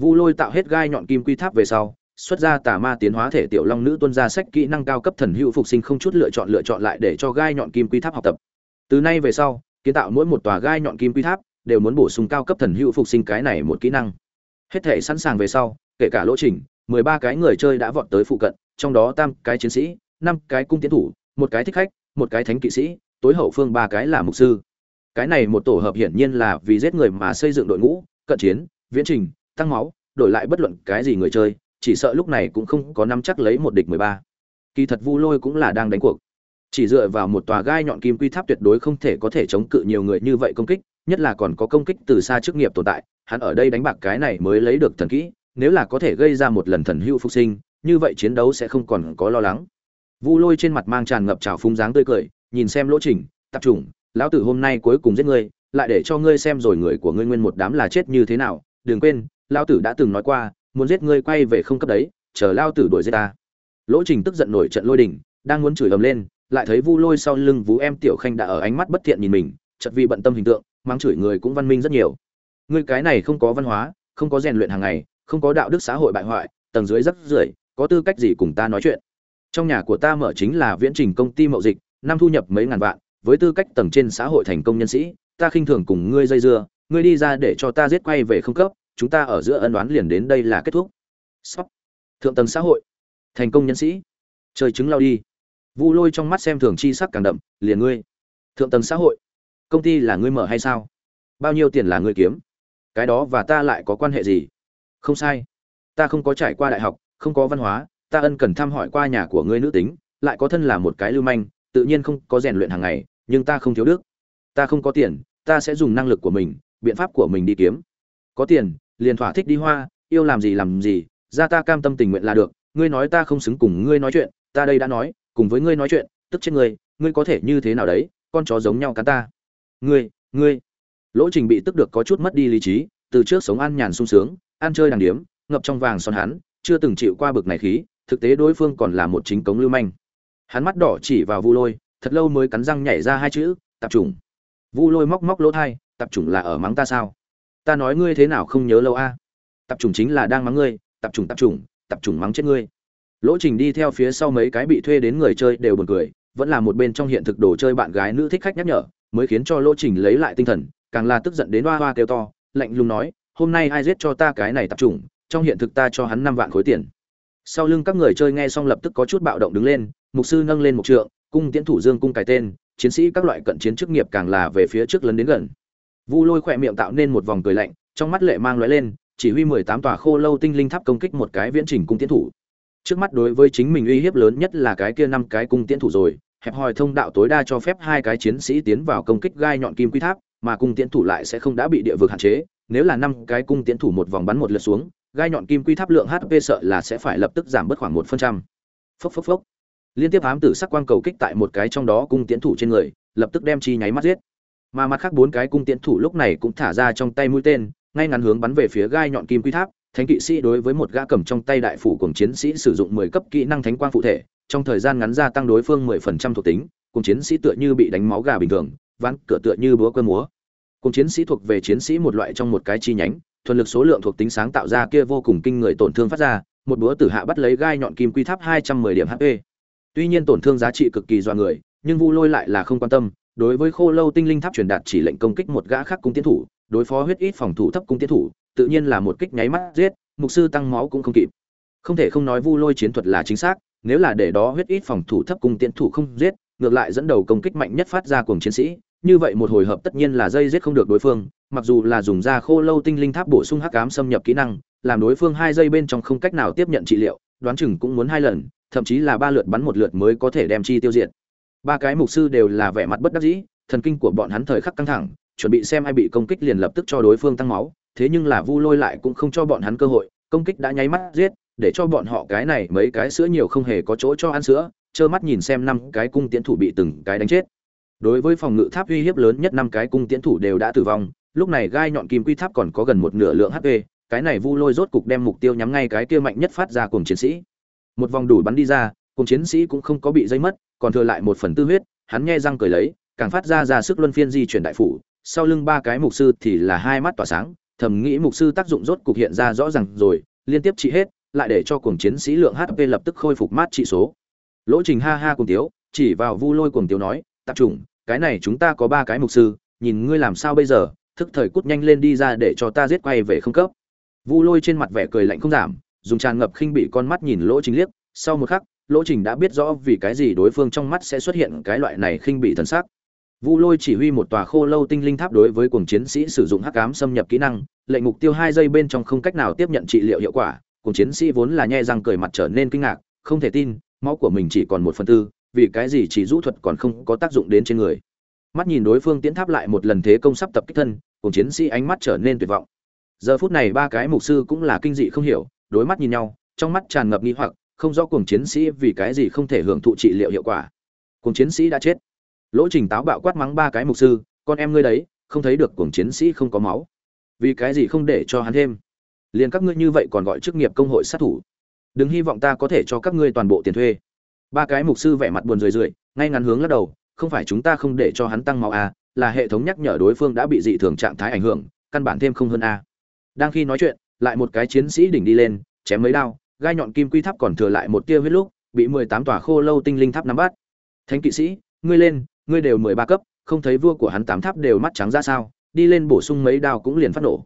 Vu lôi tạo hết gai nhọn kim quy tháp về sau, xuất ra tà ma tiến hóa thể tiểu long nữ tuân ra sách kỹ năng cao cấp thần hữu phục sinh không chút lựa chọn lựa chọn lại để cho gai nhọn kim quy tháp học tập. Từ nay về sau, kiến tạo mỗi một tòa gai nhọn kim quy tháp đều muốn bổ sung cao cấp thần hữu phục sinh cái này một kỹ năng. Hết thể sẵn sàng về sau, kể cả lỗ trình mười ba cái người chơi đã vọt tới phụ cận, trong đó tam cái chiến sĩ, năm cái cung tiến thủ, một cái thích khách, một cái thánh kỵ sĩ, tối hậu phương ba cái là mục sư. Cái này một tổ hợp hiển nhiên là vì giết người mà xây dựng đội ngũ, cận chiến, viễn trình tăng máu, đổi lại bất luận cái gì người chơi, chỉ sợ lúc này cũng không có năm chắc lấy một địch mười ba. Kỳ thật vu lôi cũng là đang đánh cuộc. Chỉ dựa vào một tòa gai nhọn kim quy tháp tuyệt đối không thể có thể chống cự nhiều người như vậy công kích, nhất là còn có công kích từ xa chức nghiệp tồn tại, hắn ở đây đánh bạc cái này mới lấy được thần kỹ, nếu là có thể gây ra một lần thần hưu phục sinh, như vậy chiến đấu sẽ không còn có lo lắng. Vu lôi trên mặt mang tràn ngập trào phúng dáng tươi cười, nhìn xem lỗ trình tập trung lão tử hôm nay cuối cùng giết ngươi, lại để cho ngươi xem rồi người của ngươi nguyên một đám là chết như thế nào, đừng quên lão tử đã từng nói qua, muốn giết ngươi quay về không cấp đấy, chờ lão tử đuổi giết ta. Lỗ trình tức giận nổi trận lôi đình, đang muốn chửi ầm lên, lại thấy vu lôi sau lưng vú em tiểu khanh đã ở ánh mắt bất thiện nhìn mình, chợt vì bận tâm hình tượng mang chửi người cũng văn minh rất nhiều. Ngươi cái này không có văn hóa, không có rèn luyện hàng ngày, không có đạo đức xã hội bại hoại, tầng dưới rất rưởi, có tư cách gì cùng ta nói chuyện? Trong nhà của ta mở chính là viễn trình công ty mậu dịch, năm thu nhập mấy ngàn vạn, với tư cách tầng trên xã hội thành công nhân sĩ, ta khinh thường cùng ngươi dây dưa, ngươi đi ra để cho ta giết quay về không cấp chúng ta ở giữa ân đoán liền đến đây là kết thúc. Sắp thượng tầng xã hội. Thành công nhân sĩ. Chơi chứng lao đi. Vu lôi trong mắt xem thường chi sắc càng đậm, liền ngươi. Thượng tầng xã hội. Công ty là ngươi mở hay sao? Bao nhiêu tiền là ngươi kiếm? Cái đó và ta lại có quan hệ gì? Không sai. Ta không có trải qua đại học, không có văn hóa, ta ân cần thăm hỏi qua nhà của ngươi nữ tính, lại có thân là một cái lưu manh, tự nhiên không có rèn luyện hàng ngày, nhưng ta không thiếu đức. Ta không có tiền, ta sẽ dùng năng lực của mình, biện pháp của mình đi kiếm. Có tiền liền thỏa thích đi hoa, yêu làm gì làm gì, ra ta cam tâm tình nguyện là được, ngươi nói ta không xứng cùng ngươi nói chuyện, ta đây đã nói, cùng với ngươi nói chuyện, tức chết ngươi ngươi có thể như thế nào đấy, con chó giống nhau cắn ta. Ngươi ngươi. Lỗ trình bị tức được có chút mất đi lý trí, từ trước sống ăn nhàn sung sướng, ăn chơi đàng điếm, ngập trong vàng son hắn, chưa từng chịu qua bực này khí, thực tế đối phương còn là một chính cống lưu manh. Hắn mắt đỏ chỉ vào vu lôi, thật lâu mới cắn răng nhảy ra hai chữ tập trung vu lôi móc móc lỗ thai tập trung là ở mắng ta sao? Ta nói ngươi thế nào không nhớ lâu a? Tập trung chính là đang mắng ngươi, tập trung tập trung tập trung mắng chết ngươi. Lỗ trình đi theo phía sau mấy cái bị thuê đến người chơi đều buồn cười, vẫn là một bên trong hiện thực đồ chơi bạn gái nữ thích khách nhắc nhở, mới khiến cho lỗ trình lấy lại tinh thần, càng là tức giận đến hoa hoa kêu to, lạnh lùng nói, hôm nay ai giết cho ta cái này tập trung trong hiện thực ta cho hắn năm vạn khối tiền. Sau lưng các người chơi nghe xong lập tức có chút bạo động đứng lên, mục sư nâng lên một trượng, cung tiễn thủ dương cung cái tên, chiến sĩ các loại cận chiến chức nghiệp càng là về phía trước lấn đến gần vu lôi khỏe miệng tạo nên một vòng cười lạnh, trong mắt lệ mang lóe lên, chỉ huy mười tám tòa khô lâu tinh linh tháp công kích một cái viễn trình cung tiễn thủ. Trước mắt đối với chính mình uy hiếp lớn nhất là cái kia năm cái cung tiễn thủ rồi, hẹp hòi thông đạo tối đa cho phép hai cái chiến sĩ tiến vào công kích gai nhọn kim quy tháp, mà cung tiễn thủ lại sẽ không đã bị địa vực hạn chế. Nếu là năm cái cung tiễn thủ một vòng bắn một lượt xuống, gai nhọn kim quy tháp lượng hp sợ là sẽ phải lập tức giảm bớt khoảng một phần trăm. Phốc phốc phốc. Liên tiếp ám tử sắc quang cầu kích tại một cái trong đó cung tiễn thủ trên người, lập tức đem chi nháy mắt giết mà mặt khác bốn cái cung tiễn thủ lúc này cũng thả ra trong tay mũi tên, ngay ngắn hướng bắn về phía gai nhọn kim quy tháp. Thánh kỵ sĩ đối với một gã cầm trong tay đại phủ cùng chiến sĩ sử dụng mười cấp kỹ năng thánh quang phụ thể, trong thời gian ngắn gia tăng đối phương mười phần trăm thuộc tính cùng chiến sĩ tựa như bị đánh máu gà bình thường, ván cửa tựa như búa cơ múa. Cùng chiến sĩ thuộc về chiến sĩ một loại trong một cái chi nhánh, thuần lực số lượng thuộc tính sáng tạo ra kia vô cùng kinh người tổn thương phát ra, một búa tử hạ bắt lấy gai nhọn kim quy tháp hai trăm mười điểm hp tuy nhiên tổn thương giá trị cực kỳ do người, nhưng vu lôi lại là không quan tâm đối với khô lâu tinh linh tháp truyền đạt chỉ lệnh công kích một gã khác cung tiến thủ, đối phó huyết ít phòng thủ thấp cung tiến thủ, tự nhiên là một kích nháy mắt giết, mục sư tăng máu cũng không kịp. Không thể không nói vu lôi chiến thuật là chính xác, nếu là để đó huyết ít phòng thủ thấp cung tiến thủ không giết, ngược lại dẫn đầu công kích mạnh nhất phát ra cùng chiến sĩ, như vậy một hồi hợp tất nhiên là dây giết không được đối phương, mặc dù là dùng ra khô lâu tinh linh tháp bổ sung hắc ám xâm nhập kỹ năng, làm đối phương hai giây bên trong không cách nào tiếp nhận trị liệu, đoán chừng cũng muốn hai lần, thậm chí là ba lượt bắn một lượt mới có thể đem chi tiêu diệt ba cái mục sư đều là vẻ mặt bất đắc dĩ, thần kinh của bọn hắn thời khắc căng thẳng, chuẩn bị xem ai bị công kích liền lập tức cho đối phương tăng máu, thế nhưng là vu lôi lại cũng không cho bọn hắn cơ hội, công kích đã nháy mắt giết, để cho bọn họ cái này mấy cái sữa nhiều không hề có chỗ cho ăn sữa, trơ mắt nhìn xem năm cái cung tiễn thủ bị từng cái đánh chết. Đối với phòng ngự tháp uy hiếp lớn nhất năm cái cung tiễn thủ đều đã tử vong, lúc này gai nhọn kim quy tháp còn có gần một nửa lượng hp cái này vu lôi rốt cục đem mục tiêu nhắm ngay cái kia mạnh nhất phát ra cùng chiến sĩ. Một vòng đủ bắn đi ra cùng chiến sĩ cũng không có bị dây mất còn thừa lại một phần tư huyết, hắn nghe răng cười lấy, càng phát ra ra sức luân phiên di chuyển đại phủ, sau lưng ba cái mục sư thì là hai mắt tỏa sáng, thầm nghĩ mục sư tác dụng rốt cục hiện ra rõ ràng rồi, liên tiếp trị hết, lại để cho cuồng chiến sĩ lượng hp lập tức khôi phục mát trị số. Lỗ trình ha ha cùng tiếu, chỉ vào vu lôi cùng tiếu nói tập trùng cái này chúng ta có ba cái mục sư, nhìn ngươi làm sao bây giờ, thức thời cút nhanh lên đi ra để cho ta giết quay về không cấp. Vu lôi trên mặt vẻ cười lạnh không giảm, dùng tràn ngập khinh bị con mắt nhìn lỗ trình liếc, sau một khắc lỗ trình đã biết rõ vì cái gì đối phương trong mắt sẽ xuất hiện cái loại này khinh bị thần sắc. Vu lôi chỉ huy một tòa khô lâu tinh linh tháp đối với cuồng chiến sĩ sử dụng hắc ám xâm nhập kỹ năng, lệnh mục tiêu hai giây bên trong không cách nào tiếp nhận trị liệu hiệu quả. Cuồng chiến sĩ vốn là nhe răng cười mặt trở nên kinh ngạc, không thể tin, máu của mình chỉ còn một phần tư, vì cái gì chỉ rũ thuật còn không có tác dụng đến trên người. Mắt nhìn đối phương tiến tháp lại một lần thế công sắp tập kích thân cùng chiến sĩ ánh mắt trở nên tuyệt vọng. Giờ phút này ba cái mục sư cũng là kinh dị không hiểu, đối mắt nhìn nhau, trong mắt tràn ngập nghi hoặc không rõ cuồng chiến sĩ vì cái gì không thể hưởng thụ trị liệu hiệu quả. Cuồng chiến sĩ đã chết. Lỗ trình táo bạo quát mắng ba cái mục sư, con em ngươi đấy, không thấy được cuồng chiến sĩ không có máu. Vì cái gì không để cho hắn thêm? Liền các ngươi như vậy còn gọi chức nghiệp công hội sát thủ. Đừng hy vọng ta có thể cho các ngươi toàn bộ tiền thuê. Ba cái mục sư vẻ mặt buồn rười rượi, ngay ngắn hướng lắc đầu, không phải chúng ta không để cho hắn tăng máu a là hệ thống nhắc nhở đối phương đã bị dị thường trạng thái ảnh hưởng, căn bản thêm không hơn a. Đang khi nói chuyện, lại một cái chiến sĩ đỉnh đi lên, chém mấy đao gai nhọn kim quy tháp còn thừa lại một tia huyết lúc, bị mười tám tòa khô lâu tinh linh tháp nắm bắt. Thánh kỵ sĩ, ngươi lên, ngươi đều mười ba cấp, không thấy vua của hắn tám tháp đều mắt trắng ra sao, đi lên bổ sung mấy đao cũng liền phát nổ.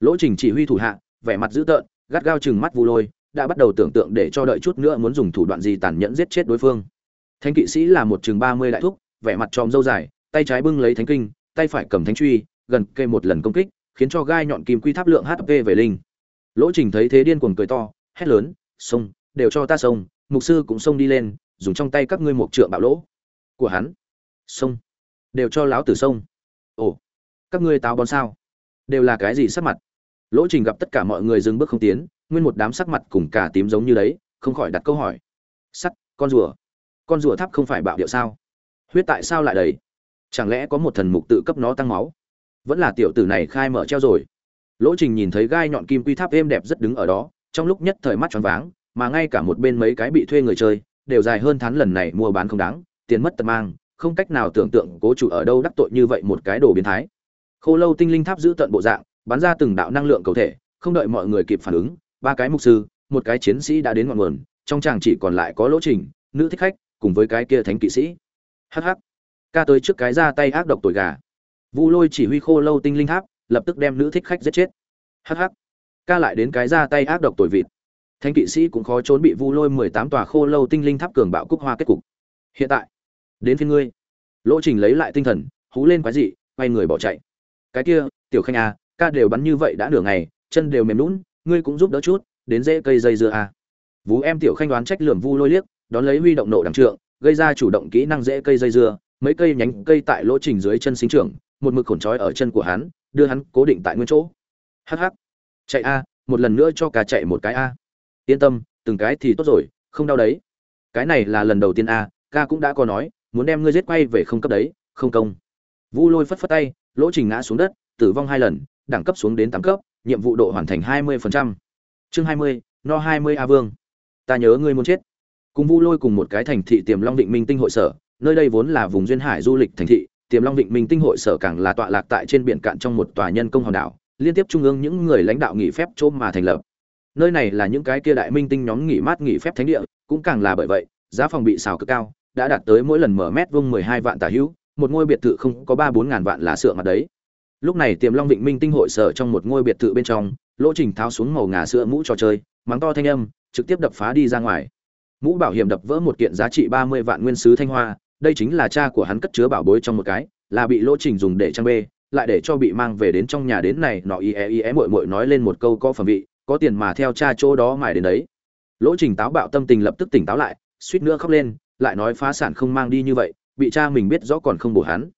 Lỗ trình chỉ huy thủ hạ, vẻ mặt dữ tợn, gắt gao chừng mắt vu lôi, đã bắt đầu tưởng tượng để cho đợi chút nữa muốn dùng thủ đoạn gì tàn nhẫn giết chết đối phương. Thánh kỵ sĩ là một chừng ba mươi đại thúc, vẻ mặt tròm dâu dài, tay trái bưng lấy thánh kinh, tay phải cầm thánh truy, gần kề một lần công kích, khiến cho gai nhọn kim quy tháp lượng hp về linh. Lỗ trình thấy thế điên cuồng cười to hét lớn sông, đều cho ta sông, mục sư cũng sông đi lên dùng trong tay các ngươi một trượng bạo lỗ của hắn. Sông, đều cho láo tử sông ồ các ngươi táo bón sao? Đều là cái gì sắc mặt? Lỗ trình gặp tất cả mọi người dừng bước không tiến nguyên một đám sắc mặt cùng cả tím giống như đấy không khỏi đặt câu hỏi. Sắt con rùa con rùa tháp không phải bạo điệu sao? Huyết tại sao lại đầy? Chẳng lẽ có một thần mục tự cấp nó tăng máu? Vẫn là tiểu tử này khai mở treo rồi. Lỗ trình nhìn thấy gai nhọn kim quy tháp êm đẹp rất đứng ở đó trong lúc nhất thời mắt tròn váng, mà ngay cả một bên mấy cái bị thuê người chơi, đều dài hơn tháng lần này mua bán không đáng, tiền mất tật mang, không cách nào tưởng tượng cố chủ ở đâu đắc tội như vậy một cái đồ biến thái. Khô lâu tinh linh tháp giữ tận bộ dạng, bắn ra từng đạo năng lượng cầu thể, không đợi mọi người kịp phản ứng, ba cái mục sư, một cái chiến sĩ đã đến ngọn nguồn, trong chàng chỉ còn lại có lỗ trình, nữ thích khách, cùng với cái kia thánh kỵ sĩ. Hắc hắc. Ca tới trước cái ra tay ác độc tuổi gà. Vu lôi chỉ huy khô lâu tinh linh tháp, lập tức đem nữ thích khách giết chết. Hắc hắc ca lại đến cái ra tay ác độc tuổi vịt. Thanh kỵ sĩ cũng khó trốn bị vu lôi mười tám tòa khô lâu tinh linh tháp cường bạo cúc hoa kết cục. Hiện tại, đến phía ngươi. Lỗ trình lấy lại tinh thần, hú lên quái dị, quay người bỏ chạy. Cái kia, tiểu khanh à ca đều bắn như vậy đã nửa ngày, chân đều mềm lún ngươi cũng giúp đỡ chút, đến dễ cây dây dưa à. Vú em tiểu khanh đoán trách lườm vu lôi liếc, đón lấy huy động nộ đằng trượng, gây ra chủ động kỹ năng dễ cây dây dưa, mấy cây nhánh cây tại lỗ trình dưới chân sinh trưởng, một mực khổn trói ở chân của hắn, đưa hắn cố định tại nguyên chỗ. Hh chạy a, một lần nữa cho cả chạy một cái a. Yên tâm, từng cái thì tốt rồi, không đau đấy. Cái này là lần đầu tiên a, ca cũng đã có nói, muốn đem ngươi giết quay về không cấp đấy, không công. Vu lôi phất phất tay, lỗ trình ngã xuống đất, tử vong hai lần, đẳng cấp xuống đến tám cấp, nhiệm vụ độ hoàn thành hai mươi chương hai mươi, no hai mươi a vương. Ta nhớ ngươi muốn chết. Cùng vu lôi cùng một cái thành thị tiềm long định minh tinh hội sở, nơi đây vốn là vùng duyên hải du lịch thành thị, tiềm long định minh tinh hội sở càng là tọa lạc tại trên biển cạn trong một tòa nhân công hòn đảo liên tiếp trung ương những người lãnh đạo nghỉ phép chôm mà thành lập. Nơi này là những cái kia đại minh tinh nhóm nghỉ mát nghỉ phép thánh địa, cũng càng là bởi vậy, giá phòng bị xào cực cao, đã đạt tới mỗi lần mở mét vuông mười hai vạn tả hữu, một ngôi biệt thự không có ba bốn ngàn vạn là sượng mặt đấy. Lúc này tiềm long vịnh minh tinh hội sở trong một ngôi biệt thự bên trong, lỗ trình tháo xuống màu ngà sữa mũ trò chơi, mắng to thanh âm, trực tiếp đập phá đi ra ngoài. Mũ bảo hiểm đập vỡ một kiện giá trị ba mươi vạn nguyên sứ thanh hoa, đây chính là cha của hắn cất chứa bảo bối trong một cái, là bị lỗ trình dùng để trang bê lại để cho bị mang về đến trong nhà đến này nọ ý e ý e mội mội nói lên một câu có phẩm vị, có tiền mà theo cha chỗ đó mải đến đấy. Lỗ trình táo bạo tâm tình lập tức tỉnh táo lại, suýt nữa khóc lên, lại nói phá sản không mang đi như vậy, bị cha mình biết rõ còn không bổ hắn.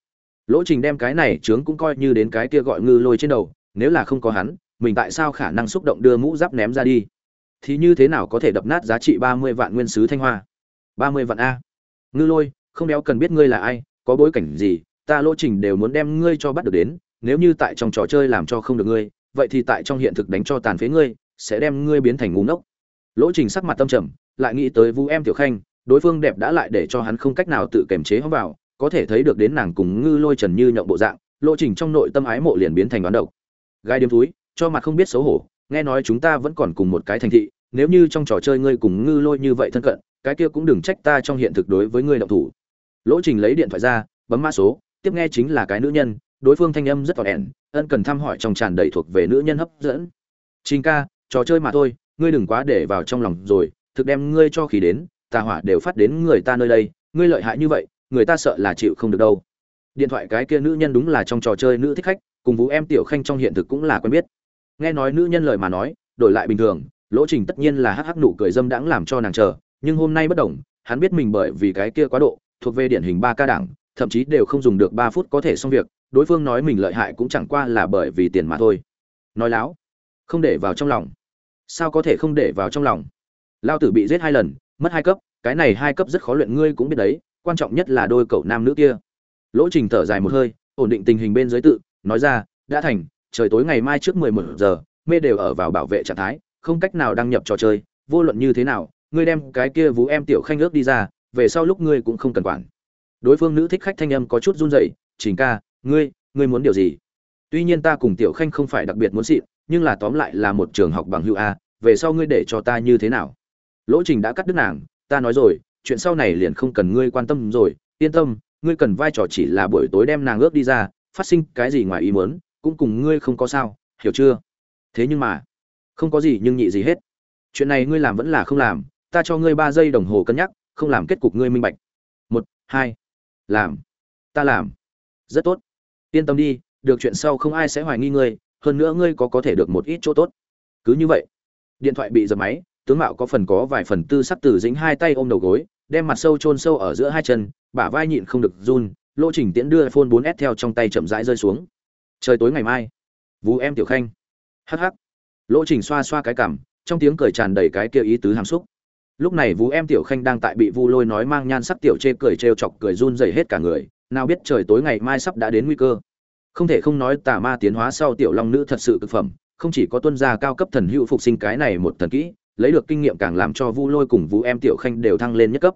Lỗ trình đem cái này trướng cũng coi như đến cái kia gọi ngư lôi trên đầu, nếu là không có hắn, mình tại sao khả năng xúc động đưa mũ giáp ném ra đi? Thì như thế nào có thể đập nát giá trị ba mươi vạn nguyên sứ thanh hoa? Ba mươi vạn a. Ngư lôi, không đéo cần biết ngươi là ai, có bối cảnh gì ta lỗ trình đều muốn đem ngươi cho bắt được đến, nếu như tại trong trò chơi làm cho không được ngươi, vậy thì tại trong hiện thực đánh cho tàn phế ngươi, sẽ đem ngươi biến thành ngu ngốc. Lỗ trình sắc mặt tâm trầm, lại nghĩ tới vũ em tiểu khanh, đối phương đẹp đã lại để cho hắn không cách nào tự kiềm chế hóng vào, có thể thấy được đến nàng cùng ngư lôi trần như nhậu bộ dạng lộ trình trong nội tâm ái mộ liền biến thành đoán độc. Gai điếm túi, cho mặt không biết xấu hổ, nghe nói chúng ta vẫn còn cùng một cái thành thị, nếu như trong trò chơi ngươi cùng ngư lôi như vậy thân cận, cái kia cũng đừng trách ta trong hiện thực đối với ngươi động thủ. Lỗ trình lấy điện thoại ra, bấm mã số tiếp nghe chính là cái nữ nhân, đối phương thanh âm rất vọt đèn ân cần thăm hỏi trong tràn đầy thuộc về nữ nhân hấp dẫn. Trình ca, trò chơi mà thôi, ngươi đừng quá để vào trong lòng rồi, thực đem ngươi cho khí đến, tà hỏa đều phát đến người ta nơi đây, ngươi lợi hại như vậy, người ta sợ là chịu không được đâu. Điện thoại cái kia nữ nhân đúng là trong trò chơi nữ thích khách, cùng vũ em, tiểu khanh trong hiện thực cũng là quen biết. Nghe nói nữ nhân lời mà nói, đổi lại bình thường, lỗ trình tất nhiên là hắc hắc nụ cười dâm đãng làm cho nàng chờ, nhưng hôm nay bất đồng, hắn biết mình bởi vì cái kia quá độ, thuộc về điển hình ba ca đảng thậm chí đều không dùng được ba phút có thể xong việc, đối phương nói mình lợi hại cũng chẳng qua là bởi vì tiền mà thôi. Nói láo, không để vào trong lòng. Sao có thể không để vào trong lòng? Lao tử bị giết hai lần, mất hai cấp, cái này hai cấp rất khó luyện, ngươi cũng biết đấy, quan trọng nhất là đôi cậu nam nữ kia. Lỗ trình thở dài một hơi, ổn định tình hình bên dưới tự, nói ra, đã thành, trời tối ngày mai trước mười một giờ, mê đều ở vào bảo vệ trạng thái, không cách nào đăng nhập trò chơi, vô luận như thế nào, ngươi đem cái kia vú em tiểu khanh ước đi ra, về sau lúc ngươi cũng không cần quản đối phương nữ thích khách thanh âm có chút run rẩy, trình ca, ngươi ngươi muốn điều gì? Tuy nhiên ta cùng tiểu khanh không phải đặc biệt muốn xịn, nhưng là tóm lại là một trường học bằng hữu a, về sau ngươi để cho ta như thế nào? Lỗ trình đã cắt đứt nàng, ta nói rồi, chuyện sau này liền không cần ngươi quan tâm rồi, yên tâm, ngươi cần vai trò chỉ là buổi tối đem nàng ước đi ra, phát sinh cái gì ngoài ý muốn, cũng cùng ngươi không có sao, hiểu chưa? Thế nhưng mà, không có gì nhưng nhị gì hết. Chuyện này ngươi làm vẫn là không làm, ta cho ngươi ba giây đồng hồ cân nhắc, không làm kết cục ngươi minh bạch. Một, hai làm. Ta làm. Rất tốt. Yên tâm đi, được chuyện sau không ai sẽ hoài nghi ngươi, hơn nữa ngươi có có thể được một ít chỗ tốt. Cứ như vậy. Điện thoại bị giật máy, tướng mạo có phần có vài phần tư sắc từ dính hai tay ôm đầu gối, đem mặt sâu chôn sâu ở giữa hai chân, bả vai nhịn không được run, lỗ trình tiễn đưa iphone 4s theo trong tay chậm rãi rơi xuống. Trời tối ngày mai. Vũ em tiểu khanh. Hắc hắc. Lỗ trình xoa xoa cái cảm, trong tiếng cười tràn đầy cái kia ý tứ hàm xúc lúc này vũ em tiểu khanh đang tại bị vu lôi nói mang nhan sắc tiểu chê cười trêu chọc cười run dày hết cả người, nào biết trời tối ngày mai sắp đã đến nguy cơ. Không thể không nói tà ma tiến hóa sau tiểu long nữ thật sự cực phẩm, không chỉ có tuân gia cao cấp thần hữu phục sinh cái này một thần kỹ, lấy được kinh nghiệm càng làm cho vu lôi cùng vũ em tiểu khanh đều thăng lên nhất cấp.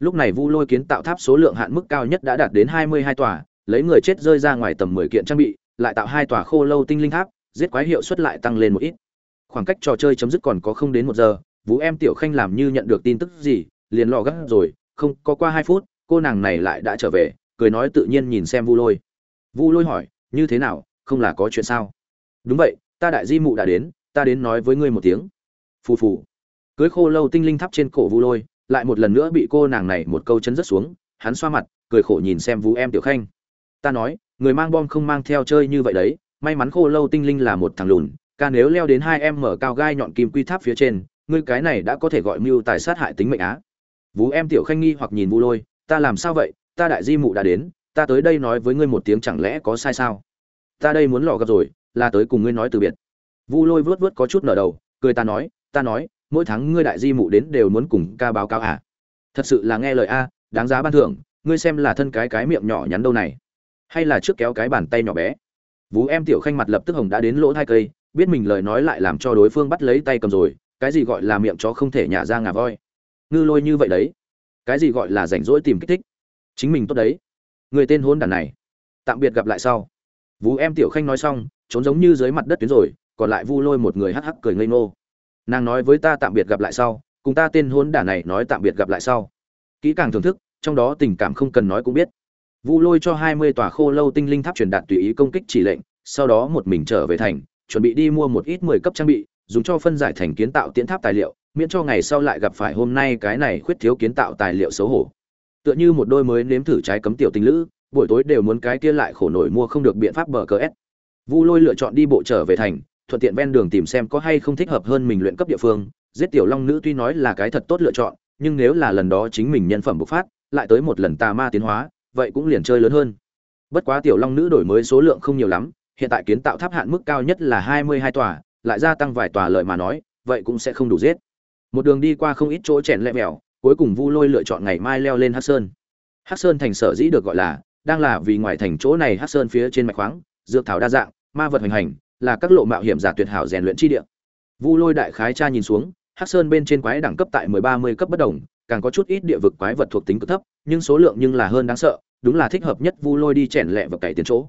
Lúc này vu lôi kiến tạo tháp số lượng hạn mức cao nhất đã đạt đến hai mươi hai tòa, lấy người chết rơi ra ngoài tầm mười kiện trang bị, lại tạo hai tòa khô lâu tinh linh tháp, giết quái hiệu suất lại tăng lên một ít. Khoảng cách trò chơi chấm dứt còn có không đến một giờ vũ em tiểu khanh làm như nhận được tin tức gì, liền lò gấp rồi, không, có qua hai phút, cô nàng này lại đã trở về, cười nói tự nhiên nhìn xem vu lôi. Vu lôi hỏi, như thế nào, không là có chuyện sao? Đúng vậy, ta đại di mụ đã đến, ta đến nói với ngươi một tiếng. Phù phù. Cưới khô lâu tinh linh thắp trên cổ vu lôi, lại một lần nữa bị cô nàng này một câu chấn rất xuống, hắn xoa mặt, cười khổ nhìn xem vũ em tiểu khanh. Ta nói, người mang bom không mang theo chơi như vậy đấy, may mắn khô lâu tinh linh là một thằng lùn, ca nếu leo đến hai em mở cao gai nhọn kim quy tháp phía trên ngươi cái này đã có thể gọi mưu tài sát hại tính mệnh á. Vũ em tiểu khanh nghi hoặc nhìn vu lôi, ta làm sao vậy? Ta đại di mụ đã đến, ta tới đây nói với ngươi một tiếng chẳng lẽ có sai sao? Ta đây muốn lò gặp rồi, là tới cùng ngươi nói từ biệt. Vu lôi vớt vớt có chút nở đầu, cười ta nói ta nói, mỗi tháng ngươi đại di mụ đến đều muốn cùng ca báo cáo à? Thật sự là nghe lời a, đáng giá ban thưởng, ngươi xem là thân cái cái miệng nhỏ nhắn đâu này. Hay là trước kéo cái bàn tay nhỏ bé. Vú em tiểu khanh mặt lập tức hồng đã đến lỗ thai cây, biết mình lời nói lại làm cho đối phương bắt lấy tay cầm rồi cái gì gọi là miệng chó không thể nhả ra ngà voi? Ngư lôi như vậy đấy. Cái gì gọi là rảnh rỗi tìm kích thích? Chính mình tốt đấy. Người tên hôn đàn này. Tạm biệt gặp lại sau. Vú em tiểu khanh nói xong, trốn giống như dưới mặt đất tuyến rồi, còn lại vu lôi một người hắc hắc cười ngây ngô. Nàng nói với ta tạm biệt gặp lại sau, cùng ta tên hôn đản này nói tạm biệt gặp lại sau. Kỹ càng thưởng thức, trong đó tình cảm không cần nói cũng biết. Vu lôi cho hai mươi tòa khô lâu tinh linh tháp truyền đạt tùy ý công kích chỉ lệnh, sau đó một mình trở về thành, chuẩn bị đi mua một ít mười cấp trang bị dùng cho phân giải thành kiến tạo tiến tháp tài liệu, miễn cho ngày sau lại gặp phải hôm nay cái này khuyết thiếu kiến tạo tài liệu xấu hổ. Tựa như một đôi mới nếm thử trái cấm tiểu tình lữ, buổi tối đều muốn cái kia lại khổ nổi mua không được biện pháp bờ cờ s. Vu lôi lựa chọn đi bộ trở về thành, thuận tiện ven đường tìm xem có hay không thích hợp hơn mình luyện cấp địa phương. Giết tiểu long nữ tuy nói là cái thật tốt lựa chọn, nhưng nếu là lần đó chính mình nhân phẩm bộc phát, lại tới một lần tà ma tiến hóa, vậy cũng liền chơi lớn hơn. Bất quá tiểu long nữ đổi mới số lượng không nhiều lắm, hiện tại kiến tạo tháp hạn mức cao nhất là hai mươi hai tòa lại gia tăng vài tòa lợi mà nói, vậy cũng sẽ không đủ giết. Một đường đi qua không ít chỗ chèn lẹ mèo, cuối cùng vu lôi lựa chọn ngày mai leo lên hắc sơn. Hắc sơn thành sở dĩ được gọi là, đang là vì ngoài thành chỗ này hắc sơn phía trên mạch khoáng, dược thảo đa dạng, ma vật hoành hành, là các lộ mạo hiểm giả tuyệt hảo rèn luyện chi địa. Vu lôi đại khái cha nhìn xuống, hắc sơn bên trên quái đẳng cấp tại mười ba mươi cấp bất đồng, càng có chút ít địa vực quái vật thuộc tính cực thấp, nhưng số lượng nhưng là hơn đáng sợ, đúng là thích hợp nhất vu lôi đi chèn lẹ và cày tiến chỗ.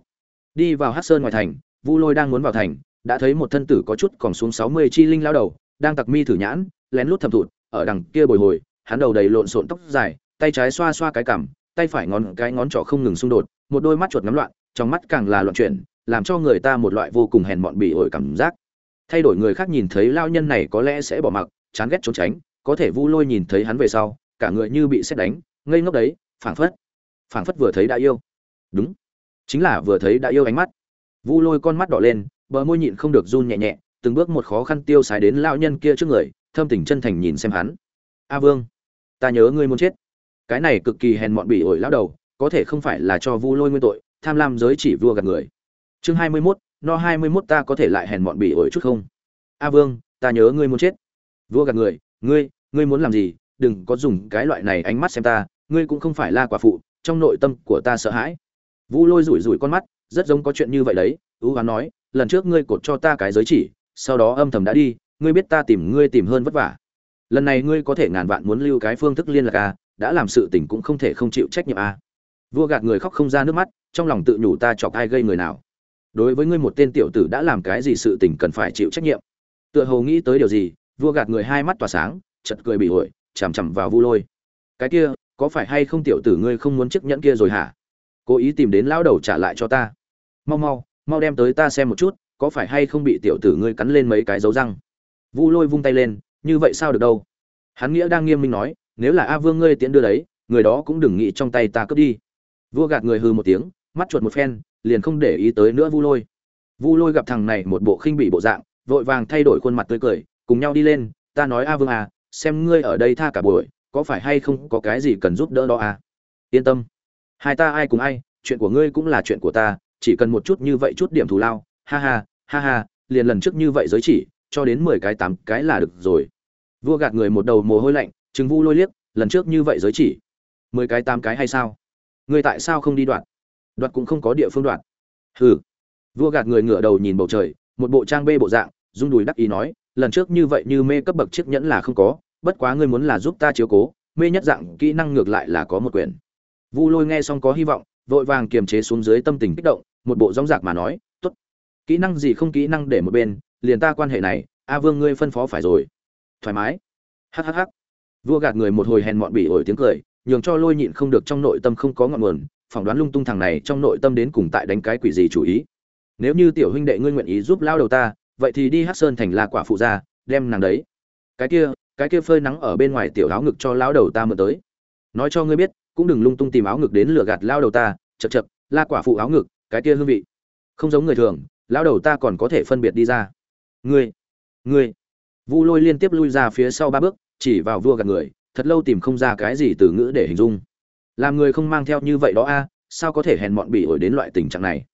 Đi vào hắc sơn ngoài thành, vu lôi đang muốn vào thành đã thấy một thân tử có chút còn xuống sáu mươi chi linh lao đầu, đang tặc mi thử nhãn, lén lút thầm thụt, ở đằng kia bồi hồi, hắn đầu đầy lộn xộn tóc dài, tay trái xoa xoa cái cằm, tay phải ngón cái ngón trỏ không ngừng xung đột, một đôi mắt chuột ngắm loạn, trong mắt càng là loạn chuyển, làm cho người ta một loại vô cùng hèn mọn bị ổi cảm giác. Thay đổi người khác nhìn thấy lao nhân này có lẽ sẽ bỏ mặc, chán ghét trốn tránh, có thể vu lôi nhìn thấy hắn về sau, cả người như bị sét đánh, ngây ngốc đấy, phảng phất phảng phất vừa thấy đã yêu. Đúng, chính là vừa thấy đã yêu ánh mắt. Vu lôi con mắt đỏ lên bờ môi nhịn không được run nhẹ nhẹ từng bước một khó khăn tiêu xài đến lão nhân kia trước người thâm tình chân thành nhìn xem hắn. A vương ta nhớ ngươi muốn chết. Cái này cực kỳ hèn mọn bỉ ổi lão đầu có thể không phải là cho vu lôi nguyên tội tham lam giới chỉ vua gạt người. Chương hai mươi mốt, no hai mươi mốt ta có thể lại hèn mọn bỉ ổi chút không? A vương ta nhớ ngươi muốn chết. Vua gạt người ngươi ngươi muốn làm gì? Đừng có dùng cái loại này ánh mắt xem ta ngươi cũng không phải là quả phụ trong nội tâm của ta sợ hãi. Vu lôi rủi rủi con mắt rất giống có chuyện như vậy đấy ưu hoán nói lần trước ngươi cột cho ta cái giới chỉ, sau đó âm thầm đã đi, ngươi biết ta tìm ngươi tìm hơn vất vả. Lần này ngươi có thể ngàn vạn muốn lưu cái phương thức liên lạc à đã làm sự tình cũng không thể không chịu trách nhiệm à. Vua gạt người khóc không ra nước mắt, trong lòng tự nhủ ta chọc ai gây người nào. Đối với ngươi một tên tiểu tử đã làm cái gì sự tình cần phải chịu trách nhiệm. Tựa hồ nghĩ tới điều gì, vua gạt người hai mắt tỏa sáng chật cười bị ổi, chằm chằm vào vu lôi. Cái kia, có phải hay không tiểu tử ngươi không muốn chiếc nhẫn kia rồi hả? Cố ý tìm đến lão đầu trả lại cho ta. Mau mau mau đem tới ta xem một chút, có phải hay không bị tiểu tử ngươi cắn lên mấy cái dấu răng? Vu lôi vung tay lên, như vậy sao được đâu? Hắn nghĩa đang nghiêm minh nói, nếu là a vương ngươi tiễn đưa đấy, người đó cũng đừng nghĩ trong tay ta cướp đi. Vua gạt người hư một tiếng, mắt chuột một phen, liền không để ý tới nữa vu lôi. Vu lôi gặp thằng này một bộ khinh bị bộ dạng, vội vàng thay đổi khuôn mặt tươi cười, cùng nhau đi lên, ta nói a vương à xem ngươi ở đây tha cả buổi, có phải hay không có cái gì cần giúp đỡ đó à? Yên tâm. Hai ta ai cùng ai, chuyện của ngươi cũng là chuyện của ta chỉ cần một chút như vậy chút điểm thù lao, ha ha ha ha, liền lần trước như vậy giới chỉ, cho đến mười cái tám cái là được rồi. Vua gạt người một đầu mồ hôi lạnh chứng vu lôi liếc, lần trước như vậy giới chỉ. Mười cái tám cái hay sao? Người tại sao không đi đoạn đoạt cũng không có địa phương đoạt. Hừ. Vua gạt người ngửa đầu nhìn bầu trời, một bộ trang bê bộ dạng, rung đùi đắc ý nói, lần trước như vậy như mê cấp bậc chiếc nhẫn là không có, bất quá ngươi muốn là giúp ta chiếu cố, mê nhất dạng kỹ năng ngược lại là có một quyền vu lôi nghe xong có hy vọng, vội vàng kiềm chế xuống dưới tâm tình kích động một bộ rong rạc mà nói, tốt, kỹ năng gì không kỹ năng để một bên, liền ta quan hệ này, a vương ngươi phân phó phải rồi. Thoải mái. Hhh vua gạt người một hồi hèn mọn bỉ ổi tiếng cười, nhường cho lôi nhịn không được trong nội tâm không có ngọn nguồn, phỏng đoán lung tung thằng này trong nội tâm đến cùng tại đánh cái quỷ gì chủ ý. Nếu như tiểu huynh đệ ngươi nguyện ý giúp lao đầu ta, vậy thì đi hát sơn thành là quả phụ gia, đem nàng đấy. Cái kia cái kia phơi nắng ở bên ngoài tiểu áo ngực cho lao đầu ta mượn tới. Nói cho ngươi biết, cũng đừng lung tung tìm áo ngực đến lừa gạt lao đầu ta chật chật la quả phụ áo ngực cái kia hương vị. Không giống người thường, lão đầu ta còn có thể phân biệt đi ra. Ngươi ngươi. Vu lôi liên tiếp lui ra phía sau ba bước, chỉ vào vua gạt người, thật lâu tìm không ra cái gì từ ngữ để hình dung. Làm người không mang theo như vậy đó a, sao có thể hèn mọn bị ổi đến loại tình trạng này?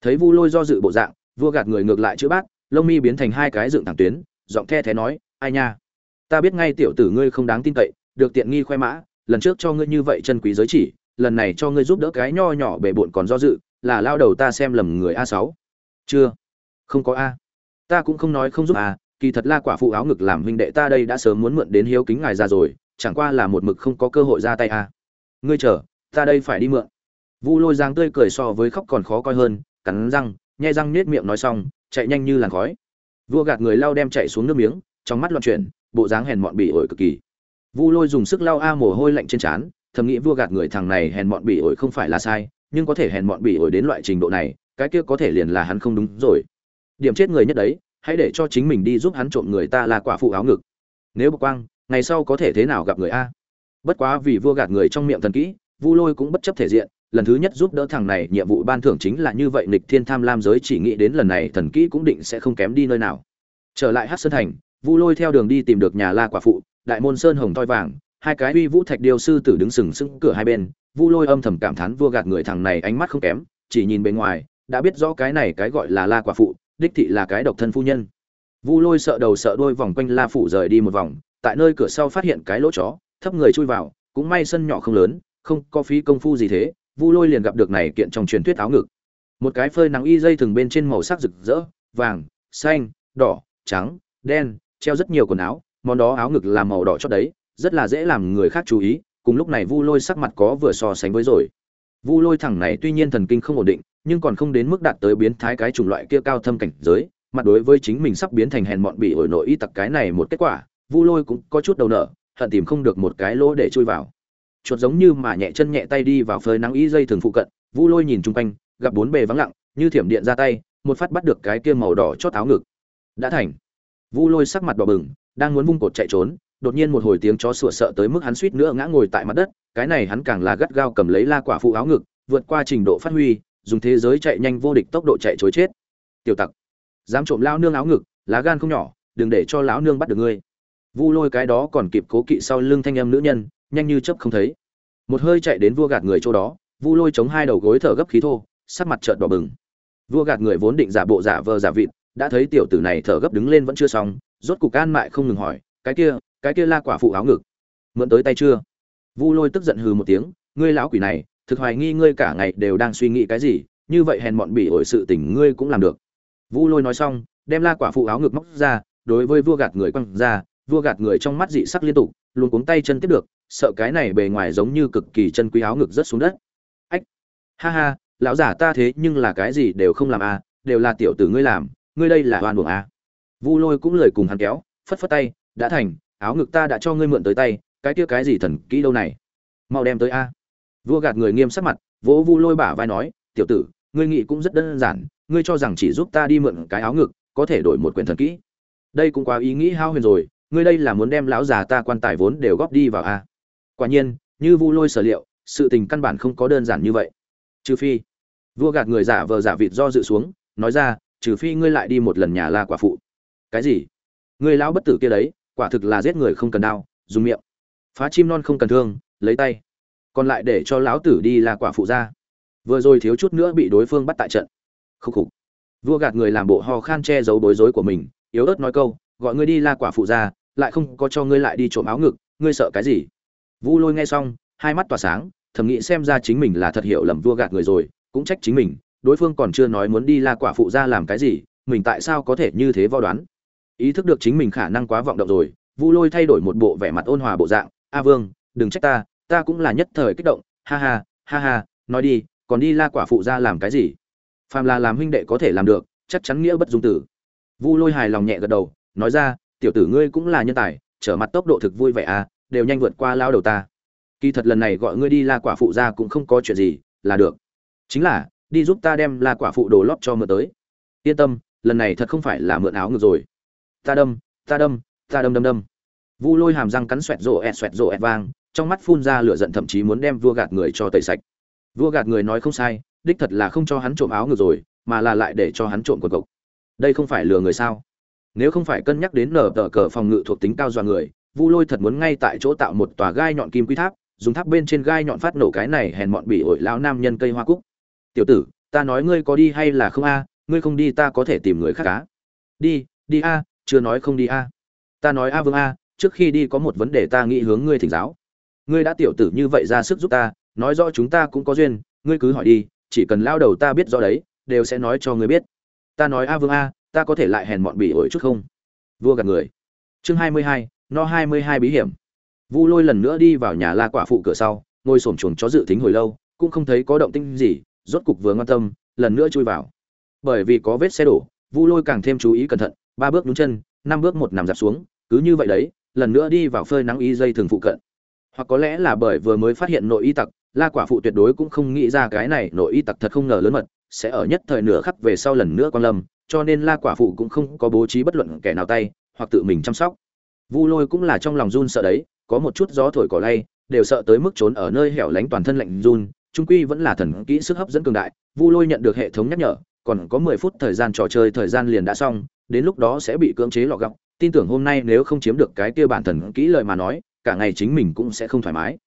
Thấy vu lôi do dự bộ dạng, vua gạt người ngược lại chữ bác lông mi biến thành hai cái dựng thẳng tuyến, giọng the thé nói, ai nha, ta biết ngay tiểu tử ngươi không đáng tin cậy, được tiện nghi khoe mã, lần trước cho ngươi như vậy chân quý giới chỉ, lần này cho ngươi giúp đỡ cái nho nhỏ bề bộn còn do dự là lao đầu ta xem lầm người a sáu. Chưa. Không có a. Ta cũng không nói không giúp a, kỳ thật la quả phụ áo ngực làm huynh đệ ta đây đã sớm muốn mượn đến hiếu kính ngài ra rồi, chẳng qua là một mực không có cơ hội ra tay a. Ngươi chờ, ta đây phải đi mượn. Vu lôi giang tươi cười so với khóc còn khó coi hơn, cắn răng, nhai răng nết miệng nói xong, chạy nhanh như làn khói. Vua gạt người lao đem chạy xuống nước miếng, trong mắt loạn chuyển, bộ dáng hèn mọn bỉ ổi cực kỳ. Vu lôi dùng sức lao a mồ hôi lạnh trên trán, thầm nghĩ vua gạt người thằng này hèn mọn bỉ ổi không phải là sai nhưng có thể hèn mọn bỉ ổi đến loại trình độ này, cái kia có thể liền là hắn không đúng rồi. Điểm chết người nhất đấy, hãy để cho chính mình đi giúp hắn trộm người ta là quả phụ áo ngực. Nếu bộc quang, ngày sau có thể thế nào gặp người a? Bất quá vì vua gạt người trong miệng thần kỹ, vu lôi cũng bất chấp thể diện, lần thứ nhất giúp đỡ thằng này, nhiệm vụ ban thưởng chính là như vậy nịch thiên tham lam giới chỉ nghĩ đến lần này, thần kỹ cũng định sẽ không kém đi nơi nào. Trở lại hát sơn thành, vu lôi theo đường đi tìm được nhà la quả phụ, đại môn sơn hồng toi vàng, hai cái uy vũ thạch điêu sư tử đứng sừng sững cửa hai bên vu lôi âm thầm cảm thán vua gạt người thằng này ánh mắt không kém, chỉ nhìn bên ngoài, đã biết rõ cái này cái gọi là la quả phụ, đích thị là cái độc thân phu nhân. Vu lôi sợ đầu sợ đuôi vòng quanh la phủ rời đi một vòng, tại nơi cửa sau phát hiện cái lỗ chó, thấp người chui vào, cũng may sân nhỏ không lớn, không có phí công phu gì thế, vu lôi liền gặp được này kiện trong truyền thuyết áo ngực. Một cái phơi nắng y dây thường bên trên màu sắc rực rỡ, vàng, xanh, đỏ, trắng, đen, treo rất nhiều quần áo, món đó áo ngực là màu đỏ chót đấy, rất là dễ làm người khác chú ý cùng lúc này vu lôi sắc mặt có vừa so sánh với rồi. Vu lôi thẳng này tuy nhiên thần kinh không ổn định nhưng còn không đến mức đạt tới biến thái cái chủng loại kia cao thâm cảnh giới mặt đối với chính mình sắp biến thành hèn mọn bị ổi nội y tặc cái này một kết quả vu lôi cũng có chút đầu nở, hận tìm không được một cái lỗ để chui vào. Chuột giống như mà nhẹ chân nhẹ tay đi vào phơi nắng y dây thường phụ cận vu lôi nhìn chung quanh gặp bốn bề vắng lặng như thiểm điện ra tay một phát bắt được cái kia màu đỏ chót áo ngực. Đã thành. Vu lôi sắc mặt đỏ bừng đang muốn vung cột chạy trốn đột nhiên một hồi tiếng chó sủa sợ tới mức hắn suýt nữa ngã ngồi tại mặt đất, cái này hắn càng là gắt gao cầm lấy la quả phụ áo ngực, vượt qua trình độ phát huy, dùng thế giới chạy nhanh vô địch tốc độ chạy chối chết. Tiểu tặc, dám trộm lão nương áo ngực, lá gan không nhỏ, đừng để cho lão nương bắt được ngươi. Vu lôi cái đó còn kịp cố kỵ sau lưng thanh em nữ nhân, nhanh như chớp không thấy. Một hơi chạy đến vua gạt người chỗ đó, vu lôi chống hai đầu gối thở gấp khí thô, sắc mặt trợn đỏ bừng. Vua gạt người vốn định giả bộ giả vờ giả vịt, đã thấy tiểu tử này thở gấp đứng lên vẫn chưa xong, rốt cục an mại không ngừng hỏi, cái kia cái kia la quả phụ áo ngực. Mượn tới tay chưa? Vu lôi tức giận hừ một tiếng, ngươi lão quỷ này, thực hoài nghi ngươi cả ngày đều đang suy nghĩ cái gì, như vậy hèn mọn bị ổi sự tình ngươi cũng làm được. Vu lôi nói xong, đem la quả phụ áo ngực móc ra, đối với vua gạt người quăng ra, vua gạt người trong mắt dị sắc liên tục, luôn cuống tay chân tiếp được, sợ cái này bề ngoài giống như cực kỳ chân quý áo ngực rất xuống đất. Ách! Ha ha, lão giả ta thế nhưng là cái gì đều không làm à đều là tiểu tử ngươi làm, ngươi đây là oan uổng à. Vu lôi cũng lời cùng hắn kéo, phất phất tay, đã thành áo ngực ta đã cho ngươi mượn tới tay, cái kia cái gì thần kỹ đâu này? Mau đem tới a. Vua gạt người nghiêm sắc mặt, vỗ vu lôi bả vai nói, tiểu tử, ngươi nghĩ cũng rất đơn giản, ngươi cho rằng chỉ giúp ta đi mượn cái áo ngực, có thể đổi một quyển thần kỹ. Đây cũng quá ý nghĩ hao huyền rồi, ngươi đây là muốn đem lão già ta quan tài vốn đều góp đi vào a. Quả nhiên, như vu lôi sở liệu, sự tình căn bản không có đơn giản như vậy. Trừ phi, vua gạt người giả vờ giả vịt do dự xuống, nói ra, trừ phi ngươi lại đi một lần nhà la quả phụ. Cái gì? Ngươi lão bất tử kia đấy quả thực là giết người không cần đao, dùng miệng. Phá chim non không cần thương, lấy tay. Còn lại để cho lão tử đi là quả phụ ra vừa rồi thiếu chút nữa bị đối phương bắt tại trận. Khúc khục. Vua gạt người làm bộ ho khan che giấu bối rối của mình, yếu ớt nói câu, gọi ngươi đi la quả phụ ra lại không có cho ngươi lại đi trộm áo ngực, ngươi sợ cái gì? Vu lôi nghe xong, hai mắt tỏa sáng, thầm nghĩ xem ra chính mình là thật hiểu lầm vua gạt người rồi, cũng trách chính mình, đối phương còn chưa nói muốn đi la quả phụ ra làm cái gì, mình tại sao có thể như thế vo đoán? Ý thức được chính mình khả năng quá vọng động rồi, vu lôi thay đổi một bộ vẻ mặt ôn hòa bộ dạng, a vương, đừng trách ta ta cũng là nhất thời kích động, ha ha ha ha, nói đi, còn đi la quả phụ ra làm cái gì? Phàm là làm huynh đệ có thể làm được, chắc chắn nghĩa bất dung tử. Vu lôi hài lòng nhẹ gật đầu, nói ra, tiểu tử ngươi cũng là nhân tài, trở mặt tốc độ thực vui vẻ à đều nhanh vượt qua lao đầu ta. Kỳ thật lần này gọi ngươi đi la quả phụ ra cũng không có chuyện gì, là được. Chính là, đi giúp ta đem la quả phụ đồ lót cho mượn tới. Yên tâm, lần này thật không phải là mượn áo ngược rồi ta đâm ta đâm ta đâm đâm đâm. Vu lôi hàm răng cắn xoẹt rộ ẹt, xoẹt rộ ẹt vang, trong mắt phun ra lửa giận thậm chí muốn đem vua gạt người cho tẩy sạch. Vua gạt người nói không sai, đích thật là không cho hắn trộm áo ngược rồi, mà là lại để cho hắn trộm quần cộc. Đây không phải lừa người sao? Nếu không phải cân nhắc đến nở tờ cờ phòng ngự thuộc tính cao dọa người, vu lôi thật muốn ngay tại chỗ tạo một tòa gai nhọn kim quy tháp, dùng tháp bên trên gai nhọn phát nổ cái này hèn mọn bị ổi lao nam nhân cây hoa cúc. Tiểu tử, ta nói ngươi có đi hay là không a? Ngươi không đi ta có thể tìm người khác cá đi đi a chưa nói không đi a. Ta nói a vương a, trước khi đi có một vấn đề ta nghĩ hướng ngươi thỉnh giáo. Ngươi đã tiểu tử như vậy ra sức giúp ta, nói rõ chúng ta cũng có duyên, ngươi cứ hỏi đi, chỉ cần lao đầu ta biết rõ đấy, đều sẽ nói cho ngươi biết. Ta nói a vương a, ta có thể lại hèn mọn bỉ ổi chút không? Vua gạt người. Chương hai mươi hai, no hai mươi hai bí hiểm. Vu lôi lần nữa đi vào nhà la quả phụ cửa sau, ngồi xổm chuồng chó dự tính hồi lâu, cũng không thấy có động tinh gì, rốt cục vừa ngoan tâm, lần nữa chui vào. Bởi vì có vết xe đổ, vu lôi càng thêm chú ý cẩn thận ba bước nhún chân, năm bước một nằm dạp xuống, cứ như vậy đấy, lần nữa đi vào phơi nắng y dây thường phụ cận. Hoặc có lẽ là bởi vừa mới phát hiện nội y tặc, la quả phụ tuyệt đối cũng không nghĩ ra cái này nội y tặc thật không ngờ lớn mật, sẽ ở nhất thời nửa khắc về sau lần nữa quan lâm, cho nên la quả phụ cũng không có bố trí bất luận kẻ nào tay, hoặc tự mình chăm sóc. Vu lôi cũng là trong lòng run sợ đấy, có một chút gió thổi cỏ lay, đều sợ tới mức trốn ở nơi hẻo lánh toàn thân lạnh run, trung quy vẫn là thần kỹ sức hấp dẫn cường đại, vu lôi nhận được hệ thống nhắc nhở, còn có mười phút thời gian trò chơi thời gian liền đã xong đến lúc đó sẽ bị cưỡng chế lọ gọng. Tin tưởng hôm nay nếu không chiếm được cái kia bản thần kỹ lời mà nói, cả ngày chính mình cũng sẽ không thoải mái.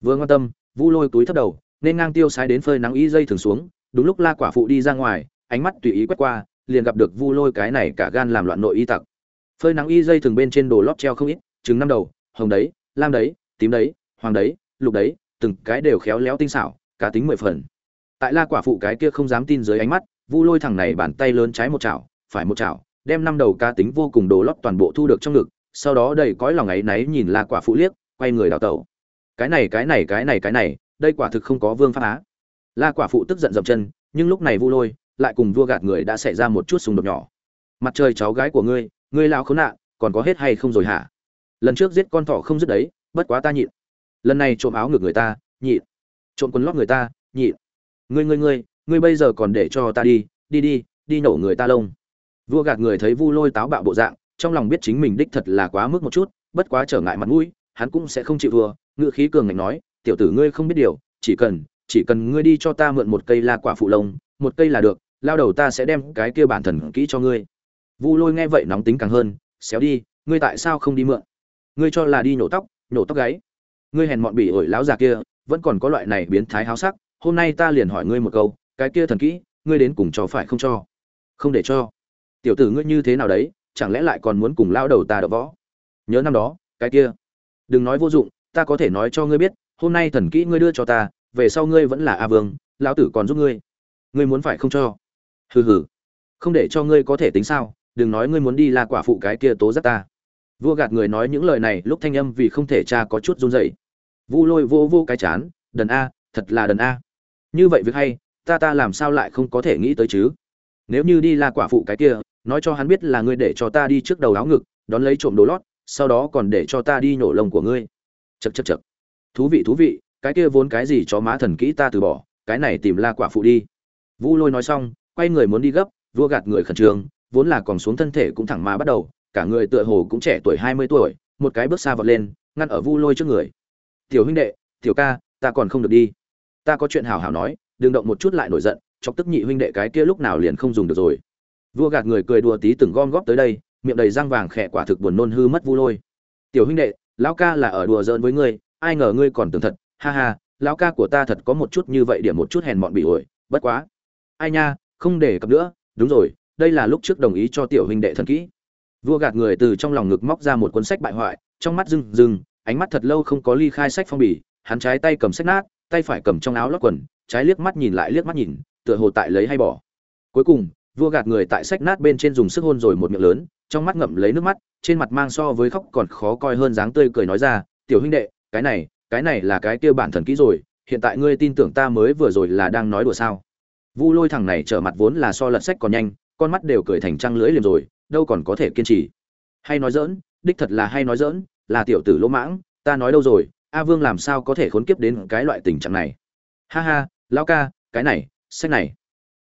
Vừa quan tâm, vu lôi túi thấp đầu, nên ngang tiêu sái đến phơi nắng y dây thường xuống, đúng lúc la quả phụ đi ra ngoài, ánh mắt tùy ý quét qua, liền gặp được vu lôi cái này cả gan làm loạn nội y tặc. Phơi nắng y dây thường bên trên đồ lót treo không ít, trứng năm đầu, hồng đấy, lam đấy, tím đấy, hoàng đấy, lục đấy, từng cái đều khéo léo tinh xảo, cá tính mười phần. Tại la quả phụ cái kia không dám tin dưới ánh mắt, vu lôi thằng này bàn tay lớn trái một chảo, phải một chảo đem năm đầu cá tính vô cùng đồ lót toàn bộ thu được trong ngực, sau đó đầy cõi lòng ấy náy nhìn la quả phụ liếc, quay người đào tẩu. Cái này cái này cái này cái này, đây quả thực không có vương pháp á. La quả phụ tức giận dậm chân, nhưng lúc này vu lôi, lại cùng vua gạt người đã xảy ra một chút xung đột nhỏ. Mặt trời cháu gái của ngươi ngươi lao khốn nạn, còn có hết hay không rồi hả? Lần trước giết con thỏ không dứt đấy, bất quá ta nhịn. Lần này trộm áo ngược người ta, nhịn. Trộm quần lót người ta, nhịn. Ngươi ngươi ngươi ngươi bây giờ còn để cho ta đi đi đi đi nổ người ta lông vua gạt người thấy vu lôi táo bạo bộ dạng, trong lòng biết chính mình đích thật là quá mức một chút, bất quá trở ngại mặt mũi, hắn cũng sẽ không chịu thua. Ngựa khí cường ngạnh nói, tiểu tử ngươi không biết điều, chỉ cần chỉ cần ngươi đi cho ta mượn một cây la quả phụ lông, một cây là được, lao đầu ta sẽ đem cái kia bản thần kỹ cho ngươi. Vu lôi nghe vậy nóng tính càng hơn, xéo đi, ngươi tại sao không đi mượn? Ngươi cho là đi nhổ tóc nhổ tóc gáy. Ngươi hèn mọn bỉ ổi láo già kia, vẫn còn có loại này biến thái háo sắc, hôm nay ta liền hỏi ngươi một câu, cái kia thần kỹ, ngươi đến cùng cho phải không cho? Không để cho tiểu tử ngươi như thế nào đấy, chẳng lẽ lại còn muốn cùng lao đầu ta đỡ võ? Nhớ năm đó, cái kia. Đừng nói vô dụng, ta có thể nói cho ngươi biết, hôm nay thần kỹ ngươi đưa cho ta, về sau ngươi vẫn là a vương, lão tử còn giúp ngươi. Ngươi muốn phải không cho? Hừ hừ. Không để cho ngươi có thể tính sao, đừng nói ngươi muốn đi là quả phụ cái kia tố giác ta. Vua gạt người nói những lời này, lúc thanh âm vì không thể cha có chút run rẩy. Vu lôi vô vô cái chán, đần a, thật là đần a. Như vậy việc hay, ta ta làm sao lại không có thể nghĩ tới chứ? Nếu như đi là quả phụ cái kia nói cho hắn biết là ngươi để cho ta đi trước đầu áo ngực, đón lấy trộm đồ lót, sau đó còn để cho ta đi nhổ lông của ngươi. Chật chật chật thú vị thú vị, cái kia vốn cái gì cho má thần kỹ ta từ bỏ, cái này tìm la quả phụ đi. Vu lôi nói xong, quay người muốn đi gấp, vua gạt người khẩn trương, vốn là còn xuống thân thể cũng thẳng mà bắt đầu, cả người tựa hồ cũng trẻ tuổi hai mươi tuổi, một cái bước xa vọt lên, ngăn ở vu lôi trước người. Tiểu huynh đệ, tiểu ca, ta còn không được đi. Ta có chuyện hào hào nói, đừng động một chút lại nổi giận, chọc tức nhị huynh đệ cái kia lúc nào liền không dùng được rồi vua gạt người cười đùa tí từng gom góp tới đây, miệng đầy răng vàng khẽ quả thực buồn nôn hư mất vu lôi. Tiểu huynh đệ, lão ca là ở đùa giỡn với ngươi, ai ngờ ngươi còn tưởng thật. Ha ha, lão ca của ta thật có một chút như vậy điểm một chút hèn mọn bị ổi, bất quá. Ai nha, không để cập nữa, đúng rồi, đây là lúc trước đồng ý cho tiểu huynh đệ thân kỹ. Vua gạt người từ trong lòng ngực móc ra một cuốn sách bại hoại, trong mắt rừng rừng ánh mắt thật lâu không có ly khai sách phong bì, hắn trái tay cầm sách nát, tay phải cầm trong áo lót quần, trái liếc mắt nhìn lại liếc mắt nhìn, tựa hồ tại lấy hay bỏ. Cuối cùng vua gạt người tại sách nát bên trên dùng sức hôn rồi một miệng lớn, trong mắt ngậm lấy nước mắt, trên mặt mang so với khóc còn khó coi hơn dáng tươi cười nói ra, tiểu huynh đệ, cái này cái này là cái kia bản thần kỹ rồi, hiện tại ngươi tin tưởng ta mới vừa rồi là đang nói đùa sao? Vu lôi thằng này trở mặt vốn là so lật sách còn nhanh, con mắt đều cười thành trăng lưỡi liềm rồi, đâu còn có thể kiên trì. Hay nói dỡn đích thật là hay nói dỡn là tiểu tử lỗ mãng, ta nói đâu rồi, a vương làm sao có thể khốn kiếp đến cái loại tình trạng này? Ha ha, lão ca, cái này, sách này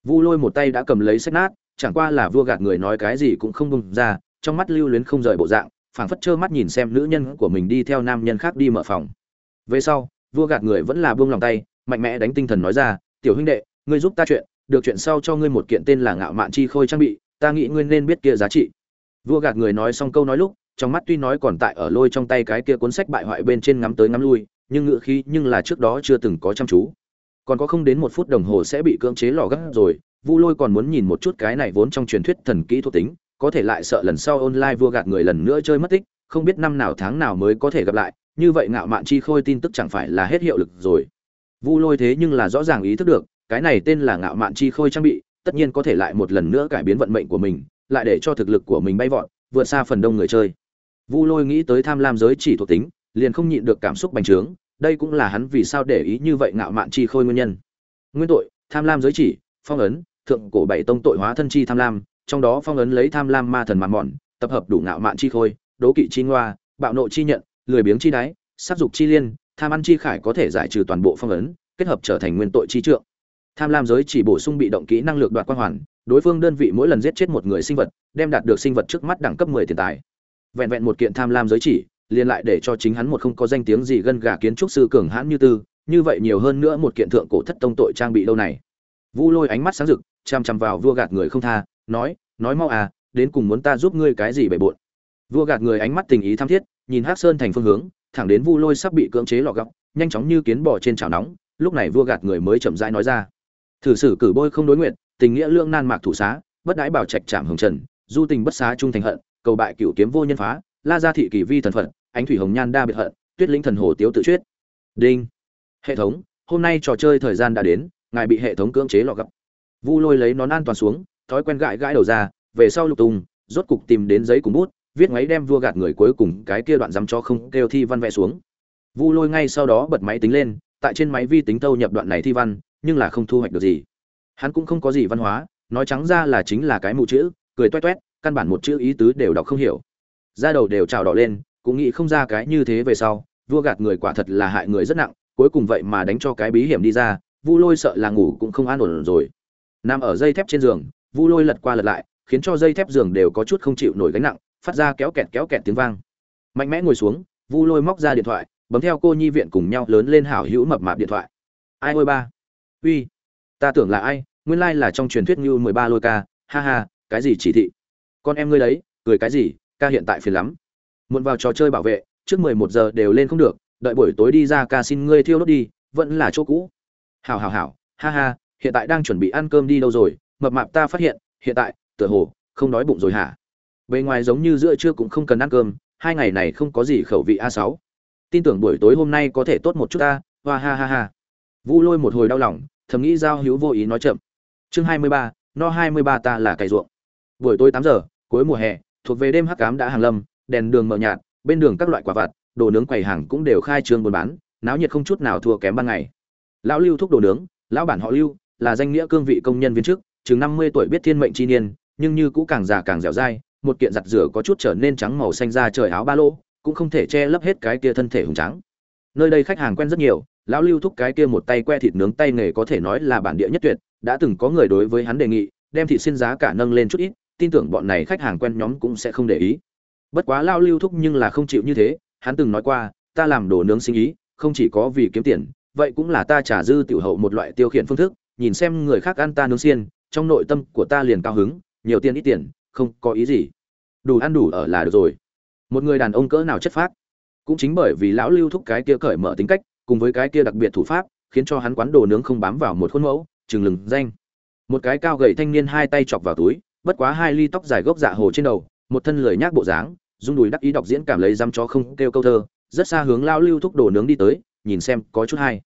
vu lôi một tay đã cầm lấy sách nát, chẳng qua là vua gạt người nói cái gì cũng không bung ra, trong mắt lưu luyến không rời bộ dạng, phảng phất trơ mắt nhìn xem nữ nhân của mình đi theo nam nhân khác đi mở phòng. Về sau, vua gạt người vẫn là buông lòng tay, mạnh mẽ đánh tinh thần nói ra, tiểu huynh đệ, ngươi giúp ta chuyện, được chuyện sau cho ngươi một kiện tên là ngạo mạn chi khôi trang bị, ta nghĩ ngươi nên biết kia giá trị. Vua gạt người nói xong câu nói lúc, trong mắt tuy nói còn tại ở lôi trong tay cái kia cuốn sách bại hoại bên trên ngắm tới ngắm lui, nhưng ngựa khí nhưng là trước đó chưa từng có chăm chú còn có không đến một phút đồng hồ sẽ bị cưỡng chế lò gấp rồi. Vu lôi còn muốn nhìn một chút cái này vốn trong truyền thuyết thần kỹ thuộc tính, có thể lại sợ lần sau online vua gạt người lần nữa chơi mất tích, không biết năm nào tháng nào mới có thể gặp lại, như vậy ngạo mạn chi khôi tin tức chẳng phải là hết hiệu lực rồi. Vu lôi thế nhưng là rõ ràng ý thức được, cái này tên là ngạo mạn chi khôi trang bị, tất nhiên có thể lại một lần nữa cải biến vận mệnh của mình, lại để cho thực lực của mình bay vọt, vượt xa phần đông người chơi. Vu lôi nghĩ tới tham lam giới chỉ thuộc tính, liền không nhịn được cảm xúc bành trướng đây cũng là hắn vì sao để ý như vậy ngạo mạn chi khôi nguyên nhân. Nguyên tội, tham lam giới chỉ, phong ấn, thượng cổ bảy tông tội hóa thân chi tham lam, trong đó phong ấn lấy tham lam ma thần mạn mòn tập hợp đủ ngạo mạn chi khôi, đố kỵ chi ngoa, bạo nộ chi nhận, lười biếng chi đáy sát dục chi liên, tham ăn chi khải có thể giải trừ toàn bộ phong ấn, kết hợp trở thành nguyên tội chi trượng. Tham lam giới chỉ bổ sung bị động kỹ năng lược đoạt quan hoàn, đối phương đơn vị mỗi lần giết chết một người sinh vật, đem đạt được sinh vật trước mắt đẳng cấp mười tiền tài. Vẹn vẹn một kiện tham lam giới chỉ liền lại để cho chính hắn một không có danh tiếng gì gân gà kiến trúc sư cường hãn như tư, như vậy nhiều hơn nữa một kiện thượng cổ thất tông tội trang bị đâu này. Vu lôi ánh mắt sáng rực chằm chằm vào vua gạt người không tha, nói nói mau à đến cùng muốn ta giúp ngươi cái gì bậy bộn? Vua gạt người ánh mắt tình ý tham thiết, nhìn hắc sơn thành phương hướng, thẳng đến vu lôi sắp bị cưỡng chế lọ gọng, nhanh chóng như kiến bò trên chảo nóng, lúc này vua gạt người mới chậm rãi nói ra, thử sử cử bôi không đối nguyện, tình nghĩa lương nan mạc thủ xá, bất đãi bảo trạch trảm hồng trần, du tình bất xá trung thành hận, cầu bại cựu kiếm vô nhân phá, la gia thị kỳ vi thần phận ánh thủy hồng nhan đa biệt hận, tuyết linh thần hồ tiếu tự chuyết đinh. Hệ thống, hôm nay trò chơi thời gian đã đến, ngài bị hệ thống cưỡng chế lọ gặp. vu lôi lấy nón an toàn xuống, thói quen gãi gãi đầu ra, về sau lục tung, rốt cục tìm đến giấy cùng bút, viết ngoáy đem vua gạt người cuối cùng cái kia đoạn dám cho không kêu thi văn vẽ xuống. Vu lôi ngay sau đó bật máy tính lên, tại trên máy vi tính tâu nhập đoạn này thi văn, nhưng là không thu hoạch được gì. Hắn cũng không có gì văn hóa, nói trắng ra là chính là cái mù chữ, cười toét toét, căn bản một chữ ý tứ đều đọc không hiểu. Ra đầu đều trào đỏ lên cũng nghĩ không ra cái như thế về sau, vua gạt người quả thật là hại người rất nặng, cuối cùng vậy mà đánh cho cái bí hiểm đi ra, vu lôi sợ là ngủ cũng không an ổn rồi. Nằm ở dây thép trên giường, vu lôi lật qua lật lại, khiến cho dây thép giường đều có chút không chịu nổi gánh nặng, phát ra kéo kẹt kéo kẹt tiếng vang. Mạnh mẽ ngồi xuống, vu lôi móc ra điện thoại, bấm theo cô nhi viện cùng nhau lớn lên hảo hữu mập mạp điện thoại. Ai ôi ba? Uy, ta tưởng là ai? Nguyên lai là trong truyền thuyết như mười ba lôi ca. Ha ha, cái gì chỉ thị? Con em ngươi đấy, cười cái gì? Ca hiện tại phiền lắm muộn vào trò chơi bảo vệ, trước mười một giờ đều lên không được, đợi buổi tối đi ra ca xin ngươi thiêu đốt đi, vẫn là chỗ cũ. Hảo hảo hảo, ha ha, hiện tại đang chuẩn bị ăn cơm đi đâu rồi, mập mạp ta phát hiện hiện tại, tựa hồ, không đói bụng rồi hả? Bề ngoài giống như giữa trưa cũng không cần ăn cơm, hai ngày này không có gì khẩu vị a sáu. Tin tưởng buổi tối hôm nay có thể tốt một chút ta, hoa ha ha ha. Vu lôi một hồi đau lòng, thầm nghĩ giao hữu vô ý nói chậm. Chương hai mươi ba, no hai mươi ba ta là cày ruộng. Buổi tối tám giờ, cuối mùa hè, thuộc về đêm hắc cám đã hàng lâm đèn đường mờ nhạt, bên đường các loại quả vặt, đồ nướng quầy hàng cũng đều khai trương buôn bán, náo nhiệt không chút nào thua kém ban ngày. Lão lưu thúc đồ nướng, lão bản họ lưu, là danh nghĩa cương vị công nhân viên chức, chừng năm mươi tuổi biết thiên mệnh chi niên, nhưng như cũ càng già càng dẻo dai, một kiện giặt rửa có chút trở nên trắng màu xanh da trời áo ba lô, cũng không thể che lấp hết cái kia thân thể hùng trắng nơi đây khách hàng quen rất nhiều, lão lưu thúc cái kia một tay que thịt nướng tay nghề có thể nói là bản địa nhất tuyệt, đã từng có người đối với hắn đề nghị, đem thịt xin giá cả nâng lên chút ít, tin tưởng bọn này khách hàng quen nhóm cũng sẽ không để ý bất quá lão lưu thúc nhưng là không chịu như thế, hắn từng nói qua, ta làm đồ nướng sinh ý, không chỉ có vì kiếm tiền, vậy cũng là ta trả dư tiểu hậu một loại tiêu khiển phương thức, nhìn xem người khác ăn ta nướng xiên, trong nội tâm của ta liền cao hứng, nhiều tiền ít tiền, không có ý gì. Đủ ăn đủ ở là được rồi. Một người đàn ông cỡ nào chất phác. Cũng chính bởi vì lão lưu thúc cái kia cởi mở tính cách, cùng với cái kia đặc biệt thủ pháp, khiến cho hắn quán đồ nướng không bám vào một khuôn mẫu, chừng lừng danh. Một cái cao gầy thanh niên hai tay chọc vào túi, bất quá hai ly tóc dài gốc dạ hồ trên đầu, một thân lười nhác bộ dáng dung đùi đắc ý đọc diễn cảm lấy dăm cho không kêu câu thơ, rất xa hướng lao lưu thúc đồ nướng đi tới, nhìn xem có chút hay.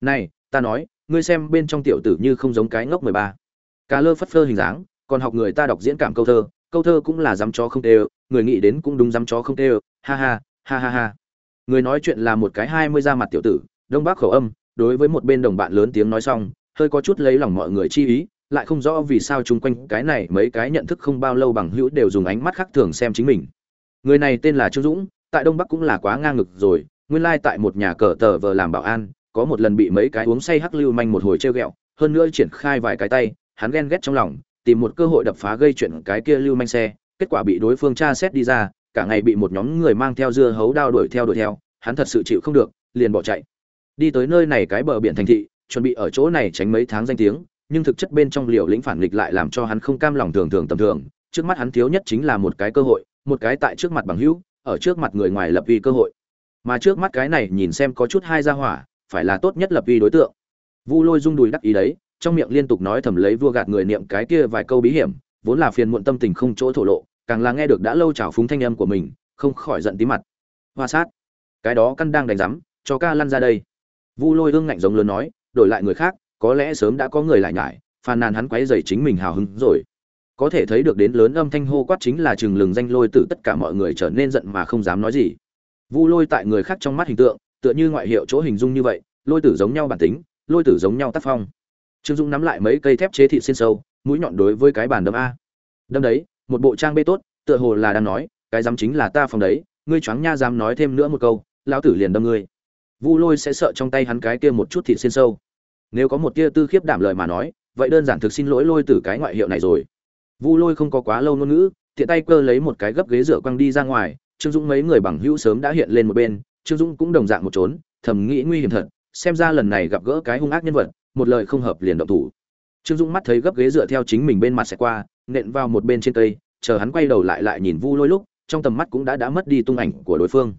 Này, ta nói, ngươi xem bên trong tiểu tử như không giống cái ngốc mười ba. Cá lơ phất phơ hình dáng, còn học người ta đọc diễn cảm câu thơ câu thơ cũng là dăm chó không tê người nghĩ đến cũng đúng dăm chó không tê ha ha ha ha ha. Người nói chuyện là một cái hai mươi da mặt tiểu tử, đông bắc khẩu âm, đối với một bên đồng bạn lớn tiếng nói xong, hơi có chút lấy lòng mọi người chi ý, lại không rõ vì sao chung quanh cái này mấy cái nhận thức không bao lâu bằng hữu đều dùng ánh mắt khác thường xem chính mình người này tên là trương dũng, tại đông bắc cũng là quá ngang ngực rồi, nguyên lai tại một nhà cờ tờ vờ làm bảo an, có một lần bị mấy cái uống say hắc lưu manh một hồi treo ghẹo, hơn nữa triển khai vài cái tay, hắn ghen ghét trong lòng, tìm một cơ hội đập phá gây chuyện cái kia lưu manh xe, kết quả bị đối phương tra xét đi ra, cả ngày bị một nhóm người mang theo dưa hấu đao đuổi theo đuổi theo, hắn thật sự chịu không được, liền bỏ chạy. Đi tới nơi này cái bờ biển thành thị, chuẩn bị ở chỗ này tránh mấy tháng danh tiếng, nhưng thực chất bên trong liều lĩnh phản nghịch lại làm cho hắn không cam lòng thường thường tầm thường, trước mắt hắn thiếu nhất chính là một cái cơ hội một cái tại trước mặt bằng hữu, ở trước mặt người ngoài lập uy cơ hội. Mà trước mắt cái này nhìn xem có chút hai ra hỏa, phải là tốt nhất lập uy đối tượng. Vu lôi rung đùi đắc ý đấy, trong miệng liên tục nói thầm lấy vua gạt người niệm cái kia vài câu bí hiểm, vốn là phiền muộn tâm tình không chỗ thổ lộ, càng là nghe được đã lâu trào phúng thanh âm của mình, không khỏi giận tí mặt. Hoa sát. Cái đó căn đang đánh rắm cho ca lăn ra đây. Vu lôi hương ngạnh giống lớn nói, đổi lại người khác, có lẽ sớm đã có người lại nhải, phàn nàn hắn quấy dày chính mình hào hứng rồi có thể thấy được đến lớn âm thanh hô quát chính là chừng lừng danh lôi tử tất cả mọi người trở nên giận mà không dám nói gì. Vu lôi tại người khác trong mắt hình tượng, tựa như ngoại hiệu chỗ hình dung như vậy, lôi tử giống nhau bản tính, lôi tử giống nhau tác phong. Trương dũng nắm lại mấy cây thép chế thị xin sâu, mũi nhọn đối với cái bàn đâm a. Đâm đấy, một bộ trang bê tốt, tựa hồ là đang nói, cái dám chính là ta phòng đấy, ngươi choáng nha dám nói thêm nữa một câu, lão tử liền đâm ngươi. Vu lôi sẽ sợ trong tay hắn cái kia một chút thịt xin sâu. Nếu có một tia tư khiếp đảm lời mà nói, vậy đơn giản thực xin lỗi lôi tử cái ngoại hiệu này rồi vu lôi không có quá lâu ngôn ngữ, tiện tay cơ lấy một cái gấp ghế rửa quăng đi ra ngoài, trương dũng mấy người bằng hữu sớm đã hiện lên một bên, trương dũng cũng đồng dạng một trốn, thầm nghĩ nguy hiểm thật, xem ra lần này gặp gỡ cái hung ác nhân vật, một lời không hợp liền động thủ. Trương dũng mắt thấy gấp ghế dựa theo chính mình bên mặt sẽ qua, nện vào một bên trên cây, chờ hắn quay đầu lại lại nhìn vu lôi lúc, trong tầm mắt cũng đã đã mất đi tung ảnh của đối phương.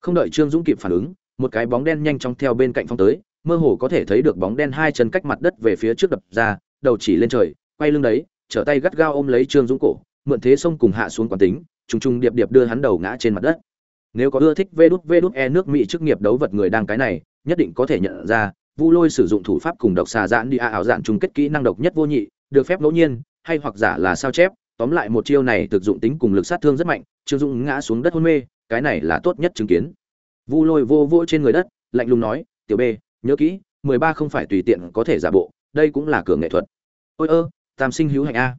Không đợi trương dũng kịp phản ứng, một cái bóng đen nhanh chóng theo bên cạnh phong tới, mơ hồ có thể thấy được bóng đen hai chân cách mặt đất về phía trước đập ra, đầu chỉ lên trời, quay lưng đấy trở tay gắt gao ôm lấy trương dũng cổ, mượn thế sông cùng hạ xuống quán tính, trùng trùng điệp điệp đưa hắn đầu ngã trên mặt đất. Nếu có ưa thích vê đút vê đút e nước mỹ chức nghiệp đấu vật người đang cái này, nhất định có thể nhận ra, vu lôi sử dụng thủ pháp cùng độc xà giãn đi a ảo dạn chung kết kỹ năng độc nhất vô nhị, được phép ngẫu nhiên, hay hoặc giả là sao chép, tóm lại một chiêu này thực dụng tính cùng lực sát thương rất mạnh, trương dũng ngã xuống đất hôn mê, cái này là tốt nhất chứng kiến. Vu lôi vô vô trên người đất, lạnh lùng nói, tiểu b, nhớ kỹ, mười ba không phải tùy tiện có thể giả bộ, đây cũng là cửa nghệ thuật. Ôi ơ tam sinh hữu hạnh a.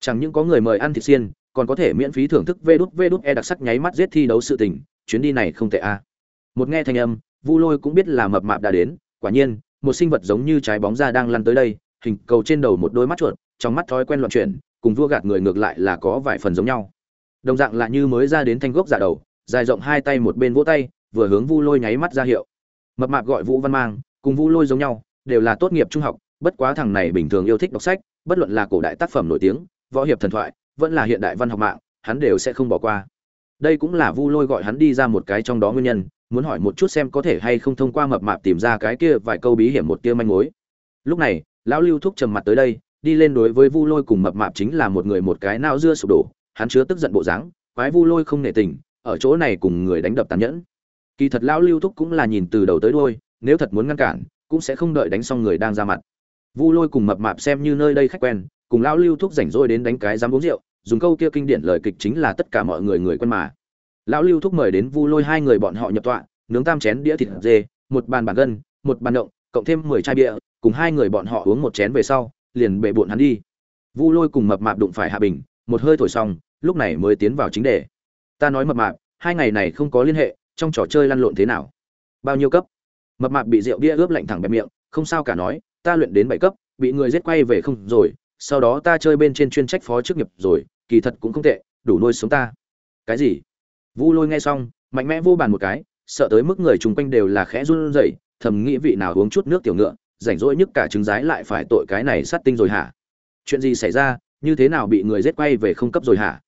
Chẳng những có người mời ăn thịt xiên, còn có thể miễn phí thưởng thức vê đút vê đút e đặc sắc nháy mắt giết thi đấu sự tình, chuyến đi này không tệ a. Một nghe thanh âm, vu lôi cũng biết là mập mạp đã đến, quả nhiên, một sinh vật giống như trái bóng ra đang lăn tới đây, hình cầu trên đầu một đôi mắt chuột, trong mắt thói quen loạn chuyển, cùng vua gạt người ngược lại là có vài phần giống nhau. Đồng dạng là như mới ra đến thanh gốc giả đầu, dài rộng hai tay một bên vỗ tay, vừa hướng vu lôi nháy mắt ra hiệu. Mập mạp gọi vũ văn mang, cùng vu lôi giống nhau, đều là tốt nghiệp trung học, bất quá thằng này bình thường yêu thích đọc sách bất luận là cổ đại tác phẩm nổi tiếng, võ hiệp thần thoại, vẫn là hiện đại văn học mạng, hắn đều sẽ không bỏ qua. Đây cũng là vu lôi gọi hắn đi ra một cái trong đó nguyên nhân, muốn hỏi một chút xem có thể hay không thông qua mập mạp tìm ra cái kia vài câu bí hiểm một kia manh mối. Lúc này, lão lưu thúc trầm mặt tới đây, đi lên đối với vu lôi cùng mập mạp chính là một người một cái nao dưa sụp đổ, hắn chứa tức giận bộ dáng, quái vu lôi không nể tình, ở chỗ này cùng người đánh đập tàn nhẫn. Kỳ thật lão lưu thúc cũng là nhìn từ đầu tới đuôi, nếu thật muốn ngăn cản, cũng sẽ không đợi đánh xong người đang ra mặt vu lôi cùng mập mạp xem như nơi đây khách quen, cùng lão lưu thúc rảnh rỗi đến đánh cái dám uống rượu, dùng câu kia kinh điển lời kịch chính là tất cả mọi người người quen mà. Lão lưu thúc mời đến vu lôi hai người bọn họ nhập tọa, nướng tam chén đĩa thịt dê, một bàn bàn gân, một bàn động, cộng thêm mười chai bia, cùng hai người bọn họ uống một chén về sau, liền bệ bộn hắn đi. Vu lôi cùng mập mạp đụng phải hạ bình, một hơi thổi xong, lúc này mới tiến vào chính đề. Ta nói mập mạp, hai ngày này không có liên hệ, trong trò chơi lăn lộn thế nào? Bao nhiêu cấp? Mập mạp bị rượu bia ướp lạnh thẳng bẹp miệng, không sao cả nói ta luyện đến bảy cấp, bị người giết quay về không rồi, sau đó ta chơi bên trên chuyên trách phó chức nghiệp rồi, kỳ thật cũng không tệ, đủ nuôi sống ta. Cái gì? Vu lôi nghe xong, mạnh mẽ vô bàn một cái, sợ tới mức người chung quanh đều là khẽ run rẩy, thầm nghĩ vị nào uống chút nước tiểu ngựa, rảnh rỗi nhất cả trứng rái lại phải tội cái này sát tinh rồi hả? Chuyện gì xảy ra? Như thế nào bị người giết quay về không cấp rồi hả?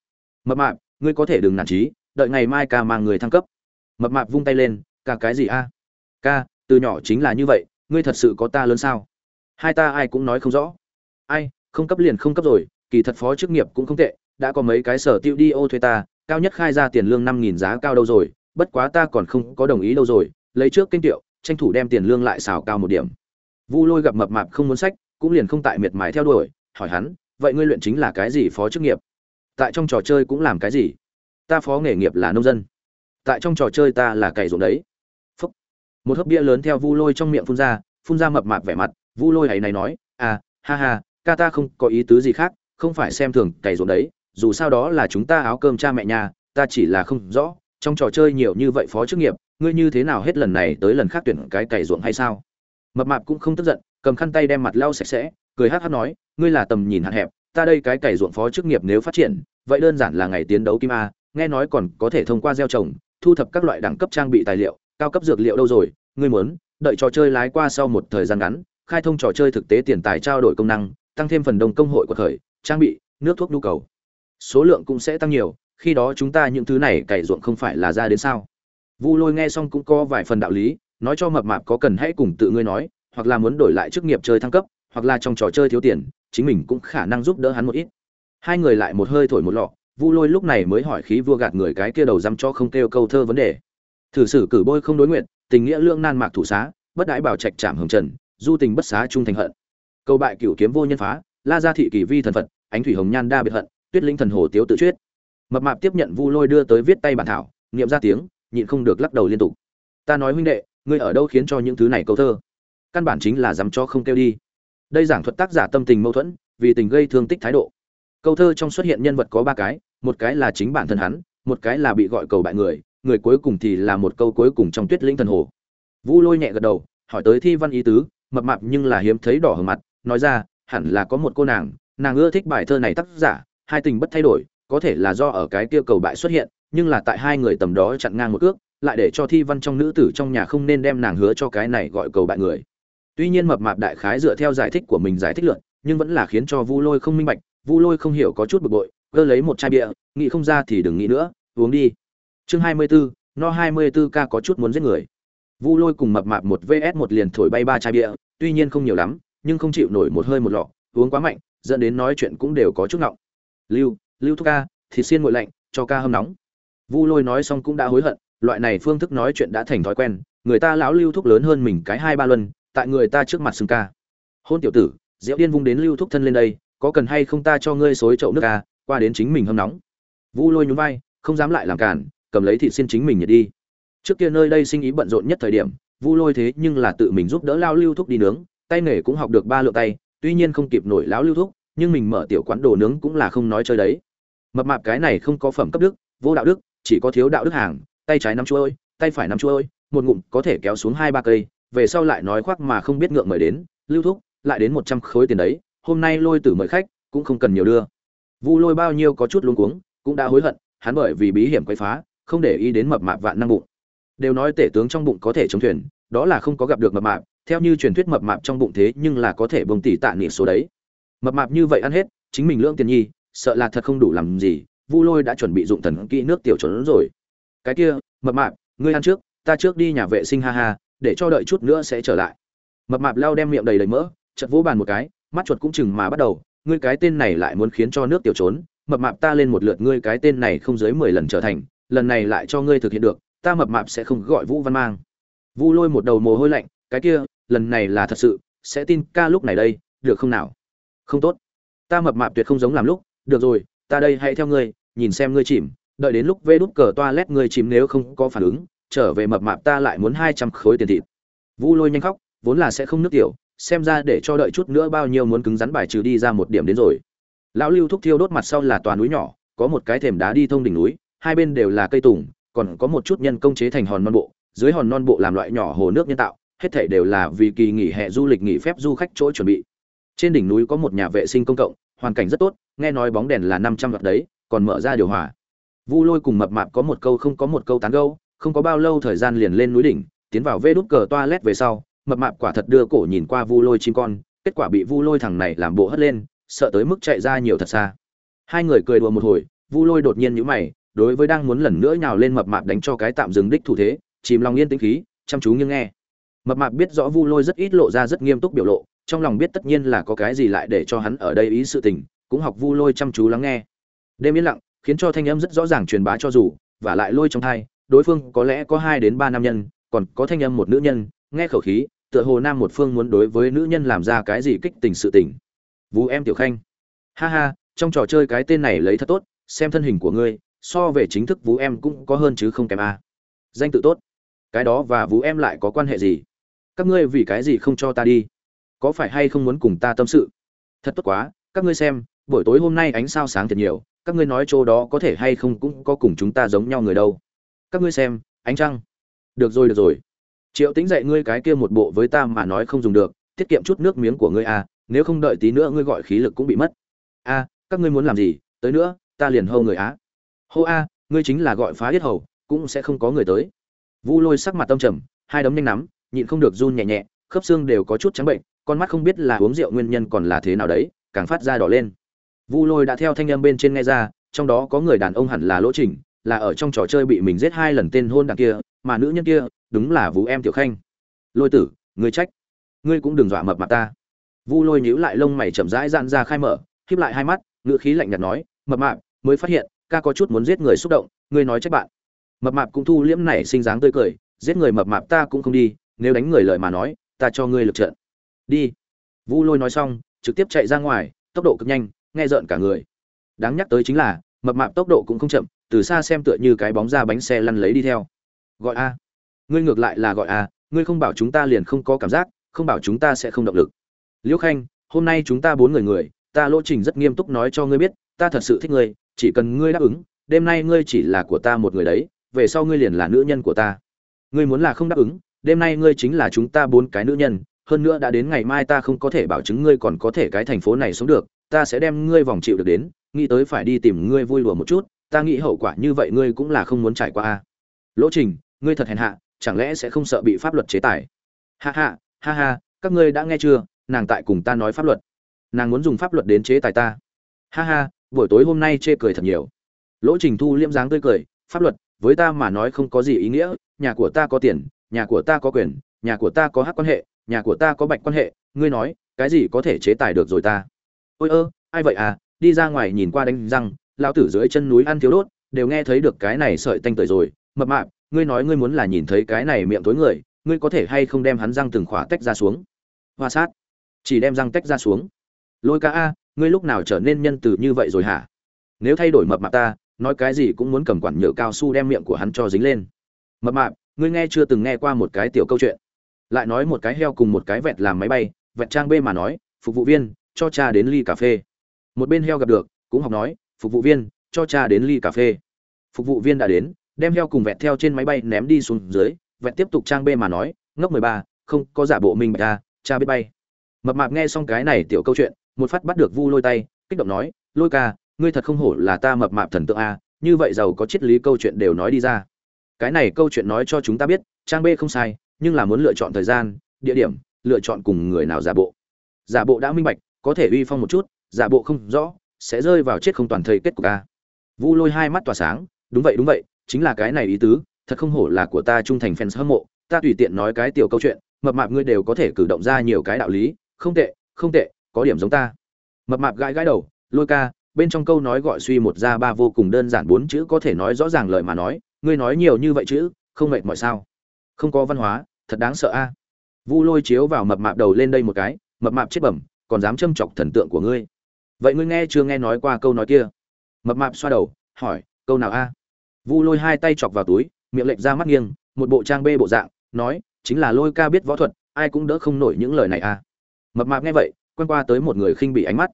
Mập mạp, ngươi có thể đừng nản trí, đợi ngày mai ca mang người thăng cấp. Mập mạp vung tay lên, ca cái gì a? Ca, từ nhỏ chính là như vậy, ngươi thật sự có ta lớn sao? Hai ta ai cũng nói không rõ. Ai, không cấp liền không cấp rồi, kỳ thật phó chức nghiệp cũng không tệ, đã có mấy cái sở tiêu đi ô thuê ta, cao nhất khai ra tiền lương năm nghìn giá cao đâu rồi, bất quá ta còn không có đồng ý đâu rồi, lấy trước kinh tiệu, tranh thủ đem tiền lương lại xào cao một điểm. Vu lôi gặp mập mạp không muốn sách, cũng liền không tại miệt mài theo đuổi, hỏi hắn, vậy ngươi luyện chính là cái gì phó chức nghiệp? Tại trong trò chơi cũng làm cái gì? Ta phó nghề nghiệp là nông dân. Tại trong trò chơi ta là cày ruộng đấy. Phúc. một hớp bia lớn theo vu lôi trong miệng phun ra phun ra mập mạp vẻ mặt vu lôi hãy này nói à ha ha, ca ta không có ý tứ gì khác, không phải xem thường cày ruộng đấy, dù sao đó là chúng ta áo cơm cha mẹ nhà, ta chỉ là không rõ, trong trò chơi nhiều như vậy phó chức nghiệp, ngươi như thế nào hết lần này tới lần khác tuyển cái cày ruộng hay sao? Mập mạp cũng không tức giận, cầm khăn tay đem mặt lau sạch sẽ, cười hát hát nói, ngươi là tầm nhìn hạn hẹp, ta đây cái cày ruộng phó chức nghiệp nếu phát triển, vậy đơn giản là ngày tiến đấu kim a, nghe nói còn có thể thông qua gieo trồng, thu thập các loại đẳng cấp trang bị tài liệu, cao cấp dược liệu đâu rồi, ngươi muốn, đợi trò chơi lái qua sau một thời gian ngắn khai thông trò chơi thực tế tiền tài trao đổi công năng, tăng thêm phần đồng công hội của thời, trang bị, nước thuốc nhu cầu. Số lượng cũng sẽ tăng nhiều, khi đó chúng ta những thứ này cày ruộng không phải là ra đến sao? Vu lôi nghe xong cũng có vài phần đạo lý, nói cho mập mạp có cần hãy cùng tự ngươi nói, hoặc là muốn đổi lại chức nghiệp chơi thăng cấp, hoặc là trong trò chơi thiếu tiền, chính mình cũng khả năng giúp đỡ hắn một ít. Hai người lại một hơi thổi một lọ, vu lôi lúc này mới hỏi khí vua gạt người cái kia đầu dăm cho không kêu câu thơ vấn đề. Thử sử cử bôi không đối nguyện, tình nghĩa lương nan mạc thủ xá, bất đãi bảo trạch trảm hồng trần du tình bất xá trung thành hận. Câu bại cửu kiếm vô nhân phá, la gia thị kỳ vi thần phật, ánh thủy hồng nhan đa biệt hận, tuyết linh thần hồ tiếu tự chuyết. Mập mạp tiếp nhận vu lôi đưa tới viết tay bản thảo, niệm ra tiếng, nhịn không được lắc đầu liên tục. Ta nói huynh đệ, ngươi ở đâu khiến cho những thứ này câu thơ? Căn bản chính là dám cho không kêu đi. Đây giảng thuật tác giả tâm tình mâu thuẫn, vì tình gây thương tích thái độ. Câu thơ trong xuất hiện nhân vật có ba cái, một cái là chính bản thân hắn, một cái là bị gọi cầu bại người người cuối cùng thì là một câu cuối cùng trong tuyết linh thần hồ. Vu lôi nhẹ gật đầu, hỏi tới thi văn ý tứ mập mạp nhưng là hiếm thấy đỏ hở mặt nói ra hẳn là có một cô nàng nàng ưa thích bài thơ này tác giả hai tình bất thay đổi có thể là do ở cái kia cầu bại xuất hiện nhưng là tại hai người tầm đó chặn ngang một cước lại để cho thi văn trong nữ tử trong nhà không nên đem nàng hứa cho cái này gọi cầu bại người. Tuy nhiên mập mạp đại khái dựa theo giải thích của mình giải thích luận nhưng vẫn là khiến cho vu lôi không minh bạch vu lôi không hiểu có chút bực bội cơ lấy một chai bia nghĩ không ra thì đừng nghĩ nữa uống đi. Chương hai mươi 24, no hai mươi 24 ca có chút muốn giết người vu lôi cùng mập mạp một vs một liền thổi bay ba chai bia, tuy nhiên không nhiều lắm, nhưng không chịu nổi một hơi một lọ, uống quá mạnh, dẫn đến nói chuyện cũng đều có chút ngọng. Lưu lưu thúc ca thịt xiên nguội lạnh, cho ca hâm nóng. Vu lôi nói xong cũng đã hối hận, loại này phương thức nói chuyện đã thành thói quen, người ta lão lưu thúc lớn hơn mình cái hai ba luân, tại người ta trước mặt xưng ca. Hôn tiểu tử, diễu điên vung đến lưu thúc thân lên đây, có cần hay không ta cho ngươi xối chậu nước ca, qua đến chính mình hâm nóng. Vu lôi nhún vai, không dám lại làm cản cầm lấy thịt xin chính mình nhiệt đi trước kia nơi đây sinh ý bận rộn nhất thời điểm, vu lôi thế nhưng là tự mình giúp đỡ lao lưu thúc đi nướng, tay nghề cũng học được ba lượng tay, tuy nhiên không kịp nổi lão lưu thúc, nhưng mình mở tiểu quán đồ nướng cũng là không nói chơi đấy. Mập mạp cái này không có phẩm cấp đức, vô đạo đức, chỉ có thiếu đạo đức hàng, tay trái nắm chuôi, tay phải nắm chuôi, một ngụm có thể kéo xuống hai ba cây, về sau lại nói khoác mà không biết ngượng mời đến, lưu thúc, lại đến một trăm khối tiền đấy, hôm nay lôi tử mời khách, cũng không cần nhiều đưa. Vu lôi bao nhiêu có chút luống cuống, cũng đã hối hận, hắn bởi vì bí hiểm quấy phá, không để ý đến mập mạp vạn năng bụng đều nói tể tướng trong bụng có thể chống thuyền, đó là không có gặp được mập mạp, theo như truyền thuyết mập mạp trong bụng thế nhưng là có thể bông tỷ tạ nị số đấy. Mập mạp như vậy ăn hết, chính mình lưỡng tiền nhi, sợ là thật không đủ làm gì, vu lôi đã chuẩn bị dụng thần kỹ nước tiểu trốn rồi. Cái kia, mập mạp, ngươi ăn trước, ta trước đi nhà vệ sinh ha ha, để cho đợi chút nữa sẽ trở lại. Mập mạp lao đem miệng đầy đầy mỡ chật vỗ bàn một cái, mắt chuột cũng chừng mà bắt đầu, ngươi cái tên này lại muốn khiến cho nước tiểu trốn, mập mạp ta lên một lượt ngươi cái tên này không dưới mười lần trở thành, lần này lại cho ngươi thực hiện được ta mập mạp sẽ không gọi vũ văn mang. Vu lôi một đầu mồ hôi lạnh, cái kia, lần này là thật sự, sẽ tin ca lúc này đây, được không nào? Không tốt. Ta mập mạp tuyệt không giống làm lúc, được rồi, ta đây hãy theo ngươi, nhìn xem ngươi chìm, đợi đến lúc vê đút cờ toa lét ngươi chìm nếu không có phản ứng, trở về mập mạp ta lại muốn hai trăm khối tiền thịt. Vu lôi nhanh khóc, vốn là sẽ không nước tiểu, xem ra để cho đợi chút nữa bao nhiêu muốn cứng rắn bài trừ đi ra một điểm đến rồi. Lão lưu thúc thiêu đốt mặt sau là toàn núi nhỏ, có một cái thềm đá đi thông đỉnh núi, hai bên đều là cây tùng còn có một chút nhân công chế thành hòn non bộ, dưới hòn non bộ làm loại nhỏ hồ nước nhân tạo, hết thảy đều là vì kỳ nghỉ hè du lịch nghỉ phép du khách chỗ chuẩn bị. Trên đỉnh núi có một nhà vệ sinh công cộng, hoàn cảnh rất tốt, nghe nói bóng đèn là năm trăm watt đấy, còn mở ra điều hòa. Vu lôi cùng mập mạp có một câu không có một câu tán gâu không có bao lâu thời gian liền lên núi đỉnh, tiến vào vê đút cờ toilet về sau, mập mạp quả thật đưa cổ nhìn qua vu lôi chim con, kết quả bị vu lôi thằng này làm bộ hất lên, sợ tới mức chạy ra nhiều thật xa. Hai người cười đùa một hồi, vu lôi đột nhiên nhíu mày đối với đang muốn lần nữa nhào lên mập mạp đánh cho cái tạm dừng đích thủ thế, chìm lòng yên tĩnh khí, chăm chú nghiêng nghe. Mập mạp biết rõ vu lôi rất ít lộ ra rất nghiêm túc biểu lộ, trong lòng biết tất nhiên là có cái gì lại để cho hắn ở đây ý sự tình, cũng học vu lôi chăm chú lắng nghe. Đêm yên lặng, khiến cho thanh âm rất rõ ràng truyền bá cho dù, và lại lôi trong thai, đối phương có lẽ có hai đến ba nam nhân, còn có thanh âm một nữ nhân, nghe khẩu khí, tựa hồ nam một phương muốn đối với nữ nhân làm ra cái gì kích tình sự tình. Vũ em tiểu khanh. Ha ha, trong trò chơi cái tên này lấy thật tốt, xem thân hình của ngươi so về chính thức vũ em cũng có hơn chứ không kém a. Danh tự tốt. Cái đó và vũ em lại có quan hệ gì? Các ngươi vì cái gì không cho ta đi? Có phải hay không muốn cùng ta tâm sự? Thật tốt quá các ngươi xem buổi tối hôm nay ánh sao sáng thật nhiều các ngươi nói chỗ đó có thể hay không cũng có cùng chúng ta giống nhau người đâu. Các ngươi xem ánh trăng. Được rồi được rồi. Triệu tính dạy ngươi cái kia một bộ với ta mà nói không dùng được tiết kiệm chút nước miếng của ngươi à nếu không đợi tí nữa ngươi gọi khí lực cũng bị mất. A à, các ngươi muốn làm gì? Tới nữa ta liền hâu người á hô a, ngươi chính là gọi phá yết hầu, cũng sẽ không có người tới. Vu lôi sắc mặt tâm trầm, hai đấm nhanh nắm, nhịn không được run nhẹ nhẹ, khớp xương đều có chút trắng bệnh, con mắt không biết là uống rượu nguyên nhân còn là thế nào đấy, càng phát ra đỏ lên. Vu lôi đã theo thanh âm bên trên nghe ra, trong đó có người đàn ông hẳn là lỗ trình, là ở trong trò chơi bị mình giết hai lần tên hôn đằng kia, mà nữ nhân kia, đúng là vũ em tiểu khanh. Lôi tử, ngươi trách. Ngươi cũng đừng dọa mập mặt ta. Vu lôi nhíu lại lông mày chậm rãi dạn ra khai mở khép lại hai mắt ngựa khí lạnh nhạt nói, mập mạp, mới phát hiện ca có chút muốn giết người xúc động, ngươi nói trách bạn. Mập mạp cũng thu liễm này sinh dáng tươi cười, giết người mập mạp ta cũng không đi, nếu đánh người lợi mà nói, ta cho ngươi lực trận. Đi. Vu lôi nói xong, trực tiếp chạy ra ngoài, tốc độ cực nhanh, nghe rợn cả người. Đáng nhắc tới chính là, mập mạp tốc độ cũng không chậm, từ xa xem tựa như cái bóng ra bánh xe lăn lấy đi theo. Gọi a. Ngươi ngược lại là gọi a, ngươi không bảo chúng ta liền không có cảm giác, không bảo chúng ta sẽ không động lực. Liễu khanh, hôm nay chúng ta bốn người người, ta lỗ trình rất nghiêm túc nói cho ngươi biết, ta thật sự thích ngươi chỉ cần ngươi đáp ứng, đêm nay ngươi chỉ là của ta một người đấy, về sau ngươi liền là nữ nhân của ta. Ngươi muốn là không đáp ứng, đêm nay ngươi chính là chúng ta bốn cái nữ nhân, hơn nữa đã đến ngày mai ta không có thể bảo chứng ngươi còn có thể cái thành phố này sống được, ta sẽ đem ngươi vòng chịu được đến, nghĩ tới phải đi tìm ngươi vui lùa một chút, ta nghĩ hậu quả như vậy ngươi cũng là không muốn trải qua a. Lỗ trình, ngươi thật hèn hạ, chẳng lẽ sẽ không sợ bị pháp luật chế tài? Ha ha ha ha, các ngươi đã nghe chưa? Nàng tại cùng ta nói pháp luật. Nàng muốn dùng pháp luật đến chế tài ta. Ha ha buổi tối hôm nay chê cười thật nhiều. Lỗ trình thu liễm dáng tươi cười, pháp luật, với ta mà nói không có gì ý nghĩa, nhà của ta có tiền, nhà của ta có quyền, nhà của ta có hát quan hệ, nhà của ta có bạch quan hệ, ngươi nói, cái gì có thể chế tài được rồi ta? Ôi ơ, ai vậy à? Đi ra ngoài nhìn qua đánh răng, lão tử dưới chân núi ăn thiếu đốt, đều nghe thấy được cái này sợi tanh tưởi rồi, mập mạp, ngươi nói ngươi muốn là nhìn thấy cái này miệng tối người, ngươi có thể hay không đem hắn răng từng khóa tách ra xuống? Hoa sát, chỉ đem răng tách ra xuống. Lôi ca a ngươi lúc nào trở nên nhân từ như vậy rồi hả? Nếu thay đổi mập mạp ta, nói cái gì cũng muốn cầm quản nhựa cao su đem miệng của hắn cho dính lên. Mập mạp, ngươi nghe chưa từng nghe qua một cái tiểu câu chuyện. Lại nói một cái heo cùng một cái vẹt làm máy bay, vẹt trang b mà nói, phục vụ viên, cho cha đến ly cà phê. Một bên heo gặp được, cũng học nói, phục vụ viên, cho cha đến ly cà phê. Phục vụ viên đã đến, đem heo cùng vẹt theo trên máy bay ném đi xuống dưới, vẹt tiếp tục trang b mà nói, ngốc mười ba, không có giả bộ mình ta, cha biết bay. Mập mạp nghe xong cái này tiểu câu chuyện một phát bắt được vu lôi tay, kích động nói, lôi ca, ngươi thật không hổ là ta mập mạp thần tượng a, như vậy giàu có triết lý câu chuyện đều nói đi ra. Cái này câu chuyện nói cho chúng ta biết, trang b không sai, nhưng là muốn lựa chọn thời gian, địa điểm, lựa chọn cùng người nào giả bộ. Giả bộ đã minh bạch, có thể uy phong một chút, giả bộ không rõ, sẽ rơi vào chết không toàn thây kết cục a. Vu lôi hai mắt tỏa sáng, đúng vậy đúng vậy, chính là cái này ý tứ, thật không hổ là của ta trung thành fans hâm mộ, ta tùy tiện nói cái tiểu câu chuyện, mập mạp ngươi đều có thể cử động ra nhiều cái đạo lý, không tệ không tệ có điểm giống ta. Mập mạp gãi gãi đầu, lôi ca, bên trong câu nói gọi suy một ra ba vô cùng đơn giản bốn chữ có thể nói rõ ràng lời mà nói, ngươi nói nhiều như vậy chữ, không mệt mỏi sao? Không có văn hóa, thật đáng sợ a. Vu lôi chiếu vào mập mạp đầu lên đây một cái, mập mạp chết bẩm, còn dám châm chọc thần tượng của ngươi. Vậy ngươi nghe chưa nghe nói qua câu nói kia? Mập mạp xoa đầu, hỏi, câu nào a? Vu lôi hai tay chọc vào túi, miệng lệch ra mắt nghiêng, một bộ trang bê bộ dạng, nói, chính là lôi ca biết võ thuật, ai cũng đỡ không nổi những lời này a. Mập mạp nghe vậy quen qua tới một người khinh bị ánh mắt.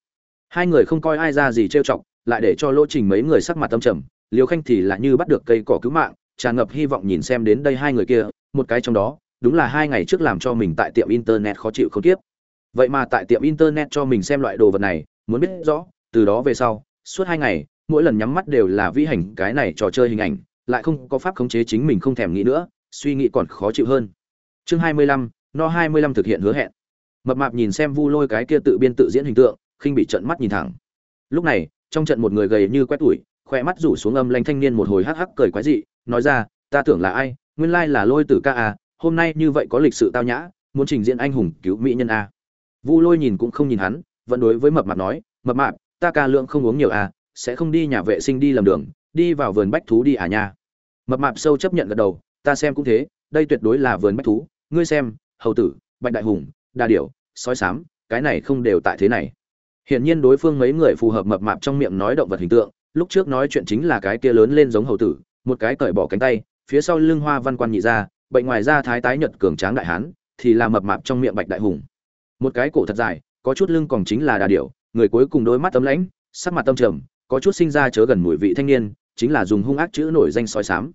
Hai người không coi ai ra gì trêu chọc, lại để cho lỗ trình mấy người sắc mặt tâm trầm. Liều khanh thì là như bắt được cây cỏ cứu mạng, tràn ngập hy vọng nhìn xem đến đây hai người kia, một cái trong đó, đúng là hai ngày trước làm cho mình tại tiệm internet khó chịu không tiếp vậy mà tại tiệm internet cho mình xem loại đồ vật này, muốn biết rõ, từ đó về sau, suốt hai ngày, mỗi lần nhắm mắt đều là vi hành cái này trò chơi hình ảnh, lại không có pháp khống chế chính mình không thèm nghĩ nữa, suy nghĩ còn khó chịu hơn. Chương hai mươi lăm, no hai mươi lăm thực hiện hứa hẹn mập mạp nhìn xem vu lôi cái kia tự biên tự diễn hình tượng, khinh bị trận mắt nhìn thẳng. Lúc này, trong trận một người gầy như quét tủi khoe mắt rủ xuống âm lanh thanh niên một hồi hắc hắc cười quái dị, nói ra, ta tưởng là ai? Nguyên lai là lôi tử ca à hôm nay như vậy có lịch sự tao nhã, muốn trình diễn anh hùng cứu mỹ nhân à. vu lôi nhìn cũng không nhìn hắn, vẫn đối với mập mạp nói, mập mạp, ta ca lượng không uống nhiều à sẽ không đi nhà vệ sinh đi lầm đường, đi vào vườn bách thú đi à nha. Mập mạp sâu chấp nhận gật đầu, ta xem cũng thế, đây tuyệt đối là vườn bách thú, ngươi xem, hầu tử, bạch đại hùng đa điểu sói sám, cái này không đều tại thế này. Hiển nhiên đối phương mấy người phù hợp mập mạp trong miệng nói động vật hình tượng, lúc trước nói chuyện chính là cái kia lớn lên giống hầu tử, một cái cởi bỏ cánh tay, phía sau lưng hoa văn quan nhị ra, bệnh ngoài da thái tái nhật cường tráng đại hán, thì là mập mạp trong miệng bạch đại hùng. Một cái cổ thật dài, có chút lưng còn chính là đà điểu, người cuối cùng đôi mắt tấm lãnh, sắc mặt tâm trầm, có chút sinh ra chớ gần mùi vị thanh niên, chính là dùng hung ác chữ nổi danh soi sám.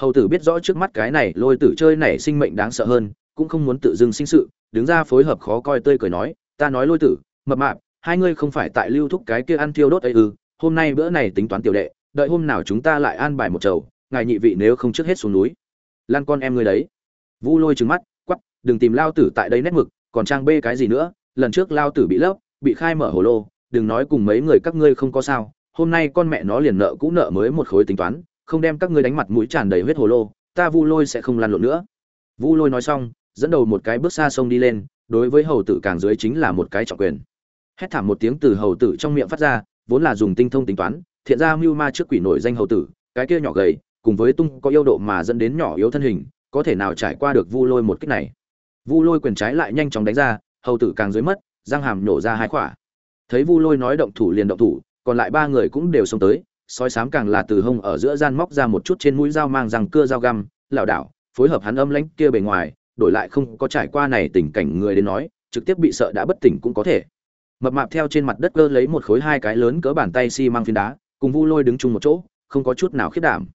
Hầu tử biết rõ trước mắt cái này lôi tử chơi này sinh mệnh đáng sợ hơn, cũng không muốn tự dưng sinh sự đứng ra phối hợp khó coi tươi cười nói, ta nói lôi tử, mập mạp, hai ngươi không phải tại lưu thúc cái kia ăn thiêu đốt ấy ư, hôm nay bữa này tính toán tiểu đệ, đợi hôm nào chúng ta lại an bài một chầu, ngài nhị vị nếu không trước hết xuống núi. Lan con em ngươi đấy. Vu lôi trừng mắt quắp đừng tìm lao tử tại đây nét mực, còn trang bê cái gì nữa, lần trước lao tử bị lấp, bị khai mở hồ lô, đừng nói cùng mấy người các ngươi không có sao, hôm nay con mẹ nó liền nợ cũ nợ mới một khối tính toán, không đem các ngươi đánh mặt mũi tràn đầy huyết hồ lô, ta vu lôi sẽ không lăn lộn nữa. Vu lôi nói xong dẫn đầu một cái bước xa sông đi lên, đối với hầu tử càng dưới chính là một cái trọng quyền. Hét thảm một tiếng từ hầu tử trong miệng phát ra, vốn là dùng tinh thông tính toán, thiện ra mưu ma trước quỷ nổi danh hầu tử, cái kia nhỏ gầy, cùng với tung có yêu độ mà dẫn đến nhỏ yếu thân hình, có thể nào trải qua được vu lôi một kích này? Vu lôi quyền trái lại nhanh chóng đánh ra, hầu tử càng dưới mất, răng hàm nổ ra hai khỏa. Thấy vu lôi nói động thủ liền động thủ, còn lại ba người cũng đều xông tới, sói sám càng là từ hông ở giữa gian móc ra một chút trên mũi dao mang răng cưa dao găm, lảo đảo, phối hợp hắn âm lãnh kia bề ngoài đổi lại không có trải qua này tình cảnh người đến nói, trực tiếp bị sợ đã bất tỉnh cũng có thể. Mập mạp theo trên mặt đất cơ lấy một khối hai cái lớn cỡ bàn tay xi、si、măng phiến đá, cùng vu lôi đứng chung một chỗ, không có chút nào khiết đảm.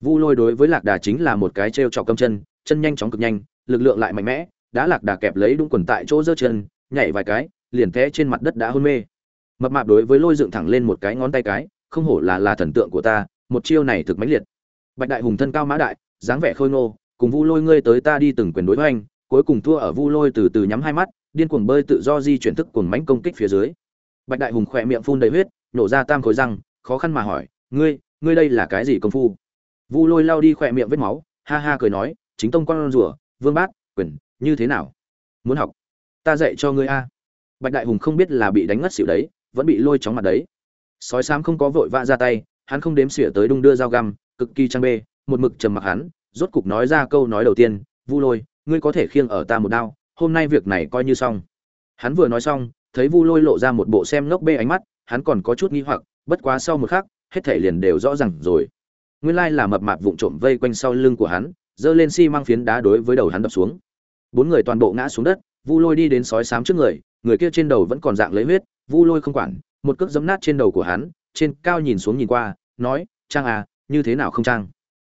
Vu lôi đối với lạc đà chính là một cái t r e o trọc câm chân chân nhanh chóng cực nhanh, lực lượng lại mạnh mẽ, đã lạc đà kẹp lấy đúng quần tại chỗ giơ chân, nhảy vài cái, liền té trên mặt đất đã hôn mê. Mập mạp đối với lôi dựng thẳng lên một cái ngón tay cái, không hổ là là thần tượng của ta, một chiêu này thực mãnh liệt. Bạch đại hùng thân cao mã đại, dáng vẻ khôi ngô cùng vu lôi ngươi tới ta đi từng quyền đối với anh cuối cùng thua ở vu lôi từ từ nhắm hai mắt, điên cuồng bơi tự do di chuyển thức cuồng mánh công kích phía dưới. Bạch đại hùng khỏe miệng phun đầy huyết, nổ ra tam khối răng, khó khăn mà hỏi, ngươi ngươi đây là cái gì công phu? Vu lôi lao đi khỏe miệng vết máu, ha ha cười nói, chính tông con rùa, vương bát, quyền, như thế nào? Muốn học, ta dạy cho ngươi a. Bạch đại hùng không biết là bị đánh ngất xỉu đấy, vẫn bị lôi chóng mặt đấy. Sói xám không có vội vã ra tay, hắn không đếm xỉa tới đung đưa dao găm, cực kỳ trang bê, một mực trầm mặc hắn rốt cục nói ra câu nói đầu tiên, vu lôi, ngươi có thể khiêng ở ta một đao, hôm nay việc này coi như xong. Hắn vừa nói xong, thấy vu lôi lộ ra một bộ xem ngốc bê ánh mắt, hắn còn có chút nghi hoặc, bất quá sau một khắc, hết thể liền đều rõ ràng rồi. Nguyên lai là mập mạp vụng trộm vây quanh sau lưng của hắn, giơ lên xi măng phiến đá đối với đầu hắn đập xuống. Bốn người toàn bộ ngã xuống đất, vu lôi đi đến sói sám trước người người kia trên đầu vẫn còn dạng lấy huyết, vu lôi không quản, một cước giấm nát trên đầu của hắn, trên cao nhìn xuống nhìn qua, nói, trang à như thế nào không trang?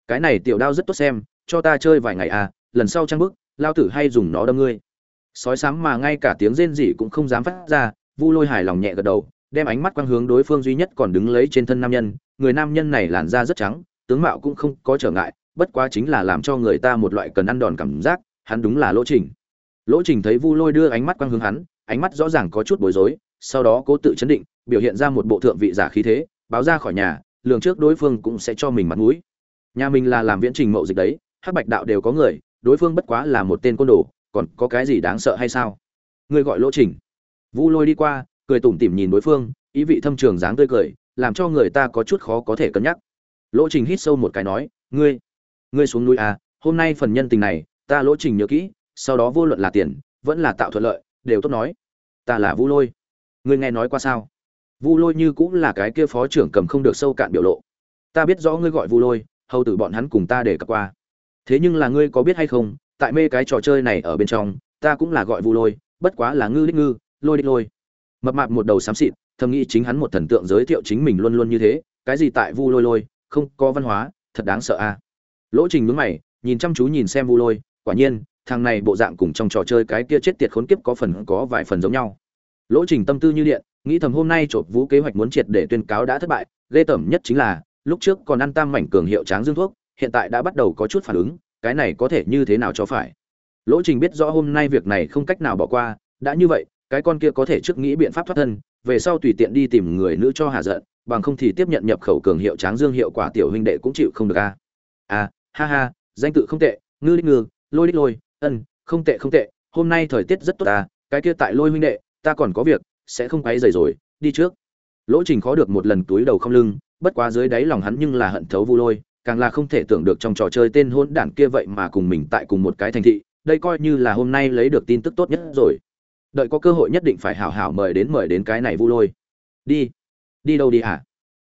Cái này tiểu đao rất tốt xem, cho ta chơi vài ngày à lần sau trang bức lao tử hay dùng nó đâm ngươi. Sói sám mà ngay cả tiếng rên rỉ cũng không dám phát ra, vu lôi hài lòng nhẹ gật đầu, đem ánh mắt quang hướng đối phương duy nhất còn đứng lấy trên thân nam nhân, người nam nhân này làn da rất trắng, tướng mạo cũng không có trở ngại, bất quá chính là làm cho người ta một loại cần ăn đòn cảm giác, hắn đúng là lỗ trình. Lỗ trình thấy vu lôi đưa ánh mắt quang hướng hắn, ánh mắt rõ ràng có chút bối rối, sau đó cố tự chấn định, biểu hiện ra một bộ thượng vị giả khí thế, báo ra khỏi nhà, lường trước đối phương cũng sẽ cho mình mặt mũi nhà mình là làm viễn trình mậu dịch đấy, hắc bạch đạo đều có người, đối phương bất quá là một tên côn đồ, còn có cái gì đáng sợ hay sao? Ngươi gọi lỗ trình. Vu lôi đi qua, cười tủm tỉm nhìn đối phương, ý vị thâm trường dáng tươi cười, làm cho người ta có chút khó có thể cân nhắc. Lỗ trình hít sâu một cái nói, ngươi ngươi xuống núi à hôm nay phần nhân tình này, ta lỗ trình nhớ kỹ, sau đó vô luận là tiền, vẫn là tạo thuận lợi, đều tốt nói. Ta là vu lôi. Ngươi nghe nói qua sao? Vu lôi như cũng là cái kia phó trưởng cầm không được sâu cạn biểu lộ. Ta biết rõ ngươi gọi vu lôi hầu tử bọn hắn cùng ta để cập qua. Thế nhưng là ngươi có biết hay không, tại mê cái trò chơi này ở bên trong, ta cũng là gọi vu lôi, bất quá là ngư đích ngư, lôi đích lôi. Mập mạp một đầu xám xịt, thầm nghĩ chính hắn một thần tượng giới thiệu chính mình luôn luôn như thế, cái gì tại vu lôi lôi, không có văn hóa, thật đáng sợ a. Lỗ trình mướn mày, nhìn chăm chú nhìn xem vu lôi, quả nhiên, thằng này bộ dạng cùng trong trò chơi cái kia chết tiệt khốn kiếp có phần có vài phần giống nhau. Lỗ trình tâm tư như điện, nghĩ thầm hôm nay chộp vũ kế hoạch muốn triệt để tuyên cáo đã thất bại, ghê tởm nhất chính là lúc trước còn ăn tam mảnh cường hiệu tráng dương thuốc, hiện tại đã bắt đầu có chút phản ứng, cái này có thể như thế nào cho phải? Lỗ trình biết rõ hôm nay việc này không cách nào bỏ qua, đã như vậy, cái con kia có thể trước nghĩ biện pháp thoát thân, về sau tùy tiện đi tìm người nữ cho hạ giận, bằng không thì tiếp nhận nhập khẩu cường hiệu tráng dương hiệu quả tiểu huynh đệ cũng chịu không được a. À ha ha, danh tự không tệ, ngư đích ngư, lôi đích lôi, ân, không tệ không tệ, hôm nay thời tiết rất tốt à cái kia tại lôi huynh đệ, ta còn có việc, sẽ không quấy rầy rồi, đi trước. Lỗ trình khó được một lần túi đầu không lưng bất quá dưới đáy lòng hắn nhưng là hận thấu vu lôi, càng là không thể tưởng được trong trò chơi tên hôn đản kia vậy mà cùng mình tại cùng một cái thành thị, đây coi như là hôm nay lấy được tin tức tốt nhất rồi. Đợi có cơ hội nhất định phải hảo hảo mời đến mời đến cái này vu lôi. Đi. Đi đâu đi à?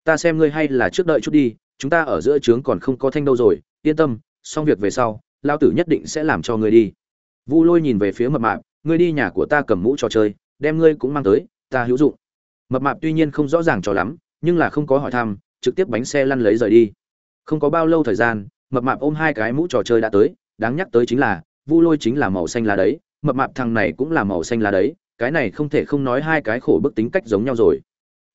ta xem ngươi hay là trước đợi chút đi, chúng ta ở giữa trướng còn không có thanh đâu rồi, yên tâm, xong việc về sau, lao tử nhất định sẽ làm cho ngươi đi. Vu lôi nhìn về phía mập mạp, ngươi đi nhà của ta cầm mũ trò chơi, đem ngươi cũng mang tới, ta hữu dụng. Mập mạp tuy nhiên không rõ ràng cho lắm nhưng là không có hỏi thăm, trực tiếp bánh xe lăn lấy rời đi. Không có bao lâu thời gian, mập mạp ôm hai cái mũ trò chơi đã tới, đáng nhắc tới chính là, vu lôi chính là màu xanh lá đấy, mập mạp thằng này cũng là màu xanh lá đấy, cái này không thể không nói hai cái khổ bức tính cách giống nhau rồi.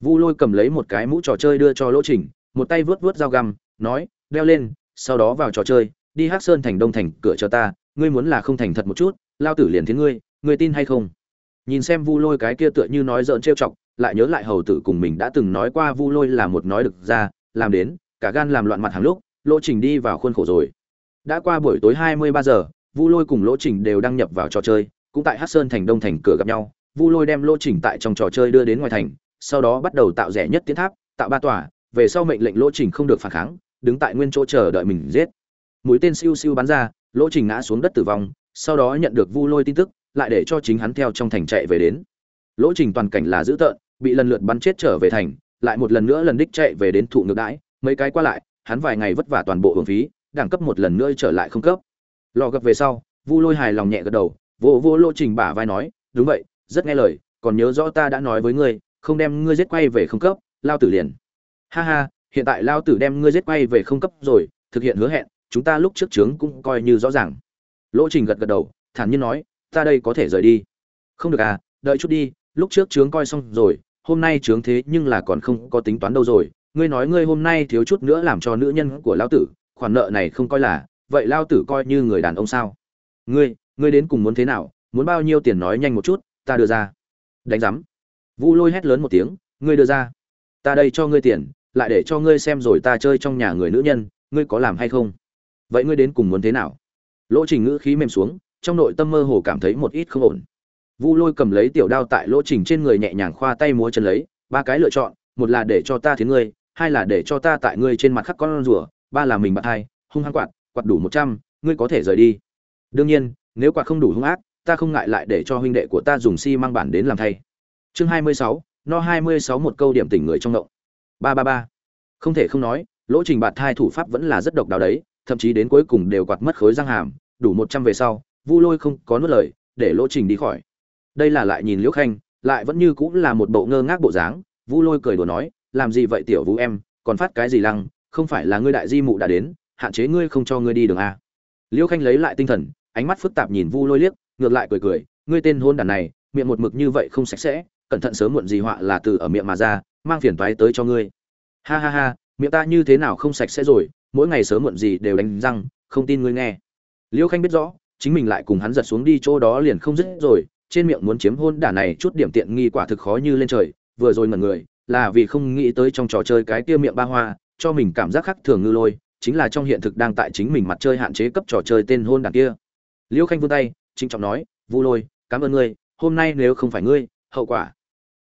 Vu lôi cầm lấy một cái mũ trò chơi đưa cho lỗ trình, một tay vớt vớt dao găm, nói, đeo lên, sau đó vào trò chơi, đi hát sơn thành đông thành, cửa cho ta, ngươi muốn là không thành thật một chút, lao tử liền thiến ngươi ngươi tin hay không? Nhìn xem vu lôi cái kia tựa như nói dợn trêu chọc, lại nhớ lại hầu tử cùng mình đã từng nói qua vu lôi là một nói được ra, làm đến, cả gan làm loạn mặt hàng lúc, lỗ trình đi vào khuôn khổ rồi. Đã qua buổi tối hai mươi ba giờ, vu lôi cùng lỗ trình đều đăng nhập vào trò chơi, cũng tại hát sơn thành đông thành cửa gặp nhau, vu lôi đem lỗ trình tại trong trò chơi đưa đến ngoài thành, sau đó bắt đầu tạo rẻ nhất tiến tháp, tạo ba tòa, về sau mệnh lệnh lỗ trình không được phản kháng, đứng tại nguyên chỗ chờ đợi mình giết. Mũi tên siêu siêu bắn ra, lỗ trình ngã xuống đất tử vong, sau đó nhận được vu lôi tin tức lại để cho chính hắn theo trong thành chạy về đến. Lỗ trình toàn cảnh là dữ tợn, bị lần lượt bắn chết trở về thành, lại một lần nữa lần đích chạy về đến thụ ngược đãi, mấy cái qua lại, hắn vài ngày vất vả toàn bộ hưởng phí, đẳng cấp một lần nữa trở lại không cấp. Lò gập về sau, vu lôi hài lòng nhẹ gật đầu, vô vô lỗ trình bả vai nói, đúng vậy, rất nghe lời, còn nhớ rõ ta đã nói với ngươi, không đem ngươi giết quay về không cấp, lao tử liền. Ha ha, hiện tại lao tử đem ngươi giết quay về không cấp rồi, thực hiện hứa hẹn, chúng ta lúc trước trướng cũng coi như rõ ràng. Lỗ trình gật gật đầu, thản nhiên nói ta đây có thể rời đi. Không được à đợi chút đi, lúc trước trướng coi xong rồi, hôm nay trướng thế nhưng là còn không có tính toán đâu rồi. Ngươi nói ngươi hôm nay thiếu chút nữa làm cho nữ nhân của lão tử, khoản nợ này không coi là, vậy lao tử coi như người đàn ông sao? Ngươi ngươi đến cùng muốn thế nào? Muốn bao nhiêu tiền nói nhanh một chút, ta đưa ra. Đánh giám. Vu lôi hét lớn một tiếng, ngươi đưa ra. Ta đây cho ngươi tiền, lại để cho ngươi xem rồi ta chơi trong nhà người nữ nhân, ngươi có làm hay không? Vậy ngươi đến cùng muốn thế nào? Lỗ trình ngữ khí mềm xuống trong nội tâm mơ hồ cảm thấy một ít không ổn. Vu lôi cầm lấy tiểu đao tại lỗ trình trên người nhẹ nhàng khoa tay múa chân lấy, ba cái lựa chọn, một là để cho ta thiến ngươi, hai là để cho ta tại ngươi trên mặt khắc con rùa, ba là mình bạn hai, hung hăng quạt quạt đủ một trăm, ngươi có thể rời đi. Đương nhiên, nếu quạt không đủ hung ác, ta không ngại lại để cho huynh đệ của ta dùng xi si mang bản đến làm thay. Chương hai mươi sáu, no hai mươi sáu một câu điểm tỉnh người trong động. Ba ba ba. Không thể không nói, lỗ trình bạt thai thủ pháp vẫn là rất độc đáo đấy, thậm chí đến cuối cùng đều quạt mất khối răng hàm, đủ một trăm về sau vu lôi không có nuốt lời, để lỗ trình đi khỏi. Đây là lại nhìn liễu khanh, lại vẫn như cũng là một bộ ngơ ngác bộ dáng. Vu lôi cười đùa nói, làm gì vậy tiểu vũ em, còn phát cái gì lăng, không phải là ngươi đại di mụ đã đến, hạn chế ngươi không cho ngươi đi đường a. Liễu khanh lấy lại tinh thần, ánh mắt phức tạp nhìn vu lôi liếc, ngược lại cười cười, ngươi tên hôn đàn này, miệng một mực như vậy không sạch sẽ, cẩn thận sớm muộn gì họa là từ ở miệng mà ra, mang phiền toái tới cho ngươi. Ha ha ha, miệng ta như thế nào không sạch sẽ rồi, mỗi ngày sớm muộn gì đều đánh răng, không tin ngươi nghe. Liêu khanh biết rõ chính mình lại cùng hắn giật xuống đi chỗ đó liền không dứt rồi, trên miệng muốn chiếm hôn đả này chút điểm tiện nghi quả thực khó như lên trời, vừa rồi ngẩn người, là vì không nghĩ tới trong trò chơi cái kia miệng ba hoa, cho mình cảm giác khác thường ngư lôi, chính là trong hiện thực đang tại chính mình mặt chơi hạn chế cấp trò chơi tên hôn đàn kia. Liêu khanh vươn tay trinh trọng nói, vu lôi, cảm ơn ngươi, hôm nay nếu không phải ngươi, hậu quả.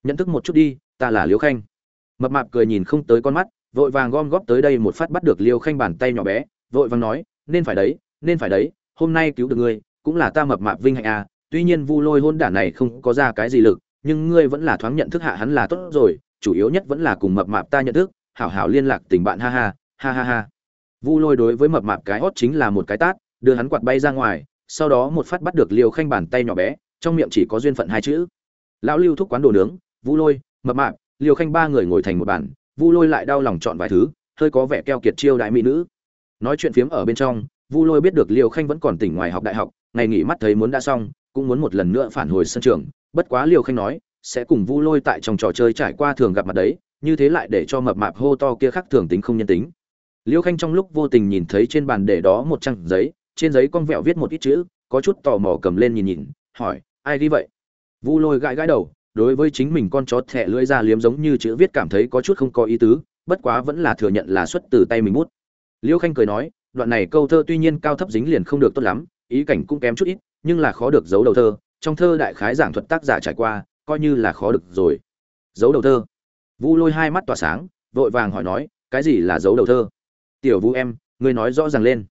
Nhận thức một chút đi, ta là liêu khanh. Mập mạp cười nhìn không tới con mắt, vội vàng gom góp tới đây một phát bắt được liêu khanh bàn tay nhỏ bé, vội vàng nói, nên phải đấy, nên phải đấy hôm nay cứu được ngươi, cũng là ta mập mạp vinh hạnh à tuy nhiên vu lôi hôn đản này không có ra cái gì lực, nhưng ngươi vẫn là thoáng nhận thức hạ hắn là tốt rồi, chủ yếu nhất vẫn là cùng mập mạp ta nhận thức, hảo hảo liên lạc tình bạn, ha ha ha ha ha. Vu lôi đối với mập mạp cái hót chính là một cái tát, đưa hắn quạt bay ra ngoài, sau đó một phát bắt được liêu khanh bàn tay nhỏ bé, trong miệng chỉ có duyên phận hai chữ. Lão lưu thúc quán đồ nướng, vu lôi, mập mạp, liêu khanh ba người ngồi thành một bàn, vu lôi lại đau lòng chọn vài thứ, hơi có vẻ keo kiệt chiêu đại mỹ nữ. Nói chuyện phiếm ở bên trong vu lôi biết được liêu khanh vẫn còn tỉnh ngoài học đại học, ngày nghỉ mắt thấy muốn đã xong, cũng muốn một lần nữa phản hồi sân trường. Bất quá liêu khanh nói, sẽ cùng vu lôi tại trong trò chơi trải qua thường gặp mặt đấy, như thế lại để cho mập mạp hô to kia khác thường tính không nhân tính. Liêu khanh trong lúc vô tình nhìn thấy trên bàn để đó một trang giấy, trên giấy con vẹo viết một ít chữ, có chút tò mò cầm lên nhìn nhìn, hỏi, ai đi vậy? Vu lôi gãi gãi đầu, đối với chính mình con chó thẻ lưỡi ra liếm giống như chữ viết cảm thấy có chút không có ý tứ, bất quá vẫn là thừa nhận là xuất từ tay mình mút liêu khanh cười nói đoạn này câu thơ tuy nhiên cao thấp dính liền không được tốt lắm, ý cảnh cũng kém chút ít, nhưng là khó được giấu đầu thơ, trong thơ đại khái giảng thuật tác giả trải qua, coi như là khó được rồi. Giấu đầu thơ. Vu lôi hai mắt tỏa sáng, vội vàng hỏi nói, cái gì là giấu đầu thơ? Tiểu vu em, ngươi nói rõ ràng lên.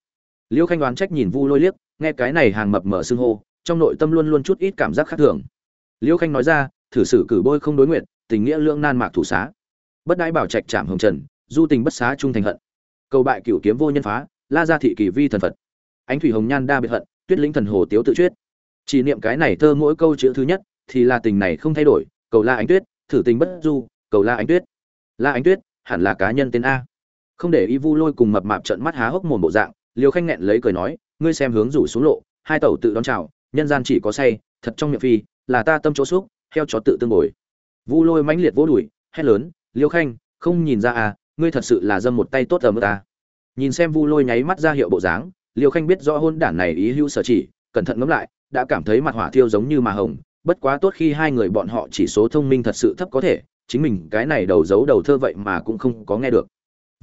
Liễu khanh đoán trách nhìn vu lôi liếc, nghe cái này hàng mập mở xưng hô, trong nội tâm luôn luôn chút ít cảm giác khác thường. Liễu khanh nói ra, thử sử cử bôi không đối nguyện, tình nghĩa lương nan mạc thủ xá. Bất đãi bảo trạch trạm hồng trần, du tình bất xá trung thành hận. Cầu bại cửu kiếm vô nhân phá la gia thị kỳ vi thần phật. Ánh thủy hồng nhan đa biệt hận, tuyết lĩnh thần hồ tiếu tự chuyết chỉ niệm cái này thơ mỗi câu chữ thứ nhất, thì là tình này không thay đổi, cầu la ánh tuyết, thử tình bất du, cầu la ánh tuyết. La ánh tuyết, hẳn là cá nhân tên a. Không để y vu lôi cùng mập mạp trận mắt há hốc mồm bộ dạng liều khanh nghẹn lấy cười nói, ngươi xem hướng rủ xuống lộ, hai tàu tự đón chào, nhân gian chỉ có say, thật trong miệng phi, là ta tâm chỗ xúc, heo chó tự tương bồi. Vu lôi mãnh liệt vỗ đùi, hét lớn, liêu khanh, không nhìn ra à ngươi thật sự là dâm một tay tốt ở mức ta nhìn xem vu lôi nháy mắt ra hiệu bộ dáng, liêu khanh biết rõ hôn đản này ý hữu sở chỉ, cẩn thận ngẫm lại, đã cảm thấy mặt hỏa thiêu giống như mà hồng, bất quá tốt khi hai người bọn họ chỉ số thông minh thật sự thấp có thể, chính mình cái này đầu giấu đầu thơ vậy mà cũng không có nghe được.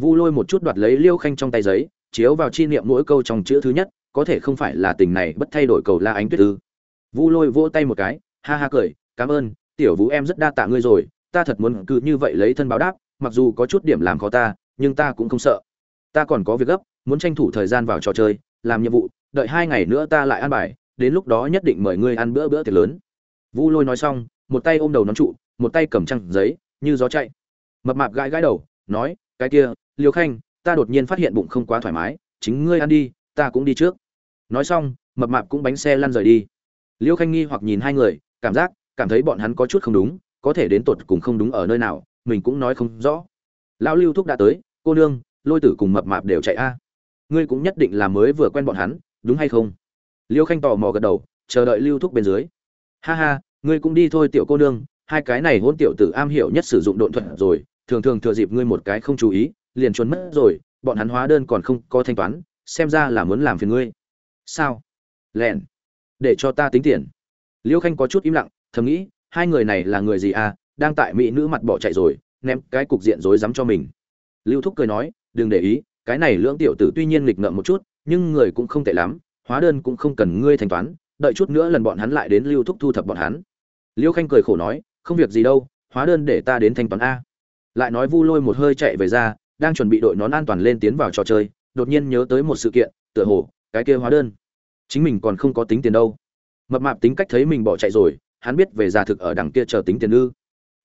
Vu lôi một chút đoạt lấy liêu khanh trong tay giấy, chiếu vào chi niệm mỗi câu trong chữ thứ nhất, có thể không phải là tình này bất thay đổi cầu la ánh tuyết ư. Vu lôi vỗ tay một cái, ha ha cười, cảm ơn, tiểu vũ em rất đa tạ ngươi rồi, ta thật muốn cứ như vậy lấy thân báo đáp, mặc dù có chút điểm làm khó ta, nhưng ta cũng không sợ ta còn có việc gấp, muốn tranh thủ thời gian vào trò chơi, làm nhiệm vụ, đợi hai ngày nữa ta lại ăn bài, đến lúc đó nhất định mời ngươi ăn bữa bữa tiệc lớn. Vu lôi nói xong, một tay ôm đầu nón trụ, một tay cầm trăng giấy, như gió chạy. Mập mạp gãi gãi đầu, nói, cái kia liều khanh, ta đột nhiên phát hiện bụng không quá thoải mái, chính ngươi ăn đi, ta cũng đi trước. Nói xong, mập mạp cũng bánh xe lăn rời đi. Liêu khanh nghi hoặc nhìn hai người, cảm giác, cảm thấy bọn hắn có chút không đúng, có thể đến tột cùng không đúng ở nơi nào, mình cũng nói không rõ. Lão lưu thúc đã tới, cô nương lôi tử cùng mập mạp đều chạy a. Ngươi cũng nhất định là mới vừa quen bọn hắn, đúng hay không? Liêu khanh tò mò gật đầu, chờ đợi lưu thúc bên dưới. Ha ha, ngươi cũng đi thôi tiểu cô nương, hai cái này hôn tiểu tử am hiểu nhất sử dụng độn thuật rồi, thường thường thừa dịp ngươi một cái không chú ý, liền trốn mất rồi, bọn hắn hóa đơn còn không có thanh toán, xem ra là muốn làm phiền ngươi. Sao? Lẹn. Để cho ta tính tiền. Liêu khanh có chút im lặng, thầm nghĩ, hai người này là người gì à đang tại mỹ nữ mặt bỏ chạy rồi, ném cái cục diện rối rắm cho mình. Lưu thúc cười nói đừng để ý, cái này lưỡng tiểu tử tuy nhiên nghịch ngợm một chút, nhưng người cũng không tệ lắm, hóa đơn cũng không cần ngươi thanh toán, đợi chút nữa lần bọn hắn lại đến lưu thúc thu thập bọn hắn. Liêu khanh cười khổ nói, không việc gì đâu, hóa đơn để ta đến thanh toán a. Lại nói vu lôi một hơi chạy về ra, đang chuẩn bị đội nón an toàn lên tiến vào trò chơi, đột nhiên nhớ tới một sự kiện, tựa hồ, cái kia hóa đơn. Chính mình còn không có tính tiền đâu. Mập mạp tính cách thấy mình bỏ chạy rồi, hắn biết về già thực ở đằng kia chờ tính tiền ư.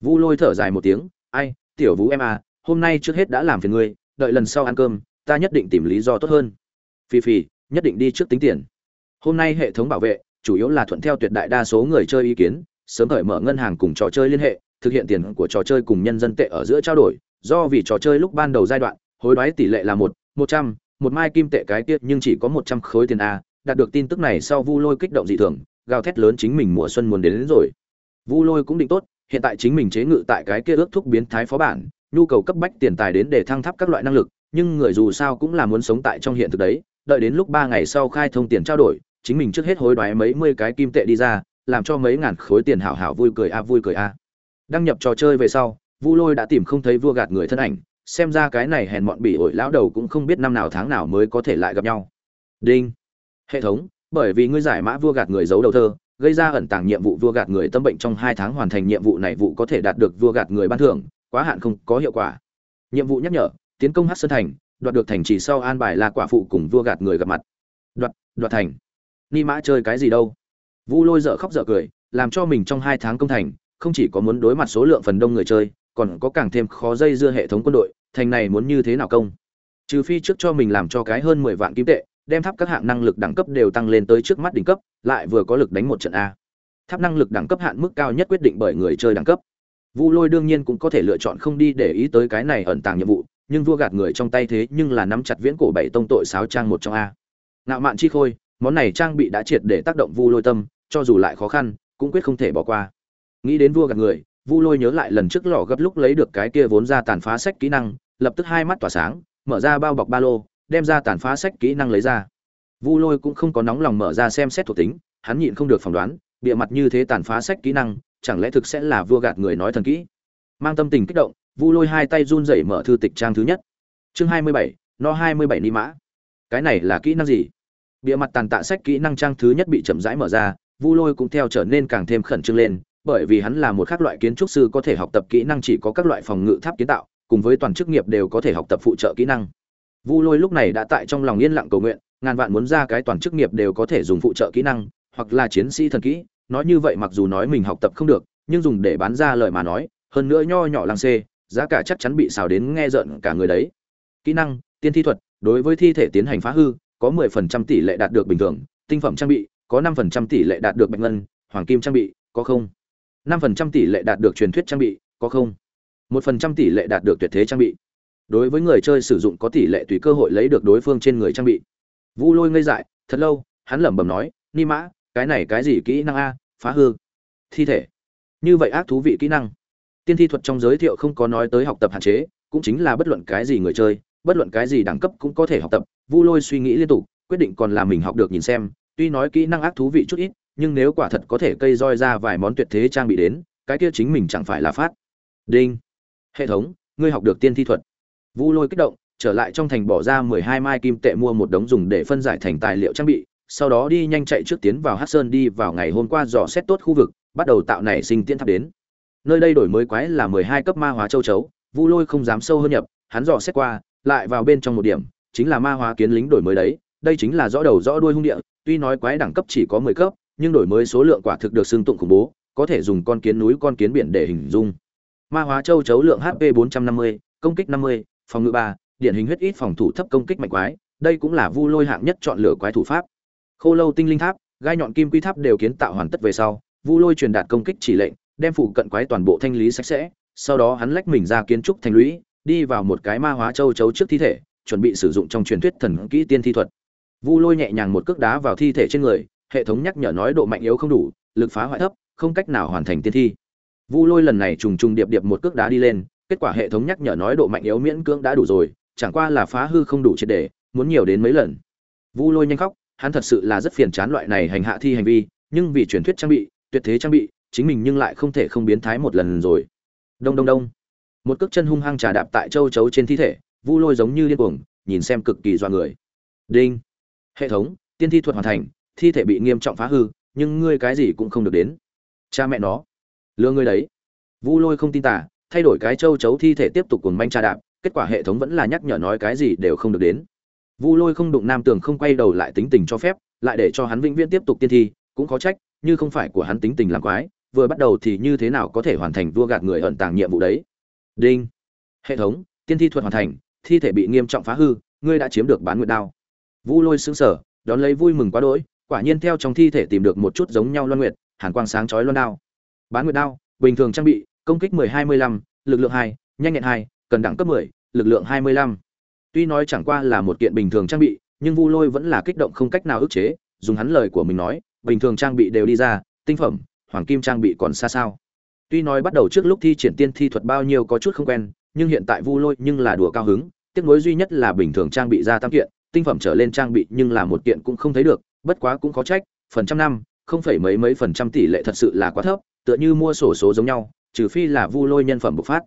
Vu lôi thở dài một tiếng, ai, tiểu vũ em à hôm nay trước hết đã làm phiền ngươi đợi lần sau ăn cơm ta nhất định tìm lý do tốt hơn. Phi phi nhất định đi trước tính tiền. Hôm nay hệ thống bảo vệ chủ yếu là thuận theo tuyệt đại đa số người chơi ý kiến sớm khởi mở ngân hàng cùng trò chơi liên hệ thực hiện tiền của trò chơi cùng nhân dân tệ ở giữa trao đổi. Do vì trò chơi lúc ban đầu giai đoạn hối đoái tỷ lệ là một một trăm một mai kim tệ cái tiết nhưng chỉ có một trăm khối tiền a đạt được tin tức này sau vu lôi kích động dị thường gào thét lớn chính mình mùa xuân muốn đến, đến rồi. Vu lôi cũng định tốt hiện tại chính mình chế ngự tại cái kia ước thúc biến thái phó bản nhu cầu cấp bách tiền tài đến để thăng tháp các loại năng lực, nhưng người dù sao cũng là muốn sống tại trong hiện thực đấy, đợi đến lúc ba ngày sau khai thông tiền trao đổi, chính mình trước hết hối đoái mấy mươi cái kim tệ đi ra, làm cho mấy ngàn khối tiền hảo hảo vui cười a, vui cười a. Đăng nhập trò chơi về sau, vu lôi đã tìm không thấy vua gạt người thân ảnh, xem ra cái này hèn mọn bị ổi lão đầu cũng không biết năm nào tháng nào mới có thể lại gặp nhau. Đinh. Hệ thống, bởi vì ngươi giải mã vua gạt người giấu đầu thơ, gây ra ẩn tàng nhiệm vụ vua gạt người tâm bệnh trong hai tháng hoàn thành nhiệm vụ này vụ có thể đạt được vua gạt người ban thưởng quá hạn không có hiệu quả. Nhiệm vụ nhắc nhở, tiến công hát sơn thành, đoạt được thành trì sau an bài là quả phụ cùng vua gạt người gặp mặt. Đoạt đoạt thành. Ni mã chơi cái gì đâu? Vu lôi dở khóc dở cười, làm cho mình trong hai tháng công thành, không chỉ có muốn đối mặt số lượng phần đông người chơi, còn có càng thêm khó dây dưa hệ thống quân đội, thành này muốn như thế nào công? Trừ phi trước cho mình làm cho cái hơn mười vạn kim tệ, đem tháp các hạng năng lực đẳng cấp đều tăng lên tới trước mắt đỉnh cấp, lại vừa có lực đánh một trận a. Tháp năng lực đẳng cấp hạn mức cao nhất quyết định bởi người chơi đẳng cấp vu lôi đương nhiên cũng có thể lựa chọn không đi để ý tới cái này ẩn tàng nhiệm vụ, nhưng vua gạt người trong tay thế nhưng là nắm chặt viễn cổ bảy tông tội sáo trang một trong a. Ngạo mạn chi khôi, món này trang bị đã triệt để tác động vu lôi tâm, cho dù lại khó khăn, cũng quyết không thể bỏ qua. Nghĩ đến vua gạt người, vu lôi nhớ lại lần trước lò gấp lúc lấy được cái kia vốn ra tàn phá sách kỹ năng, lập tức hai mắt tỏa sáng, mở ra bao bọc ba lô, đem ra tàn phá sách kỹ năng lấy ra. Vu lôi cũng không có nóng lòng mở ra xem xét thuộc tính, hắn nhịn không được phỏng đoán, bịa mặt như thế tàn phá sách kỹ năng chẳng lẽ thực sẽ là vua gạt người nói thần kỹ? Mang tâm tình kích động, vu lôi hai tay run rẩy mở thư tịch trang thứ nhất. Chương hai mươi bảy, no hai mươi bảy ni mã. Cái này là kỹ năng gì? Bịa mặt tàn tạ sách kỹ năng trang thứ nhất bị chậm rãi mở ra, vu lôi cũng theo trở nên càng thêm khẩn trương lên, bởi vì hắn là một khác loại kiến trúc sư có thể học tập kỹ năng chỉ có các loại phòng ngự tháp kiến tạo, cùng với toàn chức nghiệp đều có thể học tập phụ trợ kỹ năng. Vu lôi lúc này đã tại trong lòng yên lặng cầu nguyện, ngàn vạn muốn ra cái toàn chức nghiệp đều có thể dùng phụ trợ kỹ năng, hoặc là chiến sĩ thần kỹ nói như vậy mặc dù nói mình học tập không được, nhưng dùng để bán ra lời mà nói, hơn nữa nho nhỏ lăng xê, giá cả chắc chắn bị xào đến nghe rợn cả người đấy. Kỹ năng, tiên thi thuật, đối với thi thể tiến hành phá hư, có 10% tỷ lệ đạt được bình thường, tinh phẩm trang bị, có 5% tỷ lệ đạt được bạch ngân, hoàng kim trang bị, có không? 5% tỷ lệ đạt được truyền thuyết trang bị, có không? 1% tỷ lệ đạt được tuyệt thế trang bị. Đối với người chơi sử dụng có tỷ lệ tùy cơ hội lấy được đối phương trên người trang bị. Vu lôi ngây dại, thật lâu, hắn lẩm bẩm nói, ni mã, cái này cái gì kỹ năng a? Phá hư. Thi thể. Như vậy ác thú vị kỹ năng. Tiên thi thuật trong giới thiệu không có nói tới học tập hạn chế, cũng chính là bất luận cái gì người chơi, bất luận cái gì đẳng cấp cũng có thể học tập, vu lôi suy nghĩ liên tục, quyết định còn là mình học được nhìn xem. Tuy nói kỹ năng ác thú vị chút ít, nhưng nếu quả thật có thể cây roi ra vài món tuyệt thế trang bị đến, cái kia chính mình chẳng phải là phát. Đinh. Hệ thống, ngươi học được tiên thi thuật. Vu lôi kích động, trở lại trong thành bỏ ra mười hai mai kim tệ mua một đống dùng để phân giải thành tài liệu trang bị sau đó đi nhanh chạy trước tiến vào hát sơn đi vào ngày hôm qua dò xét tốt khu vực bắt đầu tạo nảy sinh tiên tháp đến. Nơi đây đổi mới quái là mười hai cấp ma hóa châu chấu vu lôi không dám sâu hơn nhập hắn dò xét qua lại vào bên trong một điểm chính là ma hóa kiến lính đổi mới đấy đây chính là rõ đầu rõ đuôi hung địa tuy nói quái đẳng cấp chỉ có mười cấp nhưng đổi mới số lượng quả thực được xưng tụng khủng bố có thể dùng con kiến núi con kiến biển để hình dung. Ma hóa châu chấu lượng hp 450, công kích 50, phòng ngự 3, điển hình huyết ít phòng thủ thấp công kích mạnh quái đây cũng là vu lôi hạng nhất chọn lựa quái thủ pháp khô lâu tinh linh tháp, gai nhọn kim quy tháp đều kiến tạo hoàn tất về sau, vu lôi truyền đạt công kích chỉ lệnh, đem phụ cận quái toàn bộ thanh lý sạch sẽ, sau đó hắn lách mình ra kiến trúc thành lũy, đi vào một cái ma hóa châu chấu trước thi thể, chuẩn bị sử dụng trong truyền thuyết thần kỹ tiên thi thuật. Vu lôi nhẹ nhàng một cước đá vào thi thể trên người, hệ thống nhắc nhở nói độ mạnh yếu không đủ, lực phá hoại thấp, không cách nào hoàn thành tiên thi. Vu lôi lần này trùng trùng điệp điệp một cước đá đi lên, kết quả hệ thống nhắc nhở nói độ mạnh yếu miễn cưỡng đã đủ rồi, chẳng qua là phá hư không đủ triệt để, muốn nhiều đến mấy lần. Vu lôi nhanh khóc hắn thật sự là rất phiền chán loại này hành hạ thi hành vi, nhưng vì truyền thuyết trang bị, tuyệt thế trang bị, chính mình nhưng lại không thể không biến thái một lần rồi. Đông đông đông. Một cước chân hung hăng trà đạp tại châu chấu trên thi thể, vu lôi giống như điên cuồng, nhìn xem cực kỳ doa người. Đinh. Hệ thống, tiên thi thuật hoàn thành, thi thể bị nghiêm trọng phá hư, nhưng ngươi cái gì cũng không được đến. Cha mẹ nó. Lừa ngươi đấy. Vu lôi không tin tả thay đổi cái châu chấu thi thể tiếp tục cuồng manh trà đạp, kết quả hệ thống vẫn là nhắc nhở nói cái gì đều không được đến vu lôi không đụng nam tường không quay đầu lại tính tình cho phép lại để cho hắn vĩnh viễn tiếp tục tiên thi cũng khó trách như không phải của hắn tính tình làm quái vừa bắt đầu thì như thế nào có thể hoàn thành vua gạt người ẩn tàng nhiệm vụ đấy. Đinh. Hệ thống tiên thi thuật hoàn thành thi thể bị nghiêm trọng phá hư ngươi đã chiếm được bán nguyệt đao. Vu lôi xứng sở đón lấy vui mừng quá đỗi quả nhiên theo trong thi thể tìm được một chút giống nhau loan nguyệt hàn quang sáng chói loan đao. Bán nguyệt đao bình thường trang bị công kích 10-25, lực lượng 2, nhanh nhẹn 2, cần đẳng cấp 10, lực lượng 25 tuy nói chẳng qua là một kiện bình thường trang bị, nhưng vu lôi vẫn là kích động không cách nào ức chế, dùng hắn lời của mình nói, bình thường trang bị đều đi ra, tinh phẩm, hoàng kim trang bị còn xa sao. Tuy nói bắt đầu trước lúc thi triển tiên thi thuật bao nhiêu có chút không quen, nhưng hiện tại vu lôi nhưng là đùa cao hứng, tiếc nối duy nhất là bình thường trang bị ra tam kiện, tinh phẩm trở lên trang bị nhưng là một kiện cũng không thấy được, bất quá cũng có trách, phần trăm năm, không phải mấy mấy phần trăm tỷ lệ thật sự là quá thấp, tựa như mua sổ số giống nhau, trừ phi là vu lôi nhân phẩm bộc phát.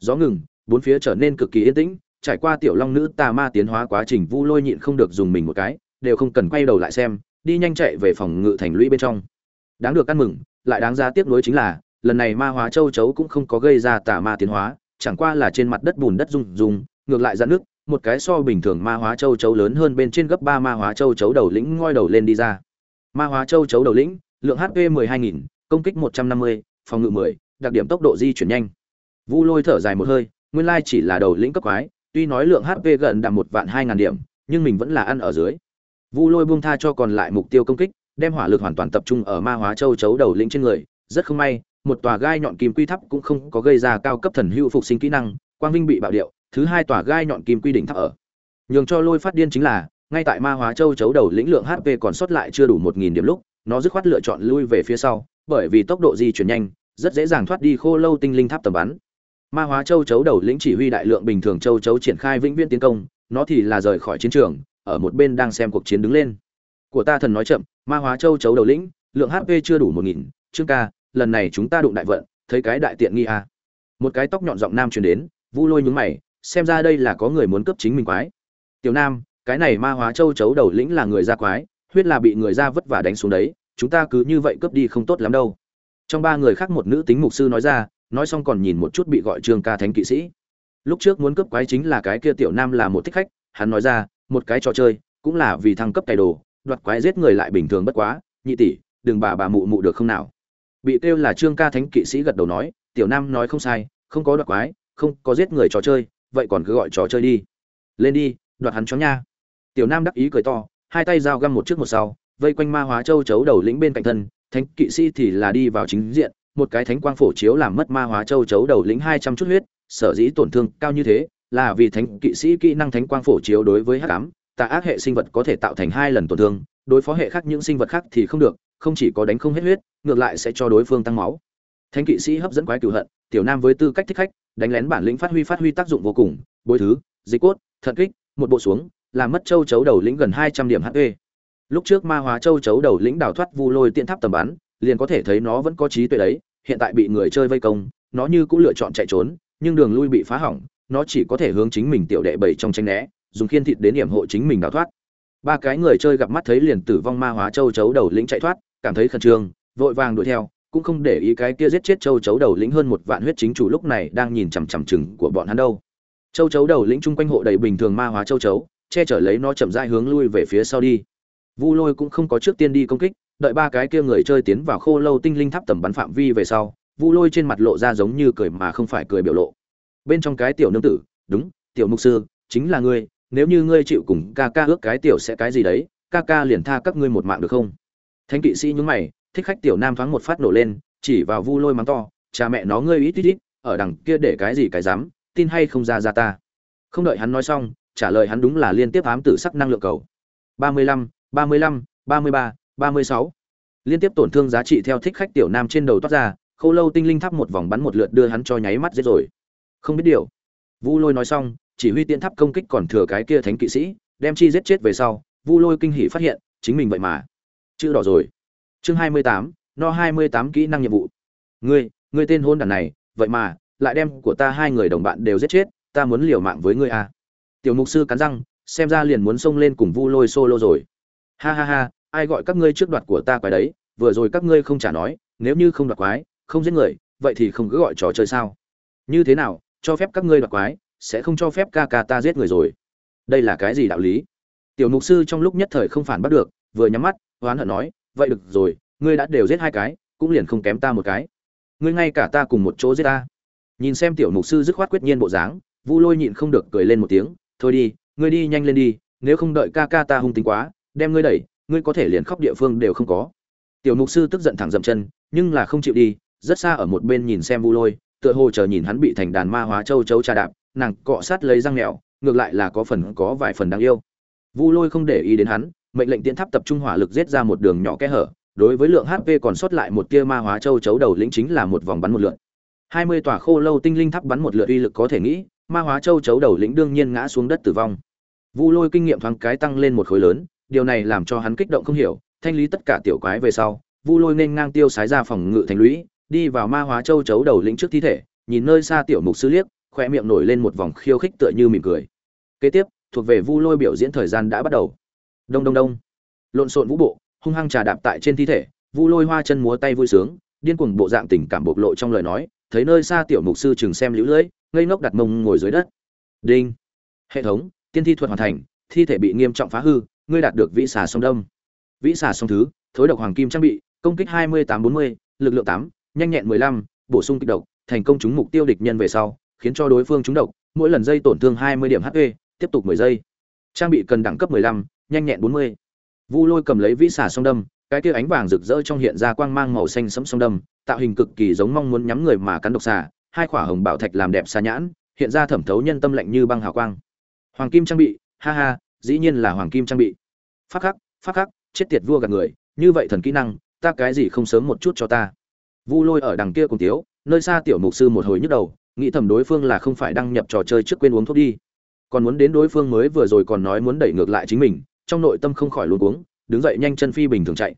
Gió ngừng, bốn phía trở nên cực kỳ yên tĩnh trải qua tiểu long nữ tà ma tiến hóa quá trình vu lôi nhịn không được dùng mình một cái đều không cần quay đầu lại xem đi nhanh chạy về phòng ngự thành lũy bên trong. Đáng được ăn mừng lại đáng ra tiếp nối chính là lần này ma hóa châu chấu cũng không có gây ra tà ma tiến hóa chẳng qua là trên mặt đất bùn đất rung rung ngược lại ra nước một cái so bình thường ma hóa châu chấu lớn hơn bên trên gấp ba ma hóa châu chấu đầu lĩnh ngoi đầu lên đi ra. Ma hóa châu chấu đầu lĩnh lượng hp 12.000, công kích 150, phòng ngự 10, đặc điểm tốc độ di chuyển nhanh. Vu lôi thở dài một hơi nguyên lai chỉ là đầu lĩnh cấp quái tuy nói lượng hp gần đạt một vạn hai ngàn điểm, nhưng mình vẫn là ăn ở dưới. Vu lôi buông tha cho còn lại mục tiêu công kích, đem hỏa lực hoàn toàn tập trung ở ma hóa châu chấu đầu lĩnh trên người. Rất không may, một tòa gai nhọn kim quy thắp cũng không có gây ra cao cấp thần hữu phục sinh kỹ năng, quang vinh bị bạo điệu, thứ hai tòa gai nhọn kim quy đỉnh thắp ở. Nhường cho lôi phát điên chính là, ngay tại ma hóa châu chấu đầu lĩnh lượng hp còn sót lại chưa đủ một nghìn điểm lúc, nó dứt khoát lựa chọn lui về phía sau, bởi vì tốc độ di chuyển nhanh, rất dễ dàng thoát đi khô lâu tinh linh tháp tầm bắn ma hóa châu chấu đầu lĩnh chỉ huy đại lượng bình thường châu chấu triển khai vĩnh viễn tiến công, nó thì là rời khỏi chiến trường, ở một bên đang xem cuộc chiến đứng lên. Của ta thần nói chậm, ma hóa châu chấu đầu lĩnh, lượng hp chưa đủ một nghìn, trương ca, lần này chúng ta đụng đại vận, thấy cái đại tiện nghi à. một cái tóc nhọn giọng nam truyền đến, vu lôi nhướng mày, xem ra đây là có người muốn cướp chính mình quái. Tiểu nam, cái này ma hóa châu chấu đầu lĩnh là người ra quái, huyết là bị người ra vất vả đánh xuống đấy, chúng ta cứ như vậy cướp đi không tốt lắm đâu. Trong ba người khác một nữ tính mục sư nói ra nói xong còn nhìn một chút bị gọi trương ca thánh kỵ sĩ. Lúc trước muốn cướp quái chính là cái kia tiểu nam là một thích khách, hắn nói ra, một cái trò chơi, cũng là vì thăng cấp cày đồ, đoạt quái giết người lại bình thường bất quá, nhị tỷ, đừng bà bà mụ mụ được không nào? Bị kêu là trương ca thánh kỵ sĩ gật đầu nói, tiểu nam nói không sai, không có đoạt quái, không có giết người trò chơi, vậy còn cứ gọi trò chơi đi. Lên đi, đoạt hắn chó nha. Tiểu nam đắc ý cười to, hai tay dao găm một trước một sau, vây quanh ma hóa châu chấu đầu lĩnh bên cạnh thân, thánh kỵ sĩ thì là đi vào chính diện một cái thánh quang phổ chiếu làm mất ma hóa châu chấu đầu lĩnh hai trăm chút huyết, sở dĩ tổn thương cao như thế, là vì thánh kỵ sĩ kỹ năng thánh quang phổ chiếu đối với hắc ám, tà ác hệ sinh vật có thể tạo thành hai lần tổn thương, đối phó hệ khác những sinh vật khác thì không được, không chỉ có đánh không hết huyết, ngược lại sẽ cho đối phương tăng máu. Thánh kỵ sĩ hấp dẫn quái cửu hận, tiểu nam với tư cách thích khách, đánh lén bản lĩnh phát huy phát huy tác dụng vô cùng, bối thứ, dịch cốt thận kích, một bộ xuống, làm mất châu chấu đầu lĩnh gần hai trăm điểm hp lúc trước ma hóa châu chấu đầu lĩnh đào thoát vu lôi tiện tháp tầm bắn liền có thể thấy nó vẫn có trí tuệ đấy, hiện tại bị người chơi vây công, nó như cũng lựa chọn chạy trốn, nhưng đường lui bị phá hỏng, nó chỉ có thể hướng chính mình tiểu đệ bảy trong tranh né, dùng khiên thịt đến điểm hộ chính mình đào thoát. Ba cái người chơi gặp mắt thấy liền tử vong ma hóa châu chấu đầu lĩnh chạy thoát, cảm thấy khẩn trương, vội vàng đuổi theo, cũng không để ý cái kia giết chết châu chấu đầu lĩnh hơn một vạn huyết chính chủ lúc này đang nhìn chằm chằm chừng của bọn hắn đâu. Châu chấu đầu lĩnh chung quanh hộ đầy bình thường ma hóa châu chấu, che chở lấy nó chậm rãi hướng lui về phía sau đi. Vu lôi cũng không có trước tiên đi công kích đợi ba cái kia người chơi tiến vào khô lâu tinh linh tháp tầm bắn phạm vi về sau, vu lôi trên mặt lộ ra giống như cười mà không phải cười biểu lộ. Bên trong cái tiểu nương tử, đúng, tiểu mục sư, chính là ngươi, nếu như ngươi chịu cùng ca ca ước cái tiểu sẽ cái gì đấy, ca ca liền tha các ngươi một mạng được không? Thánh kỵ sĩ nhúng mày, thích khách tiểu nam thoáng một phát nổ lên, chỉ vào vu lôi mắng to, cha mẹ nó ngươi ít ít ít, ở đằng kia để cái gì cái dám, tin hay không ra ra ta. Không đợi hắn nói xong, trả lời hắn đúng là liên tiếp ám tử sắc năng lượng cầu. ba mươi lăm, ba mươi lăm, ba mươi ba ba mươi sáu. Liên tiếp tổn thương giá trị theo thích khách tiểu nam trên đầu toát ra, khâu lâu tinh linh tháp một vòng bắn một lượt đưa hắn cho nháy mắt giết rồi. Không biết điều. Vu lôi nói xong, chỉ huy tiễn tháp công kích còn thừa cái kia thánh kỵ sĩ, đem chi giết chết về sau, vu lôi kinh hỉ phát hiện, chính mình vậy mà. Chữ đỏ rồi. Chương hai mươi tám, no hai mươi tám kỹ năng nhiệm vụ. Ngươi ngươi tên hôn đản này, vậy mà, lại đem của ta hai người đồng bạn đều giết chết, ta muốn liều mạng với ngươi à. tiểu mục sư cắn răng, xem ra liền muốn xông lên cùng vu lôi solo rồi. Ha ha ha ai gọi các ngươi trước đoạt của ta quái đấy, vừa rồi các ngươi không trả nói, nếu như không đoạt quái, không giết người, vậy thì không cứ gọi trò chơi sao? Như thế nào, cho phép các ngươi đoạt quái, sẽ không cho phép ca ca ta giết người rồi. Đây là cái gì đạo lý? Tiểu mục sư trong lúc nhất thời không phản bắt được, vừa nhắm mắt, hoán hận nói, vậy được rồi, ngươi đã đều giết hai cái, cũng liền không kém ta một cái. Ngươi ngay cả ta cùng một chỗ giết ta. Nhìn xem tiểu mục sư dứt khoát quyết nhiên bộ dáng, vu lôi nhịn không được cười lên một tiếng, thôi đi, ngươi đi nhanh lên đi, nếu không đợi ca ca ta hung tính quá, đem ngươi đẩy ngươi có thể liền khóc địa phương đều không có. Tiểu mục sư tức giận thẳng dậm chân nhưng là không chịu đi rất xa ở một bên nhìn xem vu lôi tựa hồ chờ nhìn hắn bị thành đàn ma hóa châu chấu trà đạp nàng cọ sát lấy răng nẹo, ngược lại là có phần có vài phần đáng yêu. Vu lôi không để ý đến hắn mệnh lệnh tiến tháp tập trung hỏa lực giết ra một đường nhỏ kẽ hở đối với lượng hp còn sót lại một tia ma hóa châu chấu đầu lĩnh chính là một vòng bắn một lượt hai mươi tòa khô lâu tinh linh tháp bắn một lượt uy lực có thể nghĩ ma hóa châu chấu đầu lĩnh đương nhiên ngã xuống đất tử vong. Vu lôi kinh nghiệm thoáng cái tăng lên một khối lớn điều này làm cho hắn kích động không hiểu, thanh lý tất cả tiểu quái về sau, vu lôi nên ngang tiêu sái ra phòng ngự thành lũy, đi vào ma hóa châu chấu đầu lĩnh trước thi thể, nhìn nơi xa tiểu mục sư liếc khoe miệng nổi lên một vòng khiêu khích tựa như mỉm cười. Kế tiếp, thuộc về vu lôi biểu diễn thời gian đã bắt đầu. Đông đông đông. Lộn xộn vũ bộ, hung hăng trà đạp tại trên thi thể, vu lôi hoa chân múa tay vui sướng, điên cuồng bộ dạng tình cảm bộc lộ trong lời nói, thấy nơi xa tiểu mục sư chừng xem lũ lưỡi, ngây ngốc đặt mông ngồi dưới đất. Đinh. Hệ thống, tiên thi thuật hoàn thành, thi thể bị nghiêm trọng phá hư ngươi đạt được vĩ xà Song đông vĩ xà Song thứ, thối độc hoàng kim trang bị, công kích hai mươi tám bốn mươi, lực lượng tám, nhanh nhẹn mười lăm, bổ sung kịch độc, thành công trúng mục tiêu địch nhân về sau, khiến cho đối phương trúng độc, mỗi lần dây tổn thương hai mươi điểm hp tiếp tục mười giây. Trang bị cần đẳng cấp mười lăm, nhanh nhẹn bốn mươi. Vu lôi cầm lấy vĩ xà song đâm, cái kia ánh vàng rực rỡ trong hiện ra quang mang màu xanh sẫm song đâm, tạo hình cực kỳ giống mong muốn nhắm người mà cắn độc xà, hai quả hồng bảo thạch làm đẹp xà nhãn, hiện ra thẩm thấu nhân tâm lạnh như băng hào quang. Hoàng kim trang bị, ha ha dĩ nhiên là hoàng kim trang bị. Phát khắc phát khắc, chết tiệt vua gạt người, như vậy thần kỹ năng, ta cái gì không sớm một chút cho ta. Vu lôi ở đằng kia cùng tiếu, nơi xa tiểu mục sư một hồi nhức đầu, nghĩ thầm đối phương là không phải đăng nhập trò chơi trước quên uống thuốc đi. Còn muốn đến đối phương mới vừa rồi còn nói muốn đẩy ngược lại chính mình, trong nội tâm không khỏi luống cuống, đứng dậy nhanh chân phi bình thường chạy.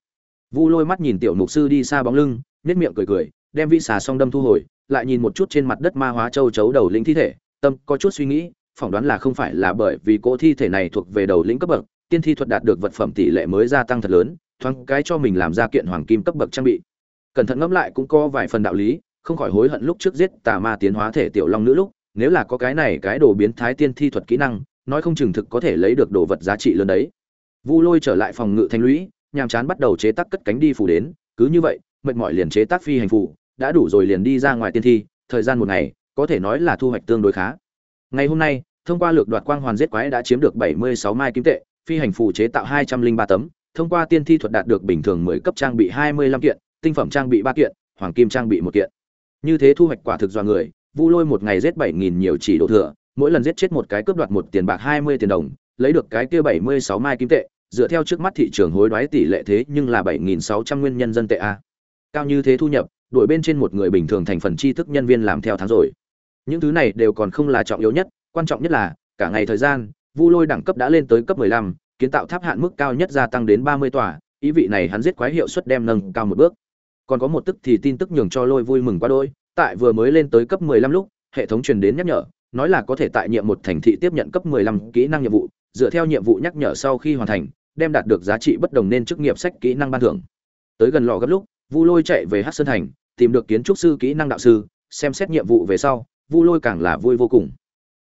Vu lôi mắt nhìn tiểu mục sư đi xa bóng lưng nét miệng cười cười, đem vị xà song đâm thu hồi, lại nhìn một chút trên mặt đất ma hóa châu chấu đầu lĩnh thi thể, tâm có chút suy nghĩ phỏng đoán là không phải là bởi vì cỗ thi thể này thuộc về đầu lĩnh cấp bậc, tiên thi thuật đạt được vật phẩm tỷ lệ mới gia tăng thật lớn, thoáng cái cho mình làm ra kiện hoàng kim cấp bậc trang bị. Cẩn thận ngẫm lại cũng có vài phần đạo lý, không khỏi hối hận lúc trước giết tà ma tiến hóa thể tiểu long nữ lúc, nếu là có cái này cái đồ biến thái tiên thi thuật kỹ năng, nói không chừng thực có thể lấy được đồ vật giá trị lớn đấy. Vu lôi trở lại phòng ngự thanh lũy, nhàm chán bắt đầu chế tác cất cánh đi phủ đến, cứ như vậy, mệt mỏi liền chế tác phi hành phủ, đã đủ rồi liền đi ra ngoài tiên thi, thời gian một ngày, có thể nói là thu hoạch tương đối khá ngày hôm nay, thông qua lược đoạt quang hoàn giết quái đã chiếm được 76 mai kim tệ, phi hành phù chế tạo 203 tấm. Thông qua tiên thi thuật đạt được bình thường 10 cấp trang bị 25 kiện, tinh phẩm trang bị 3 kiện, hoàng kim trang bị một kiện. Như thế thu hoạch quả thực do người, vu lôi một ngày giết 7.000 nhiều chỉ độ thừa, mỗi lần giết chết một cái cướp đoạt một tiền bạc 20 tiền đồng, lấy được cái kia 76 mai kim tệ, dựa theo trước mắt thị trường hối đoái tỷ lệ thế nhưng là 7.600 nguyên nhân dân tệ a. Cao như thế thu nhập đuổi bên trên một người bình thường thành phần tri thức nhân viên làm theo tháng rồi những thứ này đều còn không là trọng yếu nhất quan trọng nhất là cả ngày thời gian vu lôi đẳng cấp đã lên tới cấp 15, kiến tạo tháp hạn mức cao nhất gia tăng đến 30 tòa ý vị này hắn giết quái hiệu suất đem nâng cao một bước. Còn có một tức thì tin tức nhường cho lôi vui mừng quá đôi tại vừa mới lên tới cấp 15 lúc hệ thống truyền đến nhắc nhở nói là có thể tại nhiệm một thành thị tiếp nhận cấp 15 kỹ năng nhiệm vụ dựa theo nhiệm vụ nhắc nhở sau khi hoàn thành đem đạt được giá trị bất đồng nên chức nghiệp sách kỹ năng ban thưởng. Tới gần lò gấp lúc vu lôi chạy về hát sơn thành tìm được kiến trúc sư kỹ năng đạo sư xem xét nhiệm vụ về sau vu lôi càng là vui vô cùng.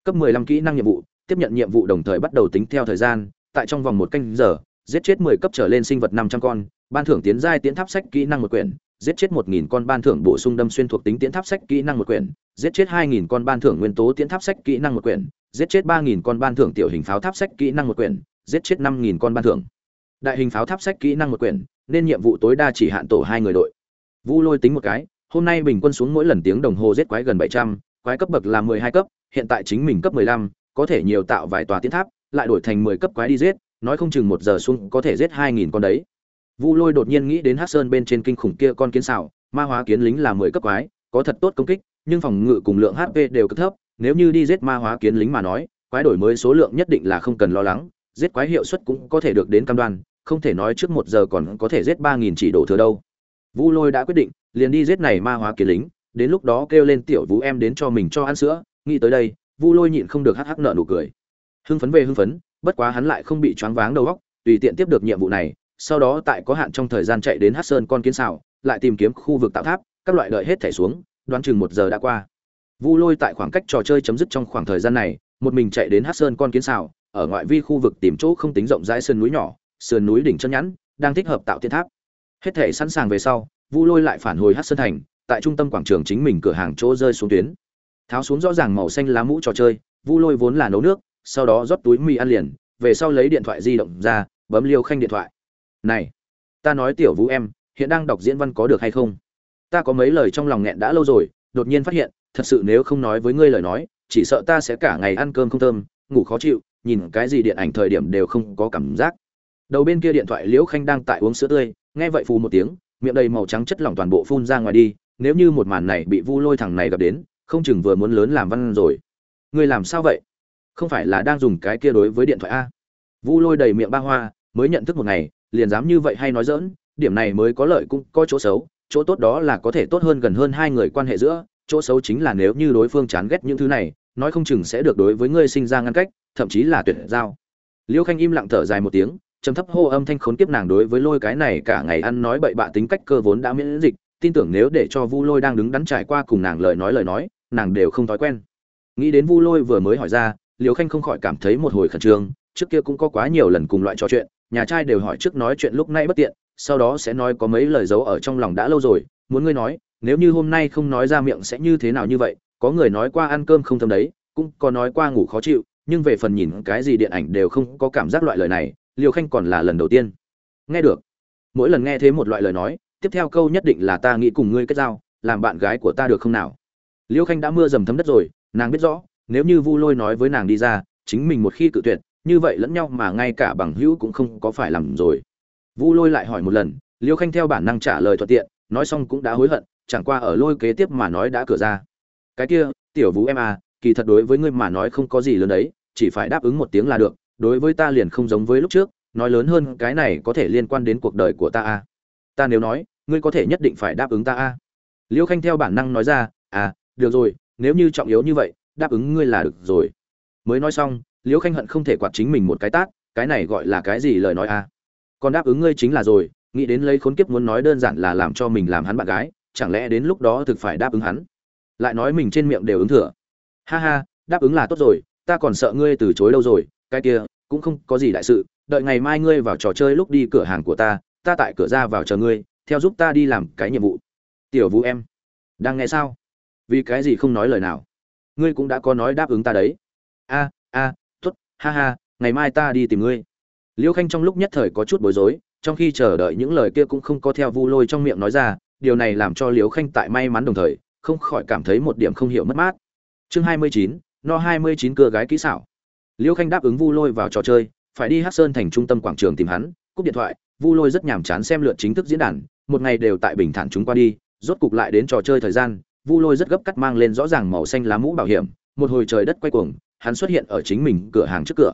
Cấp 15 kỹ năng nhiệm vụ tiếp nhận nhiệm vụ đồng thời bắt đầu tính theo thời gian tại trong vòng một canh giờ giết chết 10 cấp trở lên sinh vật 500 con ban thưởng tiến giai tiến tháp sách kỹ năng một quyển giết chết 1000 con ban thưởng bổ sung đâm xuyên thuộc tính tiến tháp sách kỹ năng một quyển giết chết 2000 con ban thưởng nguyên tố tiến tháp sách kỹ năng một quyển giết chết 3000 con ban thưởng tiểu hình pháo tháp sách kỹ năng một quyển giết chết 5000 con ban thưởng. Đại hình pháo tháp sách kỹ năng một quyển nên nhiệm vụ tối đa chỉ hạn tổ hai người đội. Vu lôi tính một cái hôm nay bình quân xuống mỗi lần tiếng đồng hồ giết quái gần 700, quái cấp bậc là 12 cấp hiện tại chính mình cấp 15, có thể nhiều tạo vài tòa tiến tháp lại đổi thành 10 cấp quái đi giết nói không chừng một giờ xuống có thể giết 2000 con đấy. Vu lôi đột nhiên nghĩ đến hắc sơn bên trên kinh khủng kia con kiến xảo ma hóa kiến lính là 10 cấp quái có thật tốt công kích nhưng phòng ngự cùng lượng hp đều cực thấp nếu như đi giết ma hóa kiến lính mà nói quái đổi mới số lượng nhất định là không cần lo lắng giết quái hiệu suất cũng có thể được đến cam đoan không thể nói trước một giờ còn có thể giết ba nghìn chỉ đổ thừa đâu. Vu lôi đã quyết định liền đi giết này ma hóa kiến lính đến lúc đó kêu lên tiểu vũ em đến cho mình cho ăn sữa, nghĩ tới đây, vu lôi nhịn không được hắc hắc nợ nụ cười. Hưng phấn về hưng phấn, bất quá hắn lại không bị choáng váng đầu óc, tùy tiện tiếp được nhiệm vụ này, sau đó tại có hạn trong thời gian chạy đến hát sơn con kiến xào lại tìm kiếm khu vực tạo tháp, các loại đợi hết thẻ xuống, đoán chừng một giờ đã qua. Vu lôi tại khoảng cách trò chơi chấm dứt trong khoảng thời gian này, một mình chạy đến hát sơn con kiến xào ở ngoại vi khu vực tìm chỗ không tính rộng rãi sườn núi nhỏ sườn núi đỉnh chân nhẵn, đang thích hợp tạo thiên tháp. Hết thể sẵn sàng về sau, vu lôi lại phản hồi hát sơn thành tại trung tâm quảng trường chính mình cửa hàng chỗ rơi xuống tuyến. Tháo xuống rõ ràng màu xanh lá mũ trò chơi, vu lôi vốn là nấu nước, sau đó rót túi mì ăn liền, về sau lấy điện thoại di động ra, bấm liêu khanh điện thoại. Này, ta nói tiểu vũ em, hiện đang đọc diễn văn có được hay không? Ta có mấy lời trong lòng nghẹn đã lâu rồi, đột nhiên phát hiện, thật sự nếu không nói với ngươi lời nói, chỉ sợ ta sẽ cả ngày ăn cơm không thơm, ngủ khó chịu, nhìn cái gì điện ảnh thời điểm đều không có cảm giác. Đầu bên kia điện thoại liễu khanh đang tại uống sữa tươi, nghe vậy phù một tiếng, miệng đầy màu trắng chất lỏng toàn bộ phun ra ngoài đi nếu như một màn này bị vu lôi thằng này gặp đến, không chừng vừa muốn lớn làm văn rồi. Ngươi làm sao vậy? Không phải là đang dùng cái kia đối với điện thoại a. Vu lôi đầy miệng ba hoa, mới nhận thức một ngày, liền dám như vậy hay nói dỡn điểm này mới có lợi cũng có chỗ xấu, chỗ tốt đó là có thể tốt hơn gần hơn hai người quan hệ giữa, chỗ xấu chính là nếu như đối phương chán ghét những thứ này, nói không chừng sẽ được đối với ngươi sinh ra ngăn cách, thậm chí là tuyệt giao. Liêu khanh im lặng thở dài một tiếng, trầm thấp hô âm thanh khốn kiếp nàng đối với lôi cái này cả ngày ăn nói bậy bạ tính cách cơ vốn đã miễn dịch tin tưởng nếu để cho vu lôi đang đứng đắn trải qua cùng nàng lời nói lời nói, nàng đều không thói quen. Nghĩ đến vu lôi vừa mới hỏi ra, Liễu khanh không khỏi cảm thấy một hồi khẩn trương, trước kia cũng có quá nhiều lần cùng loại trò chuyện, nhà trai đều hỏi trước nói chuyện lúc nãy bất tiện, sau đó sẽ nói có mấy lời giấu ở trong lòng đã lâu rồi, muốn ngươi nói, nếu như hôm nay không nói ra miệng sẽ như thế nào như vậy, có người nói qua ăn cơm không thơm đấy, cũng có nói qua ngủ khó chịu, nhưng về phần nhìn cái gì điện ảnh đều không có cảm giác loại lời này liều khanh còn là lần đầu tiên. Nghe được. Mỗi lần nghe thế một loại lời nói tiếp theo câu nhất định là ta nghĩ cùng ngươi kết giao, làm bạn gái của ta được không nào? Liêu khanh đã mưa dầm thấm đất rồi, nàng biết rõ, nếu như vu lôi nói với nàng đi ra, chính mình một khi cự tuyệt, như vậy lẫn nhau mà ngay cả bằng hữu cũng không có phải làm rồi. Vu lôi lại hỏi một lần, liêu khanh theo bản năng trả lời thuận tiện, nói xong cũng đã hối hận, chẳng qua ở lôi kế tiếp mà nói đã cửa ra. Cái kia, tiểu vũ em à kỳ thật đối với ngươi mà nói không có gì lớn đấy, chỉ phải đáp ứng một tiếng là được, đối với ta liền không giống với lúc trước, nói lớn hơn cái này có thể liên quan đến cuộc đời của ta à. Ta nếu nói ngươi có thể nhất định phải đáp ứng ta à liêu khanh theo bản năng nói ra à được rồi, nếu như trọng yếu như vậy, đáp ứng ngươi là được rồi. Mới nói xong, liêu khanh hận không thể quạt chính mình một cái tát, cái này gọi là cái gì lời nói à còn đáp ứng ngươi chính là rồi, nghĩ đến lấy khốn kiếp muốn nói đơn giản là làm cho mình làm hắn bạn gái, chẳng lẽ đến lúc đó thực phải đáp ứng hắn? Lại nói mình trên miệng đều ứng thừa. Ha ha, đáp ứng là tốt rồi, ta còn sợ ngươi từ chối đâu rồi, cái kia, cũng không có gì đại sự, đợi ngày mai ngươi vào trò chơi lúc đi cửa hàng của ta ta tại cửa ra vào chờ ngươi theo giúp ta đi làm cái nhiệm vụ. Tiểu vũ em đang nghe sao? Vì cái gì không nói lời nào? Ngươi cũng đã có nói đáp ứng ta đấy. A a à, t ố t ha ha ngày mai ta đi tìm ngươi. Liêu khanh trong lúc nhất thời có chút bối rối trong khi chờ đợi những lời kia cũng không có theo vu lôi trong miệng nói ra điều này làm cho liêu khanh tại may mắn đồng thời không khỏi cảm thấy một điểm không hiểu mất mát. Chương hai mươi chín no hai mươi chín cưa gái kỹ xảo. Liêu khanh đáp ứng vu lôi vào trò chơi phải đi hát sơn thành trung tâm quảng trường tìm hắn cúp điện thoại vu lôi rất nhàm chán xem lượt chính thức diễn đàn một ngày đều tại bình thản chúng qua đi, rốt cục lại đến trò chơi thời gian, vu lôi rất gấp cắt mang lên rõ ràng màu xanh lá mũ bảo hiểm, một hồi trời đất quay cuồng, hắn xuất hiện ở chính mình cửa hàng trước cửa.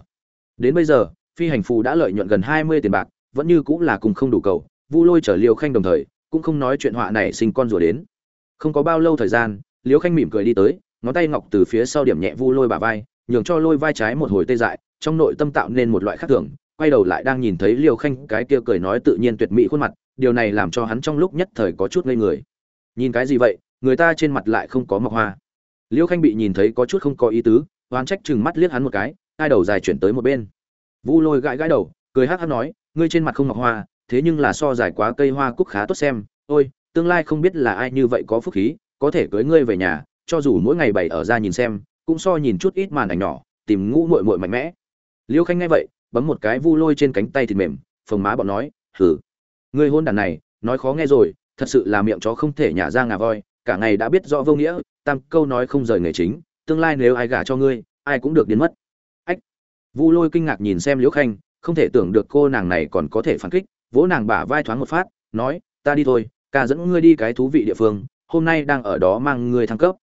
Đến bây giờ, phi hành phù đã lợi nhuận gần hai mươi tiền bạc, vẫn như cũng là cùng không đủ cầu, vu lôi chở liêu khanh đồng thời, cũng không nói chuyện họa này sinh con rùa đến. Không có bao lâu thời gian, liêu khanh mỉm cười đi tới, ngón tay ngọc từ phía sau điểm nhẹ vu lôi bà vai, nhường cho lôi vai trái một hồi tê dại, trong nội tâm tạo nên một loại khác thường, quay đầu lại đang nhìn thấy liêu khanh cái kia cười nói tự nhiên tuyệt mỹ khuôn mặt điều này làm cho hắn trong lúc nhất thời có chút ngây người. Nhìn cái gì vậy, người ta trên mặt lại không có mọc hoa. Liêu khanh bị nhìn thấy có chút không có ý tứ, oán trách chừng mắt liếc hắn một cái, hai đầu dài chuyển tới một bên. Vu lôi gãi gãi đầu, cười hát hát nói, ngươi trên mặt không mọc hoa, thế nhưng là so dài quá cây hoa cúc khá tốt xem. Ôi, tương lai không biết là ai như vậy có phúc khí, có thể cưới ngươi về nhà, cho dù mỗi ngày bày ở ra nhìn xem, cũng so nhìn chút ít màn ảnh nhỏ, tìm ngũ muội muội mạnh mẽ. Liêu khanh nghe vậy, bấm một cái vu lôi trên cánh tay thịt mềm, phồng má bọn nói, hử ngươi hôn đàn này, nói khó nghe rồi, thật sự là miệng chó không thể nhả ra ngà voi, cả ngày đã biết rõ vô nghĩa, tam câu nói không rời nghề chính, tương lai nếu ai gả cho ngươi, ai cũng được đến mất. Ách. Vu lôi kinh ngạc nhìn xem liễu khanh, không thể tưởng được cô nàng này còn có thể phản kích, vỗ nàng bả vai thoáng một phát, nói, ta đi thôi, ca dẫn ngươi đi cái thú vị địa phương, hôm nay đang ở đó mang ngươi thăng cấp.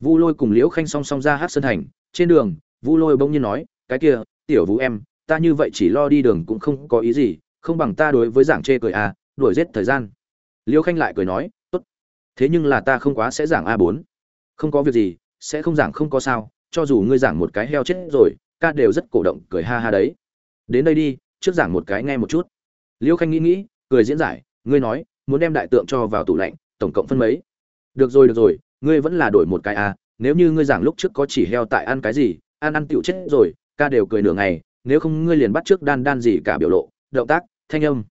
Vu lôi cùng liễu khanh song song ra hát sơn thành, trên đường, vu lôi bỗng nhiên nói, cái kia, tiểu vũ em, ta như vậy chỉ lo đi đường cũng không có ý gì không bằng ta đối với giảng chê cười à đuổi giết thời gian. Liễu khanh lại cười nói, tốt, thế nhưng là ta không quá sẽ giảng a bốn. Không có việc gì, sẽ không giảng không có sao, cho dù ngươi giảng một cái heo chết rồi, ca đều rất cổ động, cười ha ha đấy. Đến đây đi, trước giảng một cái nghe một chút. Liễu khanh nghĩ nghĩ, cười diễn giải, ngươi nói, muốn đem đại tượng cho vào tủ lạnh, tổng cộng phân mấy? Được rồi được rồi, ngươi vẫn là đổi một cái à nếu như ngươi giảng lúc trước có chỉ heo tại ăn cái gì, ăn ăn tựu chết rồi, ca đều cười nửa ngày, nếu không ngươi liền bắt trước đan đan gì cả biểu lộ động tác, thanh âm.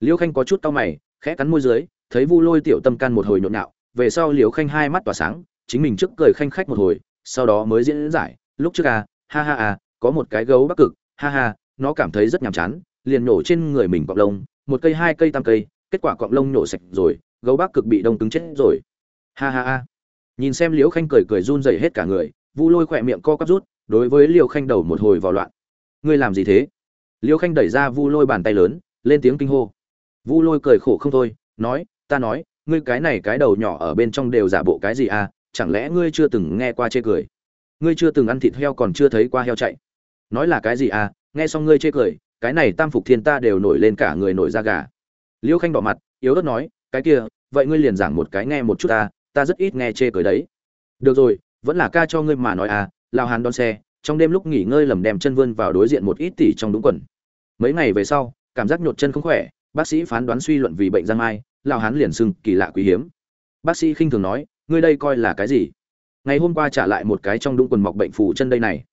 Liễu khanh có chút cau mày, khẽ cắn môi dưới, thấy vu lôi tiểu tâm can một hồi nhộn nhạo, về sau liễu khanh hai mắt tỏa sáng, chính mình trước cười khanh khách một hồi, sau đó mới diễn giải, lúc trước à ha ha à có một cái gấu bắc cực, ha ha, nó cảm thấy rất nhàm chán, liền nổ trên người mình cọng lông, một cây, hai cây, tam cây, kết quả cọng lông nổ sạch rồi, gấu bắc cực bị đông cứng chết rồi. Ha ha ha. Nhìn xem liễu khanh cười cười run rẩy hết cả người, vu lôi khỏe miệng co quắp rút, đối với liễu khanh đầu một hồi vào loạn. Ngươi làm gì thế? Liêu khanh đẩy ra vu lôi bàn tay lớn, lên tiếng kinh hô. Vu lôi cười khổ không thôi, nói, ta nói, ngươi cái này cái đầu nhỏ ở bên trong đều giả bộ cái gì à? Chẳng lẽ ngươi chưa từng nghe qua chê cười? Ngươi chưa từng ăn thịt heo còn chưa thấy qua heo chạy. Nói là cái gì à? Nghe xong ngươi chê cười, cái này tam phục thiên ta đều nổi lên cả người nổi da gà. Liêu khanh đỏ mặt, yếu ớt nói, cái kia, vậy ngươi liền giảng một cái nghe một chút ta ta rất ít nghe chê cười đấy. Được rồi, vẫn là ca cho ngươi mà nói à lao hàn đón xe trong đêm lúc nghỉ ngơi lầm đem chân vươn vào đối diện một ít tỷ trong đúng quần. Mấy ngày về sau, cảm giác nhột chân không khỏe, bác sĩ phán đoán suy luận vì bệnh giang mai lao hán liền sưng kỳ lạ quý hiếm. Bác sĩ khinh thường nói, ngươi đây coi là cái gì? Ngày hôm qua trả lại một cái trong đúng quần mọc bệnh phù chân đây này.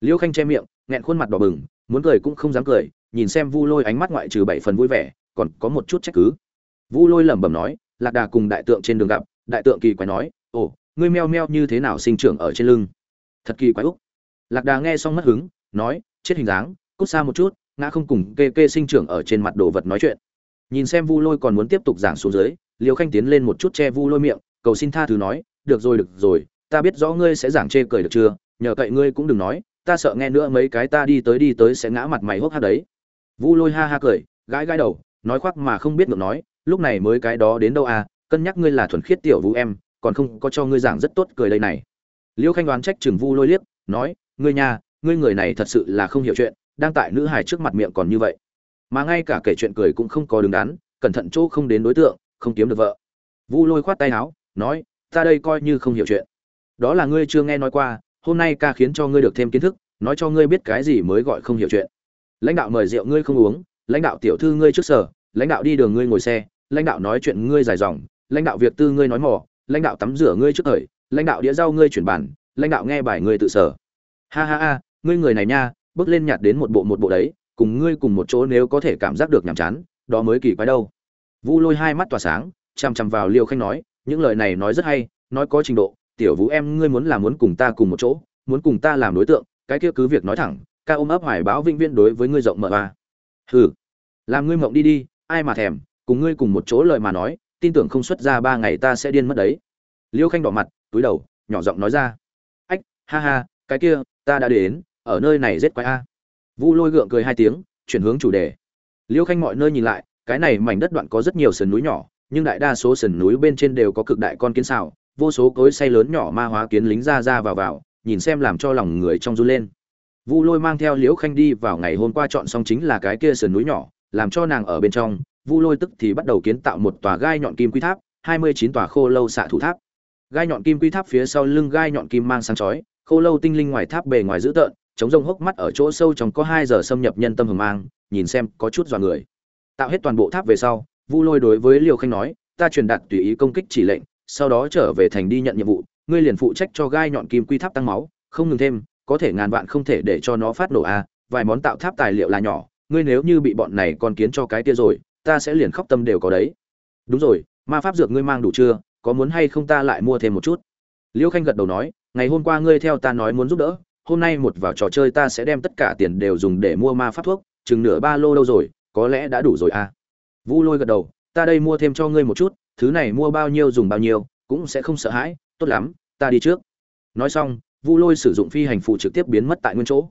Liêu khanh che miệng, nghẹn khuôn mặt đỏ bừng, muốn cười cũng không dám cười, nhìn xem vu lôi ánh mắt ngoại trừ bảy phần vui vẻ, còn có một chút trách cứ. Vu lôi lẩm bẩm nói, lạc đà cùng đại tượng trên đường gặp, đại tượng kỳ quái nói, ồ, ngươi meo meo như thế nào sinh trưởng ở trên lưng? Thật kỳ quái úc lạc đà nghe xong mất hứng, nói, chết hình dáng, cút xa một chút, ngã không cùng kê kê sinh trưởng ở trên mặt đồ vật nói chuyện. Nhìn xem vu lôi còn muốn tiếp tục giảng xuống dưới liều khanh tiến lên một chút che vu lôi miệng, cầu xin tha thứ nói, được rồi được rồi, ta biết rõ ngươi sẽ giảng chê cười được chưa, nhờ cậy ngươi cũng đừng nói, ta sợ nghe nữa mấy cái ta đi tới đi tới sẽ ngã mặt mày hốc hát đấy. Vu lôi ha ha cười, gãi gãi đầu, nói khoác mà không biết ngược nói, lúc này mới cái đó đến đâu à cân nhắc ngươi là thuần khiết tiểu vũ em, còn không có cho ngươi giảng rất tốt cười đây này. Liêu khanh đoán trách chừng vu lôi liếc, nói ngươi nhà ngươi người này thật sự là không hiểu chuyện, đang tại nữ hài trước mặt miệng còn như vậy. Mà ngay cả kể chuyện cười cũng không có đứng đắn, cẩn thận chỗ không đến đối tượng, không kiếm được vợ. Vu lôi khoát tay áo, nói, ta đây coi như không hiểu chuyện. Đó là ngươi chưa nghe nói qua, hôm nay ca khiến cho ngươi được thêm kiến thức, nói cho ngươi biết cái gì mới gọi không hiểu chuyện. Lãnh đạo mời rượu ngươi không uống, lãnh đạo tiểu thư ngươi trước sở, lãnh đạo đi đường ngươi ngồi xe, lãnh đạo nói chuyện ngươi dài dòng, lãnh đạo việc tư ngươi nói mỏ lãnh đạo tắm rửa ngươi trước thời, lãnh đạo đĩa rau ngươi chuyển bản lãnh đạo nghe bài ngươi tự sở ha ha ha, ngươi người này nha, bước lên nhạt đến một bộ một bộ đấy, cùng ngươi cùng một chỗ nếu có thể cảm giác được nhàm chán, đó mới kỳ quái đâu. Vu lôi hai mắt tỏa sáng, chằm chằm vào liêu khanh nói, những lời này nói rất hay, nói có trình độ, tiểu vũ em, ngươi muốn là muốn cùng ta cùng một chỗ, muốn cùng ta làm đối tượng, cái kia cứ việc nói thẳng, ca ôm ấp hoài báo vĩnh viễn đối với ngươi rộng mở ba hừ, làm ngươi mộng đi đi, ai mà thèm, cùng ngươi cùng một chỗ lời mà nói, tin tưởng không xuất ra ba ngày ta sẽ điên mất đấy. Liêu khanh đỏ mặt, túi đầu, nhỏ giọng nói ra. Ách, ha ha, cái kia ta đã đến, ở nơi này rất quái a. Vu lôi gượng cười hai tiếng, chuyển hướng chủ đề. Liêu khanh mọi nơi nhìn lại, cái này mảnh đất đoạn có rất nhiều sườn núi nhỏ, nhưng đại đa số sườn núi bên trên đều có cực đại con kiến xào, vô số cối say lớn nhỏ ma hóa kiến lính ra ra vào vào, nhìn xem làm cho lòng người trong run lên. Vu lôi mang theo liễu khanh đi vào ngày hôm qua chọn xong chính là cái kia sườn núi nhỏ, làm cho nàng ở bên trong, vu lôi tức thì bắt đầu kiến tạo một tòa gai nhọn kim quy tháp, hai mươi chín tòa khô lâu xạ thủ tháp. Gai nhọn kim quy tháp phía sau lưng gai nhọn kim mang sáng chói khô lâu tinh linh ngoài tháp bề ngoài dữ tợn chống rông hốc mắt ở chỗ sâu trong có hai giờ xâm nhập nhân tâm hầm mang nhìn xem có chút dọa người. Tạo hết toàn bộ tháp về sau vu lôi đối với liều khanh nói ta truyền đạt tùy ý công kích chỉ lệnh sau đó trở về thành đi nhận nhiệm vụ ngươi liền phụ trách cho gai nhọn kim quy tháp tăng máu không ngừng thêm có thể ngàn vạn không thể để cho nó phát nổ a à, vài món tạo tháp tài liệu là nhỏ ngươi nếu như bị bọn này còn kiến cho cái kia rồi ta sẽ liền khóc tâm đều có đấy. Đúng rồi ma pháp dược ngươi mang đủ chưa có muốn hay không ta lại mua thêm một chút? Liêu khanh gật đầu nói ngày hôm qua ngươi theo ta nói muốn giúp đỡ, hôm nay một vào trò chơi ta sẽ đem tất cả tiền đều dùng để mua ma pháp thuốc, chừng nửa ba lô đâu rồi, có lẽ đã đủ rồi à. Vu lôi gật đầu, ta đây mua thêm cho ngươi một chút, thứ này mua bao nhiêu dùng bao nhiêu, cũng sẽ không sợ hãi, tốt lắm, ta đi trước. Nói xong, vu lôi sử dụng phi hành phụ trực tiếp biến mất tại nguyên chỗ.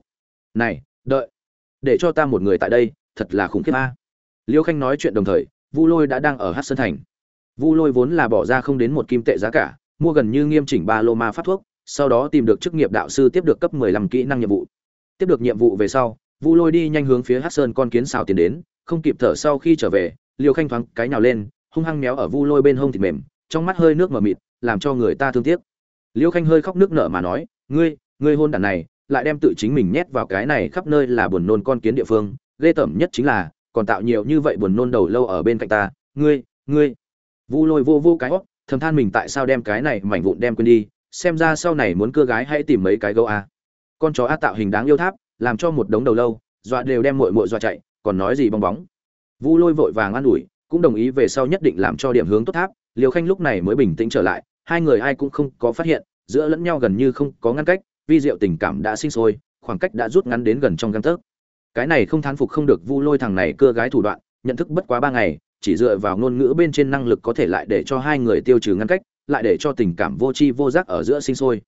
Này, đợi, để cho ta một người tại đây, thật là khủng khiếp a. Liêu khanh nói chuyện đồng thời, vu lôi đã đang ở hát sơn thành. Vu lôi vốn là bỏ ra không đến một kim tệ giá cả, mua gần như nghiêm chỉnh ba lô ma phát thuốc sau đó tìm được chức nghiệp đạo sư tiếp được cấp 15 kỹ năng nhiệm vụ. Tiếp được nhiệm vụ về sau, vu lôi đi nhanh hướng phía hắc sơn con kiến xào tiến đến, không kịp thở sau khi trở về, liêu khanh thoáng cái nào lên, hung hăng méo ở vu lôi bên hông thịt mềm, trong mắt hơi nước mờ mịt, làm cho người ta thương tiếc. Liêu khanh hơi khóc nước nở mà nói, ngươi ngươi hôn đản này, lại đem tự chính mình nhét vào cái này khắp nơi là buồn nôn con kiến địa phương, ghê tởm nhất chính là, còn tạo nhiều như vậy buồn nôn đầu lâu ở bên cạnh ta, ngươi ngươi. Vu lôi vô vô cái hót thầm than mình tại sao đem cái này mảnh vụn đem quên đi xem ra sau này muốn cưa gái hãy tìm mấy cái gấu a. Con chó a tạo hình đáng yêu tháp, làm cho một đống đầu lâu, dọa đều đem mội mội dọa chạy, còn nói gì bong bóng. Vu lôi vội vàng an ủi, cũng đồng ý về sau nhất định làm cho điểm hướng tốt tháp liều khanh lúc này mới bình tĩnh trở lại, hai người ai cũng không có phát hiện, giữa lẫn nhau gần như không có ngăn cách, vi diệu tình cảm đã sinh sôi, khoảng cách đã rút ngắn đến gần trong găng tấc. Cái này không thán phục không được vu lôi thằng này cưa gái thủ đoạn, nhận thức bất quá ba ngày, chỉ dựa vào ngôn ngữ bên trên năng lực có thể lại để cho hai người tiêu trừ ngăn cách lại để cho tình cảm vô tri vô giác ở giữa sinh sôi.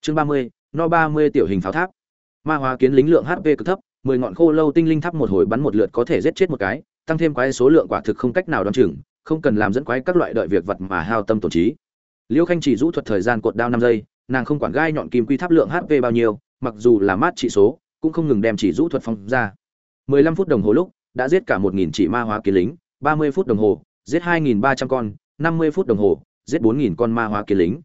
Chương ba mươi, no ba mươi tiểu hình pháo tháp. Ma hóa kiến lính lượng hp cực thấp, mười ngọn khô lâu tinh linh tháp một hồi bắn một lượt có thể giết chết một cái, tăng thêm quái số lượng quả thực không cách nào đoán chừng, không cần làm dẫn quái các loại đợi việc vật mà hao tâm tổn trí. Liêu khanh chỉ rũ thuật thời gian cột đao năm giây, nàng không quản gai nhọn kim quy tháp lượng hp bao nhiêu, mặc dù là mát trị số, cũng không ngừng đem chỉ rũ thuật phong ra. 15 phút đồng hồ lúc, đã giết cả 1000 chỉ ma hóa kiến lính 30 phút đồng hồ, giết 2300 con 50 phút đồng hồ giết 4000 con ma hóa kiến lính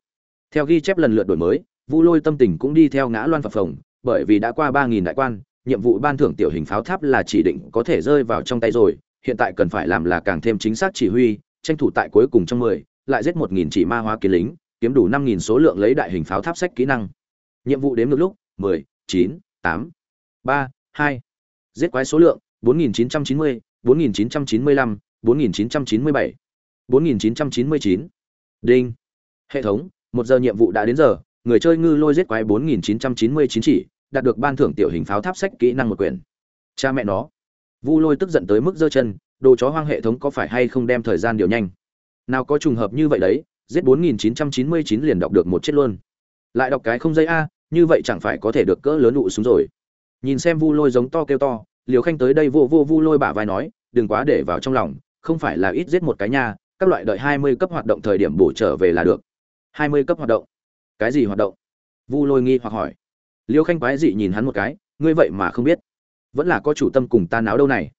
theo ghi chép lần lượt đổi mới vu lôi tâm tình cũng đi theo ngã loan phập phồng bởi vì đã qua 3000 đại quan nhiệm vụ ban thưởng tiểu hình pháo tháp là chỉ định có thể rơi vào trong tay rồi hiện tại cần phải làm là càng thêm chính xác chỉ huy tranh thủ tại cuối cùng trong 10, lại giết 1000 chỉ ma hóa kiến lính kiếm đủ 5000 số lượng lấy đại hình pháo tháp sách kỹ năng nhiệm vụ đếm ngược lúc 10, 9, 8, 3, 2. Giết quái số lượng 4990, 4995, 4997, 4999. Đinh. Hệ thống, một giờ nhiệm vụ đã đến giờ, người chơi ngư lôi giết quái 4999 chỉ, đạt được ban thưởng tiểu hình pháo tháp sách kỹ năng một quyển. Cha mẹ nó. Vu Lôi tức giận tới mức giơ chân, đồ chó hoang hệ thống có phải hay không đem thời gian điều nhanh. Nào có trùng hợp như vậy đấy, giết 4999 liền đọc được một chết luôn. Lại đọc cái không dây a, như vậy chẳng phải có thể được cỡ lớn nụ xuống rồi nhìn xem vu lôi giống to kêu to liều khanh tới đây vô vô vu lôi bả vai nói đừng quá để vào trong lòng không phải là ít giết một cái nha các loại đợi hai mươi cấp hoạt động thời điểm bổ trở về là được. hai mươi cấp hoạt động. Cái gì hoạt động? Vu lôi nghi hoặc hỏi. Liêu khanh quái dị nhìn hắn một cái, ngươi vậy mà không biết. Vẫn là có chủ tâm cùng ta náo đâu này.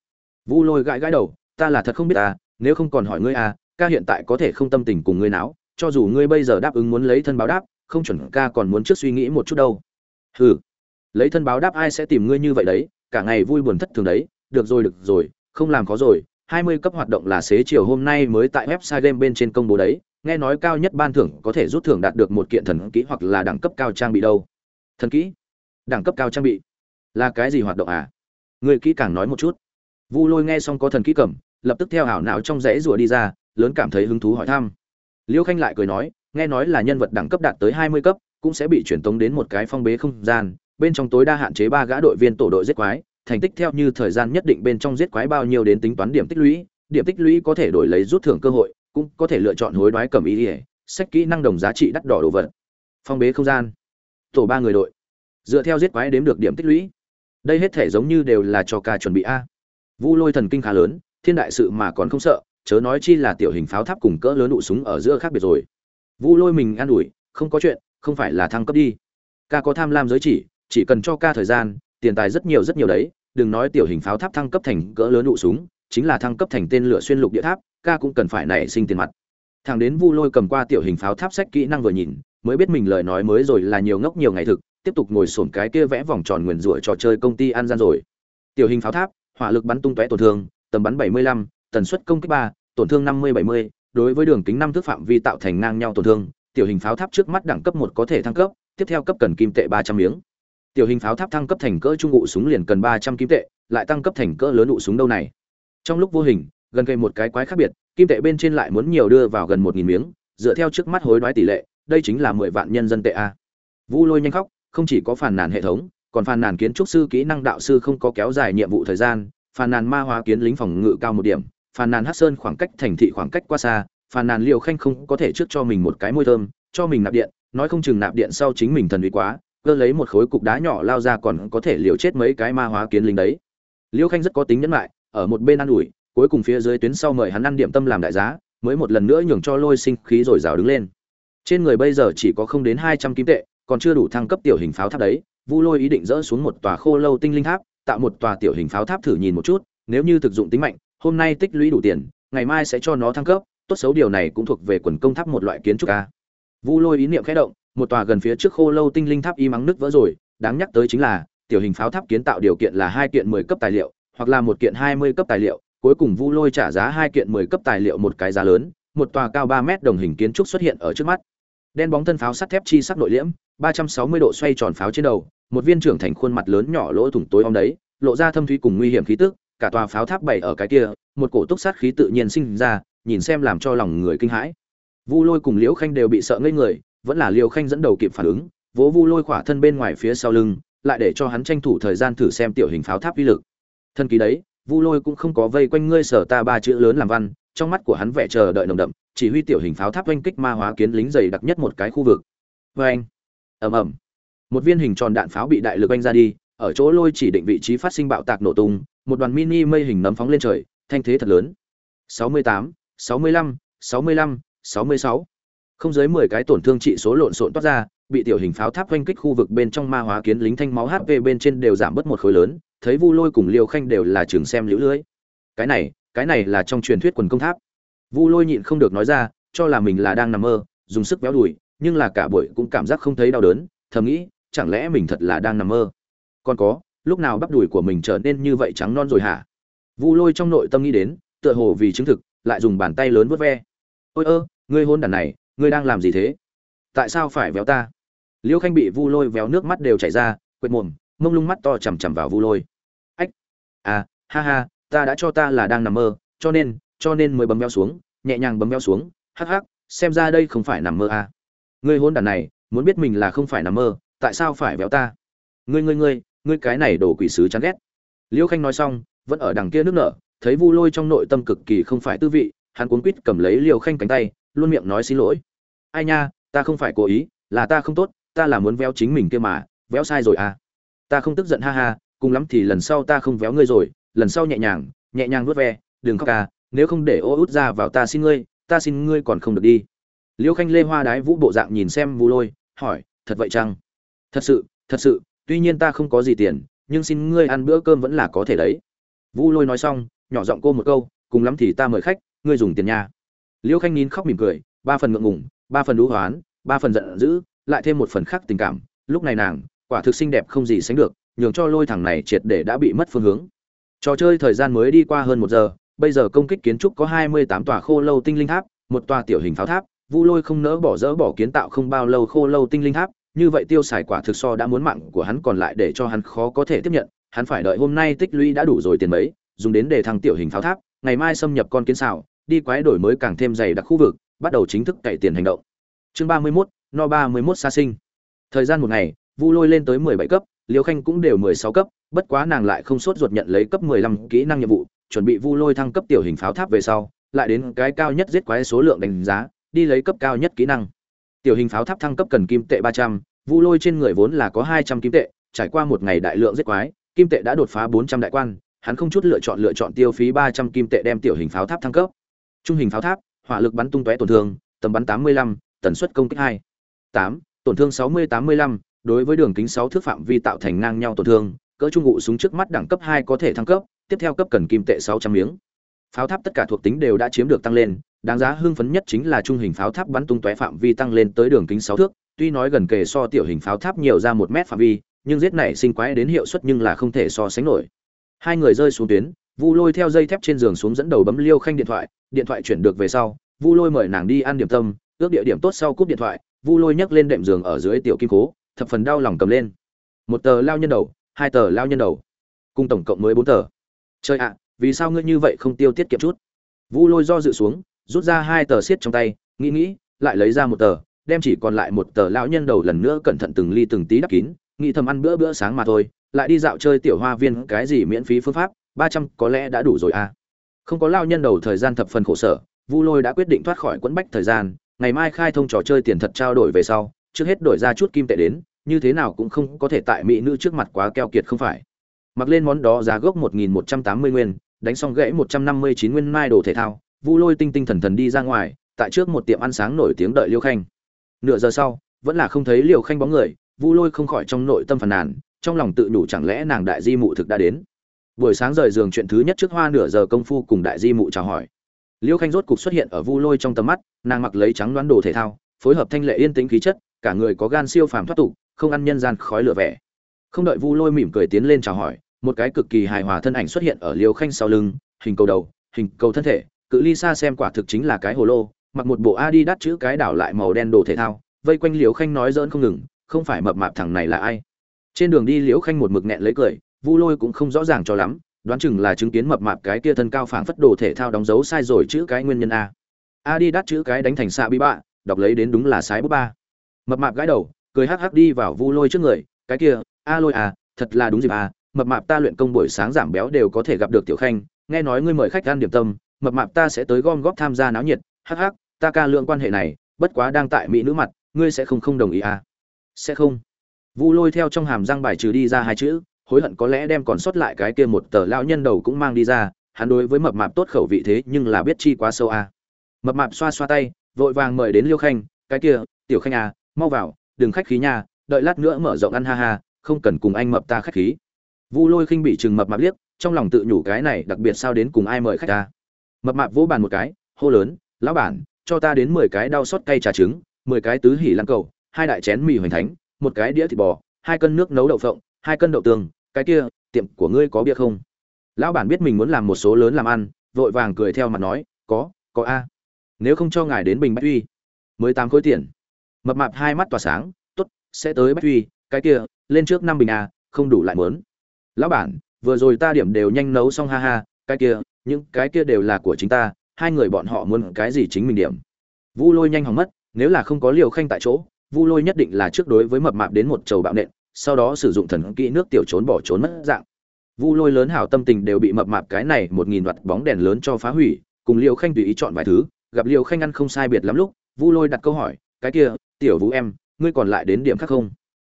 Vu lôi gãi gãi đầu, ta là thật không biết à nếu không còn hỏi ngươi à ca hiện tại có thể không tâm tình cùng ngươi náo, cho dù ngươi bây giờ đáp ứng muốn lấy thân báo đáp, không chuẩn ca còn muốn trước suy nghĩ một chút đâu. Hừ, lấy thân báo đáp ai sẽ tìm ngươi như vậy đấy, cả ngày vui buồn thất thường đấy, được rồi được rồi, không làm khó rồi hai mươi cấp hoạt động là xế chiều hôm nay mới tại website game bên trên công bố đấy nghe nói cao nhất ban thưởng có thể rút thưởng đạt được một kiện thần kỹ hoặc là đẳng cấp cao trang bị đâu. Thần kỹ? Đẳng cấp cao trang bị? Là cái gì hoạt động à? Người kỹ càng nói một chút. Vu lôi nghe xong có thần kỹ cầm lập tức theo hảo não trong rẽ rùa đi ra lớn cảm thấy hứng thú hỏi thăm. Liêu khanh lại cười nói nghe nói là nhân vật đẳng cấp đạt tới hai mươi cấp cũng sẽ bị chuyển tống đến một cái phong bế không gian bên trong tối đa hạn chế ba gã đội viên tổ đội giết quái, thành tích theo như thời gian nhất định bên trong giết quái bao nhiêu đến tính toán điểm tích lũy, điểm tích lũy có thể đổi lấy rút thưởng cơ hội, cũng có thể lựa chọn hối đoái cầm ý, ý sách kỹ năng đồng giá trị đắt đỏ đồ vật. Phong bế không gian, tổ ba người đội, dựa theo giết quái đếm được điểm tích lũy. Đây hết thể giống như đều là cho ca chuẩn bị a. Vu Lôi thần kinh khá lớn, thiên đại sự mà còn không sợ, chớ nói chi là tiểu hình pháo tháp cùng cỡ lớn nụ súng ở giữa khác biệt rồi. Vu Lôi mình an ủi, không có chuyện, không phải là thăng cấp đi. Ca có tham lam giới chỉ, chỉ cần cho ca thời gian tiền tài rất nhiều rất nhiều đấy đừng nói tiểu hình pháo tháp thăng cấp thành cỡ lớn nụ súng chính là thăng cấp thành tên lửa xuyên lục địa tháp ca cũng cần phải nảy sinh tiền mặt. Thằng đến vu lôi cầm qua tiểu hình pháo tháp sách kỹ năng vừa nhìn mới biết mình lời nói mới rồi là nhiều ngốc nhiều ngày thực tiếp tục ngồi sổn cái kia vẽ vòng tròn nguyền rủa trò chơi công ty an gian rồi. Tiểu hình pháo tháp hỏa lực bắn tung tóe tổn thương tầm bắn 75, tần suất công kích 3, tổn thương 50-70, đối với đường kính năm thước phạm vi tạo thành ngang nhau tổn thương tiểu hình pháo tháp trước mắt đẳng cấp một có thể thăng cấp tiếp theo cấp cần kim tệ 300 miếng tiểu hình pháo tháp thăng cấp thành cỡ trung ngụ súng liền cần ba trăm kim tệ, lại tăng cấp thành cỡ lớn ngụ súng đâu này? Trong lúc vô hình, gần gây một cái quái khác biệt, kim tệ bên trên lại muốn nhiều đưa vào gần một nghìn miếng, dựa theo trước mắt hối đoái tỷ lệ, đây chính là mười vạn nhân dân tệ a. Vu lôi nhanh khóc, không chỉ có phàn nàn hệ thống, còn phàn nàn kiến trúc sư, kỹ năng đạo sư không có kéo dài nhiệm vụ thời gian, phàn nàn ma hóa kiến lính phòng ngự cao một điểm, phàn nàn hát sơn khoảng cách thành thị khoảng cách quá xa, phàn nàn liều khanh không có thể trước cho mình một cái môi thơm, cho mình nạp điện, nói không chừng nạp điện sau chính mình thần uy quá cơ lấy một khối cục đá nhỏ lao ra còn có thể liều chết mấy cái ma hóa kiến lính đấy. Liêu khanh rất có tính nhẫn lại ở một bên ăn ủi, cuối cùng phía dưới tuyến sau mời hắn ăn điểm tâm làm đại giá, mới một lần nữa nhường cho lôi sinh khí rồi rào đứng lên. Trên người bây giờ chỉ có không đến hai trăm kim tệ, còn chưa đủ thăng cấp tiểu hình pháo tháp đấy. Vu lôi ý định dỡ xuống một tòa khô lâu tinh linh tháp, tạo một tòa tiểu hình pháo tháp thử nhìn một chút, nếu như thực dụng tính mạnh, hôm nay tích lũy đủ tiền, ngày mai sẽ cho nó thăng cấp, tốt xấu điều này cũng thuộc về quần công tháp một loại kiến trúc a. Vu lôi ý niệm khẽ động một tòa gần phía trước khô lâu tinh linh tháp y mắng nứt vỡ rồi, đáng nhắc tới chính là, tiểu hình pháo tháp kiến tạo điều kiện là hai kiện mười cấp tài liệu, hoặc là một kiện hai mươi cấp tài liệu, cuối cùng vu lôi trả giá hai kiện mười cấp tài liệu một cái giá lớn, một tòa cao ba mét đồng hình kiến trúc xuất hiện ở trước mắt. Đen bóng thân pháo sắt thép chi sắc nội liễm, ba trăm sáu mươi độ xoay tròn pháo trên đầu, một viên trưởng thành khuôn mặt lớn nhỏ lỗ thủng tối om đấy, lộ ra thâm thúy cùng nguy hiểm khí tức, cả tòa pháo tháp bảy ở cái kia, một cổ túc sát khí tự nhiên sinh ra, nhìn xem làm cho lòng người kinh hãi. Vu lôi cùng liễu khanh đều bị sợ ngây người vẫn là liêu khanh dẫn đầu kịp phản ứng vỗ vu lôi khỏa thân bên ngoài phía sau lưng lại để cho hắn tranh thủ thời gian thử xem tiểu hình pháo tháp uy lực. Thân kỳ đấy vu lôi cũng không có vây quanh ngươi sở ta ba chữ lớn làm văn trong mắt của hắn vẻ chờ đợi nồng đậm chỉ huy tiểu hình pháo tháp oanh kích ma hóa kiến lính dày đặc nhất một cái khu vực. Vê anh. Ầm ầm. Một viên hình tròn đạn pháo bị đại lực oanh ra đi ở chỗ lôi chỉ định vị trí phát sinh bạo tạc nổ tung một đoàn mini mây hình nấm phóng lên trời thanh thế thật lớn. 68, 65, 65, 66 không dưới 10 cái tổn thương trị số lộn xộn toát ra, bị tiểu hình pháo tháp oanh kích khu vực bên trong ma hóa kiến lính thanh máu hp bên trên đều giảm bớt một khối lớn, thấy vu lôi cùng liêu khanh đều là trường xem liễu lưới. Cái này cái này là trong truyền thuyết quần công tháp. Vu lôi nhịn không được nói ra, cho là mình là đang nằm mơ, dùng sức béo đùi, nhưng là cả buổi cũng cảm giác không thấy đau đớn, thầm nghĩ, chẳng lẽ mình thật là đang nằm mơ? Còn có, lúc nào bắp đùi của mình trở nên như vậy trắng non rồi hả? Vu lôi trong nội tâm nghĩ đến, tựa hồ vì chứng thực, lại dùng bàn tay lớn vớt ve. Ôi ơ, ngươi hôn đàn này ngươi đang làm gì thế? Tại sao phải véo ta? Liêu khanh bị vu lôi véo nước mắt đều chảy ra, quệt mồm, mông lung mắt to chằm chằm vào vu lôi. Ách à ha ha, ta đã cho ta là đang nằm mơ, cho nên cho nên mới bấm véo xuống, nhẹ nhàng bấm véo xuống, hắc hắc, xem ra đây không phải nằm mơ à. ngươi hôn đàn này, muốn biết mình là không phải nằm mơ, tại sao phải véo ta? Ngươi ngươi ngươi ngươi cái này đồ quỷ sứ chán ghét. Liêu khanh nói xong, vẫn ở đằng kia nước nở, thấy vu lôi trong nội tâm cực kỳ không phải tư vị, hắn cuốn quýt cầm lấy liêu khanh cánh tay luôn miệng nói xin lỗi. Ai nha, ta không phải cố ý, là ta không tốt, ta là muốn véo chính mình kia mà, véo sai rồi à. Ta không tức giận ha ha, cùng lắm thì lần sau ta không véo ngươi rồi, lần sau nhẹ nhàng nhẹ nhàng vuốt ve, đừng khóc ca nếu không để ô út ra vào ta xin ngươi, ta xin ngươi còn không được đi. Liễu khanh lê hoa đái vũ bộ dạng nhìn xem vu lôi, hỏi, thật vậy chăng? Thật sự thật sự, tuy nhiên ta không có gì tiền, nhưng xin ngươi ăn bữa cơm vẫn là có thể đấy. Vu lôi nói xong, nhỏ giọng cô một câu, cùng lắm thì ta mời khách, ngươi dùng tiền nha liêu khanh nín khóc mỉm cười, ba phần ngượng ngùng, ba phần đũ hoán, ba phần giận dữ, lại thêm một phần khác tình cảm. Lúc này nàng, quả thực xinh đẹp không gì sánh được, nhường cho lôi thằng này triệt để đã bị mất phương hướng. Trò chơi thời gian mới đi qua hơn một giờ, bây giờ công kích kiến trúc có hai mươi tám tòa khô lâu tinh linh tháp, một tòa tiểu hình pháo tháp, vu lôi không nỡ bỏ dỡ bỏ kiến tạo không bao lâu khô lâu tinh linh tháp, như vậy tiêu xài quả thực so đã muốn mạng của hắn còn lại để cho hắn khó có thể tiếp nhận, hắn phải đợi hôm nay tích lũy đã đủ rồi tiền mấy, dùng đến để thăng tiểu hình pháo tháp, ngày mai xâm nhập con kiến xào đi quái đổi mới càng thêm dày đặc khu vực bắt đầu chính thức cậy tiền hành động. Chương ba mươi 31, no ba mươi 31 xa sinh. Thời gian một ngày vu lôi lên tới mười bảy cấp Liễu khanh cũng đều mười sáu cấp bất quá nàng lại không sốt ruột nhận lấy cấp mười lăm kỹ năng nhiệm vụ chuẩn bị vu lôi thăng cấp tiểu hình pháo tháp về sau lại đến cái cao nhất giết quái số lượng đánh giá đi lấy cấp cao nhất kỹ năng. Tiểu hình pháo tháp thăng cấp cần kim tệ ba trăm vu lôi trên người vốn là có hai trăm kim tệ trải qua một ngày đại lượng giết quái kim tệ đã đột phá bốn trăm đại quan hắn không chút lựa chọn lựa chọn tiêu phí ba trăm kim tệ đem tiểu hình pháo tháp thăng cấp trung hình pháo tháp, hỏa lực bắn tung tóe tổn thương, tầm bắn tám mươi lăm, tần suất công kích hai. tám, tổn thương sáu mươi tám mươi lăm, đối với đường kính 6 thước phạm vi tạo thành ngang nhau tổn thương, cỡ trung ngụ súng trước mắt đẳng cấp 2 có thể thăng cấp, tiếp theo cấp cần kim tệ sáu trăm miếng. Pháo tháp tất cả thuộc tính đều đã chiếm được tăng lên, đáng giá hưng phấn nhất chính là trung hình pháo tháp bắn tung tóe phạm vi tăng lên tới đường kính 6 thước, tuy nói gần kề so tiểu hình pháo tháp nhiều ra một mét phạm vi, nhưng giết này sinh quái đến hiệu suất nhưng là không thể so sánh nổi. Hai người rơi xuống tuyến vu lôi theo dây thép trên giường xuống dẫn đầu bấm liêu khanh điện thoại điện thoại chuyển được về sau, vu lôi mời nàng đi ăn điểm tâm, ước địa điểm tốt sau cúp điện thoại, vu lôi nhấc lên đệm giường ở dưới tiểu kim cố, thập phần đau lòng cầm lên. Một tờ lao nhân đầu, hai tờ lao nhân đầu. Cùng tổng cộng mới bốn tờ. Chơi ạ, vì sao ngươi như vậy không tiêu tiết kiệm chút? Vu lôi do dự xuống, rút ra hai tờ xiết trong tay, nghĩ nghĩ, lại lấy ra một tờ, đem chỉ còn lại một tờ lão nhân đầu lần nữa cẩn thận từng ly từng tí đắp kín, nghĩ thầm ăn bữa bữa sáng mà thôi, lại đi dạo chơi tiểu hoa viên cái gì miễn phí phương pháp ba trăm có lẽ đã đủ rồi à. Không có lao nhân đầu thời gian thập phần khổ sở, vu lôi đã quyết định thoát khỏi quẫn bách thời gian, ngày mai khai thông trò chơi tiền thật trao đổi về sau, trước hết đổi ra chút kim tệ đến, như thế nào cũng không có thể tại mỹ nữ trước mặt quá keo kiệt không phải. Mặc lên món đó giá gốc một nghìn một trăm tám mươi nguyên, đánh xong gãy một trăm năm mươi chín nguyên mai đồ thể thao, vu lôi tinh tinh thần thần đi ra ngoài, tại trước một tiệm ăn sáng nổi tiếng đợi liêu khanh. Nửa giờ sau, vẫn là không thấy liêu khanh bóng người, vu lôi không khỏi trong nội tâm phàn nàn, trong lòng tự nhủ chẳng lẽ nàng đại di mụ thực đã đến buổi sáng rời giường chuyện thứ nhất trước hoa nửa giờ công phu cùng đại di mụ chào hỏi. Liêu khanh rốt cục xuất hiện ở vu lôi trong tầm mắt, nàng mặc lấy trắng đoán đồ thể thao, phối hợp thanh lệ yên tĩnh khí chất, cả người có gan siêu phàm thoát tục, không ăn nhân gian khói lửa vẻ. Không đợi vu lôi mỉm cười tiến lên chào hỏi, một cái cực kỳ hài hòa thân ảnh xuất hiện ở liêu khanh sau lưng, hình cầu đầu, hình cầu thân thể, cự ly xa xem quả thực chính là cái hồ lô, mặc một bộ Adidas đắt chữ cái đảo lại màu đen đồ thể thao, vây quanh liêu khanh nói dỡn không ngừng, không phải mập mạp thằng này là ai. Trên đường đi liễu khanh một mực nghẹn lấy cười vu lôi cũng không rõ ràng cho lắm, đoán chừng là chứng kiến mập mạp cái kia thân cao phảng phất đồ thể thao đóng dấu sai rồi chữ cái nguyên nhân a. A đi đắt chữ cái đánh thành xạ bi bạ, đọc lấy đến đúng là sái bút ba. Mập mạp gãi đầu, cười hắc hắc đi vào vu lôi trước người, cái kia, a lôi à thật là đúng dịp à mập mạp ta luyện công buổi sáng giảm béo đều có thể gặp được tiểu khanh, nghe nói ngươi mời khách ăn điểm tâm, mập mạp ta sẽ tới gom góp tham gia náo nhiệt, hắc hắc, ta ca lượng quan hệ này, bất quá đang tại mỹ nữ mặt, ngươi sẽ không không đồng ý à? Sẽ không. Vu lôi theo trong hàm răng bài trừ đi ra hai chữ hối hận có lẽ đem còn sót lại cái kia một tờ lão nhân đầu cũng mang đi ra, hắn đối với mập mạp tốt khẩu vị thế nhưng là biết chi quá sâu à. mập mạp xoa xoa tay, vội vàng mời đến liêu khanh, cái kia, tiểu khanh à mau vào, đừng khách khí nha, đợi lát nữa mở rộng ăn ha ha, không cần cùng anh mập ta khách khí vu lôi khinh bị chừng mập mạp liếc, trong lòng tự nhủ cái này đặc biệt sao đến cùng ai mời khách ta mập mạp vỗ bàn một cái, hô lớn, lão bản, cho ta đến mười cái đau sót cay trà trứng, mười cái tứ hỉ lăng cầu, hai đại chén mì hoành thánh, một cái đĩa thịt bò, hai cân nước nấu đậu phộng hai cân đậu tương, cái kia, tiệm của ngươi có bia không? Lão bản biết mình muốn làm một số lớn làm ăn, vội vàng cười theo mặt nói, có có a. Nếu không cho ngài đến bình bách uy. Mới tám khối tiền. Mập mạp hai mắt tỏa sáng t ố t sẽ tới bách uy, cái kia, lên trước năm bình a không đủ lại mớn. Lão bản, vừa rồi ta điểm đều nhanh nấu xong ha ha, cái kia, những cái kia đều là của chính ta, hai người bọn họ muốn cái gì chính mình điểm. Vu lôi nhanh hỏng mất, nếu là không có liều khanh tại chỗ, vu lôi nhất định là trước đối với mập mạp đến một chầu bạo nện sau đó sử dụng thần kỹ nước tiểu trốn bỏ trốn mất dạng. Vu lôi lớn hảo tâm tình đều bị mập mạp cái này một nghìn loạt bóng đèn lớn cho phá hủy, cùng liều khanh tùy ý chọn vài thứ, gặp liều khanh ăn không sai biệt lắm lúc, vu lôi đặt câu hỏi, cái kia, tiểu vũ em, ngươi còn lại đến điểm khác không?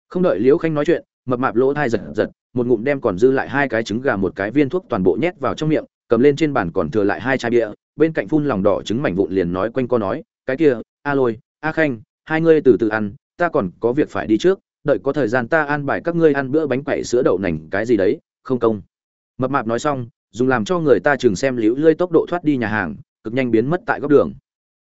Không đợi liễu khanh nói chuyện, mập mạp lỗ thai giật giật, một ngụm đem còn dư lại hai cái trứng gà một cái viên thuốc toàn bộ nhét vào trong miệng, cầm lên trên bàn còn thừa lại hai chai bia, bên cạnh phun lòng đỏ trứng mảnh vụn liền nói quanh co nói, cái kia, a lôi, a khanh, hai ngươi từ từ ăn, ta còn có việc phải đi trước đợi có thời gian ta an bài các ngươi ăn bữa bánh quẩy sữa đậu nành cái gì đấy, không công. Mập mạp nói xong, dùng làm cho người ta chừng xem liễu lơi tốc độ thoát đi nhà hàng, cực nhanh biến mất tại góc đường.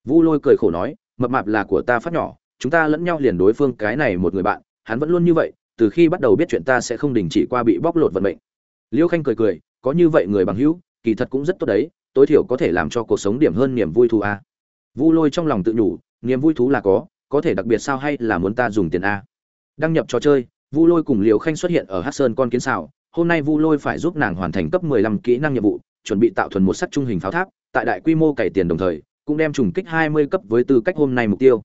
Vu lôi cười khổ nói, mập mạp là của ta phát nhỏ, chúng ta lẫn nhau liền đối phương cái này một người bạn, hắn vẫn luôn như vậy, từ khi bắt đầu biết chuyện ta sẽ không đình chỉ qua bị bóc lột vận mệnh. Liễu khanh cười cười, có như vậy người bằng hữu, kỳ thật cũng rất tốt đấy, tối thiểu có thể làm cho cuộc sống điểm hơn niềm vui thú a. Vu lôi trong lòng tự nhủ, niềm vui thú là có có thể đặc biệt sao hay là muốn ta dùng tiền a? Đăng nhập trò chơi, vu lôi cùng liều khanh xuất hiện ở hát sơn con kiến xào hôm nay vu lôi phải giúp nàng hoàn thành cấp 15 kỹ năng nhiệm vụ, chuẩn bị tạo thuần một sắc trung hình pháo tháp, tại đại quy mô cày tiền đồng thời, cũng đem trùng kích 20 cấp với tư cách hôm nay mục tiêu.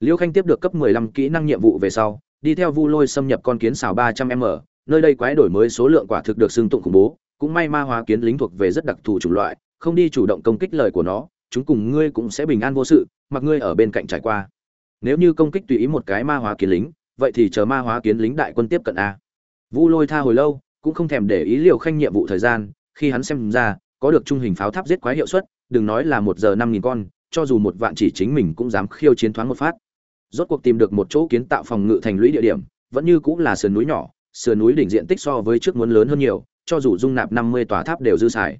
Liêu khanh tiếp được cấp 15 kỹ năng nhiệm vụ về sau, đi theo vu lôi xâm nhập con kiến xào 300m nơi đây quái đổi mới số lượng quả thực được xưng tụng khủng bố, cũng may ma hóa kiến lính thuộc về rất đặc thù chủng loại, không đi chủ động công kích lời của nó, chúng cùng ngươi cũng sẽ bình an vô sự, mặc ngươi ở bên cạnh trải qua. Nếu như công kích tùy ý một cái ma hóa kiến lính vậy thì chờ ma hóa kiến lính đại quân tiếp cận a. Vu lôi tha hồi lâu, cũng không thèm để ý liều khanh nhiệm vụ thời gian, khi hắn xem ra, có được trung hình pháo tháp giết quái hiệu suất, đừng nói là một giờ năm nghìn con, cho dù một vạn chỉ chính mình cũng dám khiêu chiến thoáng một phát. Rốt cuộc tìm được một chỗ kiến tạo phòng ngự thành lũy địa điểm, vẫn như cũng là sườn núi nhỏ, sườn núi đỉnh diện tích so với trước muốn lớn hơn nhiều, cho dù dung nạp năm mươi tòa tháp đều dư xài.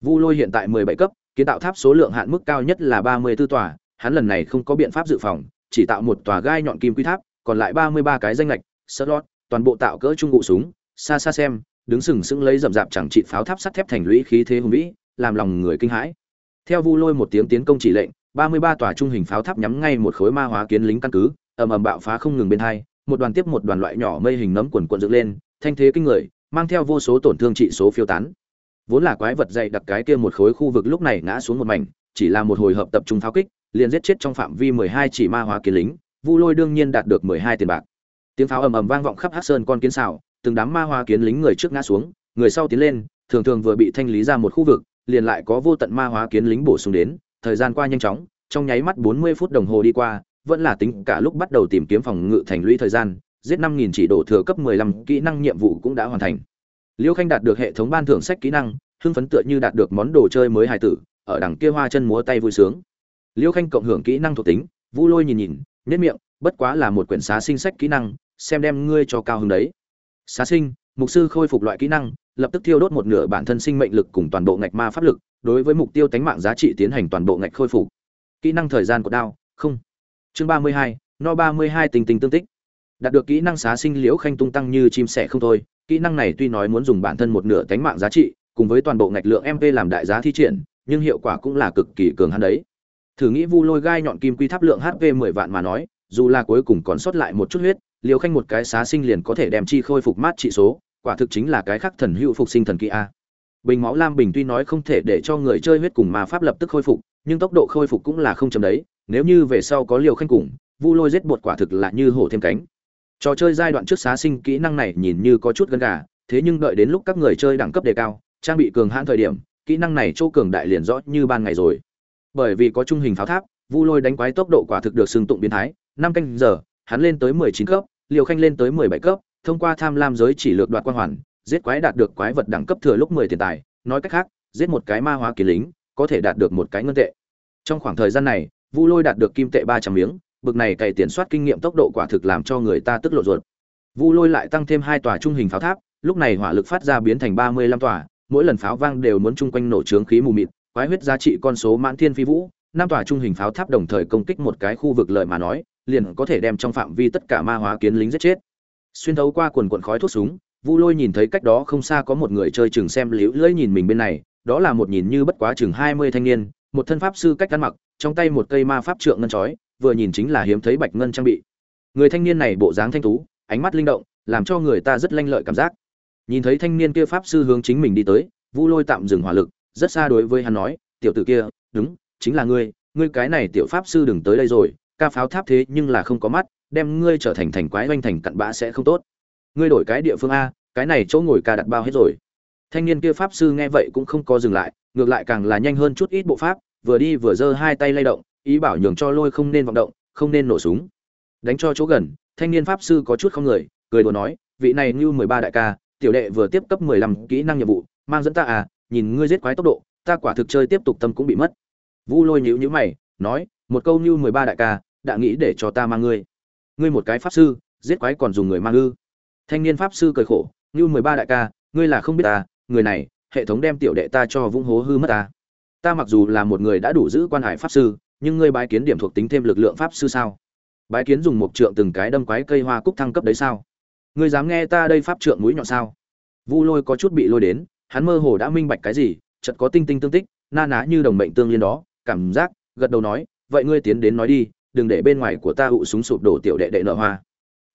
Vu lôi hiện tại mười bảy cấp, kiến tạo tháp số lượng hạn mức cao nhất là ba mươi 34 tòa, hắn lần này không có biện pháp dự phòng, chỉ tạo một tòa gai nhọn kim quy tháp còn lại ba mươi ba cái danh lệch slot toàn bộ tạo cỡ trung ngụ súng, xa xa xem, đứng sừng sững lấy rậm rạp chẳng trị pháo tháp sắt thép thành lũy khí thế hùng vĩ, làm lòng người kinh hãi. Theo vu lôi một tiếng tiến công chỉ lệnh, ba mươi ba tòa trung hình pháo tháp nhắm ngay một khối ma hóa kiến lính căn cứ, ầm ầm bạo phá không ngừng bên hai, một đoàn tiếp một đoàn loại nhỏ mây hình nấm quần quần dựng lên, thanh thế kinh người, mang theo vô số tổn thương trị số phiêu tán. Vốn là quái vật dày đặc cái kia một khối khu vực lúc này ngã xuống một mảnh, chỉ là một hồi hợp tập trung pháo kích, liền giết chết trong phạm vi mười hai chỉ ma hóa kiến lính vu lôi đương nhiên đạt được mười hai tiền bạc tiếng pháo ầm ầm vang vọng khắp hát sơn con kiến xào từng đám ma hóa kiến lính người trước ngã xuống người sau tiến lên thường thường vừa bị thanh lý ra một khu vực liền lại có vô tận ma hóa kiến lính bổ sung đến thời gian qua nhanh chóng trong nháy mắt 40 phút đồng hồ đi qua, vẫn là tính cả lúc bắt đầu tìm kiếm phòng ngự thành lũy thời gian, giết 5000 chỉ đổ thừa cấp 15 kỹ năng nhiệm vụ cũng đã hoàn thành. Liêu Khanh đạt được hệ thống ban thưởng sách kỹ năng, hưng phấn tựa như đạt được món đồ chơi mới hài tử, ở đằng kia hoa chân múa tay vui sướng. Liêu Khanh cộng hưởng kỹ năng thuộc tính, Vu Lôi nhìn nhìn, nhất miệng, bất quá là một quyển xá sinh sách kỹ năng, xem đem ngươi cho cao hứng đấy. Xá sinh, mục sư khôi phục loại kỹ năng, lập tức thiêu đốt một nửa bản thân sinh mệnh lực cùng toàn bộ ngạch ma pháp lực, đối với mục tiêu tánh mạng giá trị tiến hành toàn bộ ngạch khôi phục. Kỹ năng thời gian của đao không. Chương ba mươi hai no ba mươi hai tình tình tương tích. Đạt được kỹ năng xá sinh liễu khanh tung tăng như chim sẻ không thôi kỹ năng này tuy nói muốn dùng bản thân một nửa tánh mạng giá trị cùng với toàn bộ ngạch lượng mp làm đại giá thi triển nhưng hiệu quả cũng là cực kỳ cường hắn đấy thử nghĩ vu lôi gai nhọn kim quy tháp lượng hp mười vạn mà nói, dù là cuối cùng còn sót lại một chút huyết liều khanh một cái xá sinh liền có thể đem chi khôi phục mát trị số, quả thực chính là cái khắc thần hữu phục sinh thần kỳ a. Bình máu lam bình tuy nói không thể để cho người chơi huyết cùng mà pháp lập tức khôi phục, nhưng tốc độ khôi phục cũng là không chấm đấy, nếu như về sau có liều khanh cùng, vu lôi giết bột quả thực là như hổ thêm cánh. Trò chơi giai đoạn trước xá sinh kỹ năng này nhìn như có chút gần gà, thế nhưng đợi đến lúc các người chơi đẳng cấp đề cao, trang bị cường hãn thời điểm, kỹ năng này chỗ cường đại liền rõ như ban ngày rồi bởi vì có trung hình pháo tháp, vu lôi đánh quái tốc độ quả thực được xưng tụng biến thái. Năm canh giờ, hắn lên tới mười chín cấp, liều khanh lên tới mười bảy cấp, thông qua tham lam giới chỉ lược đoạt quan hoàn, giết quái đạt được quái vật đẳng cấp thừa lúc mười tiền tài. Nói cách khác, giết một cái ma hóa kỳ lính, có thể đạt được một cái ngân tệ. Trong khoảng thời gian này, vu lôi đạt được kim tệ ba trăm miếng, bực này cày tiền soát kinh nghiệm tốc độ quả thực làm cho người ta tức lộ ruột. Vu lôi lại tăng thêm hai tòa trung hình pháo tháp, lúc này hỏa lực phát ra biến thành ba mươi lăm tòa, mỗi lần pháo vang đều muốn chung quanh nổ trướng khí mù mịt quái huyết giá trị con số mãn thiên phi vũ, năm tòa trung hình pháo tháp đồng thời công kích một cái khu vực lợi mà nói, liền có thể đem trong phạm vi tất cả ma hóa kiến lính giết chết. Xuyên thấu qua quần quần khói thuốc súng, vu lôi nhìn thấy cách đó không xa có một người chơi chừng xem liễu lưỡi nhìn mình bên này, đó là một nhìn như bất quá chừng hai mươi thanh niên, một thân pháp sư cách ăn mặc, trong tay một cây ma pháp trượng ngân chói, vừa nhìn chính là hiếm thấy bạch ngân trang bị. Người thanh niên này bộ dáng thanh tú, ánh mắt linh động, làm cho người ta rất lanh lợi cảm giác. Nhìn thấy thanh niên kia pháp sư hướng chính mình đi tới, vu lôi tạm dừng hỏa lực rất xa đối với hắn nói, tiểu tử kia, đúng, chính là ngươi ngươi cái này tiểu pháp sư đừng tới đây rồi, ca pháo tháp thế nhưng là không có mắt, đem ngươi trở thành thành quái oanh thành cặn bã sẽ không tốt. Ngươi đổi cái địa phương a, cái này chỗ ngồi ca đặt bao hết rồi. Thanh niên kia pháp sư nghe vậy cũng không có dừng lại, ngược lại càng là nhanh hơn chút ít bộ pháp, vừa đi vừa giơ hai tay lay động, ý bảo nhường cho lôi không nên vọng động, không nên nổ súng. Đánh cho chỗ gần, thanh niên pháp sư có chút không người, cười đùa nói, vị này như mười ba đại ca, tiểu đệ vừa tiếp cấp mười lăm kỹ năng nhiệm vụ, mang dẫn ta à nhìn ngươi giết quái tốc độ, ta quả thực chơi tiếp tục tâm cũng bị mất. Vu lôi nhíu nhíu mày, nói, một câu như mười ba đại ca, đã nghĩ để cho ta mang ngươi. Ngươi một cái pháp sư, giết quái còn dùng người mang ư. Thanh niên pháp sư cười khổ, như mười ba đại ca, ngươi là không biết ta, người này, hệ thống đem tiểu đệ ta cho vung hố hư mất ta. Ta mặc dù là một người đã đủ giữ quan hải pháp sư, nhưng ngươi bái kiến điểm thuộc tính thêm lực lượng pháp sư sao? Bái kiến dùng một trượng từng cái đâm quái cây hoa cúc thăng cấp đấy sao? Ngươi dám nghe ta đây pháp trượng mũi nhọn sao? Vu lôi có chút bị lôi đến hắn mơ hồ đã minh bạch cái gì, chợt có tinh tinh tương tích, na ná như đồng mệnh tương liên đó, cảm giác, gật đầu nói, vậy ngươi tiến đến nói đi, đừng để bên ngoài của ta hụ súng sụp đổ tiểu đệ đệ nợ hoa.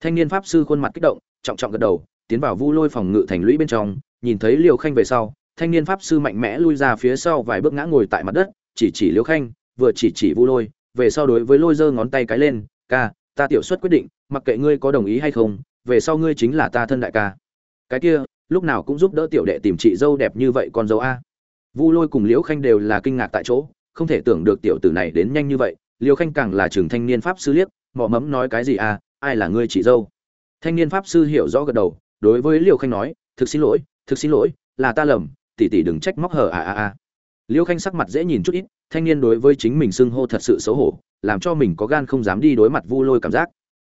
Thanh niên pháp sư khuôn mặt kích động, trọng trọng gật đầu, tiến vào vu lôi phòng ngự thành lũy bên trong, nhìn thấy liều khanh về sau, thanh niên pháp sư mạnh mẽ lui ra phía sau vài bước ngã ngồi tại mặt đất, chỉ chỉ liều khanh, vừa chỉ chỉ vu lôi, về sau đối với lôi giơ ngón tay cái lên, ca, ta tiểu xuất quyết định, mặc kệ ngươi có đồng ý hay không, về sau ngươi chính là ta thân đại ca. Cái kia lúc nào cũng giúp đỡ tiểu đệ tìm chị dâu đẹp như vậy con dâu a. Vu lôi cùng liễu khanh đều là kinh ngạc tại chỗ, không thể tưởng được tiểu tử này đến nhanh như vậy, liễu khanh càng là trường thanh niên pháp sư liếc mọ mẫm nói cái gì a, ai là ngươi chị dâu? Thanh niên pháp sư hiểu rõ gật đầu, đối với liễu khanh nói, thực xin lỗi, thực xin lỗi, là ta lầm, tỷ tỷ đừng trách móc hở à à à. Liễu khanh sắc mặt dễ nhìn chút ít, thanh niên đối với chính mình xưng hô thật sự xấu hổ, làm cho mình có gan không dám đi đối mặt vu lôi cảm giác.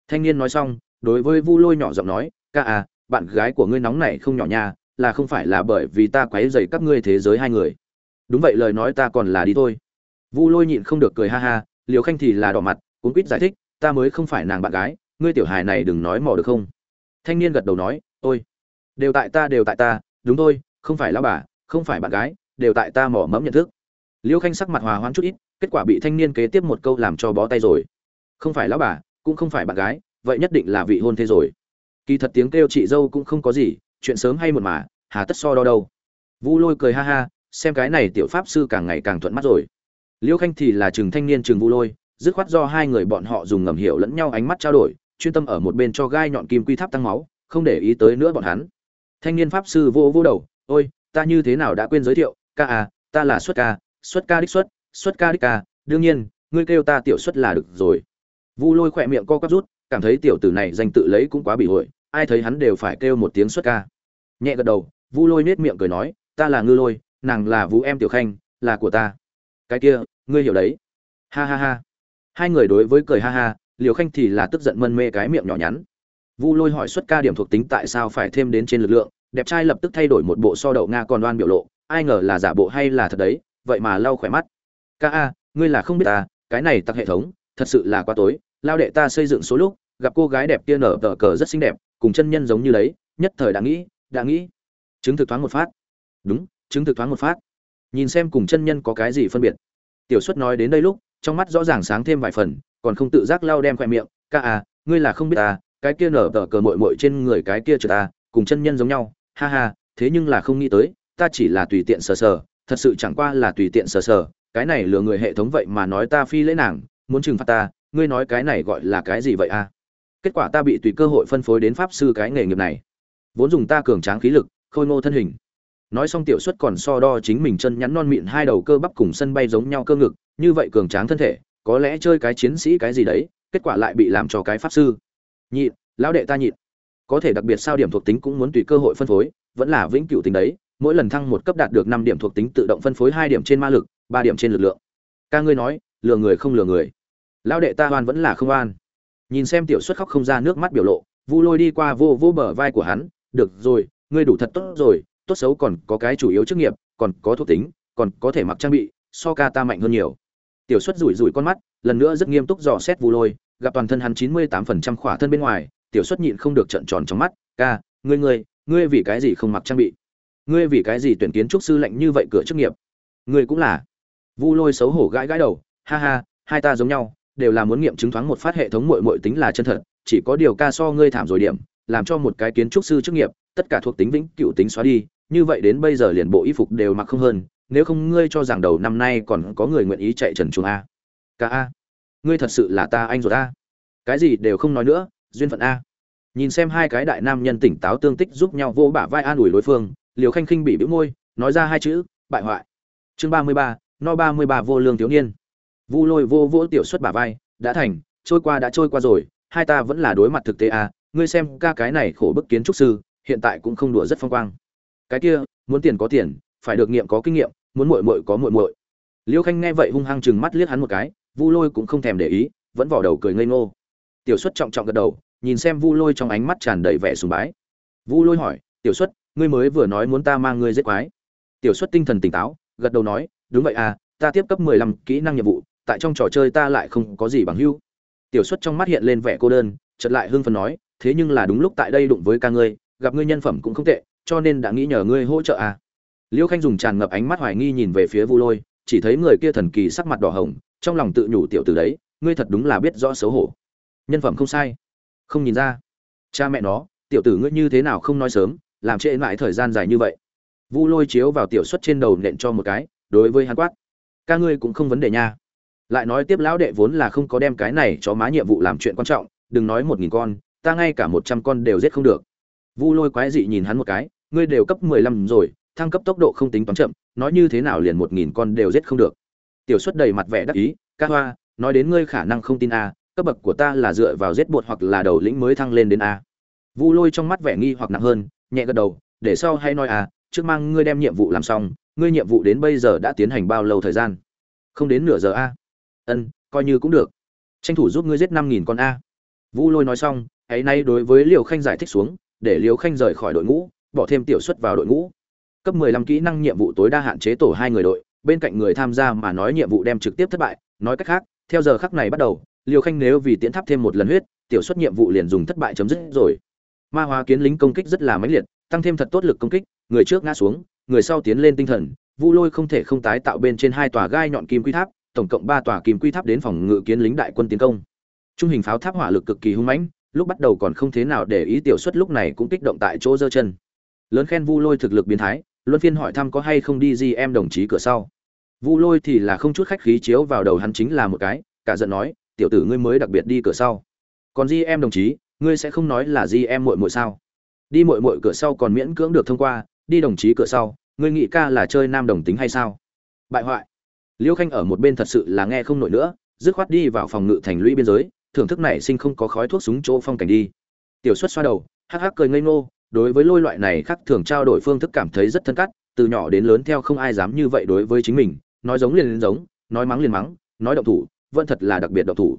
Thanh niên nói xong, đối với vu lôi nhỏ giọng nói, ca à bạn gái của ngươi nóng này không nhỏ nha, là không phải là bởi vì ta quấy dày các ngươi thế giới hai người. Đúng vậy, lời nói ta còn là đi thôi. Vu lôi nhịn không được cười ha ha liều khanh thì là đỏ mặt, cuốn quýt giải thích, ta mới không phải nàng bạn gái, ngươi tiểu hài này đừng nói mò được không? Thanh niên gật đầu nói, ôi, đều tại ta, đều tại ta, đúng thôi, không phải lão bà, không phải bạn gái, đều tại ta mỏ mẫm nhận thức. Liêu khanh sắc mặt hòa hoãn chút ít, kết quả bị thanh niên kế tiếp một câu làm cho bó tay rồi. Không phải lão bà, cũng không phải bạn gái, vậy nhất định là vị hôn thế rồi kỳ thật tiếng kêu chị dâu cũng không có gì, chuyện sớm hay muộn mà, hà tất so đo đâu. Vu lôi cười ha ha, xem cái này tiểu pháp sư càng ngày càng thuận mắt rồi. Liêu khanh thì là trường thanh niên trường vu lôi, dứt khoát do hai người bọn họ dùng ngầm hiểu lẫn nhau ánh mắt trao đổi, chuyên tâm ở một bên cho gai nhọn kim quy tháp tăng máu, không để ý tới nữa bọn hắn. Thanh niên pháp sư vô vô đầu, ôi, ta như thế nào đã quên giới thiệu, ca à ta là xuất ca xuất ca đích xuất xuất ca đích ca, đương nhiên, ngươi kêu ta tiểu xuất là được rồi. Vu lôi khỏe miệng co quắp rút cảm thấy tiểu tử này danh tự lấy cũng quá bị hội, ai thấy hắn đều phải kêu một tiếng xuất ca. Nhẹ gật đầu, vu lôi nết miệng cười nói, ta là ngư lôi, nàng là vũ em tiểu khanh, là của ta. Cái kia, ngươi hiểu đấy. Ha ha ha. Hai người đối với cười ha ha, liều khanh thì là tức giận mân mê cái miệng nhỏ nhắn. Vu lôi hỏi xuất ca điểm thuộc tính tại sao phải thêm đến trên lực lượng, đẹp trai lập tức thay đổi một bộ so đậu nga còn đoan biểu lộ, ai ngờ là giả bộ hay là thật đấy, vậy mà lau khỏe mắt. Ca a, ngươi là không biết ta, cái này tặc hệ thống, thật sự là quá tối, lao đệ ta xây dựng số lúc gặp cô gái đẹp kia nở tờ cờ rất xinh đẹp, cùng chân nhân giống như đấy, nhất thời đã nghĩ đã nghĩ. Chứng thực thoáng một phát. Đúng, chứng thực thoáng một phát. Nhìn xem cùng chân nhân có cái gì phân biệt. Tiểu xuất nói đến đây lúc, trong mắt rõ ràng sáng thêm vài phần, còn không tự giác lau đem khoe miệng. Ca à ngươi là không biết ta, cái kia nở tờ cờ mội mội trên người cái kia trừ ta, cùng chân nhân giống nhau. Ha ha, thế nhưng là không nghĩ tới, ta chỉ là tùy tiện sờ sờ, thật sự chẳng qua là tùy tiện sờ sờ. Cái này lừa người hệ thống vậy mà nói ta phi lễ nàng, muốn trừng phạt ta, ngươi nói cái này gọi là cái gì vậy a kết quả ta bị tùy cơ hội phân phối đến pháp sư cái nghề nghiệp này. Vốn dùng ta cường tráng khí lực, khôi ngô thân hình. Nói xong tiểu xuất còn so đo chính mình chân nhắn non mịn hai đầu cơ bắp cùng sân bay giống nhau cơ ngực, như vậy cường tráng thân thể, có lẽ chơi cái chiến sĩ cái gì đấy, kết quả lại bị làm cho cái pháp sư. Nhịn, lão đệ ta nhịn. Có thể đặc biệt sao điểm thuộc tính cũng muốn tùy cơ hội phân phối, vẫn là vĩnh cửu tính đấy, mỗi lần thăng một cấp đạt được năm điểm thuộc tính tự động phân phối hai điểm trên ma lực, ba điểm trên lực lượng. Ca ngươi nói, lừa người không lừa người. Lão đệ ta oan vẫn là không oan nhìn xem tiểu xuất khóc không ra nước mắt biểu lộ, vu lôi đi qua vô vô bờ vai của hắn, được rồi, ngươi đủ thật tốt rồi, tốt xấu còn có cái chủ yếu chức nghiệp, còn có thuộc tính, còn có thể mặc trang bị, so ca ta mạnh hơn nhiều. Tiểu xuất rủi rủi con mắt, lần nữa rất nghiêm túc dò xét vu lôi, gặp toàn thân hắn chín mươi tám phần trăm khỏa thân bên ngoài, tiểu xuất nhịn không được trận tròn trong mắt, ca, ngươi ngươi ngươi vì cái gì không mặc trang bị? Ngươi vì cái gì tuyển kiến trúc sư lạnh như vậy cửa chức nghiệp? Ngươi cũng là. Vu lôi xấu hổ gãi gãi đầu, ha ha, hai ta giống nhau đều là muốn nghiệm chứng thoáng một phát hệ thống muội muội tính là chân thật, chỉ có điều ca so ngươi thảm rồi điểm, làm cho một cái kiến trúc sư chức nghiệp, tất cả thuộc tính vĩnh cựu tính xóa đi, như vậy đến bây giờ liền bộ y phục đều mặc không hơn, nếu không ngươi cho rằng đầu năm nay còn có người nguyện ý chạy trần chuồng a. Ca a. Ngươi thật sự là ta anh rồi a. Cái gì đều không nói nữa, duyên phận a. Nhìn xem hai cái đại nam nhân tỉnh táo tương tích giúp nhau vô bả vai an ủi đối phương, liều khanh khinh bị bĩu môi, nói ra hai chữ, bại hoại. Chương ba mươi ba, no ba mươi ba vô lương thiếu niên vu lôi vô vỗ tiểu xuất bả vai, đã thành, trôi qua đã trôi qua rồi, hai ta vẫn là đối mặt thực tế à? ngươi xem ca cái này khổ bức kiến trúc sư, hiện tại cũng không đùa rất phong quang. Cái kia, muốn tiền có tiền, phải được nghiệm có kinh nghiệm, muốn muội muội có muội muội. Liêu khanh nghe vậy hung hăng chừng mắt liếc hắn một cái, vu lôi cũng không thèm để ý, vẫn vò đầu cười ngây ngô. Tiểu xuất trọng trọng gật đầu, nhìn xem vu lôi trong ánh mắt tràn đầy vẻ sùng bái. Vu lôi hỏi, tiểu xuất, ngươi mới vừa nói muốn ta mang ngươi giết quái. Tiểu xuất tinh thần tỉnh táo, gật đầu nói, đúng vậy à ta tiếp cấp mười lăm kỹ năng nhiệm vụ tại trong trò chơi ta lại không có gì bằng hữu. Tiểu xuất trong mắt hiện lên vẻ cô đơn, chợt lại hưng phấn nói, thế nhưng là đúng lúc tại đây đụng với ca ngươi, gặp ngươi nhân phẩm cũng không tệ, cho nên đã nghĩ nhờ ngươi hỗ trợ à. Liêu khanh dùng tràn ngập ánh mắt hoài nghi nhìn về phía vu lôi, chỉ thấy người kia thần kỳ sắc mặt đỏ hồng, trong lòng tự nhủ tiểu tử đấy, ngươi thật đúng là biết rõ xấu hổ. Nhân phẩm không sai. Không nhìn ra. Cha mẹ nó, tiểu tử ngươi như thế nào không nói sớm, làm trễ lại thời gian dài như vậy? Vu lôi chiếu vào tiểu xuất trên đầu nện cho một cái, đối với hắn quát, ca ngươi cũng không vấn đề nha lại nói tiếp lão đệ vốn là không có đem cái này cho má nhiệm vụ làm chuyện quan trọng, đừng nói một nghìn con, ta ngay cả một trăm con đều giết không được. Vu lôi quái dị nhìn hắn một cái, ngươi đều cấp mười lăm rồi, thăng cấp tốc độ không tính toán chậm, nói như thế nào liền một nghìn con đều giết không được. Tiểu xuất đầy mặt vẻ đắc ý, ca hoa, nói đến ngươi khả năng không tin a, cấp bậc của ta là dựa vào giết bột hoặc là đầu lĩnh mới thăng lên đến a. Vu lôi trong mắt vẻ nghi hoặc nặng hơn, nhẹ gật đầu, để sau hay nói a, trước mang ngươi đem nhiệm vụ làm xong, ngươi nhiệm vụ đến bây giờ đã tiến hành bao lâu thời gian? Không đến nửa giờ a ân, coi như cũng được. Tranh thủ giúp ngươi giết năm nghìn con a. Vu lôi nói xong, ấy nay đối với liều khanh giải thích xuống, để liều khanh rời khỏi đội ngũ, bỏ thêm tiểu Xuất vào đội ngũ. Cấp 15 kỹ năng nhiệm vụ tối đa hạn chế tổ hai người đội, bên cạnh người tham gia mà nói nhiệm vụ đem trực tiếp thất bại, nói cách khác, theo giờ khắc này bắt đầu, liều khanh nếu vì tiến tháp thêm một lần huyết, tiểu Xuất nhiệm vụ liền dùng thất bại chấm dứt rồi. Ma hóa kiến lính công kích rất là mãnh liệt, tăng thêm thật tốt lực công kích, người trước ngã xuống, người sau tiến lên tinh thần, vu lôi không thể không tái tạo bên trên hai tòa gai nhọn kim quy tháp tổng cộng ba tòa kim quy tháp đến phòng ngự kiến lính đại quân tiến công. Trung hình pháo tháp hỏa lực cực kỳ hung mãnh, lúc bắt đầu còn không thế nào để ý tiểu suất lúc này cũng kích động tại chỗ giơ chân. Lớn khen vu lôi thực lực biến thái, luân phiên hỏi thăm có hay không đi gì em đồng chí cửa sau. Vu lôi thì là không chút khách khí chiếu vào đầu hắn chính là một cái, cả giận nói, tiểu tử ngươi mới đặc biệt đi cửa sau. Còn di em đồng chí, ngươi sẽ không nói là di em muội muội sao? Đi muội muội cửa sau còn miễn cưỡng được thông qua, đi đồng chí cửa sau, ngươi nghĩ ca là chơi nam đồng tính hay sao? Bại hoại liêu khanh ở một bên thật sự là nghe không nổi nữa, dứt khoát đi vào phòng ngự thành lũy biên giới, thưởng thức này sinh không có khói thuốc súng chỗ phong cảnh đi. Tiểu xuất xoa đầu, hắc hắc cười ngây ngô, đối với lôi loại này khác thường trao đổi phương thức cảm thấy rất thân cắt, từ nhỏ đến lớn theo không ai dám như vậy đối với chính mình, nói giống liền giống, nói mắng liền mắng, nói động thủ, vẫn thật là đặc biệt động thủ.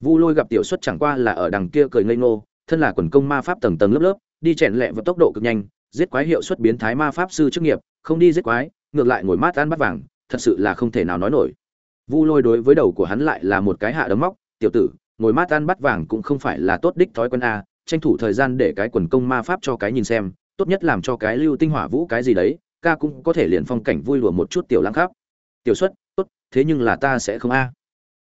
Vu lôi gặp tiểu xuất chẳng qua là ở đằng kia cười ngây ngô, thân là quần công ma pháp tầng tầng lớp lớp, đi chèn lẹ với tốc độ cực nhanh, giết quái hiệu suất biến thái ma pháp sư chức nghiệp, không đi giết quái, ngược lại ngồi mát ăn bắt vàng thật sự là không thể nào nói nổi. Vu lôi đối với đầu của hắn lại là một cái hạ đấm móc, tiểu tử, ngồi mát ăn bắt vàng cũng không phải là tốt đích thói quen a, tranh thủ thời gian để cái quần công ma pháp cho cái nhìn xem, tốt nhất làm cho cái lưu tinh hỏa vũ cái gì đấy, ca cũng có thể liền phong cảnh vui lùa một chút tiểu lãng khắp. Tiểu xuất, tốt, thế nhưng là ta sẽ không a.